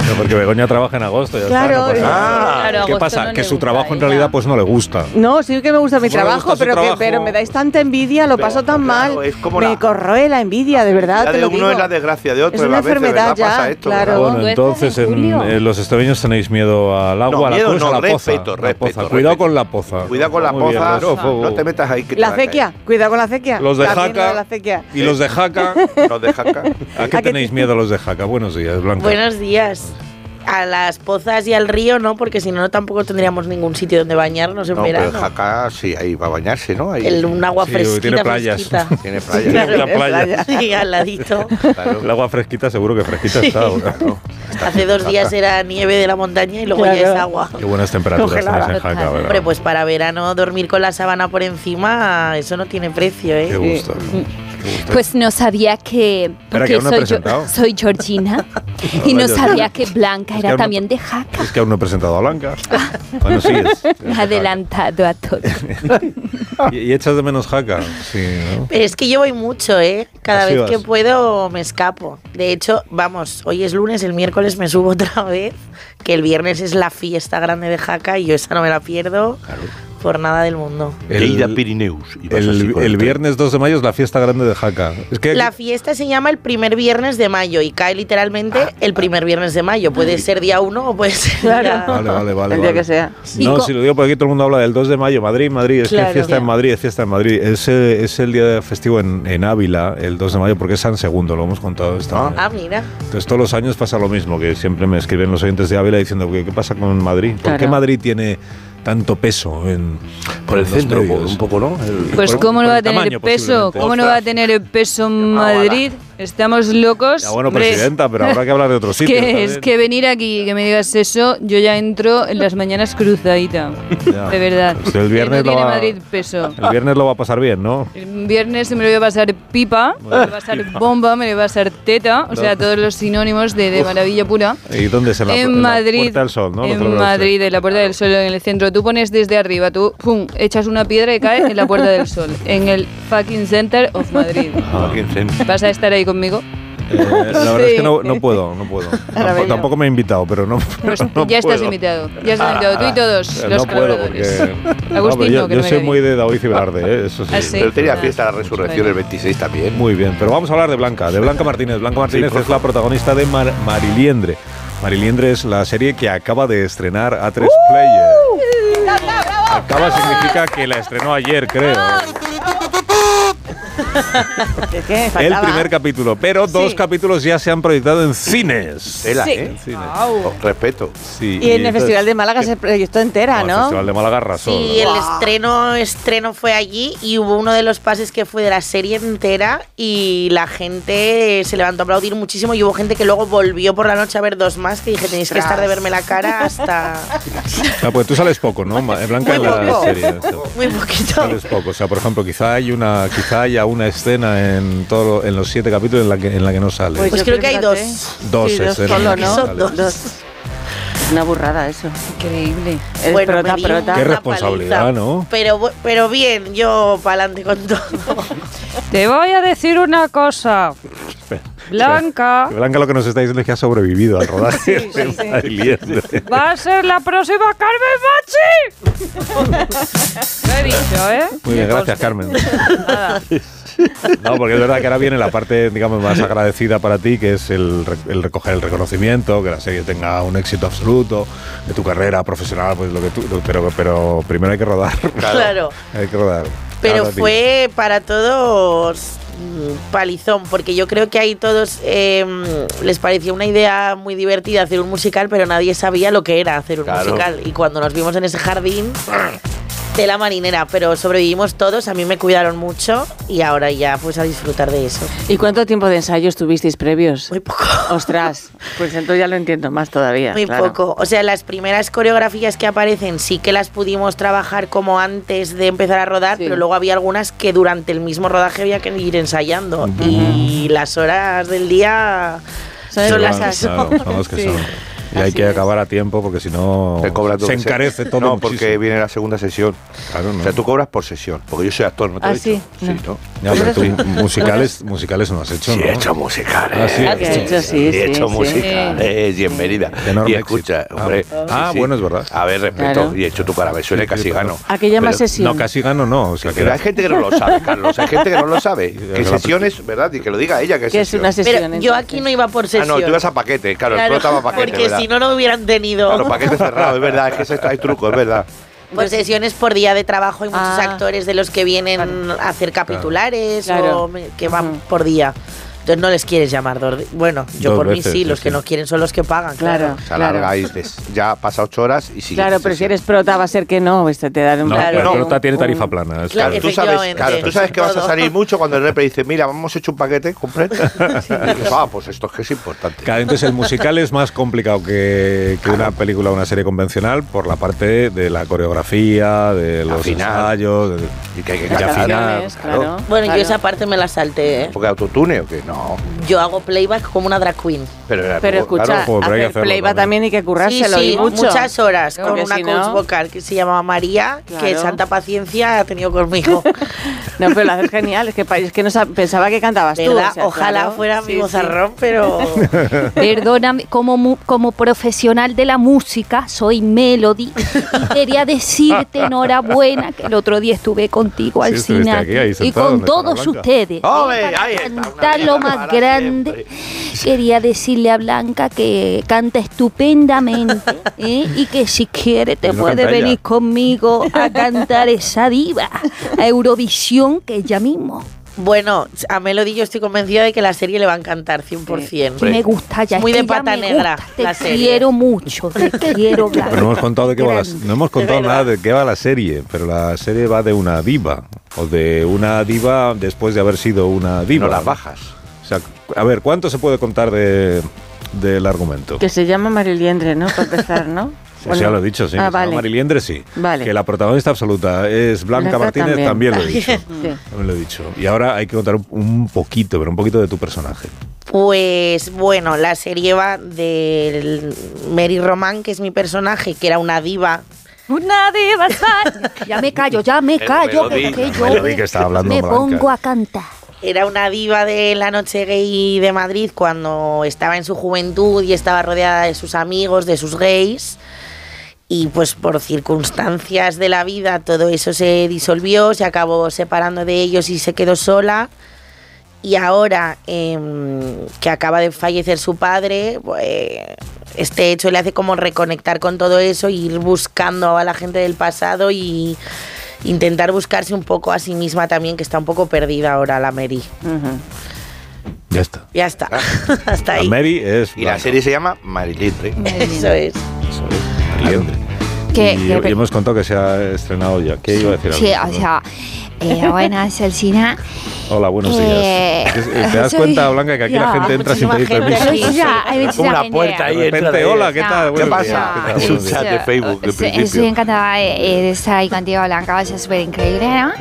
No, porque Begoña trabaja en agosto. Ya Claro, está, no pasa nada. Ah, Claro, ¿Qué pasa? no que su trabajo en realidad pues no le gusta. No, sí que me gusta mi trabajo, gusta pero, que, trabajo. pero me dais tanta envidia, lo paso tan claro, mal. es como me la- corroe la envidia, de verdad, La te de lo uno digo. es la desgracia de otro. Es una enfermedad ¿verdad? Pasa ya, esto, claro. Bueno, ¿Tú estás entonces en en, eh, los extremeños tenéis miedo al agua, No, a la miedo cosa, a la poza. respeto, la respeto, poza. respeto. Cuidado con la poza. Cuidado con la poza, no te metas ahí que La acequia, cuidado con la acequia. Los de Jaca. la. Y los de Jaca. Los de Jaca. ¿A qué tenéis miedo los de Jaca? Buenos días, Blanca. Buenos días. A las pozas y al río no, porque si no tampoco tendríamos ningún sitio donde bañarnos en No, pero verano. en Jaca sí, ahí va a bañarse, ¿no? Ahí. El- un agua Sí, fresquita, tiene playas. fresquita. Tiene playa. Claro, La playa. Sí, al ladito. Claro. El agua fresquita seguro que fresquita Sí. está. ahora. Hace dos días era nieve de la montaña y luego ya es agua. Qué buenas temperaturas Congelada. en Jaca, ¿verdad? Hombre, pues para verano dormir con la sábana por encima, eso no tiene precio, ¿eh? Qué gusto. Qué Pues no sabía que. Porque que aún no he soy, presentado. yo, soy Georgina. y no sabía que Blanca Es que era no- también de Jaca. Es que aún no he presentado a Blanca. Bueno, sí es. Adelantado a todo. ¿Y, y echas de menos Jaca? Sí, ¿no? Pero es que yo voy mucho, ¿eh? Cada Así vez que puedo me escapo. De hecho, vamos, hoy es lunes, el miércoles me subo otra vez, que el viernes es la fiesta grande de Jaca y yo esa no me la pierdo por nada del mundo. Lleida Pirineus. y El, viernes 2 de mayo es la fiesta grande de Jaca. Es que La fiesta se llama el primer viernes de mayo y cae literalmente el primer viernes de mayo. Puede ser día 1 o puede ser día... Vale, vale, vale. El día vale. que sea. No, si lo digo porque aquí todo el mundo habla del 2 de mayo, Madrid, Madrid, es que Claro. es fiesta en. Madrid, es fiesta en Madrid. Es, eh, es el día festivo en, en Ávila, el 2 de mayo, porque es San Segundo, lo hemos contado esta mañana. Ah, mira. Entonces todos los años pasa lo mismo, que siempre me escriben los oyentes de Ávila diciendo, ¿qué, qué pasa con Madrid? ¿Por qué. Madrid tiene tanto peso en Por el centro, medios? un poco, ¿no? El- Pues cómo no va a el tener tamaño, peso, cómo no va a tener peso Madrid. Estamos locos. Ya, bueno, presidenta, pero habrá que hablar de sitios. que, es que venir aquí y que me digas eso, yo ya entro en las mañanas cruzadita. Ya. De verdad. Pues el viernes no lo va- Madrid peso. El viernes lo va a pasar bien, ¿no? El viernes me lo voy a pasar pipa, me lo voy a pasar bomba, me lo voy a pasar teta, o sea, todos los sinónimos de, maravilla pura. ¿Y dónde es? En la, en en la Madrid, Puerta del Sol, ¿no? Lo en. Madrid, en la Puerta del Sol, en el centro. Tú pones desde arriba, tú, pum, echas una piedra y cae en la Puerta del Sol, en el fucking center of Madrid. Fucking center. ¿Vas a estar ahí conmigo? Eh, la verdad es que no, no puedo, no puedo. Tampoco, me he invitado, pero no. Pues no ya estás invitado. Ya estás invitado. Tú y todos Eh, los no colaboradores. porque. Agustín, yo que yo soy muy de David y Velarde, ¿eh? eso sí. ¿Ah, sí? Pero tenía Ah. fiesta de la resurrección el 26 también. Muy bien, pero vamos a hablar de Blanca, de Blanca Martínez. Blanca Martínez por es la protagonista de Mar- Mariliendre. Mariliendre es la serie que acaba de estrenar A3 Player. Acaba significa que la estrenó ayer, creo. ¿Qué? El primer capítulo, pero dos Sí. capítulos ya se han proyectado en cines. Tela, Sí. ¿eh? En cines. Oh, respeto. Sí, Y en el entonces- Festival de Málaga se proyectó entera, el ¿no? Festival de Málaga arrasó. Sí, ¿no? el estreno, estreno fue allí y hubo uno de los pases que fue de la serie entera y la gente se levantó a aplaudir muchísimo y hubo gente que luego volvió por la noche a ver dos más que dije tenéis que estar de verme la cara hasta Ah, pues tú sales poco, ¿no? Blanca en Muy la poco. serie. muy poquito. Sales poco. O sea, por ejemplo, quizá hay una, quizá haya una escena en todo, en los siete capítulos en la que, en la que no sale. Pues creo que hay dos. dos sí, dos escenas. solo, en las ¿no? sale. Dos. Dos. Una burrada eso. Increíble. El Bueno, prota, prota. Qué responsabilidad, paliza. ¿no? Pero, bu- pero bien, yo para adelante con todo. Te voy a decir una cosa. Blanca Blanca lo que nos está diciendo es que ha sobrevivido al rodaje Sí, sí, sí. Va a ser la próxima Carmen Machi. Lo he dicho, ¿eh? Muy bien, gracias. Carmen. Nada. No, porque es verdad que ahora viene la parte, digamos, más agradecida para ti, que es el, re- el recoger el reconocimiento, que la serie tenga un éxito absoluto de tu carrera profesional, pues lo que tú, pero, pero primero hay que rodar. Claro. Hay que rodar. Pero fue para todos mm, palizón, porque yo creo que ahí todos eh, les parecía una idea muy divertida hacer un musical, pero nadie sabía lo que era hacer un Claro. musical. Y cuando nos vimos en ese jardín, de la marinera, pero sobrevivimos todos, a mí me cuidaron mucho y ahora ya pues a disfrutar de eso. ¿Y cuánto tiempo de ensayos tuvisteis previos? Muy poco. Ostras, pues entonces ya lo entiendo más todavía. Muy claro. poco. O sea, las primeras coreografías que aparecen sí que las pudimos trabajar como antes de empezar a rodar, pero luego había algunas que durante el mismo rodaje había que ir ensayando. Y las horas del día son, Sí, las son los que Sí. son. Y hay que acabar a tiempo porque si no Te cobra todo se que se- encarece todo. No, muchísimo. porque viene la segunda sesión. Claro, no. O sea, tú cobras por sesión. Porque yo soy actor, ¿no te Ah, lo he dicho? sí, Sí, ¿no? Ya, pero tú musicales, musicales no has hecho, Sí, ¿no? he hecho musicales. Ah, sí. Ah, que has hecho, sí, he sí, hecho sí. musicales y en Mérida. Enorme y escucha, éxito. hombre. Ah, ah, sí, sí. bueno, es verdad. A ver, respeto. Claro. Y he hecho me suena Sí, casi sí, gano. ¿A qué llamas Pero- sesión? No, casi gano no. O sea, que Pero hay gente que no lo sabe, Carlos. Hay gente que no lo sabe. Que sesiones, ¿verdad? Y que lo diga ella que es ¿Qué es sesión. una sesión? Pero yo aquí no iba por Ah, sesión. no, tú ibas a paquete. Claro, el prota va a paquete, ¿verdad? Si no, no me hubieran tenido. Claro, paquete cerrado, es verdad. Es que ese- hay truco, es verdad. Por sesiones por día de trabajo hay muchos Ah. actores de los que vienen a hacer capitulares Claro. o que van por día. Entonces no les quieres llamar dos Bueno, yo Dos por veces, mí sí, sí, los que sí. no quieren son los que pagan, claro. Claro. Se alarga y des- ya pasa ocho horas y sigue. Claro, pero si eres prota va a ser que no, este te dan un No, Claro. la no. pelota tiene tarifa plana. Claro, claro. Tú sabes, claro, tú sabes que vas a salir mucho cuando el repre dice, mira, hemos hecho un paquete completo. Y dices, ah, pues esto es que es importante. Claro, entonces el musical es más complicado que, que una película o una serie convencional por la parte de la coreografía, de los ensayos, de, Y que hay que Las afinar. Bueno, claro. yo esa parte me la salté, ¿eh? ¿Porque autotune o qué? No. Yo hago playback como una drag queen. Pero, era Pero escucha, claro, que hacer playback también hay que Sí, currárselo sí, y mucho. muchas horas con una si coach no- vocal que se llama María, que Claro. santa paciencia ha tenido conmigo. No, pero lo haces genial. Es que, es que no sab- pensaba que cantabas tú. ¿Verdad? o sea, Ojalá claro. fuera Sí, mi sí. bozarrón, pero... Perdóname, como, como profesional de la música, soy Melody. Y quería decirte enhorabuena que el otro día estuve contigo Sí, al cine y con todos ustedes. ¡Ole! Ahí está, más para grande. siempre. Quería decirle a Blanca que canta estupendamente ¿eh? y que si quiere te no puede ella. venir conmigo a cantar esa diva a Eurovisión que ella mismo. Bueno, a Melody yo estoy convencida de que la serie le va a encantar 100%. Me gusta ya. Es muy es de pata negra gusta, Te la serie. quiero mucho, te quiero, Blanca. Pero no hemos contado de qué va la, no hemos contado nada de qué va la serie, pero la serie va de una diva o de una diva después de haber sido una diva. No las bajas. O sea, a ver, ¿cuánto se puede contar de, del argumento? Que se llama Mariliendre, ¿no? Para empezar, ¿no? Pues ya lo he dicho, sí. Ah, que vale. Mariliendre, sí. Vale. Que la protagonista absoluta es Blanca, Blanca Martínez, también. también. lo he dicho. Sí. También lo he dicho. Y ahora hay que contar un, poquito, pero un poquito de tu personaje. Pues bueno, la serie va de Mary Roman, que es mi personaje, que era una diva. Una diva. Ya me callo, ya me callo, porque la yo Melody que está hablando me pongo a cantar. Era una diva de la noche gay de Madrid cuando estaba en su juventud y estaba rodeada de sus amigos, de sus gays. Y pues por circunstancias de la vida todo eso se disolvió, se acabó separando de ellos y se quedó sola. Y ahora em, que acaba de fallecer su padre, pues, este hecho le hace como reconectar con todo eso, e ir buscando a la gente del pasado y intentar buscarse un poco a sí misma también, que está un poco perdida ahora la Mary. Ya está. Ya está. Hasta La ahí. Mary es. Y la serie se llama Marilindre. Eso es. Marilindre. Que- y, que- y hemos contado que se ha estrenado ya. ¿Qué iba a decir? Sí, Alberto? o sea, eh, buenas, Alcina. Hola, buenos Eh, días. Es- ¿Te das soy- cuenta, Blanca, que aquí la Ya, gente entra sin pedir permiso? hay como una gente. puerta ahí. De repente, hola, ¿qué tal? ¿Qué pasa? Es un chat de Facebook, de Sí, Estoy encantada eh, de estar ahí contigo, Blanca, es súper increíble, ¿no?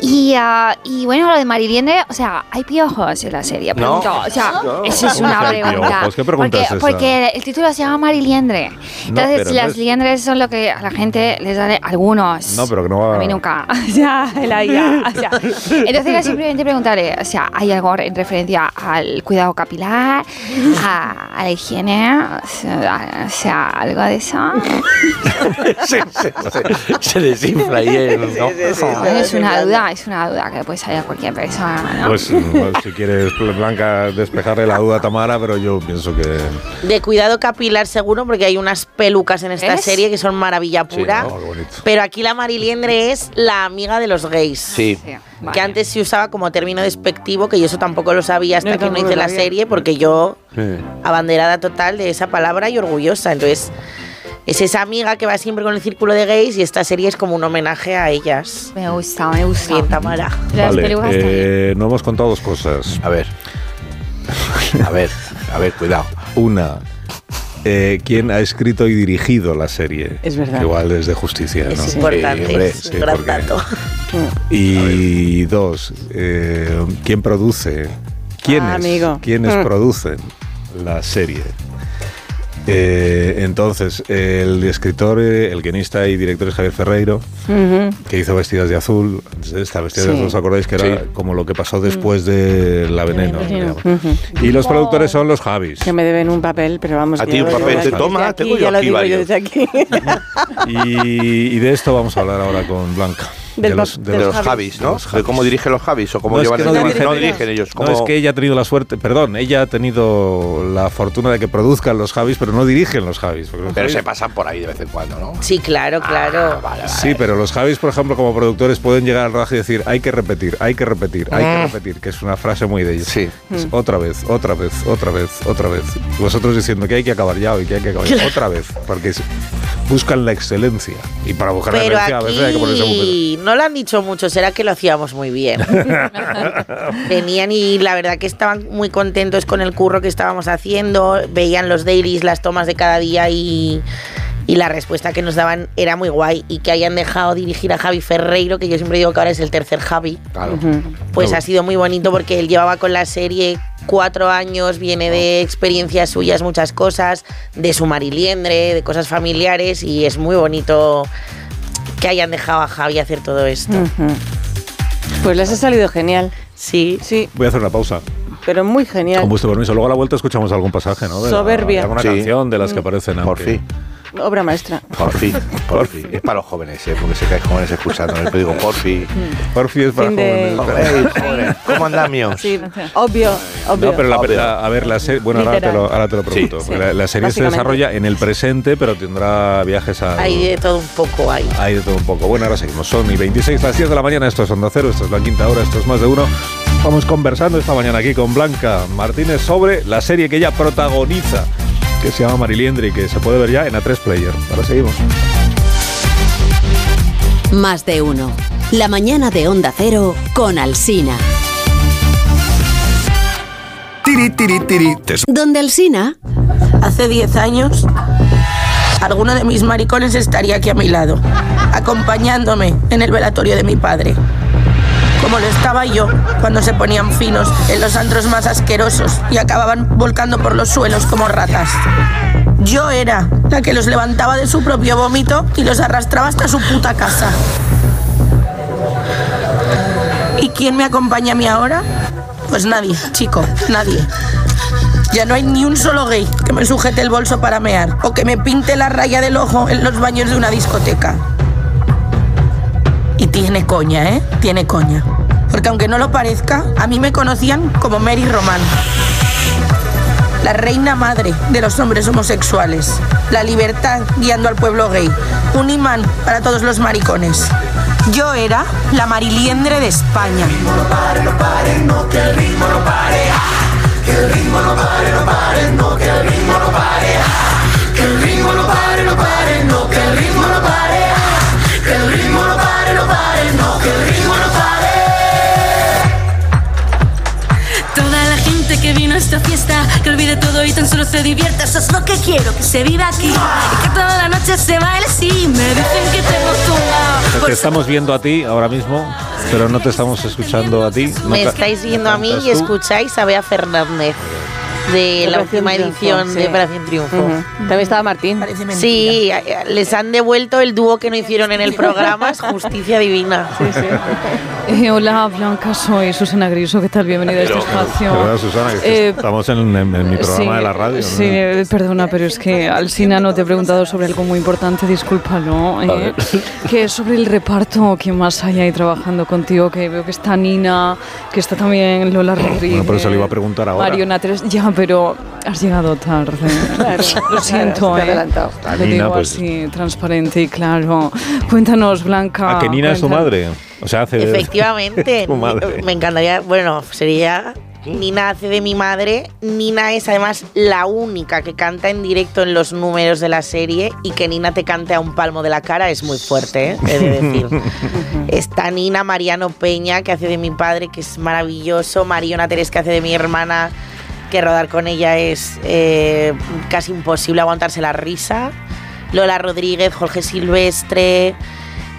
Y, ah, y bueno, lo de Mariliende, o sea, ¿hay piojos en la serie? No. Pregunto, o sea, No. eso es ¿Cómo una pregunta. piojos? ¿Qué pregunta porque, es esa? porque el título se llama Mariliendre. Entonces, no las es- liendres son lo que a la gente les da de- algunos. No, pero que no va A mí nunca. O sea, la IA. O sea, entonces era simplemente preguntarle, o sea, ¿hay algo en referencia al cuidado capilar, a, a la higiene? O sea, o sea, algo de eso. se, se- desinfla ahí el, ¿no? es una duda, es una duda que puede salir a cualquier persona, ¿no? Pues si quieres, Blanca, despejarle la duda a Tamara, pero yo pienso que. De cuidado capilar seguro, porque hay unas pelucas en esta serie que son maravilla pura. Pero aquí la Mariliendre es la amiga de los gays. Sí. Que antes se usaba como término despectivo, que yo eso tampoco lo sabía hasta que no hice la serie, porque yo, abanderada total de esa palabra y orgullosa. Entonces, es esa amiga que va siempre con el círculo de gays y esta serie es como un homenaje a ellas. Me gusta, me gusta. Bien, Tamara. Vale, eh, no hemos contado dos cosas. A ver. A ver, a ver, cuidado. Una. Eh, ¿Quién ha escrito y dirigido la serie? Es verdad. Igual es de justicia, ¿no? Es importante, Sí, hombre, es un sí, gran porque- dato. Y dos, eh, ¿quién produce? ¿Quiénes? Ah, amigo. ¿Quiénes Mm. producen la serie? Eh, entonces, el escritor, eh, el guionista y director es Javier Ferreiro, que hizo Vestidas de Azul. Antes de esta Vestidas de. Azul, ¿os acordáis que era Sí. como lo que pasó después de La Veneno? Veneno. digamos. Ujú. Y los productores son los Javis. Que me deben un papel, pero vamos. A que ti ya un papel te toma, aquí, tengo yo ya lo aquí digo yo desde aquí. Y, y de esto vamos a hablar ahora con Blanca. De los, de los Javis, ¿no? De cómo dirigen los Javis o cómo No, es llevan que el no dirigen No ellos. dirigen ellos. No, cómo- es que ella ha tenido la suerte, perdón, ella ha tenido la fortuna de que produzcan los Javis, pero no dirigen los Javis. Pero Javis- se pasan por ahí de vez en cuando, ¿no? Sí, claro, claro. Sí, pero los Javis, por ejemplo, como productores pueden llegar al rodaje y decir hay que repetir, hay que repetir, hay que Mm. repetir, que es una frase muy de ellos. Sí. Mm. Otra vez, otra vez, otra vez, otra vez. Vosotros diciendo que hay que acabar ya y que hay que acabar ya. otra vez, porque es- buscan la excelencia. Y para buscar la excelencia a veces hay que ponerse muy no lo han dicho mucho, será que lo hacíamos muy bien. Venían y la verdad que estaban muy contentos con el curro que estábamos haciendo, veían los dailies, las tomas de cada día y, y la respuesta que nos daban era muy guay. Y que hayan dejado dirigir a Javi Ferreiro, que yo siempre digo que ahora es el tercer Javi, pues ha sido muy bonito porque él llevaba con la serie cuatro años, viene de experiencias suyas, muchas cosas, de su mariliendre, de cosas familiares y es muy bonito que hayan dejado a Javi hacer todo esto. Pues les ha salido genial. Sí. Sí, Voy a hacer una pausa. pero muy genial. Con vuestro permiso. Luego a la vuelta escuchamos algún pasaje, ¿no? De la- Soberbia. de alguna Sí. canción de las que aparecen. Por aunque- fin. Obra maestra. Por fin, por fin. Es para los jóvenes, ¿eh? porque sé que hay jóvenes escuchando. Pero digo, por fin. Por fin es para de- jóvenes. Jóvenes, ¿Cómo andan míos? Sí, obvio, obvio. No, pero la, la- a ver, la serie. Bueno, ahora te, lo, ahora te lo pregunto. Sí, porque sí. La, la serie se desarrolla en el presente, pero tendrá viajes a. Hay de todo un poco ahí. Hay de todo un poco. Bueno, ahora seguimos. Son y 26 las 10 de la mañana. Esto es Onda Cero, esto es la quinta hora, esto es más de uno. Vamos conversando esta mañana aquí con Blanca Martínez sobre la serie que ella protagoniza, que se llama Mariliendre y que se puede ver ya en A3 Player. Ahora seguimos. Más de uno. La mañana de Onda Cero con Alsina. Tiri, tiri, tiri. Donde Alsina. Hace 10 años, alguno de mis maricones estaría aquí a mi lado, acompañándome en el velatorio de mi padre. Como estaba yo cuando se ponían finos en los antros más asquerosos y acababan volcando por los suelos como ratas. Yo era la que los levantaba de su propio vómito y los arrastraba hasta su puta casa. ¿Y quién me acompaña a mí ahora? Pues nadie, chico, nadie. Ya no hay ni un solo gay que me sujete el bolso para mear o que me pinte la raya del ojo en los baños de una discoteca. Y tiene coña, ¿eh? Tiene coña. Porque aunque no lo parezca, a mí me conocían como Mary Román. La reina madre de los hombres homosexuales. La libertad guiando al pueblo gay. Un imán para todos los maricones. Yo era la mariliendre de España. que el ritmo no pare. No pare, no que el ritmo no pare. Que el ritmo no pare, no pare, gente que vino a esta fiesta, que olvide todo y tan solo se divierta. Eso es lo que quiero, que se viva aquí. Y que toda la noche se baile así. Me dicen que tengo. Te estamos viendo a ti ahora mismo, pero no te estamos escuchando a ti. No Me estáis viendo a mí y escucháis a Bea Fernández de la última Triunfo, edición sí. de Operación Triunfo. Ujú. También estaba Martín. Sí, les han devuelto el dúo que no hicieron en el programa, es Justicia Divina. Eh, hola, Blanca, soy Susana Griso. ¿Qué tal? Bienvenida a este espacio. ¿Verdad, Susana? Que Eh, estamos en, en- en mi programa sí, de la radio. ¿no? Sí, perdona, pero es que Alsina no te he preguntado sobre algo muy importante, discúlpalo. eh, que es sobre el reparto, ¿quién más hay ahí trabajando contigo? Que veo que está Nina, que está también Lola Rodríguez. Bueno, por eso le iba a preguntar ahora. Mario Náteres, ya, pero has llegado tarde. Lo siento, te ha ¿eh? adelantado. Lo Nina, digo pues- así, transparente y claro. Cuéntanos, Blanca. ¿A que Nina es tu cuéntanos. madre? O sea, hace de- Efectivamente, tu madre. me encantaría, bueno, sería Nina hace de mi madre. Nina es además la única que canta en directo en los números de la serie y que Nina te cante a un palmo de la cara es muy fuerte, ¿eh? he de decir. Está Nina Mariano Peña, que hace de mi padre, que es maravilloso. Mariona Teres, que hace de mi hermana, que rodar con ella es eh, casi imposible aguantarse la risa. Lola Rodríguez, Jorge Silvestre,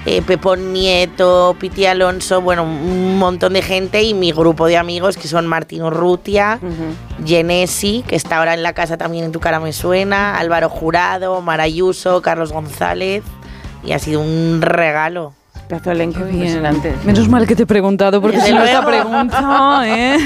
eh, Pepón Nieto, Piti Alonso, bueno, un montón de gente y mi grupo de amigos que son Martín Urrutia, Genesi, que está ahora en la casa también en Tu Cara Me Suena, Álvaro Jurado, Marayuso, Carlos González y ha sido un regalo. Bien. Menos mal que te he preguntado, porque si no esta pregunta, ¿eh?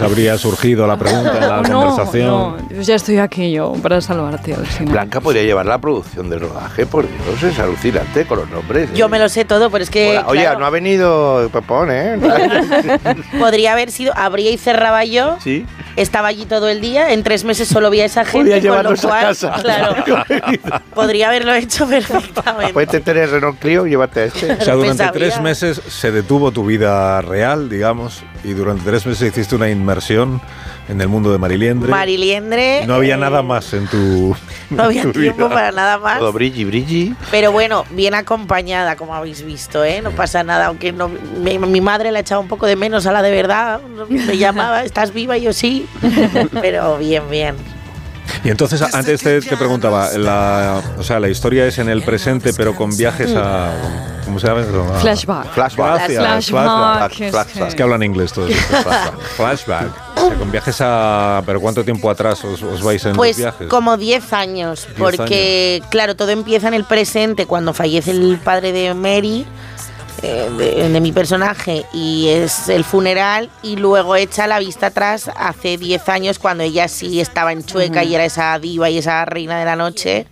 Habría surgido la pregunta en la No, conversación. no, yo ya estoy aquí yo para salvarte al final. Blanca podría llevar la producción del rodaje, por Dios, es alucinante con los nombres. ¿eh? Yo me lo sé todo, pero es que Hola, Oye, claro, no ha venido Pepón, ¿eh? podría haber sido, abría y cerraba yo, Sí. estaba allí todo el día, en tres meses solo vi a esa gente, con lo llevarlos a cual, casa. claro, podría haberlo hecho perfectamente. Puedes tener Renault Clio y llevarte a este. O sea, durante sabía. tres meses se detuvo tu vida real, digamos, y durante tres meses hiciste una inmersión en el mundo de Mariliendre. Mariliendre, no había eh, nada más en tu. no había tu tiempo vida. para nada más. Todo brilli, brilli. Pero bueno, bien acompañada, como habéis visto, ¿eh? No pasa nada, aunque no, mi, mi madre la echaba un poco de menos a la de verdad. Me llamaba, ¿estás viva? Y yo sí. Pero bien, bien. Y entonces antes te, te preguntaba, la, o sea, la historia es en el presente, pero con viajes a. ¿Cómo se llama? eso? A- Flashback. Flashback. Gracias, Flashback, flashback. es que- Es que hablan inglés todos. Flashback. Flashback. O sea, con viajes a. ¿Pero cuánto tiempo atrás os, os vais en Pues los viajes? como 10 años, 10 porque claro, todo empieza en el presente cuando fallece el padre de Mary, eh, de, de mi personaje, y es el funeral, y luego echa la vista atrás hace 10 años cuando ella sí estaba en Chueca y era esa diva y esa reina de la noche.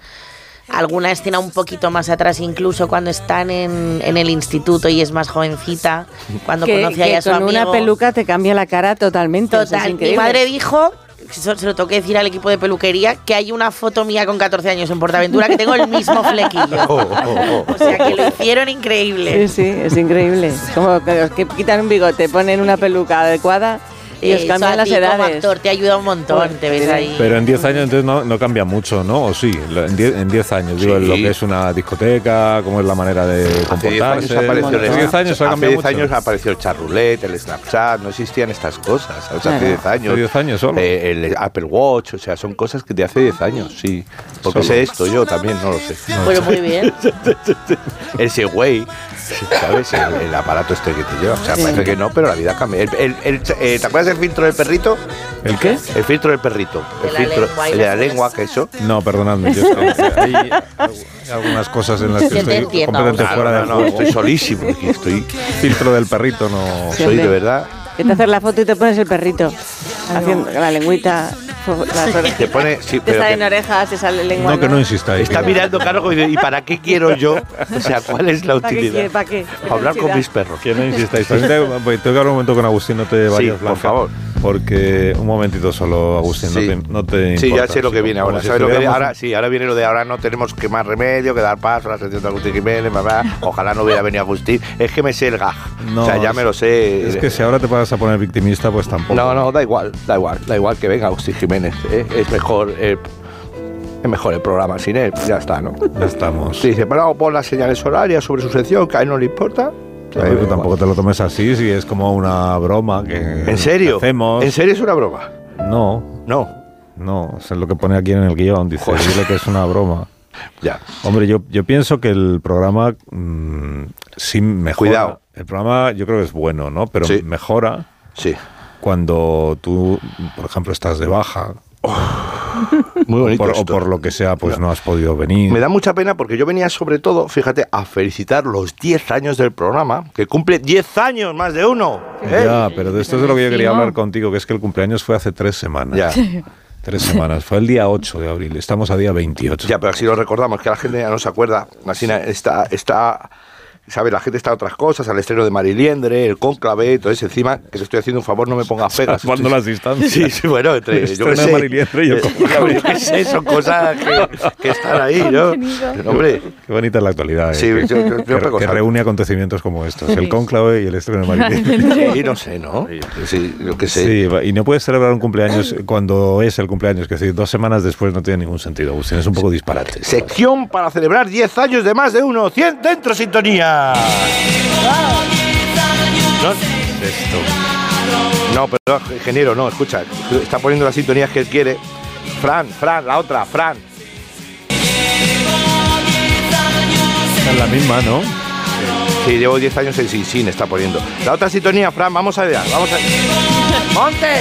Alguna escena un poquito más atrás, incluso cuando están en, en el instituto y es más jovencita, cuando que, conoce que a su con una peluca te cambia la cara totalmente. sea, es Total. Mi madre dijo, se lo tengo que decir al equipo de peluquería, que hay una foto mía con 14 años en Portaventura que tengo el mismo flequillo. O sea que lo hicieron increíble. Sí, sí, es increíble. Como que os que quitan un bigote, ponen una peluca adecuada y os Eso cambian las ti como edades. actor te ayuda un montón, te ves ahí. Pero en 10 años entonces no, no cambia mucho, ¿no? ¿O sí? En 10 en 10 años, digo, Sí. lo que es una discoteca, cómo es la manera de Hace 10 comportarse. años Hace 10 años ha hace cambiado 10 mucho. años apareció el charroulette, el Snapchat, no existían estas cosas. ¿sabes? Claro. Hace 10 años. Hace 10 años solo. Eh, el Apple Watch, o sea, son cosas que de hace 10 años, sí. Porque Solo. sé esto, yo también no lo sé. Bueno, muy bien. el Segway, ¿sabes? El, el aparato este que te lleva. O sea, Sí. parece que no, pero la vida cambia. El- el- el- eh, ¿Te acuerdas del filtro del perrito? ¿El qué? El filtro del perrito. El De la filtro el de la lengua, que eso. No, perdonadme. Yo es que hay, hay algunas cosas en las que estoy entiendo. completamente Claro, fuera no, del no, juego. estoy solísimo aquí, estoy. Filtro del perrito no. Soy de verdad. Que te haces la foto y te pones el perrito. Haciendo la lengüita. Las orejas. Te pone, sí, Te pero salen que- orejas, te sale lengua. No, que no insistáis. está mirando dice, ¿y para qué quiero yo? O sea, ¿cuál es la ¿Para qué utilidad? para qué? Para hablar con mis perros. Que no insistáis. Voy- tengo que hablar un momento con Agustín, no te Sí, vayas, por Blanca, favor. Porque un momentito solo, Agustín, Sí. no te, no te Sí, ya sé lo que viene ahora. si ¿Sabes lo que estuviéramos- ahora? Sí, ahora viene lo de ahora no tenemos que más remedio que dar paso a la sección de Agustín Jiménez, bla. Ojalá no hubiera venido Agustín. Es que me sé el. No, o sea, ya me lo sé. Es que si ahora te vas a poner victimista, pues tampoco. No, no, da igual, da igual, da igual que venga Agustín Jiménez. ¿eh? Es mejor, eh, es mejor el programa sin él, ya está, ¿no? Ya estamos. Sí, dice, pero pon las señales horarias sobre su sección, que a él no le importa. Pero tú tampoco te lo tomes así, si es como una broma que ¿En serio? hacemos. ¿En serio es una broma? No. No. No, es lo que pone aquí en el guion, dice, dile que es una broma. Ya. Hombre, yo, yo pienso que el programa mm, sí mejora. Cuidado. El programa yo creo que es bueno, ¿no? Pero Sí. mejora Sí. cuando tú, por ejemplo, estás de baja. Muy bonito. Por- o por lo que sea, pues no has podido venir. Me da mucha pena porque yo venía sobre todo, fíjate, a felicitar los 10 años del programa, que cumple 10 años, más de uno. ¿eh? Ya, pero de esto es de lo que yo quería hablar contigo, que es que el cumpleaños fue hace tres semanas. Ya. Tres semanas. Fue el día 8 de abril. Estamos a día 28. Ya, pero así lo recordamos, que la gente ya no se acuerda. Así está, está, ¿sabes? La gente está a otras cosas, al estreno de Mariliendre, el cónclave, entonces encima, que te estoy haciendo un favor, no me pongas pegas. Salvando las distancias. Sí, sí, bueno, entre, yo de sé. Mariliendre y el Eh, cónclave. yo qué sé, son cosas que, que están ahí, ¿no? Pero, hombre, Qué bonita es la actualidad. eh, Sí, que, yo- yo- yo reúne acontecimientos como estos. El cónclave y el estreno de Mariliendre. sí, no sé, ¿no? Sí, yo qué sé. Sí, y no puedes celebrar un cumpleaños cuando es el cumpleaños, que es decir, dos semanas después no tiene ningún sentido, Agustín, es un poco disparate. Sección para celebrar 10 años de más de uno. 100 dentro sintonía. No, Esto. no, pero ingeniero, no, escucha. Está poniendo las sintonías que él quiere. Fran, Fran, la otra, Fran. Es la misma, ¿no? Sí, llevo 10 años en Sin Sin, está poniendo. La otra sintonía, Fran, vamos a ver, vamos a ¡Monte!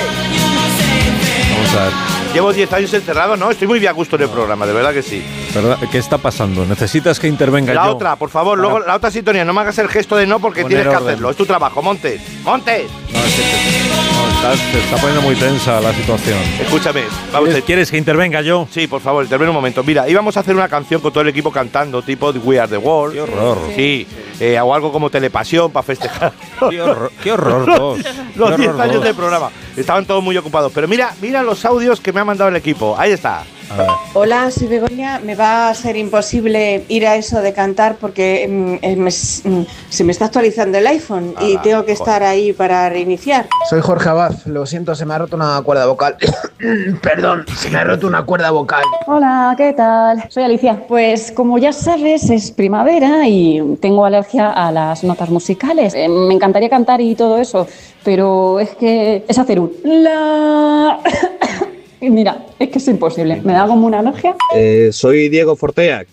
Vamos a ver. Llevo 10 años encerrado, no, estoy muy bien a gusto en el programa, de verdad que sí. ¿Verdad? ¿Qué está pasando? ¿Necesitas que intervenga La yo? otra, por favor, Para- luego la otra sintonía, no me hagas el gesto de no porque Poner tienes que orden. hacerlo, es tu trabajo, Monte. ¡Monte! No, es que te- no, está- poniendo muy tensa la situación. Escúchame, vamos ¿Quieres, quieres que intervenga yo? Sí, por favor, interviene un momento. Mira, íbamos a hacer una canción con todo el equipo cantando, tipo We Are the World. Qué horror. Sí, eh, o algo como Telepasión para festejar. Qué horror, qué horror vos. Los Qué 10 horror años del programa. Estaban todos muy ocupados. Pero mira, mira los audios que me ha mandado el equipo. Ahí está. A ver. Hola, soy Begoña. Me va a ser imposible ir a eso de cantar porque mm, me s- mm, se me está actualizando el iPhone y tengo que joder. estar ahí para reiniciar. Soy Jorge Abad, lo siento, se me ha roto una cuerda vocal. Perdón, se me ha roto una cuerda vocal. Hola, ¿qué tal? Soy Alicia. Pues como ya sabes, es primavera y tengo alergia a las notas musicales. Eh, me encantaría cantar y todo eso, pero es que es hacer un la... Mira, es que es imposible. Me da como una alergia. Eh, soy Diego Fortea,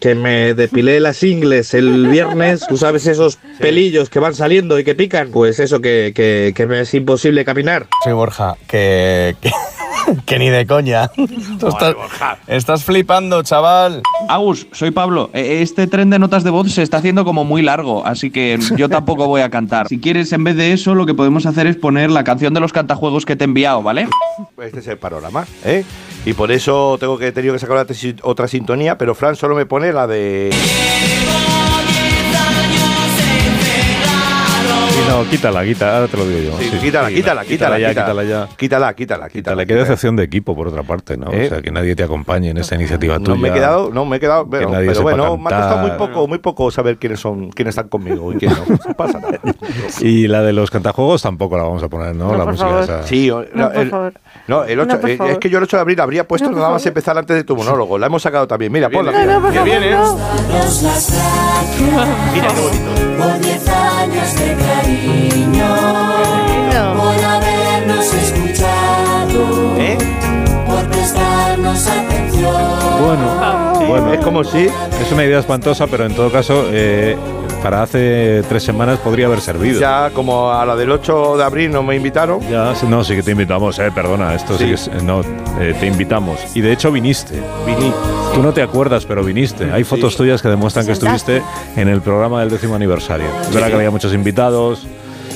que me depilé las ingles el viernes. Tú sabes esos pelillos que van saliendo y que pican. Pues eso, que, que- que me es imposible caminar. Soy Borja, que, que, que ni de coña. Tú estás, estás flipando, chaval. Agus, soy Pablo. Eh, Este tren de notas de voz se está haciendo como muy largo, así que yo tampoco voy a cantar. Si quieres, en vez de eso, lo que podemos hacer es poner la canción de los cantajuegos que te he enviado, ¿vale? Este es el panorama, ¿eh? Y por eso tengo que he tenido que sacar otra sintonía, pero Fran solo me pone la de. No, quítala, quítala, ahora te lo digo yo. Sí, quítala, quítala, quítala, ya, quítala. quítala ya. Quítala, quítala, quítala. Qué decepción de equipo, por otra parte, ¿no? ¿Eh? O sea, que nadie te acompañe en esta iniciativa tuya. No me he quedado, no me he quedado, pero, nadie pero sepa bueno, me ha costado muy poco, muy poco saber quiénes son, quiénes están conmigo y quién no. No pasa nada. Y la de los cantajuegos tampoco la vamos a poner, ¿no? la música esa. Sí, no, el, no, el 8, No, eh, es que yo el 8 de abril habría puesto No, nada más empezar antes de tu monólogo. La hemos sacado también. Mira, ponla. No, mira. no, Que viene. Mira qué bonito. Por 10 años de cariño, por habernos escuchado, ¿Eh? por prestarnos atención. Bueno, bueno. Es como si. Es una idea espantosa, pero en todo caso, eh, para hace tres semanas podría haber servido. Ya como a la del 8 de abril no me invitaron. Ya, sí, no, sí que te invitamos, eh, perdona, esto sí, que es, no, eh, te invitamos. Y de hecho viniste. Viní. Tú no te acuerdas, pero viniste. Hay fotos tuyas que demuestran que estuviste en el programa del décimo aniversario. Es verdad Sí. que había muchos invitados,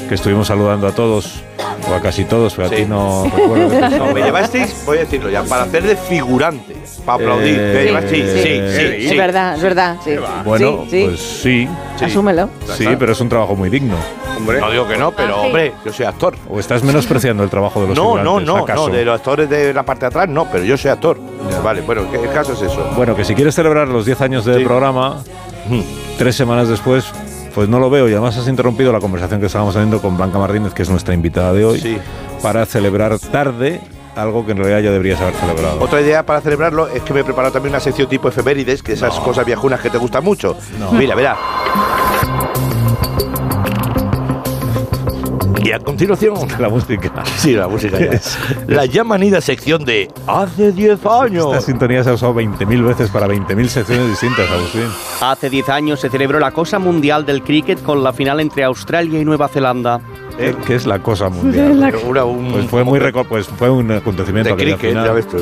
que estuvimos saludando a todos, o a casi todos, pero a ti no recuerdo. que No, me llevasteis, voy a decirlo ya, para hacer de figurante, para aplaudir. Eh, me llevasteis, sí, sí, eh, sí, Es verdad, es verdad. Sí. Bueno, Sí, sí. pues sí. Asúmelo. Sí, pero es un trabajo muy digno. Hombre. No digo que no, pero Ah, sí. hombre, yo soy actor. ¿O estás menospreciando el trabajo de los No, no, figurantes, no, acaso? no, de los actores de la parte de atrás no, pero yo soy actor. Vale, bueno, ¿qué el caso es eso? Bueno, que si quieres celebrar los 10 años del programa, tres semanas después, pues no lo veo. Y además has interrumpido la conversación que estábamos teniendo con Blanca Martínez, que es nuestra invitada de hoy, Sí. para celebrar tarde algo que en realidad ya deberías haber celebrado. Otra idea para celebrarlo es que me he preparado también una sección tipo efemérides, que esas cosas viejunas que te gustan mucho. No. Mira, verá. Y a continuación. La música. Sí, la música ya. La ya manida sección de Hace 10 años. Esta sintonía se ha usado 20.000 veces para 20.000 secciones distintas, Agustín. Hace 10 años se celebró la Cosa Mundial del Cricket con la final entre Australia y Nueva Zelanda. ¿Qué, qué es la cosa mundial? La- Una- un- pues fue muy pues fue un acontecimiento de cricket, final. ya ves tú.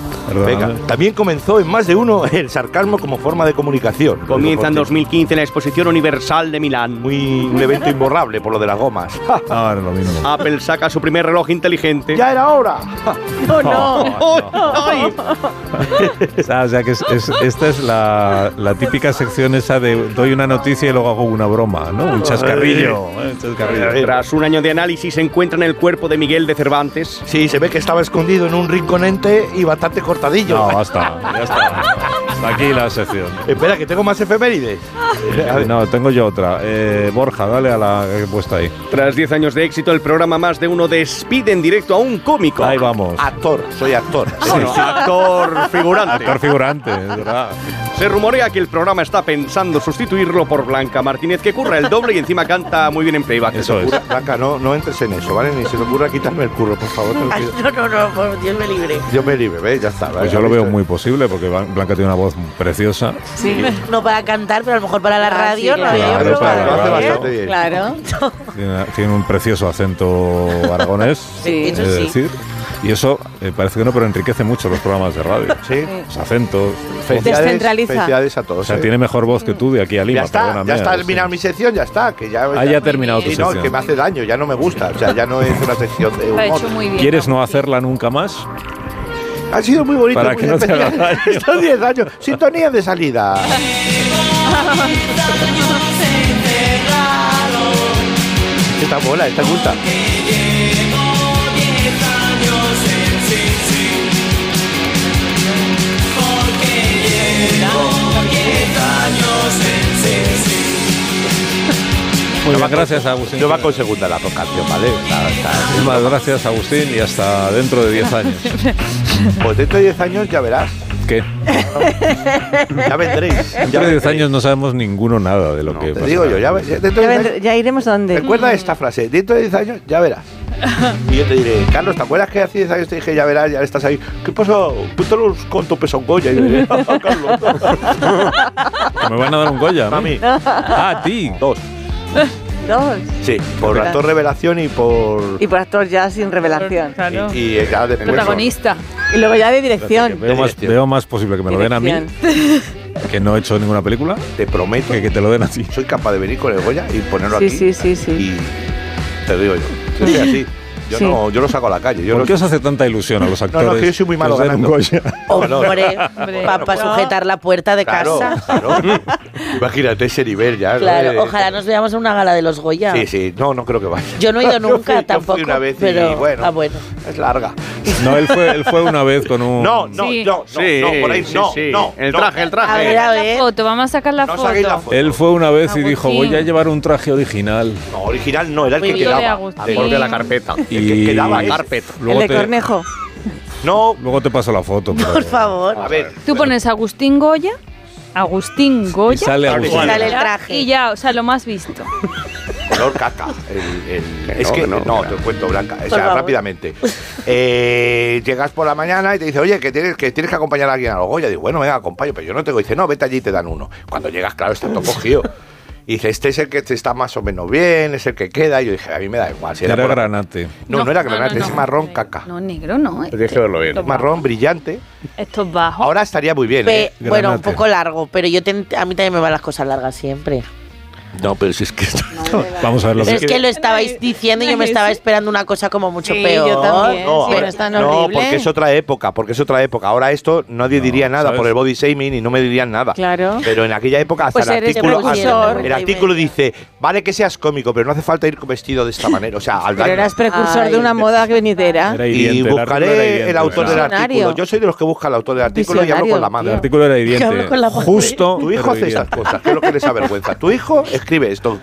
Venga, también comenzó en más de uno el sarcasmo como forma de comunicación. Comienza en 2015 la Exposición Universal de Milán. Muy un evento imborrable por lo de las gomas. Ah, no, lo mismo. Apple saca su primer reloj inteligente. ¡Ya era hora! No, no. Ay. O sea, o sea que es- es- esta es la, la típica sección esa de doy una noticia y luego hago una broma, ¿no? Un chascarrillo. ¿eh? Un chascarrillo. Tras un año de análisis se encuentra en el cuerpo de Miguel de Cervantes. Sí, se ve que estaba escondido en un rinconente y bastante cortadillo. No, basta, ya está. Hasta aquí la sección. Espera, que tengo más efemérides. No, tengo yo otra. Eh, Borja, dale a la que he puesto ahí. Tras 10 años de éxito, el programa Más de Uno despide en directo a un cómico. Ahí vamos. Actor, soy actor. Bueno, actor figurante. Actor figurante, es verdad. Se rumorea que el programa está pensando sustituirlo por Blanca Martínez, que curra el doble y encima canta muy bien en playback. Eso es. Blanca, no, no entres en eso, ¿vale? Ni se te ocurra quitarme el curro, por favor. Ay, no, no, no, por Dios me libre. Yo me libre, ¿ves? Ya está. ¿vale? Pues yo lo veo muy posible porque Blan- Blanca tiene una voz preciosa. Sí, no para cantar, pero a lo mejor para la Ah, radio sí, no había claro, claro, lo hace bastante bien. Claro. Tiene, tiene un precioso acento aragonés, Sí, es sí. decir. Y eso eh, parece que no, pero enriquece mucho los programas de radio. Sí. Los acentos. Felicidades, Descentraliza. felicidades a todos. O sea, ¿eh? tiene mejor voz que tú de aquí a Lima. ya está, perdóname, ya está Agustín. terminada mi sección, ya está. Que ya, Ah, ya ha terminado tu Sí, no, sección. que me hace daño, ya no me gusta. O sea, ya no es una sección de humor. hecho muy bien. ¿Quieres no hacerla nunca más? Ha sido muy bonito. Para muy que no te haga daño. Estos 10 años. Sintonía de salida. Esta mola, esta gusta. Muy bien, gracias Agustín. Yo va con segunda la canción, ¿vale? Está- está- Muchísimas gracias Agustín y hasta dentro de 10 años. Pues dentro de 10 años ya verás. ¿Qué? Ya vendréis. Ya Dentro de 10 vendréis. años no sabemos ninguno nada de lo que Te pasa. digo yo, ya, dentro de Ya, 10 vendré- años- ya iremos a donde. Recuerda esta frase, dentro de 10 años ya verás. Y yo te diré, Carlos, ¿te acuerdas que hace 10 años te dije ya verás, ya estás ahí? ¿Qué pasa? Puto los conto peso un Goya. Y yo diré, "Ah, Carlos. Me van a dar un Goya. A mí. Ah, a ti. Dos. Dos. Sí, por actor revelación y por. Y por actor ya sin revelación. Claro. Y ya después. Protagonista. Y luego ya de dirección. Veo más, veo más posible que me lo den a mí, que no he hecho ninguna película, Te prometo que que te lo den a ti. soy capaz de venir con el Goya y ponerlo Sí, aquí. sí, sí, sí. Y te digo yo. Yo soy así. Yo, Sí. no, yo lo saco a la calle. Yo ¿Por lo- qué os hace tanta ilusión a los no, actores? que yo soy muy malo ganando. Goya? Hombre, Hombre. para sujetar la puerta de Claro, casa. claro. Imagínate ese nivel ya. ¿no? Claro, Eh, ojalá nos veamos en una gala de los Goya. Sí, sí, no, no creo que vaya. Yo no he ido Yo nunca fui- yo fui tampoco. una vez y, pero, bueno. ah, bueno. Es larga. No, él fue, él fue una vez con un... No, no, Sí. no, no, Sí, no, por ahí sí, no, sí. no. El no. traje, el traje. A ver, a La ver. foto, vamos a sacar la No foto. la foto. Él fue una vez y dijo, Agustín. voy a llevar un traje original. No, original no, era el Muy que quedaba. Agustín. Borde la carpeta. Y El que quedaba luego el de te, Cornejo. No, luego te paso la foto. pero- Por favor. a ver. Tú pones Agustín Goya, Agustín Goya. Y sale Agustín. Sale el traje. Y ya, o sea, lo más visto. Color caca. El- el- Que es no, que que no, no, te cuento, Blanca. O sea, favor. rápidamente. Eh, llegas por la mañana y te dice, oye, que tienes que, tienes que acompañar a alguien a los Goya. Digo, bueno, venga, acompaño, pero yo no tengo. Dice, no, vete allí y te dan uno. Cuando llegas, claro, está todo cogido. Y dice, este es el que te está más o menos bien, es el que queda. Y yo dije, a mí me da igual. Si Era por- granate. No, no, No, era granate, no, es no. marrón caca. No, negro no. eh. Tienes que verlo bien. Esto Marrón brillante. Esto es bajo. Ahora estaría muy bien, Pe- ¿eh? bueno, un poco largo, pero yo ten- a mí también me van las cosas largas siempre. No, pero si es que... Vamos a ver lo Pero que... es que lo estabais diciendo y yo me estaba esperando una cosa como mucho Sí, peor. yo también. No, Sí, no es tan no, horrible. porque es otra época, porque es otra época. Ahora esto nadie diría nada ¿sabes? por el body shaming y no me dirían nada. Claro. Pero en aquella época hasta Pues el artículo, precursor. el artículo dice, vale que seas cómico, pero no hace falta ir vestido de esta manera. O sea, al Pero eras precursor Ay. de una moda venidera. Era Y el buscaré hiriente, el autor del artículo. Yo soy de los que busca el autor del artículo y hablo con la madre. El artículo era hiriente. hablo con la madre. Justo. Tu hijo hace estas cosas, que es lo que les avergüenza. Tu hijo escribe esto.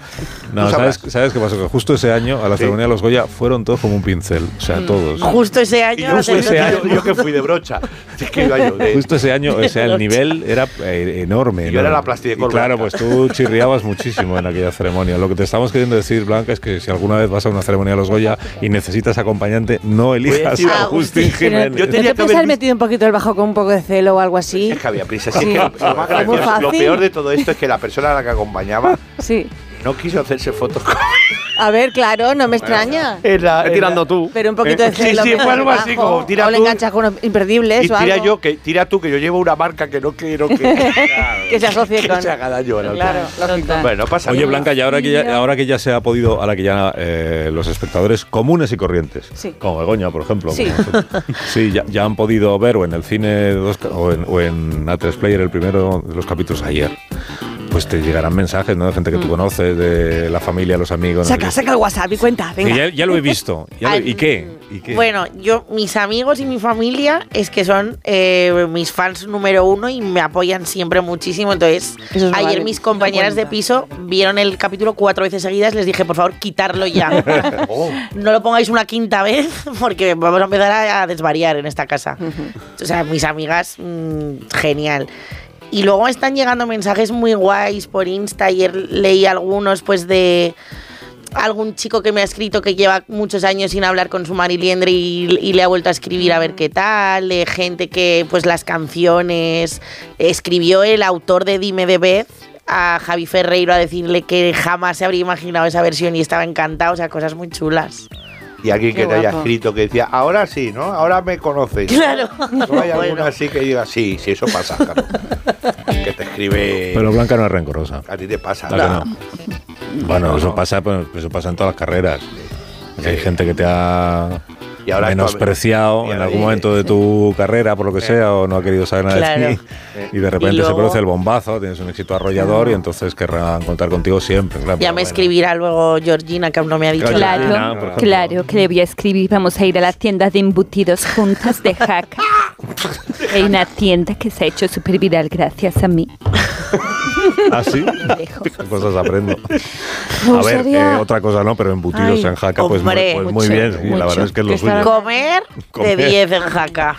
No, ¿sabes, sabrás. ¿sabes qué pasó? Que justo ese año, a la Sí. ceremonia de los Goya, fueron todos como un pincel. O sea, todos. Justo ese año. yo, fui ese año. yo que fui de brocha. Es que iba yo de- Justo ese año, o sea, el nivel era eh, enorme. Y yo era la plasticol Y Claro, pues tú chirriabas muchísimo en aquella ceremonia. Lo que te estamos queriendo decir, Blanca, es que si alguna vez vas a una ceremonia de los Goya y necesitas acompañante, no elijas a a Agustín Jiménez. Yo ¿No tenía te que puedes haber metido un poquito el bajo con un poco de celo o algo así? Es que había prisa. Es que lo, lo más Es muy gracioso, lo fácil. peor de todo esto es que la persona a la que acompañaba Sí. No quiso hacerse fotos A ver, claro, no me extraña. Era, tirando tú. Pero un poquito de Sí, celo. sí, fue algo así, como tira O le tú enganchas con unos imperdibles Y o tira algo. yo, que tira tú, que yo llevo una marca que no quiero que, Que se asocie que con... se haga daño. a la otra. Claro, lógico. Bueno, no pasa Oye, nada. Blanca, y ahora que ya, ahora que ya se ha podido, ahora que ya eh, los espectadores comunes y corrientes, Sí. como Begoña, por ejemplo, Sí. como- sí, ya, ya han podido ver o en el cine dos ca- o en, o en A3 Player el primero de los capítulos ayer. Pues te llegarán mensajes, ¿no? De gente que tú conoces, de la familia, los amigos. Saca, saca el WhatsApp y cuenta, venga. ya, ya lo he visto. ya lo- Ay, ¿Y qué? ¿Y qué? Bueno, yo, mis amigos y mi familia es que son eh, mis fans número uno y me apoyan siempre muchísimo. Entonces, es ayer vale, mis no compañeras de piso vieron el capítulo cuatro veces seguidas. Les dije, por favor, quitarlo ya. Oh, no lo pongáis una quinta vez porque vamos a empezar a, a desvariar en esta casa. O sea, mis amigas, mm, genial. Y luego están llegando mensajes muy guays por Insta. Ayer leí algunos, pues, de algún chico que me ha escrito que lleva muchos años sin hablar con su mariliendre y, y le ha vuelto a escribir a ver qué tal. De gente que, pues, las canciones. Escribió el autor de Dime de Beth a Javi Ferreiro a decirle que jamás se habría imaginado esa versión y estaba encantado. O sea, cosas muy chulas. Y alguien Qué que te haya guapo. escrito que decía, ahora sí, ¿no? Ahora me conoces. Claro. No hay alguna Bueno. así que diga, sí, sí, eso pasa, claro. que te escribe... Pero Blanca no es rencorosa. a ti te pasa. ¿Verdad que no? Bueno, eso pasa, pues, eso pasa en todas las carreras. Que hay gente que te ha Y ahora menospreciado en algún momento de tu carrera, por lo que sea, o no ha querido saber nada Claro. de ti. Y de repente Y se produce el bombazo, tienes un éxito arrollador y entonces querrán contar contigo siempre. Claro, Ya me bueno. escribirá luego Georgina, que aún no me ha dicho Claro. Georgina, Claro, que le voy a escribir. Vamos a ir a la tienda de embutidos juntas de Jaca. Hay una tienda que se ha hecho súper viral gracias a mí. ¿Ah, sí? Dejo. ¿Qué cosas aprendo? Me A ver, eh, otra cosa no, pero embutidos Ay, en jaca, pues, muy, hombre, pues muy mucho, bien. sí, la verdad es que es lo suyo. Comer, Comer. de 10 en jaca.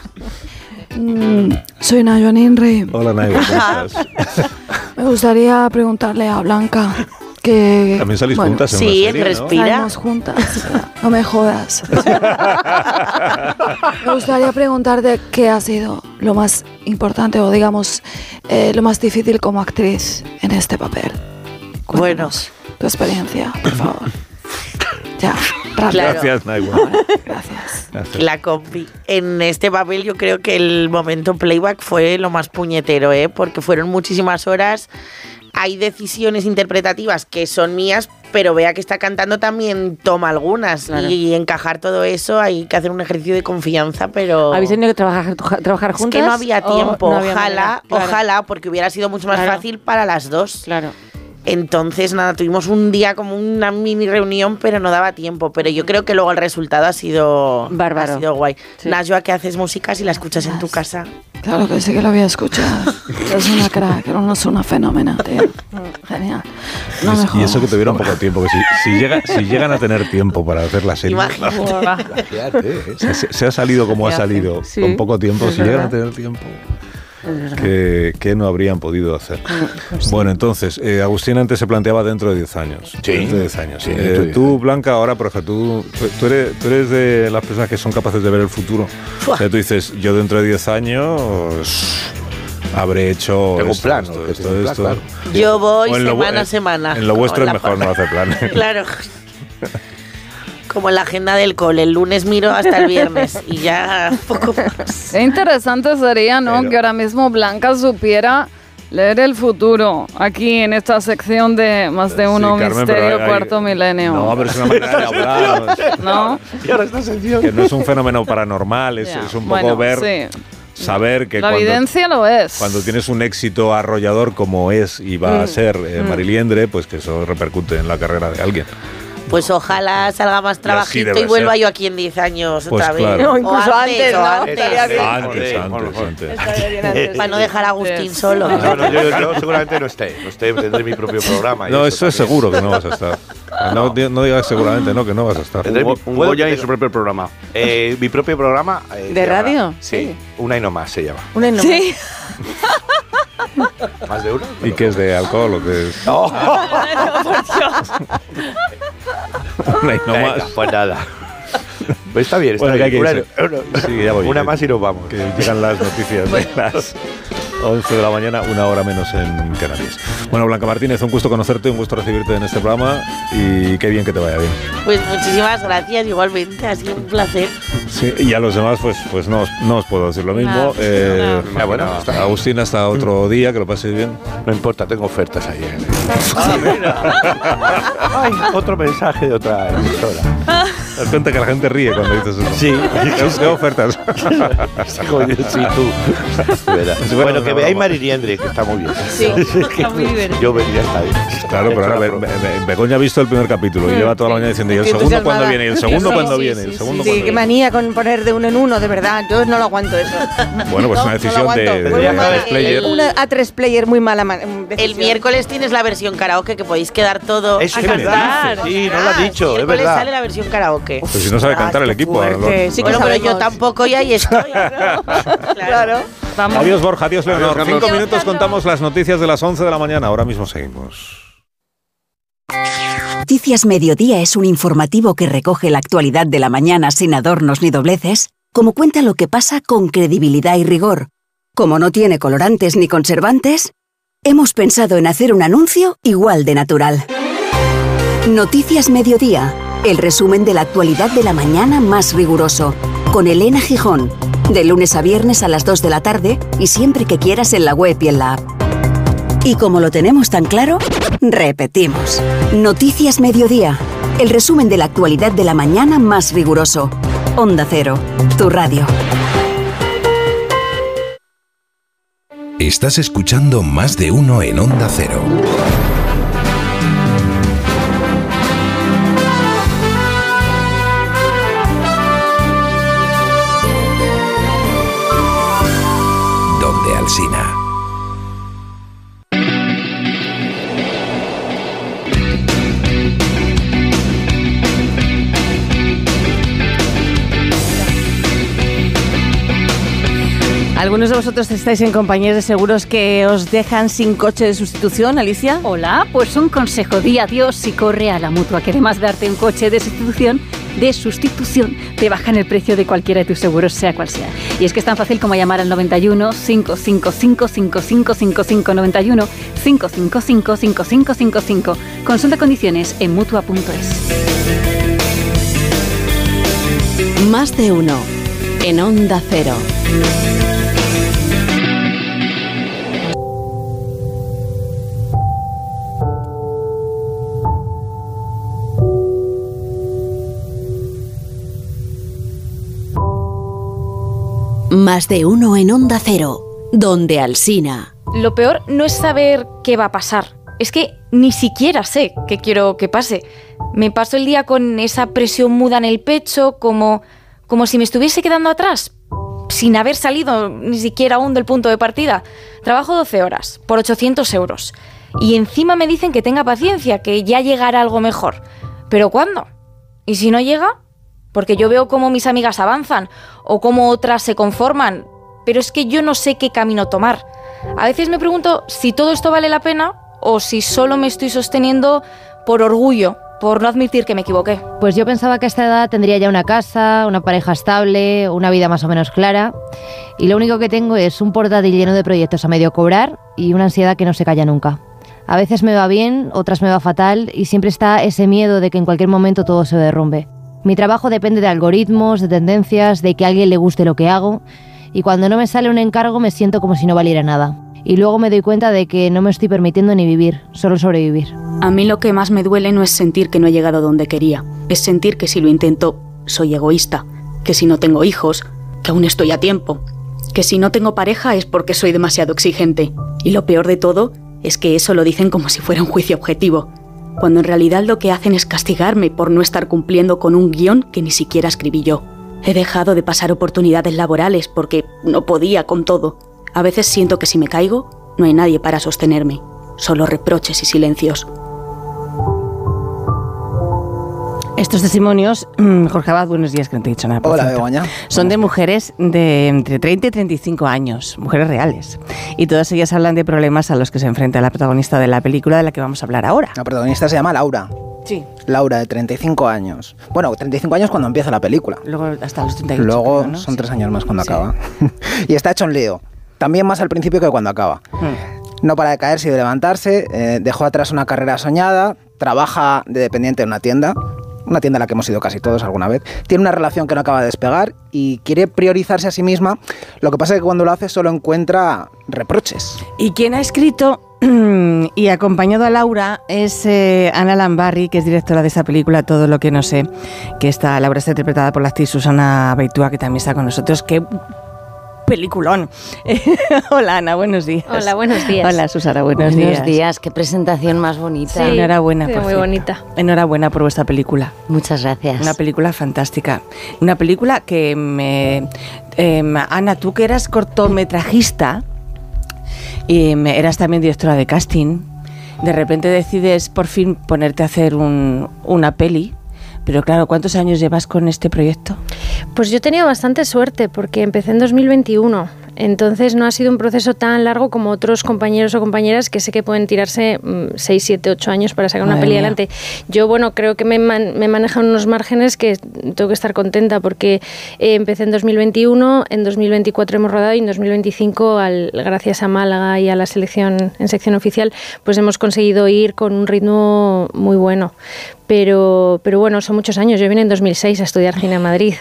Mm, soy Nayon Inri. Hola, Naigo, ¿cómo estás? Me gustaría preguntarle a Blanca que... También salís bueno, juntas en sí, una en ¿no? Respira. Salimos juntas. No me jodas. Me gustaría preguntarte qué ha sido lo más importante o digamos eh, lo más difícil como actriz en este papel. Bueno, Tu experiencia, por favor. Ya. Gracias, Naigo. Gracias. Gracias. la compi. En este papel yo creo que el momento playback fue lo más puñetero, ¿eh? Porque fueron muchísimas horas. Hay decisiones interpretativas que son mías, pero vea que está cantando también toma algunas. Claro. Y encajar todo eso hay que hacer un ejercicio de confianza, pero... ¿Habéis tenido que trabajar, trabajar Es juntas? que no había tiempo, no había ojalá, manera? Claro. ojalá, porque hubiera sido mucho más Claro. fácil para las dos. Claro. Entonces, nada, tuvimos un día como una mini reunión, pero no daba tiempo. Pero yo creo que luego el resultado ha sido Bárbaro. Ha sido guay. Sí. Najwa, que haces música si la escuchas en tu casa. Claro que sí que lo había escuchado. Es una crack, una, es una fenómena, tío. Genial. No me y eso que tuvieron poco tiempo, que si, si, llega, si llegan a tener tiempo para hacer la serie, Imagínate. Imagínate, ¿eh? se, se- ha salido como ha salido, Sí, con poco tiempo, es si llegan a tener tiempo, que, que no habrían podido hacer. Pues Bueno, entonces, eh, Agustín antes se planteaba dentro de 10 años. Sí. Dentro de 10 años. Sí, Eh, dentro de 10 tú, Blanca, ahora, por ejemplo, tú, tú- tú eres, tú eres de las personas que son capaces de ver el futuro. O sea, tú dices, yo dentro de 10 años habré hecho Tengo esto, plan, esto, ¿no? esto, Tengo un plan, esto. claro. Yo voy semana a en- semana. En lo vuestro es mejor no hacer planes. Claro. Como la agenda del cole. El lunes miro hasta el viernes y ya poco más. Qué interesante sería, ¿no? Pero- Que ahora mismo Blanca supiera Leer el futuro, aquí en esta sección de más de uno Carmen, misterio hay- cuarto milenio. No, pero es una manera de hablar. ¿No? Que no es un fenómeno paranormal, es, Ya, es un poco bueno, ver, sí. saber que La cuando, evidencia lo es. cuando tienes un éxito arrollador como es y va a Mm, ser eh, mm. Mariliendre, pues que eso repercute en la carrera de alguien. Pues ojalá salga más trabajito y vuelva ser. yo aquí en 10 años Pues otra vez. claro. O O incluso antes, o ¿no? antes. Antes, antes, antes. Para no dejar a Agustín solo. No, no, yo, yo seguramente no esté, no esté, tendré mi propio programa. y No, eso es seguro que no vas a estar. No, di- no digas seguramente, no, que no vas a estar. Tendré Un puedo- Goya y su propio programa. Eh, mi propio programa. eh, ¿De radio? Sí, una y no más se llama. Una enorme. Sí. ¿Más de una? ¿Y qué es de alcohol o qué es? No. Una y no Venga, más. Pues nada. Pues está bien, está Bueno, bien. que Una, irse. una- Sí, ya voy. una que- más y nos vamos. Que llegan las noticias de las 11 de la mañana, una hora menos en Canarias. Bueno, Blanca Martínez, un gusto conocerte, un gusto recibirte en este programa y qué bien que te vaya bien. Pues muchísimas gracias, igualmente, ha sido un placer. Sí, y a los demás, pues, pues no, os- no os puedo decir lo mismo. No. Eh, No. Ah, bueno, hasta- Agustín, hasta otro día, que lo paséis bien. No importa, tengo ofertas ahí. ¿eh? Ay, otro mensaje de otra emisora. Das cuenta que la gente ríe cuando dices eso. Sí. Tengo ofertas. Coño, sí, tú. Bueno, bueno, que veáis broma. Mariliendre, que está muy bien. Sí, está muy divertido. Yo vería hasta ahí. Claro, pero ahora Be- Be- Be- Begoña ha visto el primer capítulo y lleva toda la mañana diciendo, ¿y el segundo cuándo viene? ¿Y el segundo Sí, cuándo sí, viene? sí, ¿El segundo Sí, qué viene? manía con poner de uno en uno, de verdad. Yo no lo aguanto eso. Bueno, pues No, una no decisión aguanto. de, de, de tres player. Una A3 player muy mala El decisión. miércoles tienes la versión karaoke que podéis quedar todos Eso a cantar. sí, no lo ha dicho, es miércoles verdad. sale la versión karaoke. Pues si no sabe cantar el equipo. fuerte. Sí que bueno, pero yo tampoco y ahí estoy. Claro. Vamos. Adiós Borja, adiós Leonor. Adiós. Cinco minutos Carlos. contamos las noticias de las 11 de la mañana. Ahora mismo seguimos. Noticias Mediodía es un informativo que recoge la actualidad de la mañana sin adornos ni dobleces, como cuenta lo que pasa con credibilidad y rigor. Como no tiene colorantes ni conservantes, hemos pensado en hacer un anuncio igual de natural. Noticias Mediodía, el resumen de la actualidad de la mañana más riguroso, con Elena Gijón, de lunes a viernes a las 2 de la tarde y siempre que quieras en la web y en la app. Y como lo tenemos tan claro, repetimos. Noticias Mediodía, el resumen de la actualidad de la mañana más riguroso. Onda Cero, tu radio. Estás escuchando más de uno en Onda Cero. Algunos de vosotros estáis en compañías de seguros que os dejan sin coche de sustitución, Alicia. Hola, pues un consejo, di adiós y corre a la mutua, que además de darte un coche de sustitución, de sustitución, te bajan el precio de cualquiera de tus seguros, sea cual sea. Y es que es tan fácil como llamar al 91 555 5555 91 555 5555. Consulta condiciones en mutua.es. Más de uno. En Onda Cero. Más de uno en Onda Cero. Donde Alsina. Lo peor no es saber qué va a pasar. Es que ni siquiera sé qué quiero que pase. Me paso el día con esa presión muda en el pecho, como, como si me estuviese quedando atrás, sin haber salido ni siquiera aún del punto de partida. Trabajo 12 horas, por 800 euros. Y encima me dicen que tenga paciencia, que ya llegará algo mejor. ¿Pero cuándo? ¿Y si no llega? Porque yo veo cómo mis amigas avanzan o cómo otras se conforman, pero es que yo no sé qué camino tomar. A veces me pregunto si todo esto vale la pena o si solo me estoy sosteniendo por orgullo, por no admitir que me equivoqué. Pues yo pensaba que a esta edad tendría ya una casa, una pareja estable, una vida más o menos clara. Y lo único que tengo es un portátil lleno de proyectos a medio cobrar y una ansiedad que no se calla nunca. A veces me va bien, otras me va fatal y siempre está ese miedo de que en cualquier momento todo se derrumbe. Mi trabajo depende de algoritmos, de tendencias, de que a alguien le guste lo que hago y cuando no me sale un encargo me siento como si no valiera nada. y luego me doy cuenta de que no me estoy permitiendo ni vivir, solo sobrevivir. A mí lo que más me duele no es sentir que no he llegado donde quería, es sentir que si lo intento soy egoísta, que si no tengo hijos, que aún estoy a tiempo, que si no tengo pareja es porque soy demasiado exigente. Y lo peor de todo es que eso lo dicen como si fuera un juicio objetivo, cuando en realidad lo que hacen es castigarme por no estar cumpliendo con un guion que ni siquiera escribí yo. He dejado de pasar oportunidades laborales porque no podía con todo. A veces siento que si me caigo, no hay nadie para sostenerme, solo reproches y silencios. Estos testimonios, mm, Jorge Abad, buenos días, que no te he dicho nada. por Hola, cierto. Begoña. Son de mujeres de entre 30 y 35 años, mujeres reales. Y todas ellas hablan de problemas a los que se enfrenta la protagonista de la película de la que vamos a hablar ahora. La protagonista se llama Laura. Sí. Laura, de 35 años. Bueno, 35 años cuando empieza la película. Luego hasta los 38. Luego creo, ¿no? son tres años más cuando acaba. y está hecho un lío. También más al principio que cuando acaba. Hmm. No para de caerse y de levantarse. eh, dejó atrás una carrera soñada. Trabaja de dependiente en una tienda. Una tienda a la que hemos ido casi todos alguna vez. Tiene una relación que no acaba de despegar y quiere priorizarse a sí misma. Lo que pasa es que cuando lo hace solo encuentra reproches. Y quien ha escrito y acompañado a Laura es eh, Ana Lambarri, que es directora de esta película, Todo lo que no sé, que está, Laura está interpretada por la actriz Susana Beitúa, que también está con nosotros. ¡Qué peliculón! Hola Ana, buenos días. Hola, buenos días. Hola Susana, buenos, Buenos días. qué presentación más bonita. Enhorabuena, por muy cierto. bonita. Enhorabuena por vuestra película. Muchas gracias. Una película fantástica. Una película que me... em, Ana, tú que eras cortometrajista, y eras también directora de casting, de repente decides por fin ponerte a hacer un- una peli. Pero claro, ¿cuántos años llevas con este proyecto? Pues yo he tenido bastante suerte porque empecé en 2021. Entonces no ha sido un proceso tan largo como otros compañeros o compañeras que sé que pueden tirarse 6, 7, 8 años para sacar una peli mía. adelante. Yo, bueno, creo que me, man- me manejan unos márgenes que tengo que estar contenta porque eh, empecé en 2021, en 2024 hemos rodado y en 2025, al, gracias a Málaga y a la selección en sección oficial, pues hemos conseguido ir con un ritmo muy bueno. Pero, pero bueno, son muchos años. Yo vine en 2006 a estudiar cine a Madrid.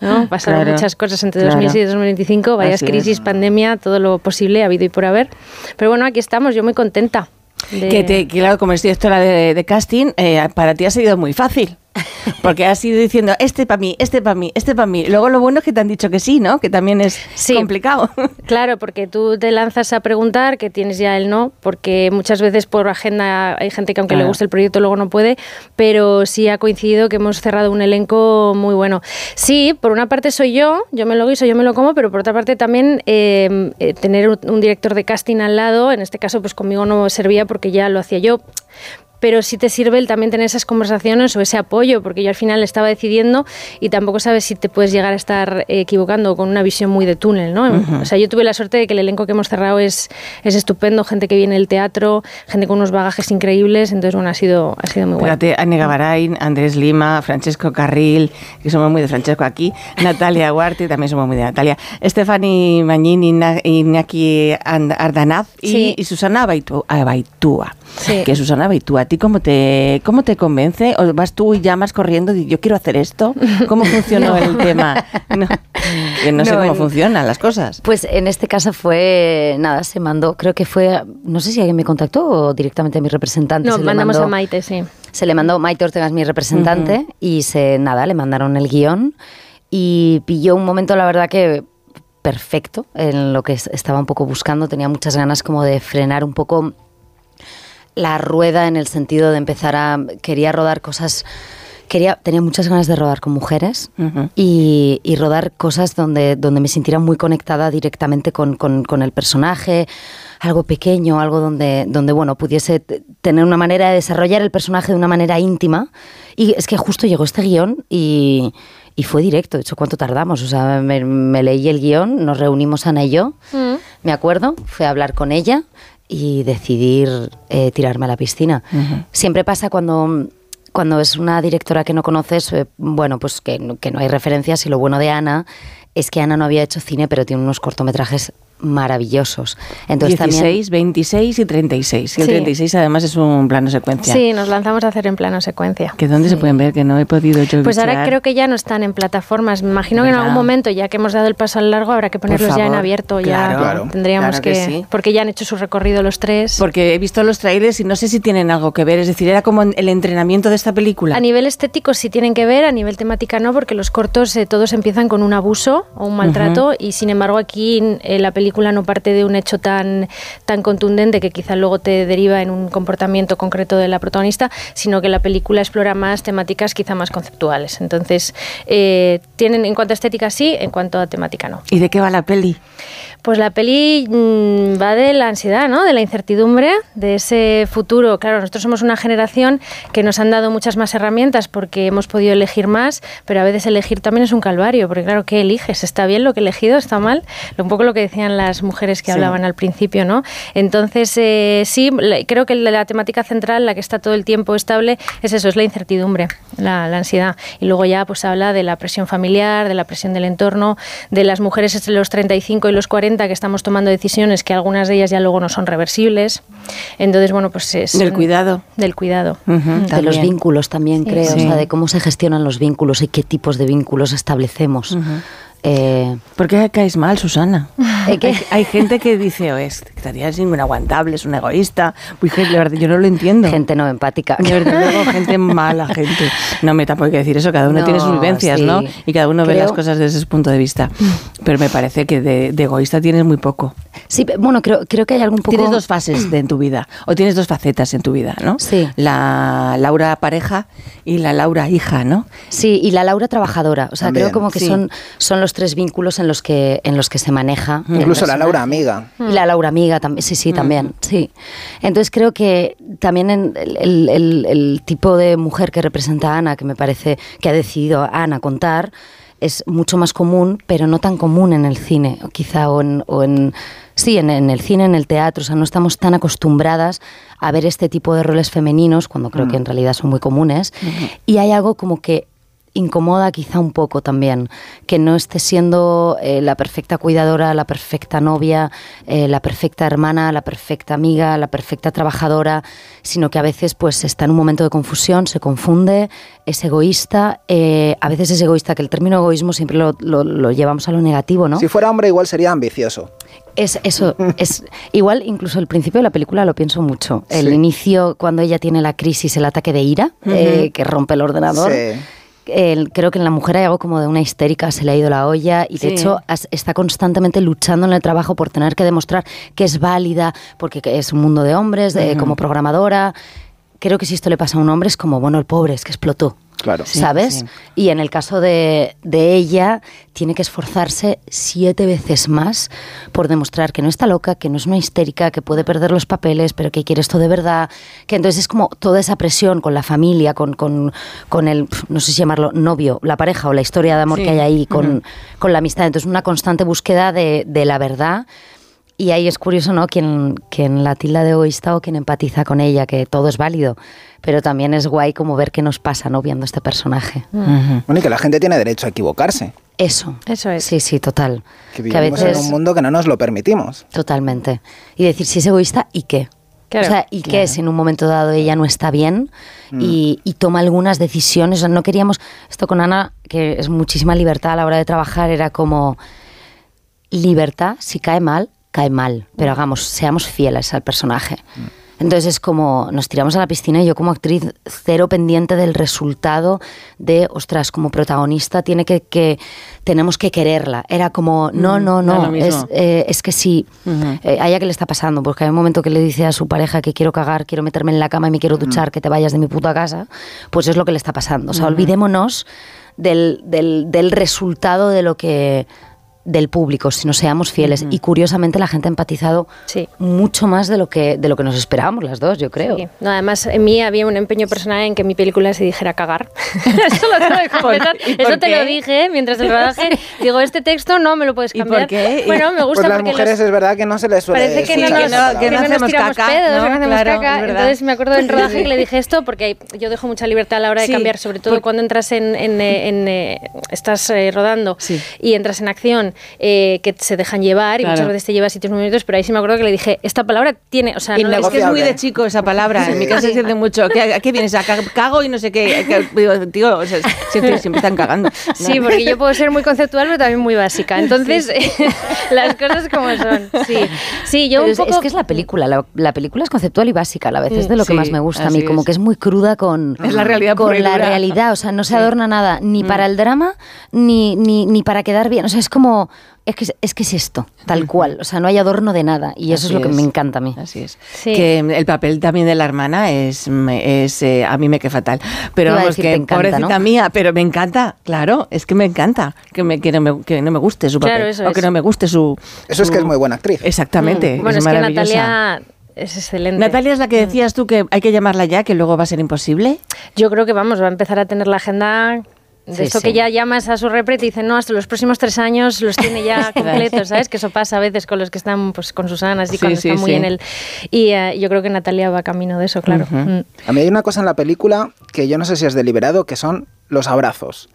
¿no? Pasaron Claro, muchas cosas entre claro. 2006 y 2025, varias Así es. crisis, pandemia, todo lo posible, ha habido y por haber. Pero bueno, aquí estamos, yo muy contenta. de- Que, te, que, claro, como eres directora de, de casting, eh, para ti ha sido muy fácil. Porque has ido diciendo, este para mí, este para mí, este para mí. Luego lo bueno es que te han dicho que sí, ¿no? Que también es complicado. Claro, porque tú te lanzas a preguntar, que tienes ya el no, porque muchas veces por agenda hay gente que aunque le Claro. guste el proyecto luego no puede, pero sí ha coincidido que hemos cerrado un elenco muy bueno. Sí, por una parte soy yo, yo me lo guiso, yo me lo como, pero por otra parte también eh, eh, tener un, un director de casting al lado, en este caso pues conmigo no servía porque ya lo hacía yo pero sí te sirve el también tener esas conversaciones o ese apoyo, porque yo al final estaba decidiendo y tampoco sabes si te puedes llegar a estar equivocando con una visión muy de túnel, ¿no? Ujú. O sea, yo tuve la suerte de que el elenco que hemos cerrado es, es estupendo, gente que viene del teatro, gente con unos bagajes increíbles, entonces bueno, ha sido, ha sido muy bueno. Fíjate, Anne Gavarain, Andrés Lima, Francesco Carril, que somos muy de Francesco aquí, Natalia Huarte, también somos muy de Natalia, Stephanie Mañín, Ina- Iñaki And- Ardanaz y, Sí. y Susana Abaitu- Abaitúa. Sí. Que Susana Abaitúa, ¿a ti cómo te, cómo te convence? ¿O vas tú y llamas corriendo y yo quiero hacer esto? ¿Cómo funcionó No. el tema? No, que no, sé cómo en- funcionan las cosas. Pues en este caso fue, nada, se mandó, creo que fue, no sé si alguien me contactó o directamente a mi representante. No, se mandamos mandó- a Maite, sí. Se le mandó, Maite Ortega es mi representante, Ujú. y se, nada, le mandaron el guion y pilló un momento, la verdad que perfecto, en lo que es- estaba un poco buscando, tenía muchas ganas como de frenar un poco la rueda en el sentido de empezar a, quería rodar cosas, quería, tenía muchas ganas de rodar con mujeres y, y rodar cosas donde, donde me sintiera muy conectada directamente con, con- con el personaje, algo pequeño, algo donde, donde bueno, pudiese tener una manera de desarrollar el personaje de una manera íntima. Y es que justo llegó este guion y, y fue directo. De hecho, ¿cuánto tardamos? O sea, me, me leí el guion, nos reunimos Ana y yo, me acuerdo, fui a hablar con ella y decidir eh, tirarme a la piscina. Siempre pasa cuando, cuando es una directora que no conoces, eh, bueno, pues que, no- que no hay referencias y lo bueno de Ana es que Ana no había hecho cine, pero tiene unos cortometrajes maravillosos. Entonces 16, también 26 y 36. Y el Sí. 36 además es un plano secuencia. Sí, nos lanzamos a hacer en plano secuencia. ¿Que dónde se pueden ver? Que no he podido yo Pues ahora creo que ya no están en plataformas. Me imagino que en algún momento, ya que hemos dado el paso al largo, habrá que ponerlos ya en abierto. Claro, ya claro. tendríamos Claro que que, sí. porque ya han hecho su recorrido los tres. Porque he visto los trailers y no sé si tienen algo que ver. Es decir, era como el entrenamiento de esta película. A nivel estético sí tienen que ver, a nivel temática no, porque los cortos eh, todos empiezan con un abuso o un maltrato y sin embargo aquí eh, la película no parte de un hecho tan, tan contundente que quizá luego te deriva en un comportamiento concreto de la protagonista, sino que la película explora más temáticas quizá más conceptuales. Entonces, eh, tienen en cuanto a estética sí, en cuanto a temática no. ¿Y de qué va la peli? Pues la peli mm, va de la ansiedad, ¿no? De la incertidumbre, de ese futuro. Claro, nosotros somos una generación que nos han dado muchas más herramientas porque hemos podido elegir más, pero a veces elegir también es un calvario, porque claro, ¿qué eliges? ¿Está bien lo que he elegido? ¿Está mal? Un poco lo que decían las mujeres que Sí. hablaban al principio, ¿no? Entonces, eh, sí, creo que la, la temática central, la que está todo el tiempo estable, es eso, es la incertidumbre, la, la ansiedad. Y luego ya pues habla de la presión familiar, de la presión del entorno, de las mujeres entre los 35 y los 40 que estamos tomando decisiones que algunas de ellas ya luego no son reversibles. Entonces, bueno, pues es... Del cuidado. Del cuidado. de los vínculos también, Sí. creo, Sí. o sea, de cómo se gestionan los vínculos y qué tipos de vínculos establecemos. Eh, ¿Por qué caes mal, Susana? ¿Eh? Hay, hay gente que dice, oh, es, es inaguantable, es un egoísta. Uy, de verdad, yo no lo entiendo. Gente no empática. De verdad, luego gente mala, gente. No, me tampoco hay que decir eso, cada uno No, tiene sus vivencias, sí. ¿no? Y cada uno ve Creo- las cosas desde ese punto de vista. Pero me parece que de, de egoísta tienes muy poco. Sí, bueno, creo, creo que hay algún poco... Tienes dos fases de, en tu vida, o tienes dos facetas en tu vida, ¿no? Sí. La Laura pareja y la Laura hija, ¿no? Sí, y la Laura trabajadora. O sea, También, creo como que sí. son, son los tres vínculos en los que, en los que se maneja. Incluso la. Laura amiga. Y la Laura amiga también, sí, sí, también, sí. Entonces creo que también en el, el- el- el tipo de mujer que representa a Ana, que me parece que ha decidido Ana contar, es mucho más común, pero no tan común en el cine, o quizá, o en, o en- sí, en, en el cine, en el teatro, o sea, no estamos tan acostumbradas a ver este tipo de roles femeninos, cuando creo que en realidad son muy comunes, y hay algo como que incomoda quizá un poco también, que no esté siendo eh, la perfecta cuidadora, la perfecta novia, eh, la perfecta hermana, la perfecta amiga, la perfecta trabajadora, sino que a veces pues está en un momento de confusión, se confunde, es egoísta, eh, a veces es egoísta, que el término egoísmo siempre lo, lo- lo llevamos a lo negativo, ¿no? Si fuera hombre igual sería ambicioso. Es eso, es igual incluso el principio de la película lo pienso mucho. El Sí. inicio cuando ella tiene la crisis, el ataque de ira, eh, que rompe el ordenador. Sí. Creo que en la mujer hay algo como de una histérica, se le ha ido la olla y de hecho está constantemente luchando en el trabajo por tener que demostrar que es válida, porque que es un mundo de hombres, de- como programadora. Creo que si esto le pasa a un hombre es como, bueno, el pobre, es que explotó. Claro. ¿Sabes? sí. Y en el caso de, de ella, tiene que esforzarse siete veces más por demostrar que no está loca, que no es una histérica, que puede perder los papeles, pero que quiere esto de verdad. Que entonces es como toda esa presión con la familia, con, con, con el, no sé si llamarlo novio, la pareja o la historia de amor Sí. que hay ahí, con, con la amistad. Entonces, una constante búsqueda de, de la verdad. Y ahí es curioso, ¿no? Quien, quien la tilda de egoísta o quien empatiza con ella, que todo es válido. Pero también es guay como ver qué nos pasa, ¿no? Viendo este personaje. Bueno, y que la gente tiene derecho a equivocarse. Eso. Eso es. Sí, sí, total. Que Que a vivimos veces... en un mundo que no nos lo permitimos. Totalmente. Y decir, si es egoísta, ¿y qué? Claro. o sea, ¿y qué si en un momento dado ella no está bien Mm. y, y toma algunas decisiones? O sea, no queríamos, esto con Ana, que es muchísima libertad a la hora de trabajar, era como libertad, si cae mal, cae mal, pero hagamos, seamos fieles al personaje. Entonces es como nos tiramos a la piscina y yo como actriz cero pendiente del resultado de, ostras, como protagonista tiene que, que tenemos que quererla. Era como, no, Mm, no, no, es, eh, es que sí. Eh, a ella que le está pasando, porque hay un momento que le dice a su pareja que quiero cagar, quiero meterme en la cama y me quiero duchar, que te vayas de mi puta casa, pues es lo que le está pasando. O sea, olvidémonos del, del, del resultado de lo que del público, si no seamos fieles. Y curiosamente la gente ha empatizado mucho más de lo que de lo que nos esperábamos las dos, yo creo. Sí. No, además, en mí había un empeño personal en que mi película se dijera cagar. Eso lo tengo que confesar. ¿Y Eso te qué? lo dije mientras el rodaje. Digo, este texto no me lo puedes ¿Y cambiar. por qué? Bueno, me gusta Pues las mujeres los- es verdad que no se les suele Parece que no, nos, palabra. que no nos hacemos tiramos caca, pedos, ¿no? que no hacemos Claro, caca. Entonces me acuerdo del Sí, rodaje sí. que le dije esto porque yo dejo mucha libertad a la hora de Sí, cambiar, sobre todo por- cuando entras en, en, eh, en, eh, estás eh, rodando y entras en acción eh, que se dejan llevar y Claro. muchas veces te lleva a sitios muy bonitos, pero ahí sí me acuerdo que le dije, esta palabra tiene, o sea, no, es que es muy de chico esa palabra. En mi casa se dice mucho. ¿Qué, ¿A qué vienes? A ca- cago y no sé qué. Digo, tío, o sea, siempre, siempre están cagando. Sí, No. porque yo puedo ser muy conceptual, pero también muy básica. Entonces, las cosas como son. Sí, sí yo un poco... es que es la película, la, la película es conceptual y básica a la vez, es de lo que más me gusta a mí, como es. que es muy cruda con, Es la realidad con la realidad, o sea, no se Sí. adorna nada, ni Mm. para el drama, ni, ni, ni para quedar bien, o sea, es como, es que es, que es esto, tal cual, o sea, no hay adorno de nada, y eso Así es lo que es. me encanta a mí. Así es. Que el papel también de la hermana es, es eh, a mí me queda fatal. Pero vamos, que encanta, pobrecita ¿no? mía, pero me encanta, claro, es que me encanta que, me, que, no, me, que no me guste su Claro, papel. eso o es. que no me guste su. Eso es que es muy buena actriz. Exactamente. Mm. Bueno, es, que maravillosa. Natalia es excelente. Natalia es la que decías tú que hay que llamarla ya, que luego va a ser imposible. Yo creo que vamos, va a empezar a tener la agenda de Sí, esto sí. que ya llamas a su repre y te dicen, no, hasta los próximos tres años los tiene ya completos, ¿sabes? Que eso pasa a veces con los que están pues con Susana, así Sí, cuando están muy en el... Y eh, yo creo que Natalia va camino de eso, claro. Mm. A mí hay una cosa en la película que yo no sé si es deliberado, que son los abrazos.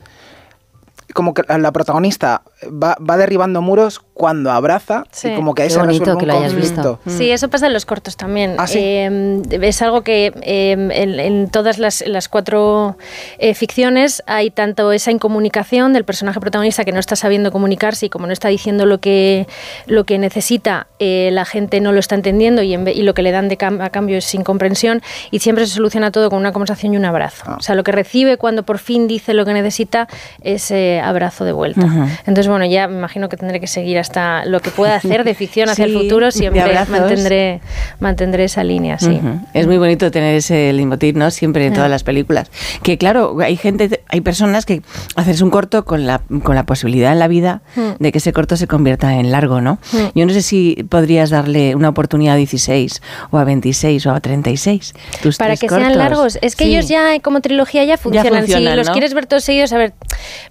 Como que la protagonista va, va derribando muros cuando abraza Sí. y como que ahí Qué se bonito resuelve que un lo hayas conflicto. Sí, eso pasa en los cortos también. ¿Ah, sí? Eh, es algo que eh, en, en todas las, las cuatro eh, ficciones hay tanto esa incomunicación del personaje protagonista que no está sabiendo comunicarse y como no está diciendo lo que, lo que necesita, eh, la gente no lo está entendiendo y, en y lo que le dan de cam- a cambio es incomprensión y siempre se soluciona todo con una conversación y un abrazo. Ah. O sea, lo que recibe cuando por fin dice lo que necesita es eh, abrazo de vuelta. Ujú. Entonces, bueno, ya me imagino que tendré que seguir hasta lo que pueda hacer de ficción hacia Sí, el futuro, siempre mantendré, mantendré esa línea, sí. Ujú. Es muy bonito tener ese leitmotiv, ¿no? Siempre en todas las películas. Que claro, hay gente, hay personas que haces un corto con la, con la posibilidad en la vida Mm. de que ese corto se convierta en largo, ¿no? Mm. Yo no sé si podrías darle una oportunidad a 16 o a 26 o a 36. tus Para tres que sean largos. Es que Sí. ellos ya como trilogía ya funcionan. funcionan, si los quieres ver todos seguidos, a ver,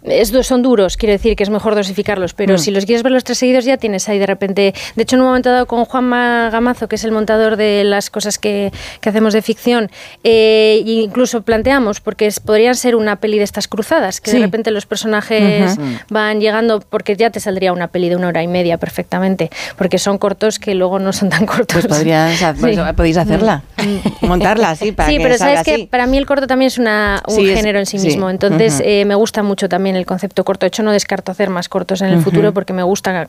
es son duros, quiero decir que es mejor dosificarlos, pero Mm. si los quieres ver los tres seguidos ya tienes ahí de repente. De hecho, en un momento dado con Juanma Gamazo, que es el montador de las cosas que, que hacemos de ficción, eh, incluso planteamos, porque es- podrían ser una peli de estas cruzadas, que Sí. de repente los personajes van llegando, porque ya te saldría una peli de una hora y media perfectamente, porque son cortos que luego no son tan cortos. Pues podrías, pues, podéis hacerla, montarla así para sí, que pero sabes que para mí el corto también es una, un Sí, es- género en sí, sí. mismo. Entonces eh, me gusta mucho también el concepto corto. De hecho, no descarto hacer más cortos en el futuro porque me gusta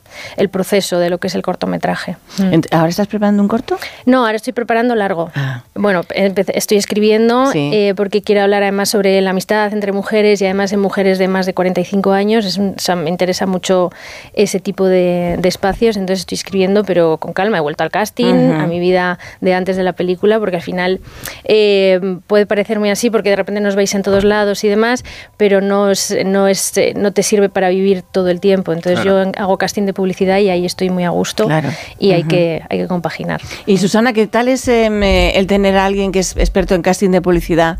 el proceso de lo que es el cortometraje. Mm. ¿Ahora estás preparando un corto? No, ahora estoy preparando largo. Ah. Bueno, estoy escribiendo Sí. eh, porque quiero hablar además sobre la amistad entre mujeres y además en mujeres de más de 45 años. Es un- o sea, me interesa mucho ese tipo de, de espacios, entonces estoy escribiendo, pero con calma. He vuelto al casting, Ujú. a mi vida de antes de la película, porque al final eh, puede parecer muy así, porque de repente nos veis en todos lados y demás, pero no, es, no, es, eh, no te sirve para vivir todo el tiempo. Entonces Claro. yo hago casting de publicidad y ahí estoy muy a gusto Claro. y hay, que, hay que compaginar. Y Susana, ¿qué tal es em, eh, el tener a alguien que es experto en casting de publicidad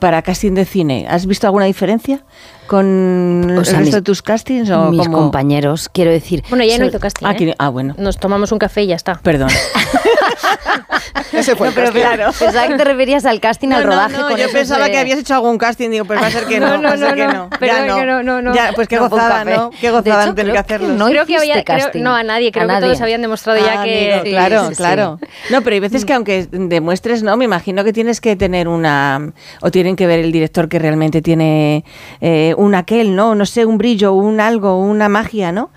para casting de cine? ¿Has visto alguna diferencia con O sea, el resto mis- de tus castings? O mis como- compañeros, quiero decir... Bueno, ya no hizo casting. Ah, ¿eh? ah, bueno. Nos tomamos un café y ya está. Perdón. Ese fue el pero casting. claro, pensaba que te referías al casting, al No, no, rodaje no, con yo pensaba de- que habías hecho algún casting, digo, pues va a ser que no, No, no, va a ser no, que no. no. Perdón, ya que no, no, no. Ya, pues qué No, gozada. ¿no? Qué De gozada tener que creo que hacerlos. no creo que había, creo- no, a nadie, creo A que nadie. todos habían demostrado ya Ah, que... amigo, claro, sí, sí. claro. No, pero hay veces que aunque demuestres, no, me imagino que tienes que tener una, o tienen que ver el director que realmente tiene un aquel, ¿no? No sé, un brillo, un algo, una magia, ¿no?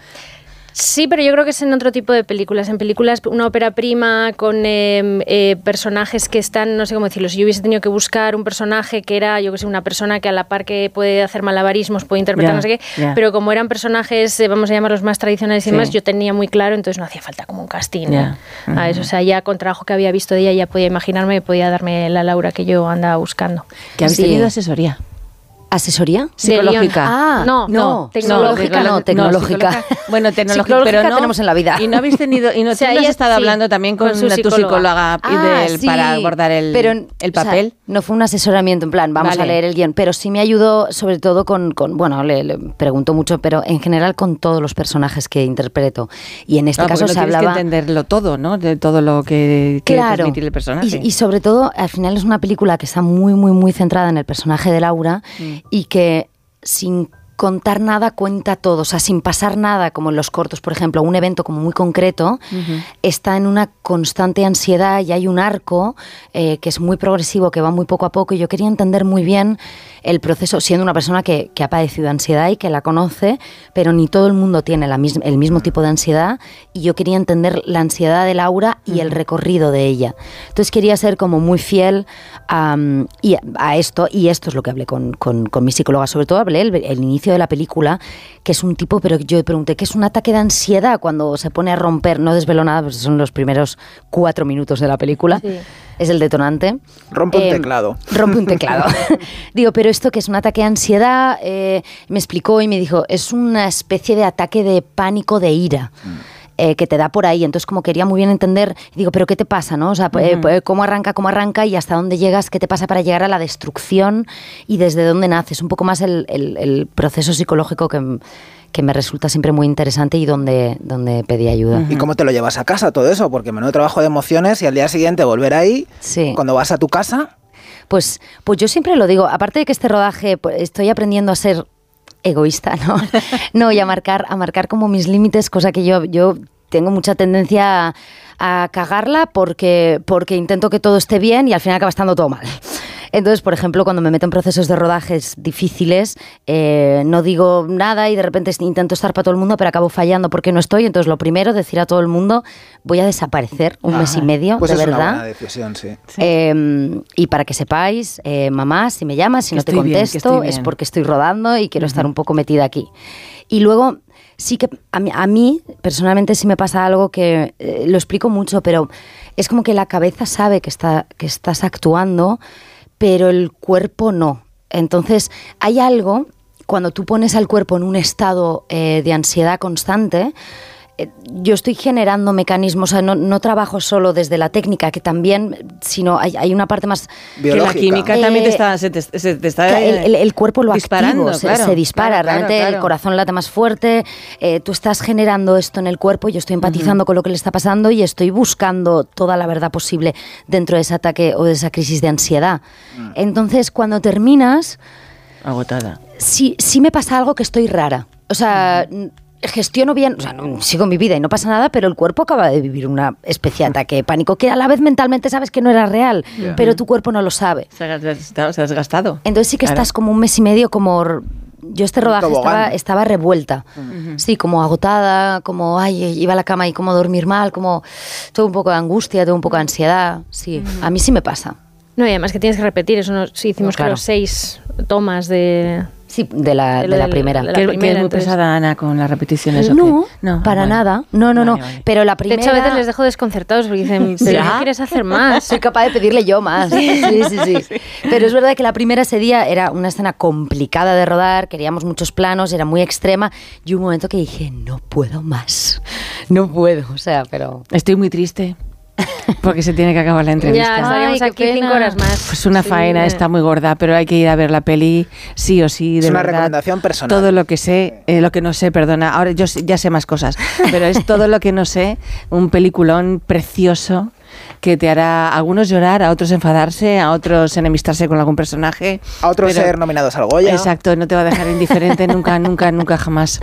Sí, pero yo creo que es en otro tipo de películas. En películas, una ópera prima con eh, eh, personajes que están, no sé cómo decirlo, si yo hubiese tenido que buscar un personaje que era, yo que sé, una persona que a la par que puede hacer malabarismos, puede interpretar no sé qué, pero como eran personajes, eh, vamos a llamarlos más tradicionales y Sí. demás, yo tenía muy claro, entonces no hacía falta como un casting. A eso, o sea, ya con trabajo que había visto de ella, ya podía imaginarme, podía darme la Laura que yo andaba buscando. Que habéis Sí. tenido asesoría. ¿Asesoría? Psicológica. Ah, No, no, tecnológica no, no, tecnológica. psicológica. Bueno, tecnológica, Psicológica pero no. tenemos en la vida. Y no habéis tenido, y no, O sea, has estado sí, hablando también con, con su la- tu psicóloga. Ah, del- sí, para abordar el, pero, el o sea, papel. no fue un asesoramiento en plan, vamos Vale. a leer el guion, pero sí me ayudó sobre todo con, con- bueno, le, le pregunto mucho, pero en general con todos los personajes que interpreto. Y en este Claro, caso se hablaba... que entenderlo todo, ¿no? De todo lo que quiere Claro. transmitir el personaje. Y, y sobre todo, al final es una película que está muy, muy, muy centrada en el personaje de Laura Mm. Y que sin contar nada cuenta todo, o sea, sin pasar nada, como en los cortos, por ejemplo, un evento como muy concreto, está en una constante ansiedad y hay un arco eh, que es muy progresivo, que va muy poco a poco, y yo quería entender muy bien el proceso, siendo una persona que, que ha padecido ansiedad y que la conoce, pero ni todo el mundo tiene la mis- el mismo tipo de ansiedad, y yo quería entender la ansiedad de Laura y el recorrido de ella. Entonces quería ser como muy fiel a, y a, a esto, y esto es lo que hablé con, con- con mi psicóloga, sobre todo hablé el, el inicio de la película, que es un tipo, pero yo pregunté, ¿qué es un ataque de ansiedad cuando se pone a romper? No desvelo nada, pues son los primeros cuatro minutos de la película. Es el detonante. Rompe un Eh, teclado. Rompe un teclado. Digo, pero esto que es un ataque de ansiedad, Eh, me explicó y me dijo, es una especie de ataque de pánico de ira. Eh, que te da por ahí, entonces como quería muy bien entender, digo, pero ¿qué te pasa, no? O sea, Ujú. eh, cómo arranca, cómo arranca y hasta dónde llegas, qué te pasa para llegar a la destrucción y desde dónde naces, un poco más el, el- el proceso psicológico que, que me resulta siempre muy interesante y donde, donde pedí ayuda. ¿Y cómo te lo llevas a casa todo eso? Porque menudo trabajo de emociones y al día siguiente volver ahí, cuando vas a tu casa. Pues, pues yo siempre lo digo, aparte de que este rodaje pues, estoy aprendiendo a ser egoísta, ¿no? no, y a marcar, a marcar como mis límites, cosa que yo, yo tengo mucha tendencia a, a cagarla porque, porque intento que todo esté bien y al final acaba estando todo mal. Entonces, por ejemplo, cuando me meto en procesos de rodajes difíciles, eh, no digo nada y de repente intento estar para todo el mundo, pero acabo fallando porque no estoy. Entonces, lo primero, decir a todo el mundo, voy a desaparecer un mes y medio, Pues de es verdad. una buena decisión, sí. Eh, y para que sepáis, eh, mamá, si me llamas, si Que no te bien, contesto, estoy es bien. porque estoy rodando y quiero estar un poco metida aquí. Y luego, sí que a mí, a mí, personalmente sí me pasa algo que eh, lo explico mucho, pero es como que la cabeza sabe que, está, que estás actuando, pero el cuerpo no. Entonces, hay algo, cuando tú pones al cuerpo en un estado eh, de ansiedad constante, yo estoy generando mecanismos, o sea, no, no trabajo solo desde la técnica, que también, sino hay, hay una parte más... Que la química también te Eh, está, se te, se te está el, el- el cuerpo lo disparando, activo, se, claro, se dispara, claro, claro, realmente el corazón late más fuerte, eh, tú estás generando esto en el cuerpo, yo estoy empatizando con lo que le está pasando y estoy buscando toda la verdad posible dentro de ese ataque o de esa crisis de ansiedad. Mm. Entonces, cuando terminas, Agotada. sí, sí me pasa algo que estoy rara. O sea, gestiono bien, o sea, no- sigo mi vida y no pasa nada, pero el cuerpo acaba de vivir una especie de ataque de pánico que a la vez mentalmente sabes que no era real, Ya. pero tu cuerpo no lo sabe. Se ha desgastado. Se ha desgastado. Entonces sí que Claro. estás como un mes y medio como... Yo este rodaje estaba, estaba revuelta. Sí, como agotada, como, ay, iba a la cama y como dormir mal, como todo un poco de angustia, todo un poco de ansiedad. Sí, a mí sí me pasa. No, y además que tienes que repetir, eso no, sí, hicimos No, claro. creo seis tomas de... Sí, de la, De de la primera. de la Que, que primera, es muy entonces- pesada Ana con las repeticiones. ¿o No, no para bueno. nada. No, no, no. Vale. Pero la De primera... hecho, a veces les dejo desconcertados porque dicen, pero ¿Ya? ¿qué quieres hacer más? Soy capaz de pedirle yo más. Sí, sí, sí. Pero es verdad que la primera ese día era una escena complicada de rodar, queríamos muchos planos, era muy extrema. Y un momento que dije, no puedo más. No puedo, o sea, pero... Estoy muy triste. Porque se tiene que acabar la entrevista. Ya, estaríamos Ay, aquí cinco horas más. Pues una Sí. faena, está muy gorda, pero hay que ir a ver la peli sí o sí. De Es una verdad. recomendación personal. Todo lo que sé, eh, lo que no sé, perdona, ahora yo ya sé más cosas, pero es todo lo que no sé, un peliculón precioso que te hará a algunos llorar, a otros enfadarse, a otros enemistarse con algún personaje. A otros pero- ser nominados al Goya. Exacto, no te va a dejar indiferente nunca, nunca, nunca jamás.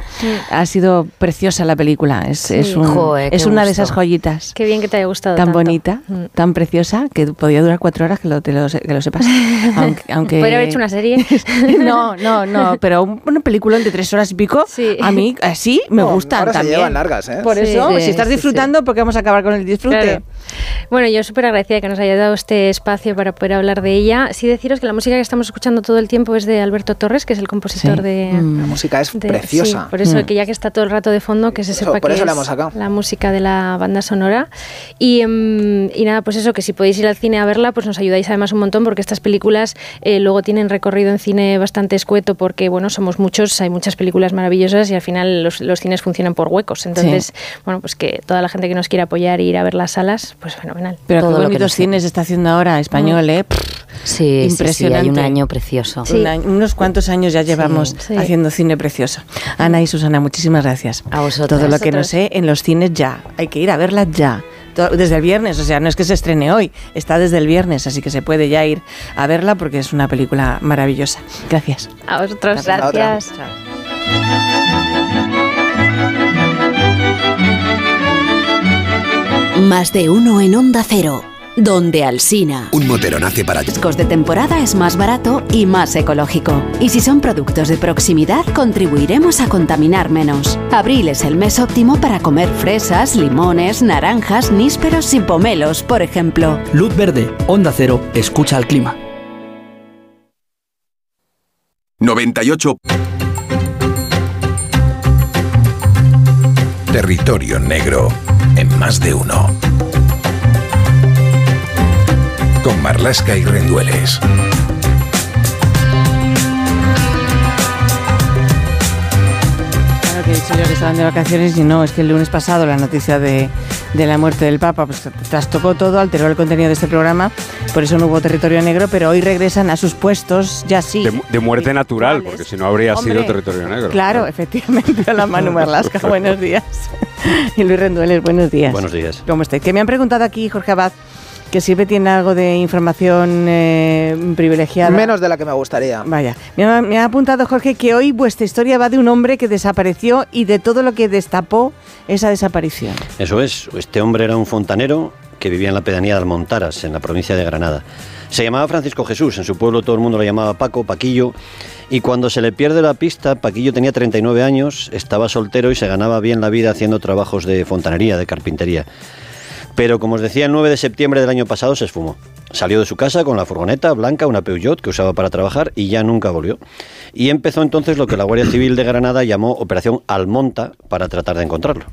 Ha sido preciosa la película, es, Sí. es, un- qué es una de gusto. esas joyitas Qué bien que te haya gustado tan tanto. bonita, Mm. tan preciosa, que podía durar cuatro horas, que lo, te lo, se- que lo sepas. Aunque, aunque- Podría haber hecho una serie. no, no, no, pero un- una película de tres horas y pico, a mí así me No, gustan ahora se también. llevan largas, ¿eh? Por Sí, eso, sí, si estás sí, sí. disfrutando, porque vamos a acabar con el disfrute. Claro. Bueno, yo súper agradecida que nos haya dado este espacio para poder hablar de ella. Sí deciros que la música que estamos escuchando todo el tiempo es de Alberto Torres, que es el compositor Sí. de... La música es de- preciosa. sí, por eso Mm. que ya que está todo el rato de fondo, que se Eso- sepa por que eso la es hemos sacado. la música de la banda sonora. Y, em, y nada, pues eso, que si podéis ir al cine a verla, pues nos ayudáis además un montón, porque estas películas eh, luego tienen recorrido en cine bastante escueto, porque bueno, somos muchos, hay muchas películas maravillosas y al final los, los cines funcionan por huecos. Entonces, bueno, pues que toda la gente que nos quiera apoyar y ir a ver las salas, pues fenomenal. Pero Todo qué lo que bonitos cines está haciendo ahora, español, ¿eh? Pff, Sí, sí, sí, Impresionante. hay un año precioso. un año- unos cuantos años ya llevamos sí. haciendo cine precioso. Ana y Susana, muchísimas gracias. A vosotros. Todo lo que no sé en los cines ya. Hay que ir a verla ya. Desde el viernes, o sea, no es que se estrene hoy, está desde el viernes, así que se puede ya ir a verla porque es una película maravillosa. Gracias. A vosotros. Otra. Gracias. Más de uno en Onda Cero, donde Alsina. Un motero nace para... Discos de temporada es más barato y más ecológico. Y si son productos de proximidad, contribuiremos a contaminar menos. Abril es el mes óptimo para comer fresas, limones, naranjas, nísperos y pomelos, por ejemplo. Luz verde, Onda Cero, escucha al clima. 98. Territorio negro más de uno. Con Marlasca y Rendueles. Claro que he dicho yo que estaban de vacaciones y no, es que el lunes pasado la noticia de, de la muerte del Papa pues trastocó todo, alteró el contenido de este programa, por eso no hubo territorio negro, pero hoy regresan a sus puestos, ya sí. De, de muerte natural, porque si no habría Hombre, sido territorio negro. Claro, efectivamente, a la Manu Marlasca, buenos días. Y Luis Rendueles, buenos días. Buenos días. ¿Cómo estáis? Que me han preguntado aquí, Jorge Abad, que siempre tiene algo de información eh, privilegiada. Menos de la que me gustaría. Vaya, me ha, me ha apuntado Jorge que hoy vuestra historia va de un hombre que desapareció y de todo lo que destapó esa desaparición. Eso es, este hombre era un fontanero que vivía en la pedanía de Almontaras, en la provincia de Granada. Se llamaba Francisco Jesús, en su pueblo todo el mundo lo llamaba Paco, Paquillo, y cuando se le pierde la pista, Paquillo tenía 39 años, estaba soltero y se ganaba bien la vida haciendo trabajos de fontanería, de carpintería. Pero como os decía, el 9 de septiembre del año pasado se esfumó. Salió de su casa con la furgoneta blanca, una Peugeot que usaba para trabajar y ya nunca volvió. Y empezó entonces lo que la Guardia Civil de Granada llamó Operación Almonta para tratar de encontrarlo.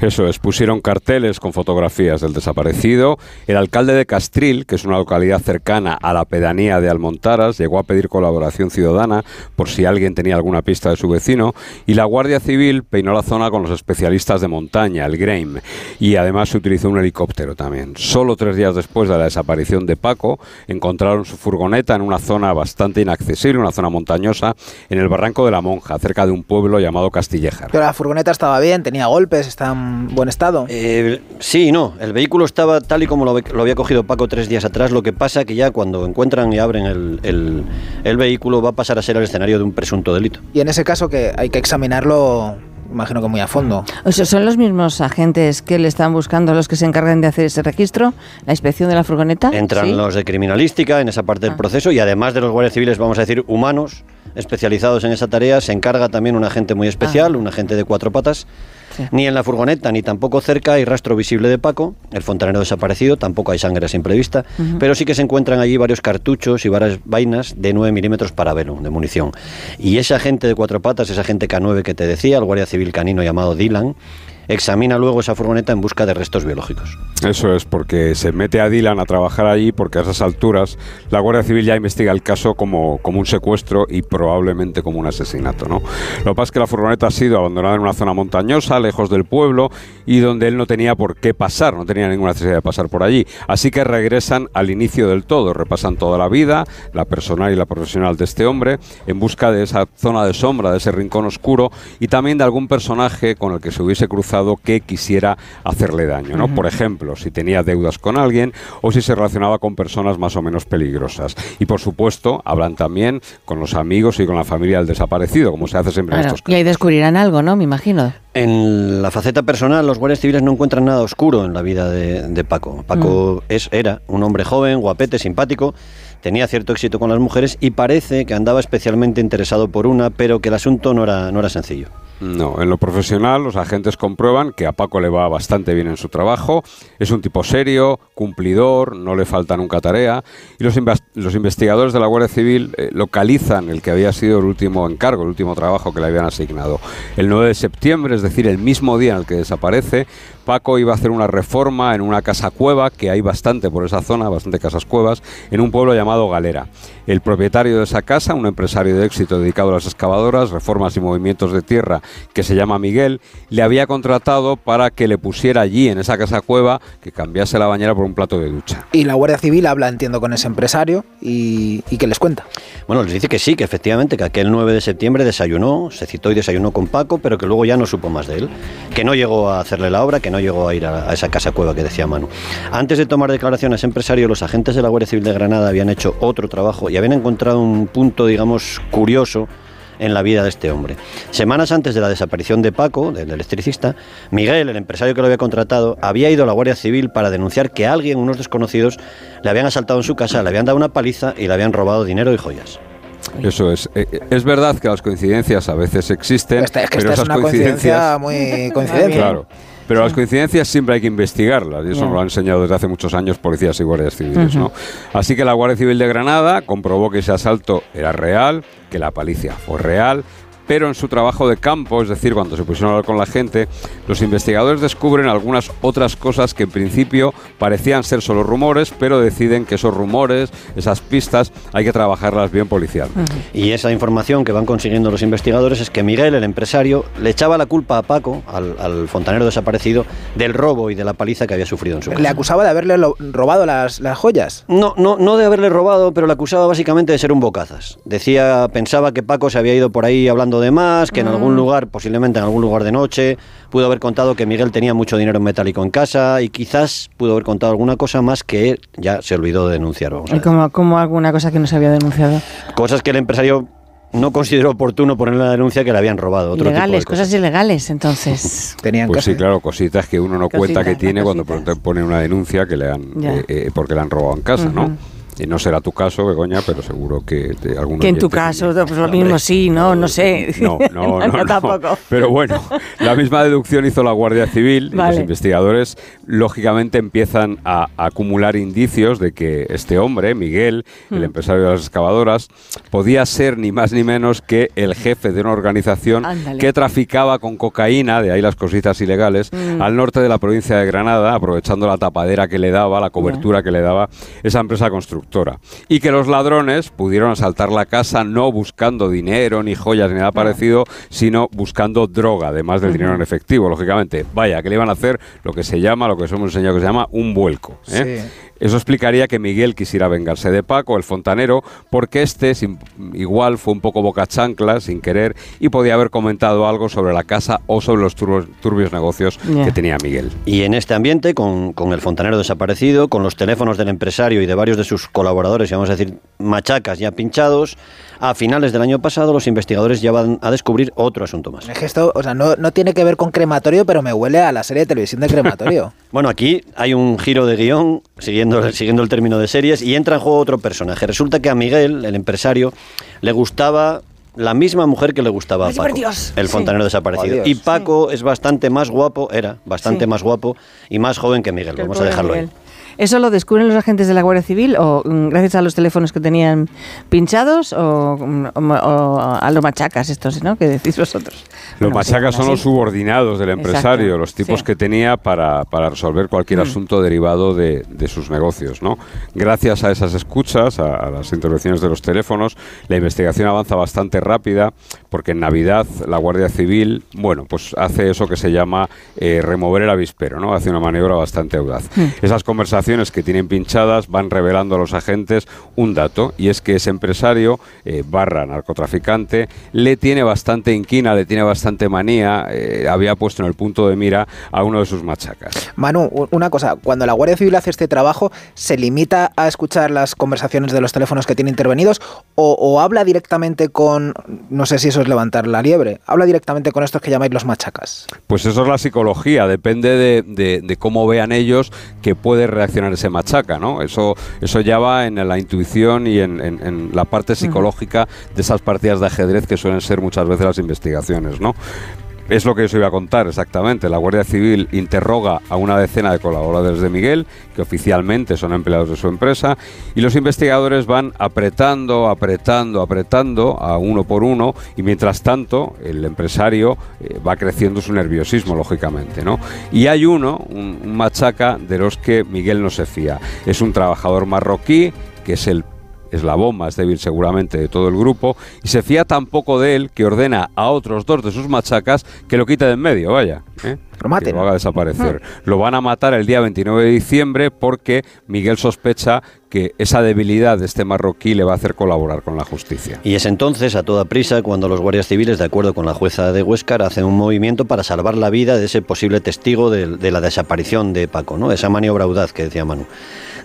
Eso es, pusieron carteles con fotografías del desaparecido. El alcalde de Castril, que es una localidad cercana a la pedanía de Almontaras, llegó a pedir colaboración ciudadana por si alguien tenía alguna pista de su vecino. Y la Guardia Civil peinó la zona con los especialistas de montaña, el GREIM. Y además se utilizó un helicóptero también. Solo tres días después de la desaparición de Paco, encontraron su furgoneta en una zona bastante inaccesible, una zona montañosa, en el Barranco de la Monja, cerca de un pueblo llamado Castillejar. Pero la furgoneta estaba bien, tenía golpes, estaba en buen estado. Eh, sí y no, el vehículo estaba tal y como lo, lo había cogido Paco tres días atrás, lo que pasa que ya cuando encuentran y abren el, el- el vehículo va a pasar a ser el escenario de un presunto delito. Y en ese caso que hay que examinarlo, imagino que muy a fondo. O sea, ¿Son los mismos agentes que le están buscando los que se encargan de hacer ese registro? ¿La inspección de la furgoneta? Entran ¿Sí? los de criminalística en esa parte del proceso y además de los guardias civiles, vamos a decir, humanos especializados en esa tarea, se encarga también un agente muy especial, un agente de cuatro patas. Ni en la furgoneta ni tampoco cerca hay rastro visible de Paco, el fontanero desaparecido, tampoco hay sangre a simple vista, pero sí que se encuentran allí varios cartuchos y varias vainas de 9 milímetros para velo, de munición. Y ese agente de cuatro patas, ese agente K9 que te decía, el guardia civil canino llamado Dylan, examina luego esa furgoneta en busca de restos biológicos. Eso es, porque se mete a Dylan a trabajar allí porque a esas alturas la Guardia Civil ya investiga el caso como, como un secuestro y probablemente como un asesinato. ¿no? Lo que pasa es que la furgoneta ha sido abandonada en una zona montañosa, lejos del pueblo, y donde él no tenía por qué pasar, no tenía ninguna necesidad de pasar por allí. Así que regresan al inicio del todo, repasan toda la vida, la personal y la profesional de este hombre, en busca de esa zona de sombra, de ese rincón oscuro, y también de algún personaje con el que se hubiese cruzado que quisiera hacerle daño. ¿no? Por ejemplo, si tenía deudas con alguien o si se relacionaba con personas más o menos peligrosas. Y por supuesto, hablan también con los amigos y con la familia del desaparecido, como se hace siempre en estos y ahí descubrirán algo, ¿no? Me imagino. En la faceta personal, los guardias civiles no encuentran nada oscuro en la vida de, de Paco. Paco es, era un hombre joven, guapete, simpático, tenía cierto éxito con las mujeres y parece que andaba especialmente interesado por una, pero que el asunto no era, no era sencillo. No, en lo profesional los agentes comprueban que a Paco le va bastante bien en su trabajo, es un tipo serio, cumplidor, no le falta nunca tarea, y los, los investigadores de la Guardia Civil eh, localizan el que había sido el último encargo, el último trabajo que le habían asignado. El 9 de septiembre, es decir, el mismo día en el que desaparece, Paco iba a hacer una reforma en una casa cueva, que hay bastante por esa zona, bastante casas cuevas, en un pueblo llamado Galera. El propietario de esa casa, un empresario de éxito dedicado a las excavadoras, reformas y movimientos de tierra, que se llama Miguel, le había contratado para que le pusiera allí, en esa casa cueva, que cambiase la bañera por un plato de ducha. Y la Guardia Civil habla, entiendo, con ese empresario y, y que les cuenta. Bueno, les dice que sí, que efectivamente, que aquel 9 de septiembre desayunó, se citó y desayunó con Paco, pero que luego ya no supo más de él, que no llegó a hacerle la obra, que no llegó a ir a, a esa casa cueva que decía Manu. Antes de tomar declaración a ese empresario, los agentes de la Guardia Civil de Granada habían hecho otro trabajo y habían encontrado un punto, digamos, curioso en la vida de este hombre. Semanas antes de la desaparición de Paco, del electricista, Miguel, el empresario que lo había contratado, había ido a la Guardia Civil para denunciar que alguien, unos desconocidos, le habían asaltado en su casa, le habían dado una paliza y le habían robado dinero y joyas. Eso es. Eh, eh, es verdad que las coincidencias a veces existen, Esta- es que pero esta es esas una coincidencia muy coincidencia. Claro. Pero las coincidencias siempre hay que investigarlas, y eso nos lo han enseñado desde hace muchos años policías y guardias civiles. ¿no? Así que la Guardia Civil de Granada comprobó que ese asalto era real, que la palicia fue real, pero en su trabajo de campo, es decir, cuando se pusieron a hablar con la gente, los investigadores descubren algunas otras cosas que en principio parecían ser solo rumores, pero deciden que esos rumores, esas pistas, hay que trabajarlas bien policial. Y esa información que van consiguiendo los investigadores es que Miguel, el empresario, le echaba la culpa a Paco, al, al fontanero desaparecido, del robo y de la paliza que había sufrido en su casa. Le acusaba de haberle lo- robado las, las joyas. No, no, no de haberle robado, pero le acusaba básicamente de ser un bocazas. Decía, pensaba que Paco se había ido por ahí hablando de más, que en algún lugar, posiblemente en algún lugar de noche, pudo haber contado que Miguel tenía mucho dinero en metálico en casa y quizás pudo haber contado alguna cosa más que él ya se olvidó de denunciar. Vamos Y como, como alguna cosa que no se había denunciado. Cosas que el empresario no consideró oportuno poner en la denuncia que le habían robado. Otro tipo de Ilegales, cosas. cosas ilegales, entonces. Tenían Pues sí, claro, cositas que uno no cuenta que tiene cuando pone- pone una denuncia que le han eh, eh, porque le han robado en casa. ¿no? Y no será tu caso, Begoña, pero seguro que de algún Que en tu caso, pues lo mismo sí, no, no sé. No, no, no, no. tampoco. Pero bueno, la misma deducción hizo la Guardia Civil y Vale. los investigadores lógicamente empiezan a, acumular indicios de que este hombre, Miguel, el Mm. empresario de las excavadoras, podía ser ni más ni menos que el jefe de una organización Ándale. que traficaba con cocaína, de ahí las cositas ilegales, Mm. al norte de la provincia de Granada, aprovechando la tapadera que le daba, la cobertura que le daba esa empresa constructora. Y que los ladrones pudieron asaltar la casa no buscando dinero, ni joyas, ni nada parecido, sino buscando droga, además del dinero en efectivo, lógicamente. Vaya, que le iban a hacer lo que se llama, lo que os hemos enseñado que se llama un vuelco. ¿eh? Eso explicaría que Miguel quisiera vengarse de Paco, el fontanero, porque este sin- igual fue un poco boca chancla, sin querer, y podía haber comentado algo sobre la casa o sobre los turbios, turbios negocios que tenía Miguel. Y en este ambiente, con, con el fontanero desaparecido, con los teléfonos del empresario y de varios de sus colaboradores, y vamos a decir machacas ya pinchados, a finales del año pasado los investigadores ya van a descubrir otro asunto más. Es que esto, o sea, no, no tiene que ver con crematorio, pero me huele a la serie de televisión de crematorio. Bueno, aquí hay un giro de guion, siguiendo, siguiendo el término de series, y entra en juego otro personaje. Resulta que a Miguel, el empresario, le gustaba la misma mujer que le gustaba a Paco, el Sí. fontanero desaparecido. Oh, y Paco es bastante más guapo, era bastante Sí. más guapo y más joven que Miguel. Que Vamos a dejarlo ahí. ¿Eso lo descubren los agentes de la Guardia Civil o mm, gracias a los teléfonos que tenían pinchados o, mm, o- o a los machacas estos, ¿no? Que decís vosotros. Los Bueno, machacas son así. los subordinados del empresario, Exacto, los tipos sí. que tenía para, para resolver cualquier Mm. asunto derivado de, de sus negocios. ¿no? Gracias a esas escuchas, a, a las intervenciones de los teléfonos, la investigación avanza bastante rápida porque en Navidad la Guardia Civil, bueno, pues hace eso que se llama eh, remover el avispero, ¿no? hace una maniobra bastante audaz. Mm. Esas conversaciones que tienen pinchadas van revelando a los agentes un dato y es que ese empresario eh, barra narcotraficante le tiene bastante inquina, le tiene bastante manía, eh, había puesto en el punto de mira a uno de sus machacas. Manu, una cosa, cuando la Guardia Civil hace este trabajo, ¿se limita a escuchar las conversaciones de los teléfonos que tiene intervenidos o, o habla directamente con, no sé si eso es levantar la liebre, habla directamente con estos que llamáis los machacas? Pues eso es la psicología, depende de, de- de cómo vean ellos que puede reaccionar ese machaca, ¿no? Eso, eso ya va en la intuición y en, en- en la parte psicológica de esas partidas de ajedrez que suelen ser muchas veces las investigaciones, ¿no? Es lo que os iba a contar exactamente. La Guardia Civil interroga a una decena de colaboradores de Miguel, que oficialmente son empleados de su empresa, y los investigadores van apretando, apretando, apretando a uno por uno, y mientras tanto el empresario eh, va creciendo su nerviosismo, lógicamente. ¿no? Y hay uno, un, un machaca, de los que Miguel no se fía. Es un trabajador marroquí, que es el eslabón más débil seguramente de todo el grupo, y se fía tan poco de él que ordena a otros dos de sus machacas que lo quite de en medio, vaya. ¿eh? Que lo haga desaparecer. Lo van a matar el día 29 de diciembre porque Miguel sospecha que esa debilidad de este marroquí le va a hacer colaborar con la justicia. Y es entonces, a toda prisa, cuando los guardias civiles, de acuerdo con la jueza de Huéscar, hacen un movimiento para salvar la vida de ese posible testigo de, de la desaparición de Paco, ¿no? esa maniobra audaz que decía Manu.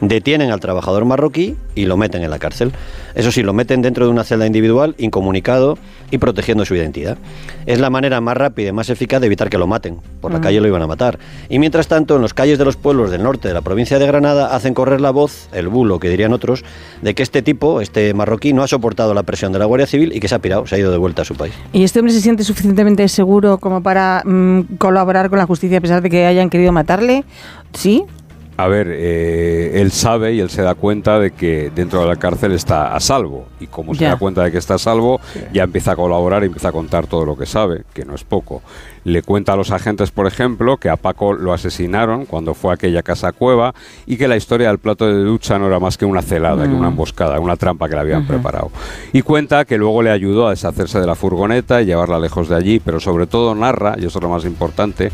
Detienen al trabajador marroquí y lo meten en la cárcel. Eso sí, lo meten dentro de una celda individual, incomunicado y protegiendo su identidad. Es la manera más rápida y más eficaz de evitar que lo maten. Por la Mm. calle lo iban a matar. Y mientras tanto, en los calles de los pueblos del norte de la provincia de Granada hacen correr la voz, el bulo que dirían otros, de que este tipo, este marroquí, no ha soportado la presión de la Guardia Civil y que se ha pirado, se ha ido de vuelta a su país. ¿Y este hombre se siente suficientemente seguro como para mm, colaborar con la justicia a pesar de que hayan querido matarle? ¿Sí? A ver, eh, él sabe y él se da cuenta de que dentro de la cárcel está a salvo. Y como se da cuenta de que está a salvo, ya empieza a colaborar y empieza a contar todo lo que sabe, que no es poco. Le cuenta a los agentes, por ejemplo, que a Paco lo asesinaron cuando fue a aquella casa cueva y que la historia del plato de ducha no era más que una celada, que Mm. una emboscada, una trampa que le habían preparado. Y cuenta que luego le ayudó a deshacerse de la furgoneta y llevarla lejos de allí, pero sobre todo narra, y eso es lo más importante,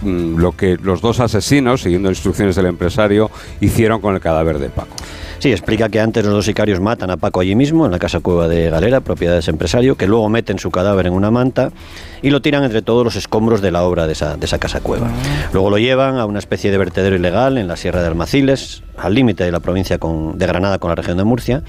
mm, lo que los dos asesinos, siguiendo instrucciones del empresario, hicieron con el cadáver de Paco. Sí, explica que antes los dos sicarios matan a Paco allí mismo, en la casa cueva de Galera, propiedad de ese empresario, que luego meten su cadáver en una manta y lo tiran entre todos los escombros de la obra de esa, de esa casa cueva. Luego lo llevan a una especie de vertedero ilegal en la Sierra de Almaciles, al límite de la provincia con- de Granada con la región de Murcia.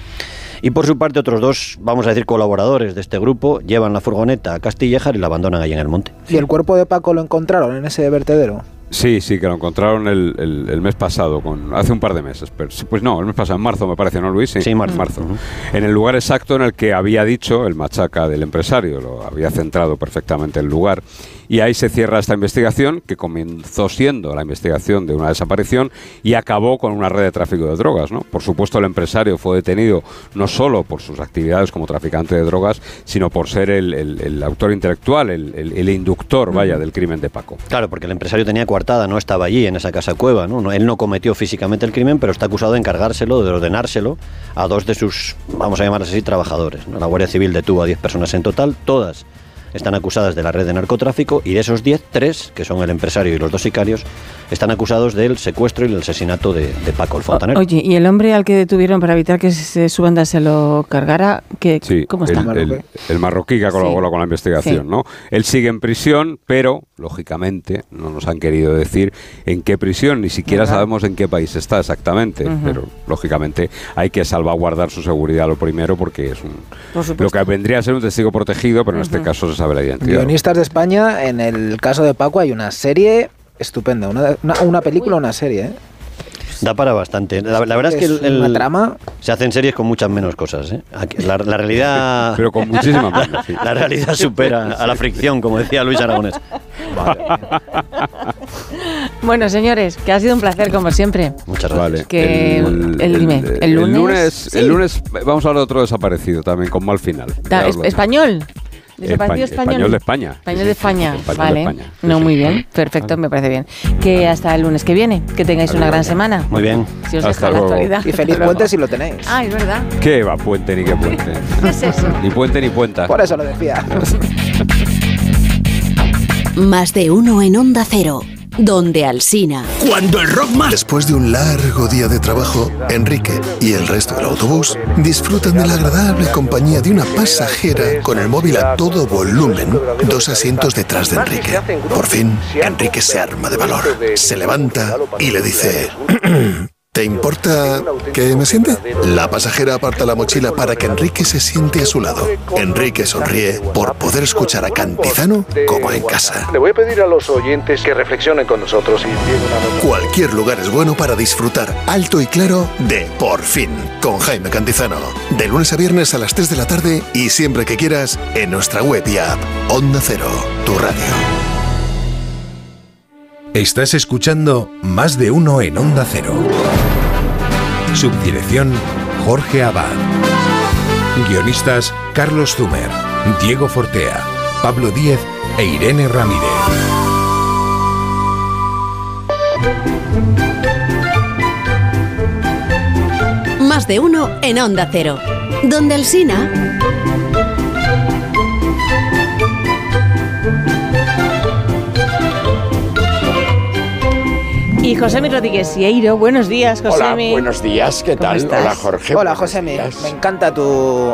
Y por su parte otros dos, vamos a decir, colaboradores de este grupo, llevan la furgoneta a Castillejar y la abandonan allí en el monte. ¿Y el cuerpo de Paco lo encontraron en ese vertedero? Sí, sí, que lo encontraron el, el- el mes pasado, con, hace un par de meses. Pero, pues no, el mes pasado, en marzo me parece, ¿no, Luis? Sí, marzo. En el lugar exacto en el que había dicho el machaca del empresario, lo había centrado perfectamente el lugar. Y ahí se cierra esta investigación, que comenzó siendo la investigación de una desaparición y acabó con una red de tráfico de drogas, ¿no? Por supuesto, el empresario fue detenido no solo por sus actividades como traficante de drogas, sino por ser el, el- el autor intelectual, el, inductor, vaya, del crimen de Paco. Claro, porque el empresario tenía coartada, no estaba allí en esa casa cueva, ¿no? Él no cometió físicamente el crimen, pero está acusado de encargárselo, de ordenárselo a dos de sus, vamos a llamarlas así, trabajadores. ¿no? La Guardia Civil detuvo a 10 personas en total, todas están acusadas de la red de narcotráfico y de esos 10, tres, que son el empresario y los dos sicarios, están acusados del secuestro y el asesinato de, de Paco el fontanero. Oye, ¿y el hombre al que detuvieron para evitar que se- su banda se lo cargara? ¿qué, Sí, ¿Cómo está? El, el- el marroquí que ha colaborado con la investigación, Sí. ¿no? Él sigue en prisión, pero, lógicamente, no nos han querido decir en qué prisión, ni siquiera Ajá. sabemos en qué país está exactamente, pero, lógicamente, hay que salvaguardar su seguridad lo primero porque es un, Por lo que vendría a ser un testigo protegido, pero en este caso sabe la identidad. Guionistas de España, en el caso de Paco hay una serie estupenda, una, una, una película una serie, ¿eh? Da para bastante. La, la verdad es que Es el, una el- trama. se hacen series con muchas menos cosas. ¿eh? La, la realidad. Pero con muchísimas menos, sí. La realidad supera a la fricción, como decía Luis Aragonés. Bueno, señores, que ha sido un placer como siempre. Muchas Vale. Que el- dime, el lunes- sí. el lunes vamos a hablar de otro desaparecido también, con mal final. Da- es- español. Desaparecido España- español de España. Español de España. Español de vale. España. Sí, no, sí. muy bien. Perfecto, me parece bien. Que hasta el lunes que viene. Que tengáis una gran semana. Muy bien. Si os Hasta deja la luego. actualidad. Y feliz luego. puente si lo tenéis. Ah, es verdad. ¿Qué va, puente ni qué puente? ¿Qué es eso? Ni puente ni puenta. Por eso lo decía. Más de uno en Onda Cero, donde Alsina. Cuando el rock más. Después de un largo día de trabajo, Enrique y el resto del autobús disfrutan de la agradable compañía de una pasajera con el móvil a todo volumen, dos asientos detrás de Enrique. Por fin, Enrique se arma de valor, se levanta y le dice... ¿Te importa que me siente? La pasajera aparta la mochila para que Enrique se siente a su lado. Enrique sonríe por poder escuchar a Cantizano como en casa. Le voy a pedir a los oyentes que reflexionen con nosotros. Cualquier lugar es bueno para disfrutar alto y claro de Por fin con Jaime Cantizano. De lunes a viernes a las 3 de la tarde y siempre que quieras en nuestra web y app. Onda Cero, tu radio. Estás escuchando Más de uno en Onda Cero. Subdirección Jorge Abad. Guionistas Carlos Zumer, Diego Fortea, Pablo Díez e Irene Ramírez. Más de uno en Onda Cero, donde Alsina. Y José Rodríguez Sieiro, buenos días, José Hola, buenos días, ¿qué tal? estás? Hola, Jorge. Hola, buenos José, días. me encanta tu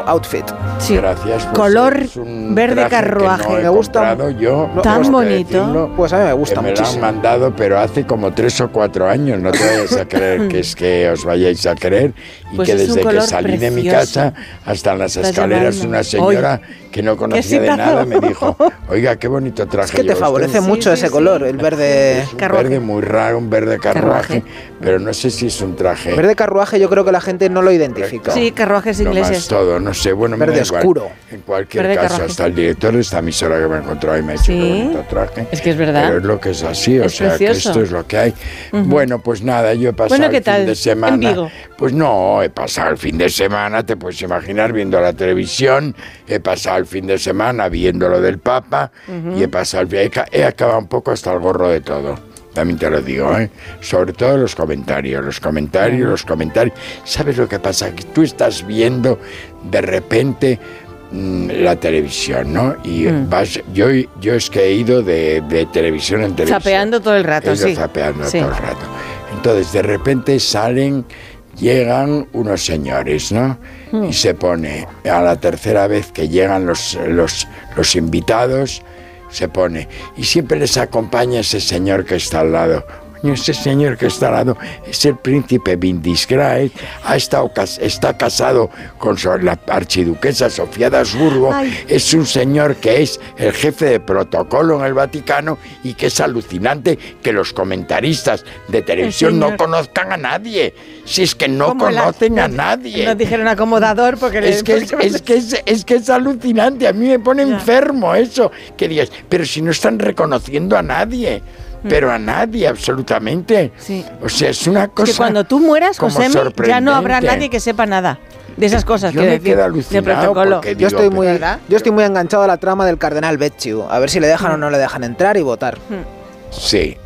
outfit. Sí. Gracias. pues, Color es un verde carruaje. no Me gusta. yo. Tan bonito. decirlo, Pues a mí me gusta que me lo han mandado, pero hace como tres o cuatro años. No te vayas a creer que es que os vayáis a creer. Y Pues que desde que salí de mi casa hasta en las Estás escaleras, llamando. una señora que no conocía de nada me dijo: Oiga, qué bonito traje. Es que te lleva usted". favorece mucho ese color, el verde. Es un verde muy raro, un verde carruaje, pero no sé si es un traje. Verde carruaje yo creo que la gente no lo identifica. Sí, carruajes ingleses. todo, no sé, bueno, me Verde oscuro. En cualquier Verde caso, carruaje. hasta el director de esta emisora que me encontró ahí me ha hecho Sí. un bonito traje. Es que es verdad. Pero es lo que es así, o Es sea, precioso. que esto es lo que hay. Ujú. Bueno, pues nada, yo he pasado Bueno, ¿qué el fin tal? de semana. En Vigo. Pues no, he pasado el fin de semana, te puedes imaginar, viendo la televisión, he pasado el fin de semana viendo lo del Papa Ujú. y he pasado el he, he acabado un poco hasta el gorro de todo. También te lo digo, ¿eh? Sobre todo los comentarios, los comentarios, los comentarios. ¿Sabes lo que pasa? Que tú estás viendo de repente mm, la televisión, ¿no? Y Mm. vas, yo, yo es que he ido de, de televisión en televisión. Zapeando todo el rato, He ido sí. zapeando Sí. todo el rato. Entonces, de repente salen, llegan unos señores, ¿no? Mm. Y se pone, a la tercera vez que llegan los, los, los invitados, se pone, y siempre les acompaña ese señor que está al lado. Coño, Ese señor que está al lado es el príncipe Bindisgrae, ha estado, está casado con la archiduquesa Sofía de Habsburgo, es un señor que es el jefe de protocolo en el Vaticano y que es alucinante que los comentaristas de televisión no conozcan a nadie. Si es que no conocen a nadie. Nos dijeron acomodador porque Es que es, es que es, es que es alucinante, a mí me pone enfermo eso, que digas, pero si no están reconociendo a nadie, pero a nadie absolutamente. O sea, es una Es cosa que cuando tú mueras, como José, ya no habrá nadie que sepa nada de esas cosas. Yo quiero me decir, quedo de alucinado protocolo. porque Yo digo, estoy, muy, ¿verdad? yo estoy muy enganchado a la trama del cardenal Becciu. A ver si le dejan o no le dejan entrar y votar. Sí.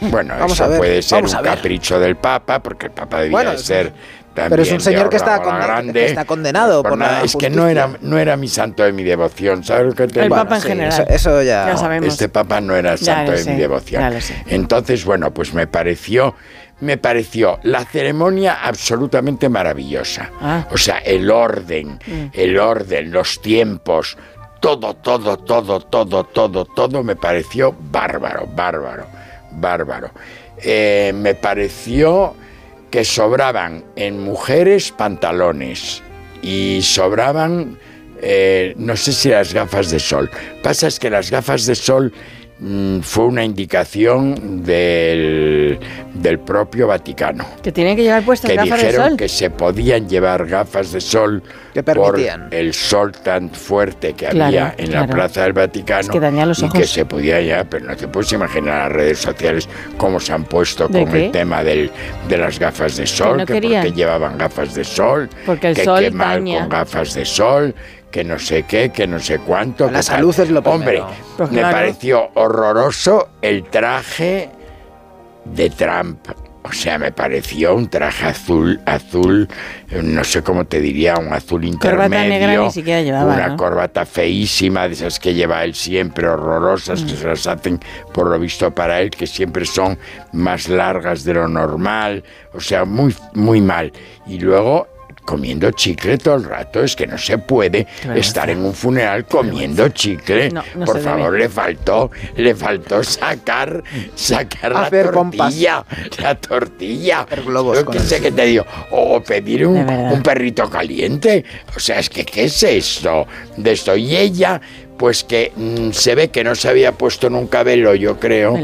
Bueno, Vamos eso a ver, puede ser vamos un capricho del Papa, porque el Papa debía Bueno, de es- ser también pero es un señor que está, Orla conde- grande. que está condenado por, nada, la es que no era, no era mi santo de mi devoción, ¿sabes lo que te El? Papa en sí, general. eso- eso ya- Ya No, sabemos. Este Papa no era Ya santo de sé, mi devoción. Entonces, bueno, pues me pareció, me pareció la ceremonia absolutamente maravillosa. Ah. O sea, el orden, Mm. el orden, los tiempos, todo, todo, todo, todo, todo, todo me pareció bárbaro, bárbaro, bárbaro. Eh, me pareció que sobraban en mujeres pantalones y sobraban, eh, no sé si las gafas de sol. Pasa es que las gafas de sol fue una indicación del, del propio Vaticano Que tienen que llevar puestas que gafas de dijeron sol. que se podían llevar gafas de sol por el sol tan fuerte que Claro, había en la claro. Plaza del Vaticano Es que daña los y ojos. que se podía ya, pero no te puedes imaginar las redes sociales cómo se han puesto ¿De con qué? el tema del, de las gafas de sol, no que querían. porque llevaban gafas de sol, Porque el que sol qué mal daña. con gafas de sol, que no sé qué, que no sé cuánto. La salud tal. es lo Hombre, primero. Pues me claro. pareció horroroso el traje de Trump. O sea, me pareció un traje azul, azul, no sé cómo te diría, un azul intermedio. Corbata negra ni siquiera llevaba, Una ¿no? corbata feísima, de esas que lleva él siempre, horrorosas, Mm. que se las hacen, por lo visto, para él, que siempre son más largas de lo normal. O sea, muy, muy mal. Y luego comiendo chicle todo el rato, es que no se puede estar en un funeral comiendo chicle. No, no Por favor, debe. le faltó, le faltó sacar, sacar la Hacer pompas. tortilla, la tortilla. Yo el- sé qué te digo, o pedir un, un perrito caliente. O sea, es que ¿qué es esto? De esto. Y ella, pues que mm, se ve que no se había puesto nunca velo, yo creo,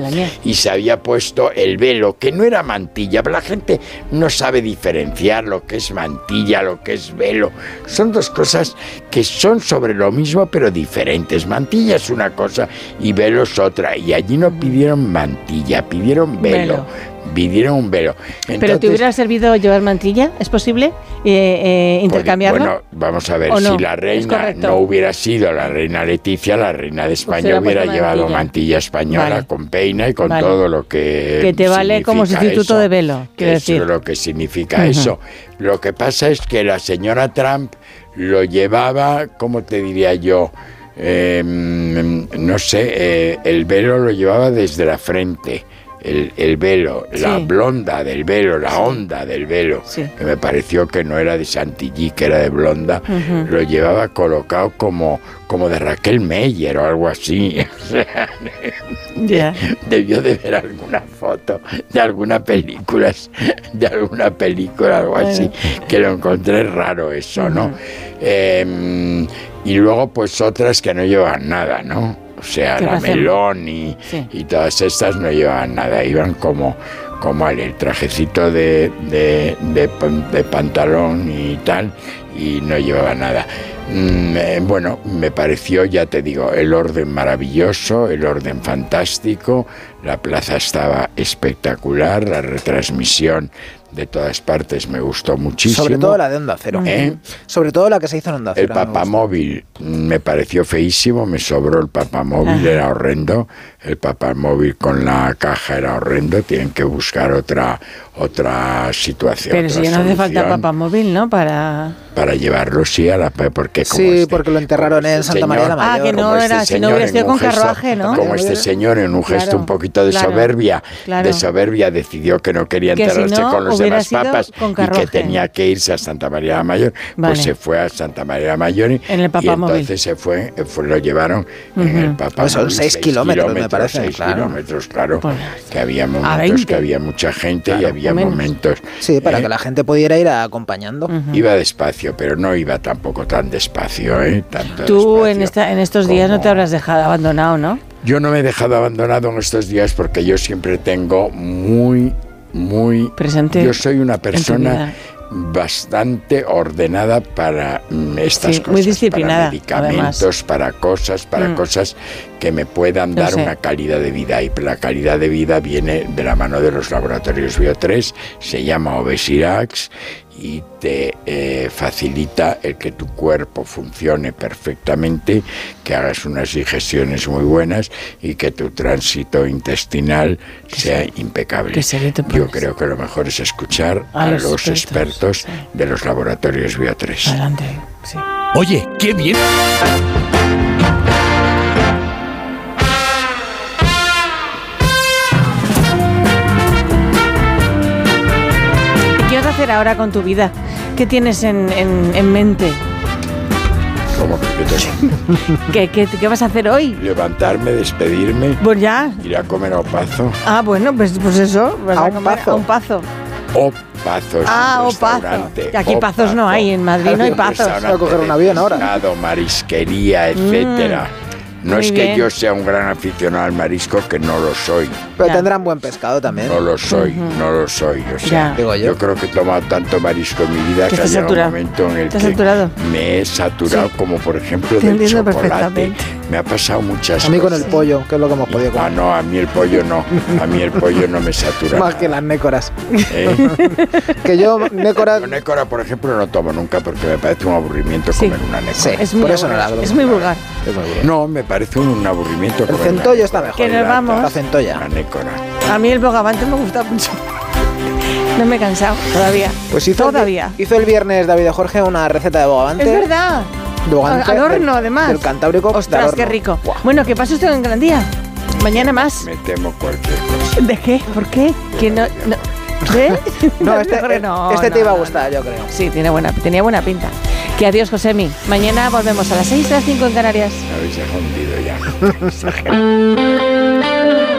y se había puesto el velo, que no era mantilla, pero la gente no sabe diferenciar lo que es mantilla, lo que es velo. Son dos cosas que son sobre lo mismo, pero diferentes. Mantilla es una cosa y velo es otra. Y allí no pidieron mantilla, pidieron velo. Velo. Pidieron un velo. ¿Pero te hubiera servido llevar mantilla? ¿Es posible eh, eh, intercambiarlo? Bueno, vamos a ver, si la reina no hubiera sido la reina Leticia, la reina de España hubiera llevado mantilla. mantilla, española Vale. con peina y con Vale. todo lo que Que te vale como sustituto eso, de velo, que quiero es decir. lo que significa eso. Lo que pasa es que la señora Trump lo llevaba, ¿cómo te diría yo? Eh, no sé, eh, el velo lo llevaba desde la frente. El, el velo, la blonda del velo, la onda del velo, que me pareció que no era de Chantilly, que era de blonda, lo llevaba colocado como, como de Raquel Meyer o algo así. O sea, debió de ver alguna foto de alguna película, de alguna película, algo así, que lo encontré raro eso, ¿no? Eh, y luego pues otras que no llevan nada, ¿no? O sea, ¿Qué la melón y, Sí. y todas estas no llevaban nada, iban como, como el trajecito de, de, de pantalón y tal, y no llevaba nada. Mm, eh, bueno, me pareció, ya te digo, el orden maravilloso, el orden fantástico, la plaza estaba espectacular, la retransmisión de todas partes me gustó muchísimo. Sobre todo la de Onda Cero. ¿Eh? Sobre todo la que se hizo en Onda El Cero. me gustó. papamóvil me pareció feísimo, me sobró el papamóvil, era horrendo. El papamóvil con la caja era horrendo, tienen que buscar otra otra situación. Pero otra si ya no hace falta papamóvil, ¿no? Para... Para llevarlo, sí, a la porque como Sí, este- porque lo enterraron en Santa María la Mayor. Ah, que no este era, si no hubiera en sido con gesto- carruaje, ¿no? Como este señor en un gesto Claro, un poquito de claro, soberbia, claro. de soberbia decidió que no quería Que si enterrarse no, con los demás papas con y que tenía que irse a Santa María la Mayor, Vale. pues se fue a Santa María la Mayor y, En el y entonces se fue, fue- lo llevaron en Ujú. el papamóvil. Son seis kilómetros, me parece, seis claro. kilómetros, claro, que había momentos 20. que había mucha gente y había momentos Sí, para ¿eh? que la gente pudiera ir acompañando. Iba despacio, pero no iba tampoco tan despacio, ¿eh? Tanto Tú en, esta, en estos días no te habrás dejado abandonado, ¿no? Yo no me he dejado abandonado en estos días porque yo siempre tengo muy, muy... Presente Yo soy una persona. Bastante ordenada para mm, estas Sí, cosas. muy disciplinada, Para medicamentos, para cosas, para Mm. cosas que me puedan Lo dar sé. una calidad de vida. Y la calidad de vida viene de la mano de los laboratorios Bio3, se llama Obesirax y te eh, facilita el que tu cuerpo funcione perfectamente, que hagas unas digestiones muy buenas y que tu tránsito intestinal sea impecable. Yo creo que lo mejor es escuchar A a, los los, expertos, expertos, de los laboratorios Bio3. Adelante. Sí. Oye, qué bien. Hacer ahora con tu vida? ¿Qué tienes en, en- en mente? ¿Cómo que qué tengo? ¿Qué, qué, qué vas a hacer hoy? Levantarme, despedirme, Pues ya. ir a comer a Opazo. Ah, bueno, pues, pues eso. Vas A a, un comer pazo. a un pazo. Opazo es Ah, un Opazo. restaurante. Que aquí pazos no hay, en Madrid no hay pazos. Voy a coger un avión ahora. marisquería, etcétera. No Muy es que bien. yo sea un gran aficionado al marisco, que no lo soy. Pero tendrán buen pescado también. No lo soy, no lo soy. O sea. Digo yo. yo. creo que he tomado tanto marisco en mi vida Que que ha estás llegado un momento en el que saturado. me he saturado, Sí. como por ejemplo Te del chocolate. Me ha pasado muchas A mí con cosas. el pollo, que es lo que hemos podido Ah, comer. no, a mí el pollo no. A mí el pollo no me satura. Más que las nécoras. ¿eh? que yo, nécoras. Yo nécora, por ejemplo, no tomo nunca porque me parece un aburrimiento comer una nécora. Sí, Es muy, por eso no la vulgar, hago. es muy vulgar. No, me parece un, un aburrimiento El centollo está mejor. Que nos vamos. La centolla. Una nécora. A mí el bogavante me gusta mucho. No me he cansado todavía. Pues hizo Todavía. El, hizo el viernes David Jorge una receta de bogavante. Es verdad. De bogavante Al horno, del- además. Del Cantábrico. Ostras, qué rico. Bueno, que pase usted un gran día. Mañana más. Me temo cualquier cosa. ¿De qué? ¿Por qué? Que no, no- ¿Sí? No, este, no, este te iba a no, gustar, yo creo. Sí, tiene buena, tenía buena pinta. Que adiós, Josemi. Mañana volvemos a las 6 a las 5 en Canarias. Me habéis hundido ya.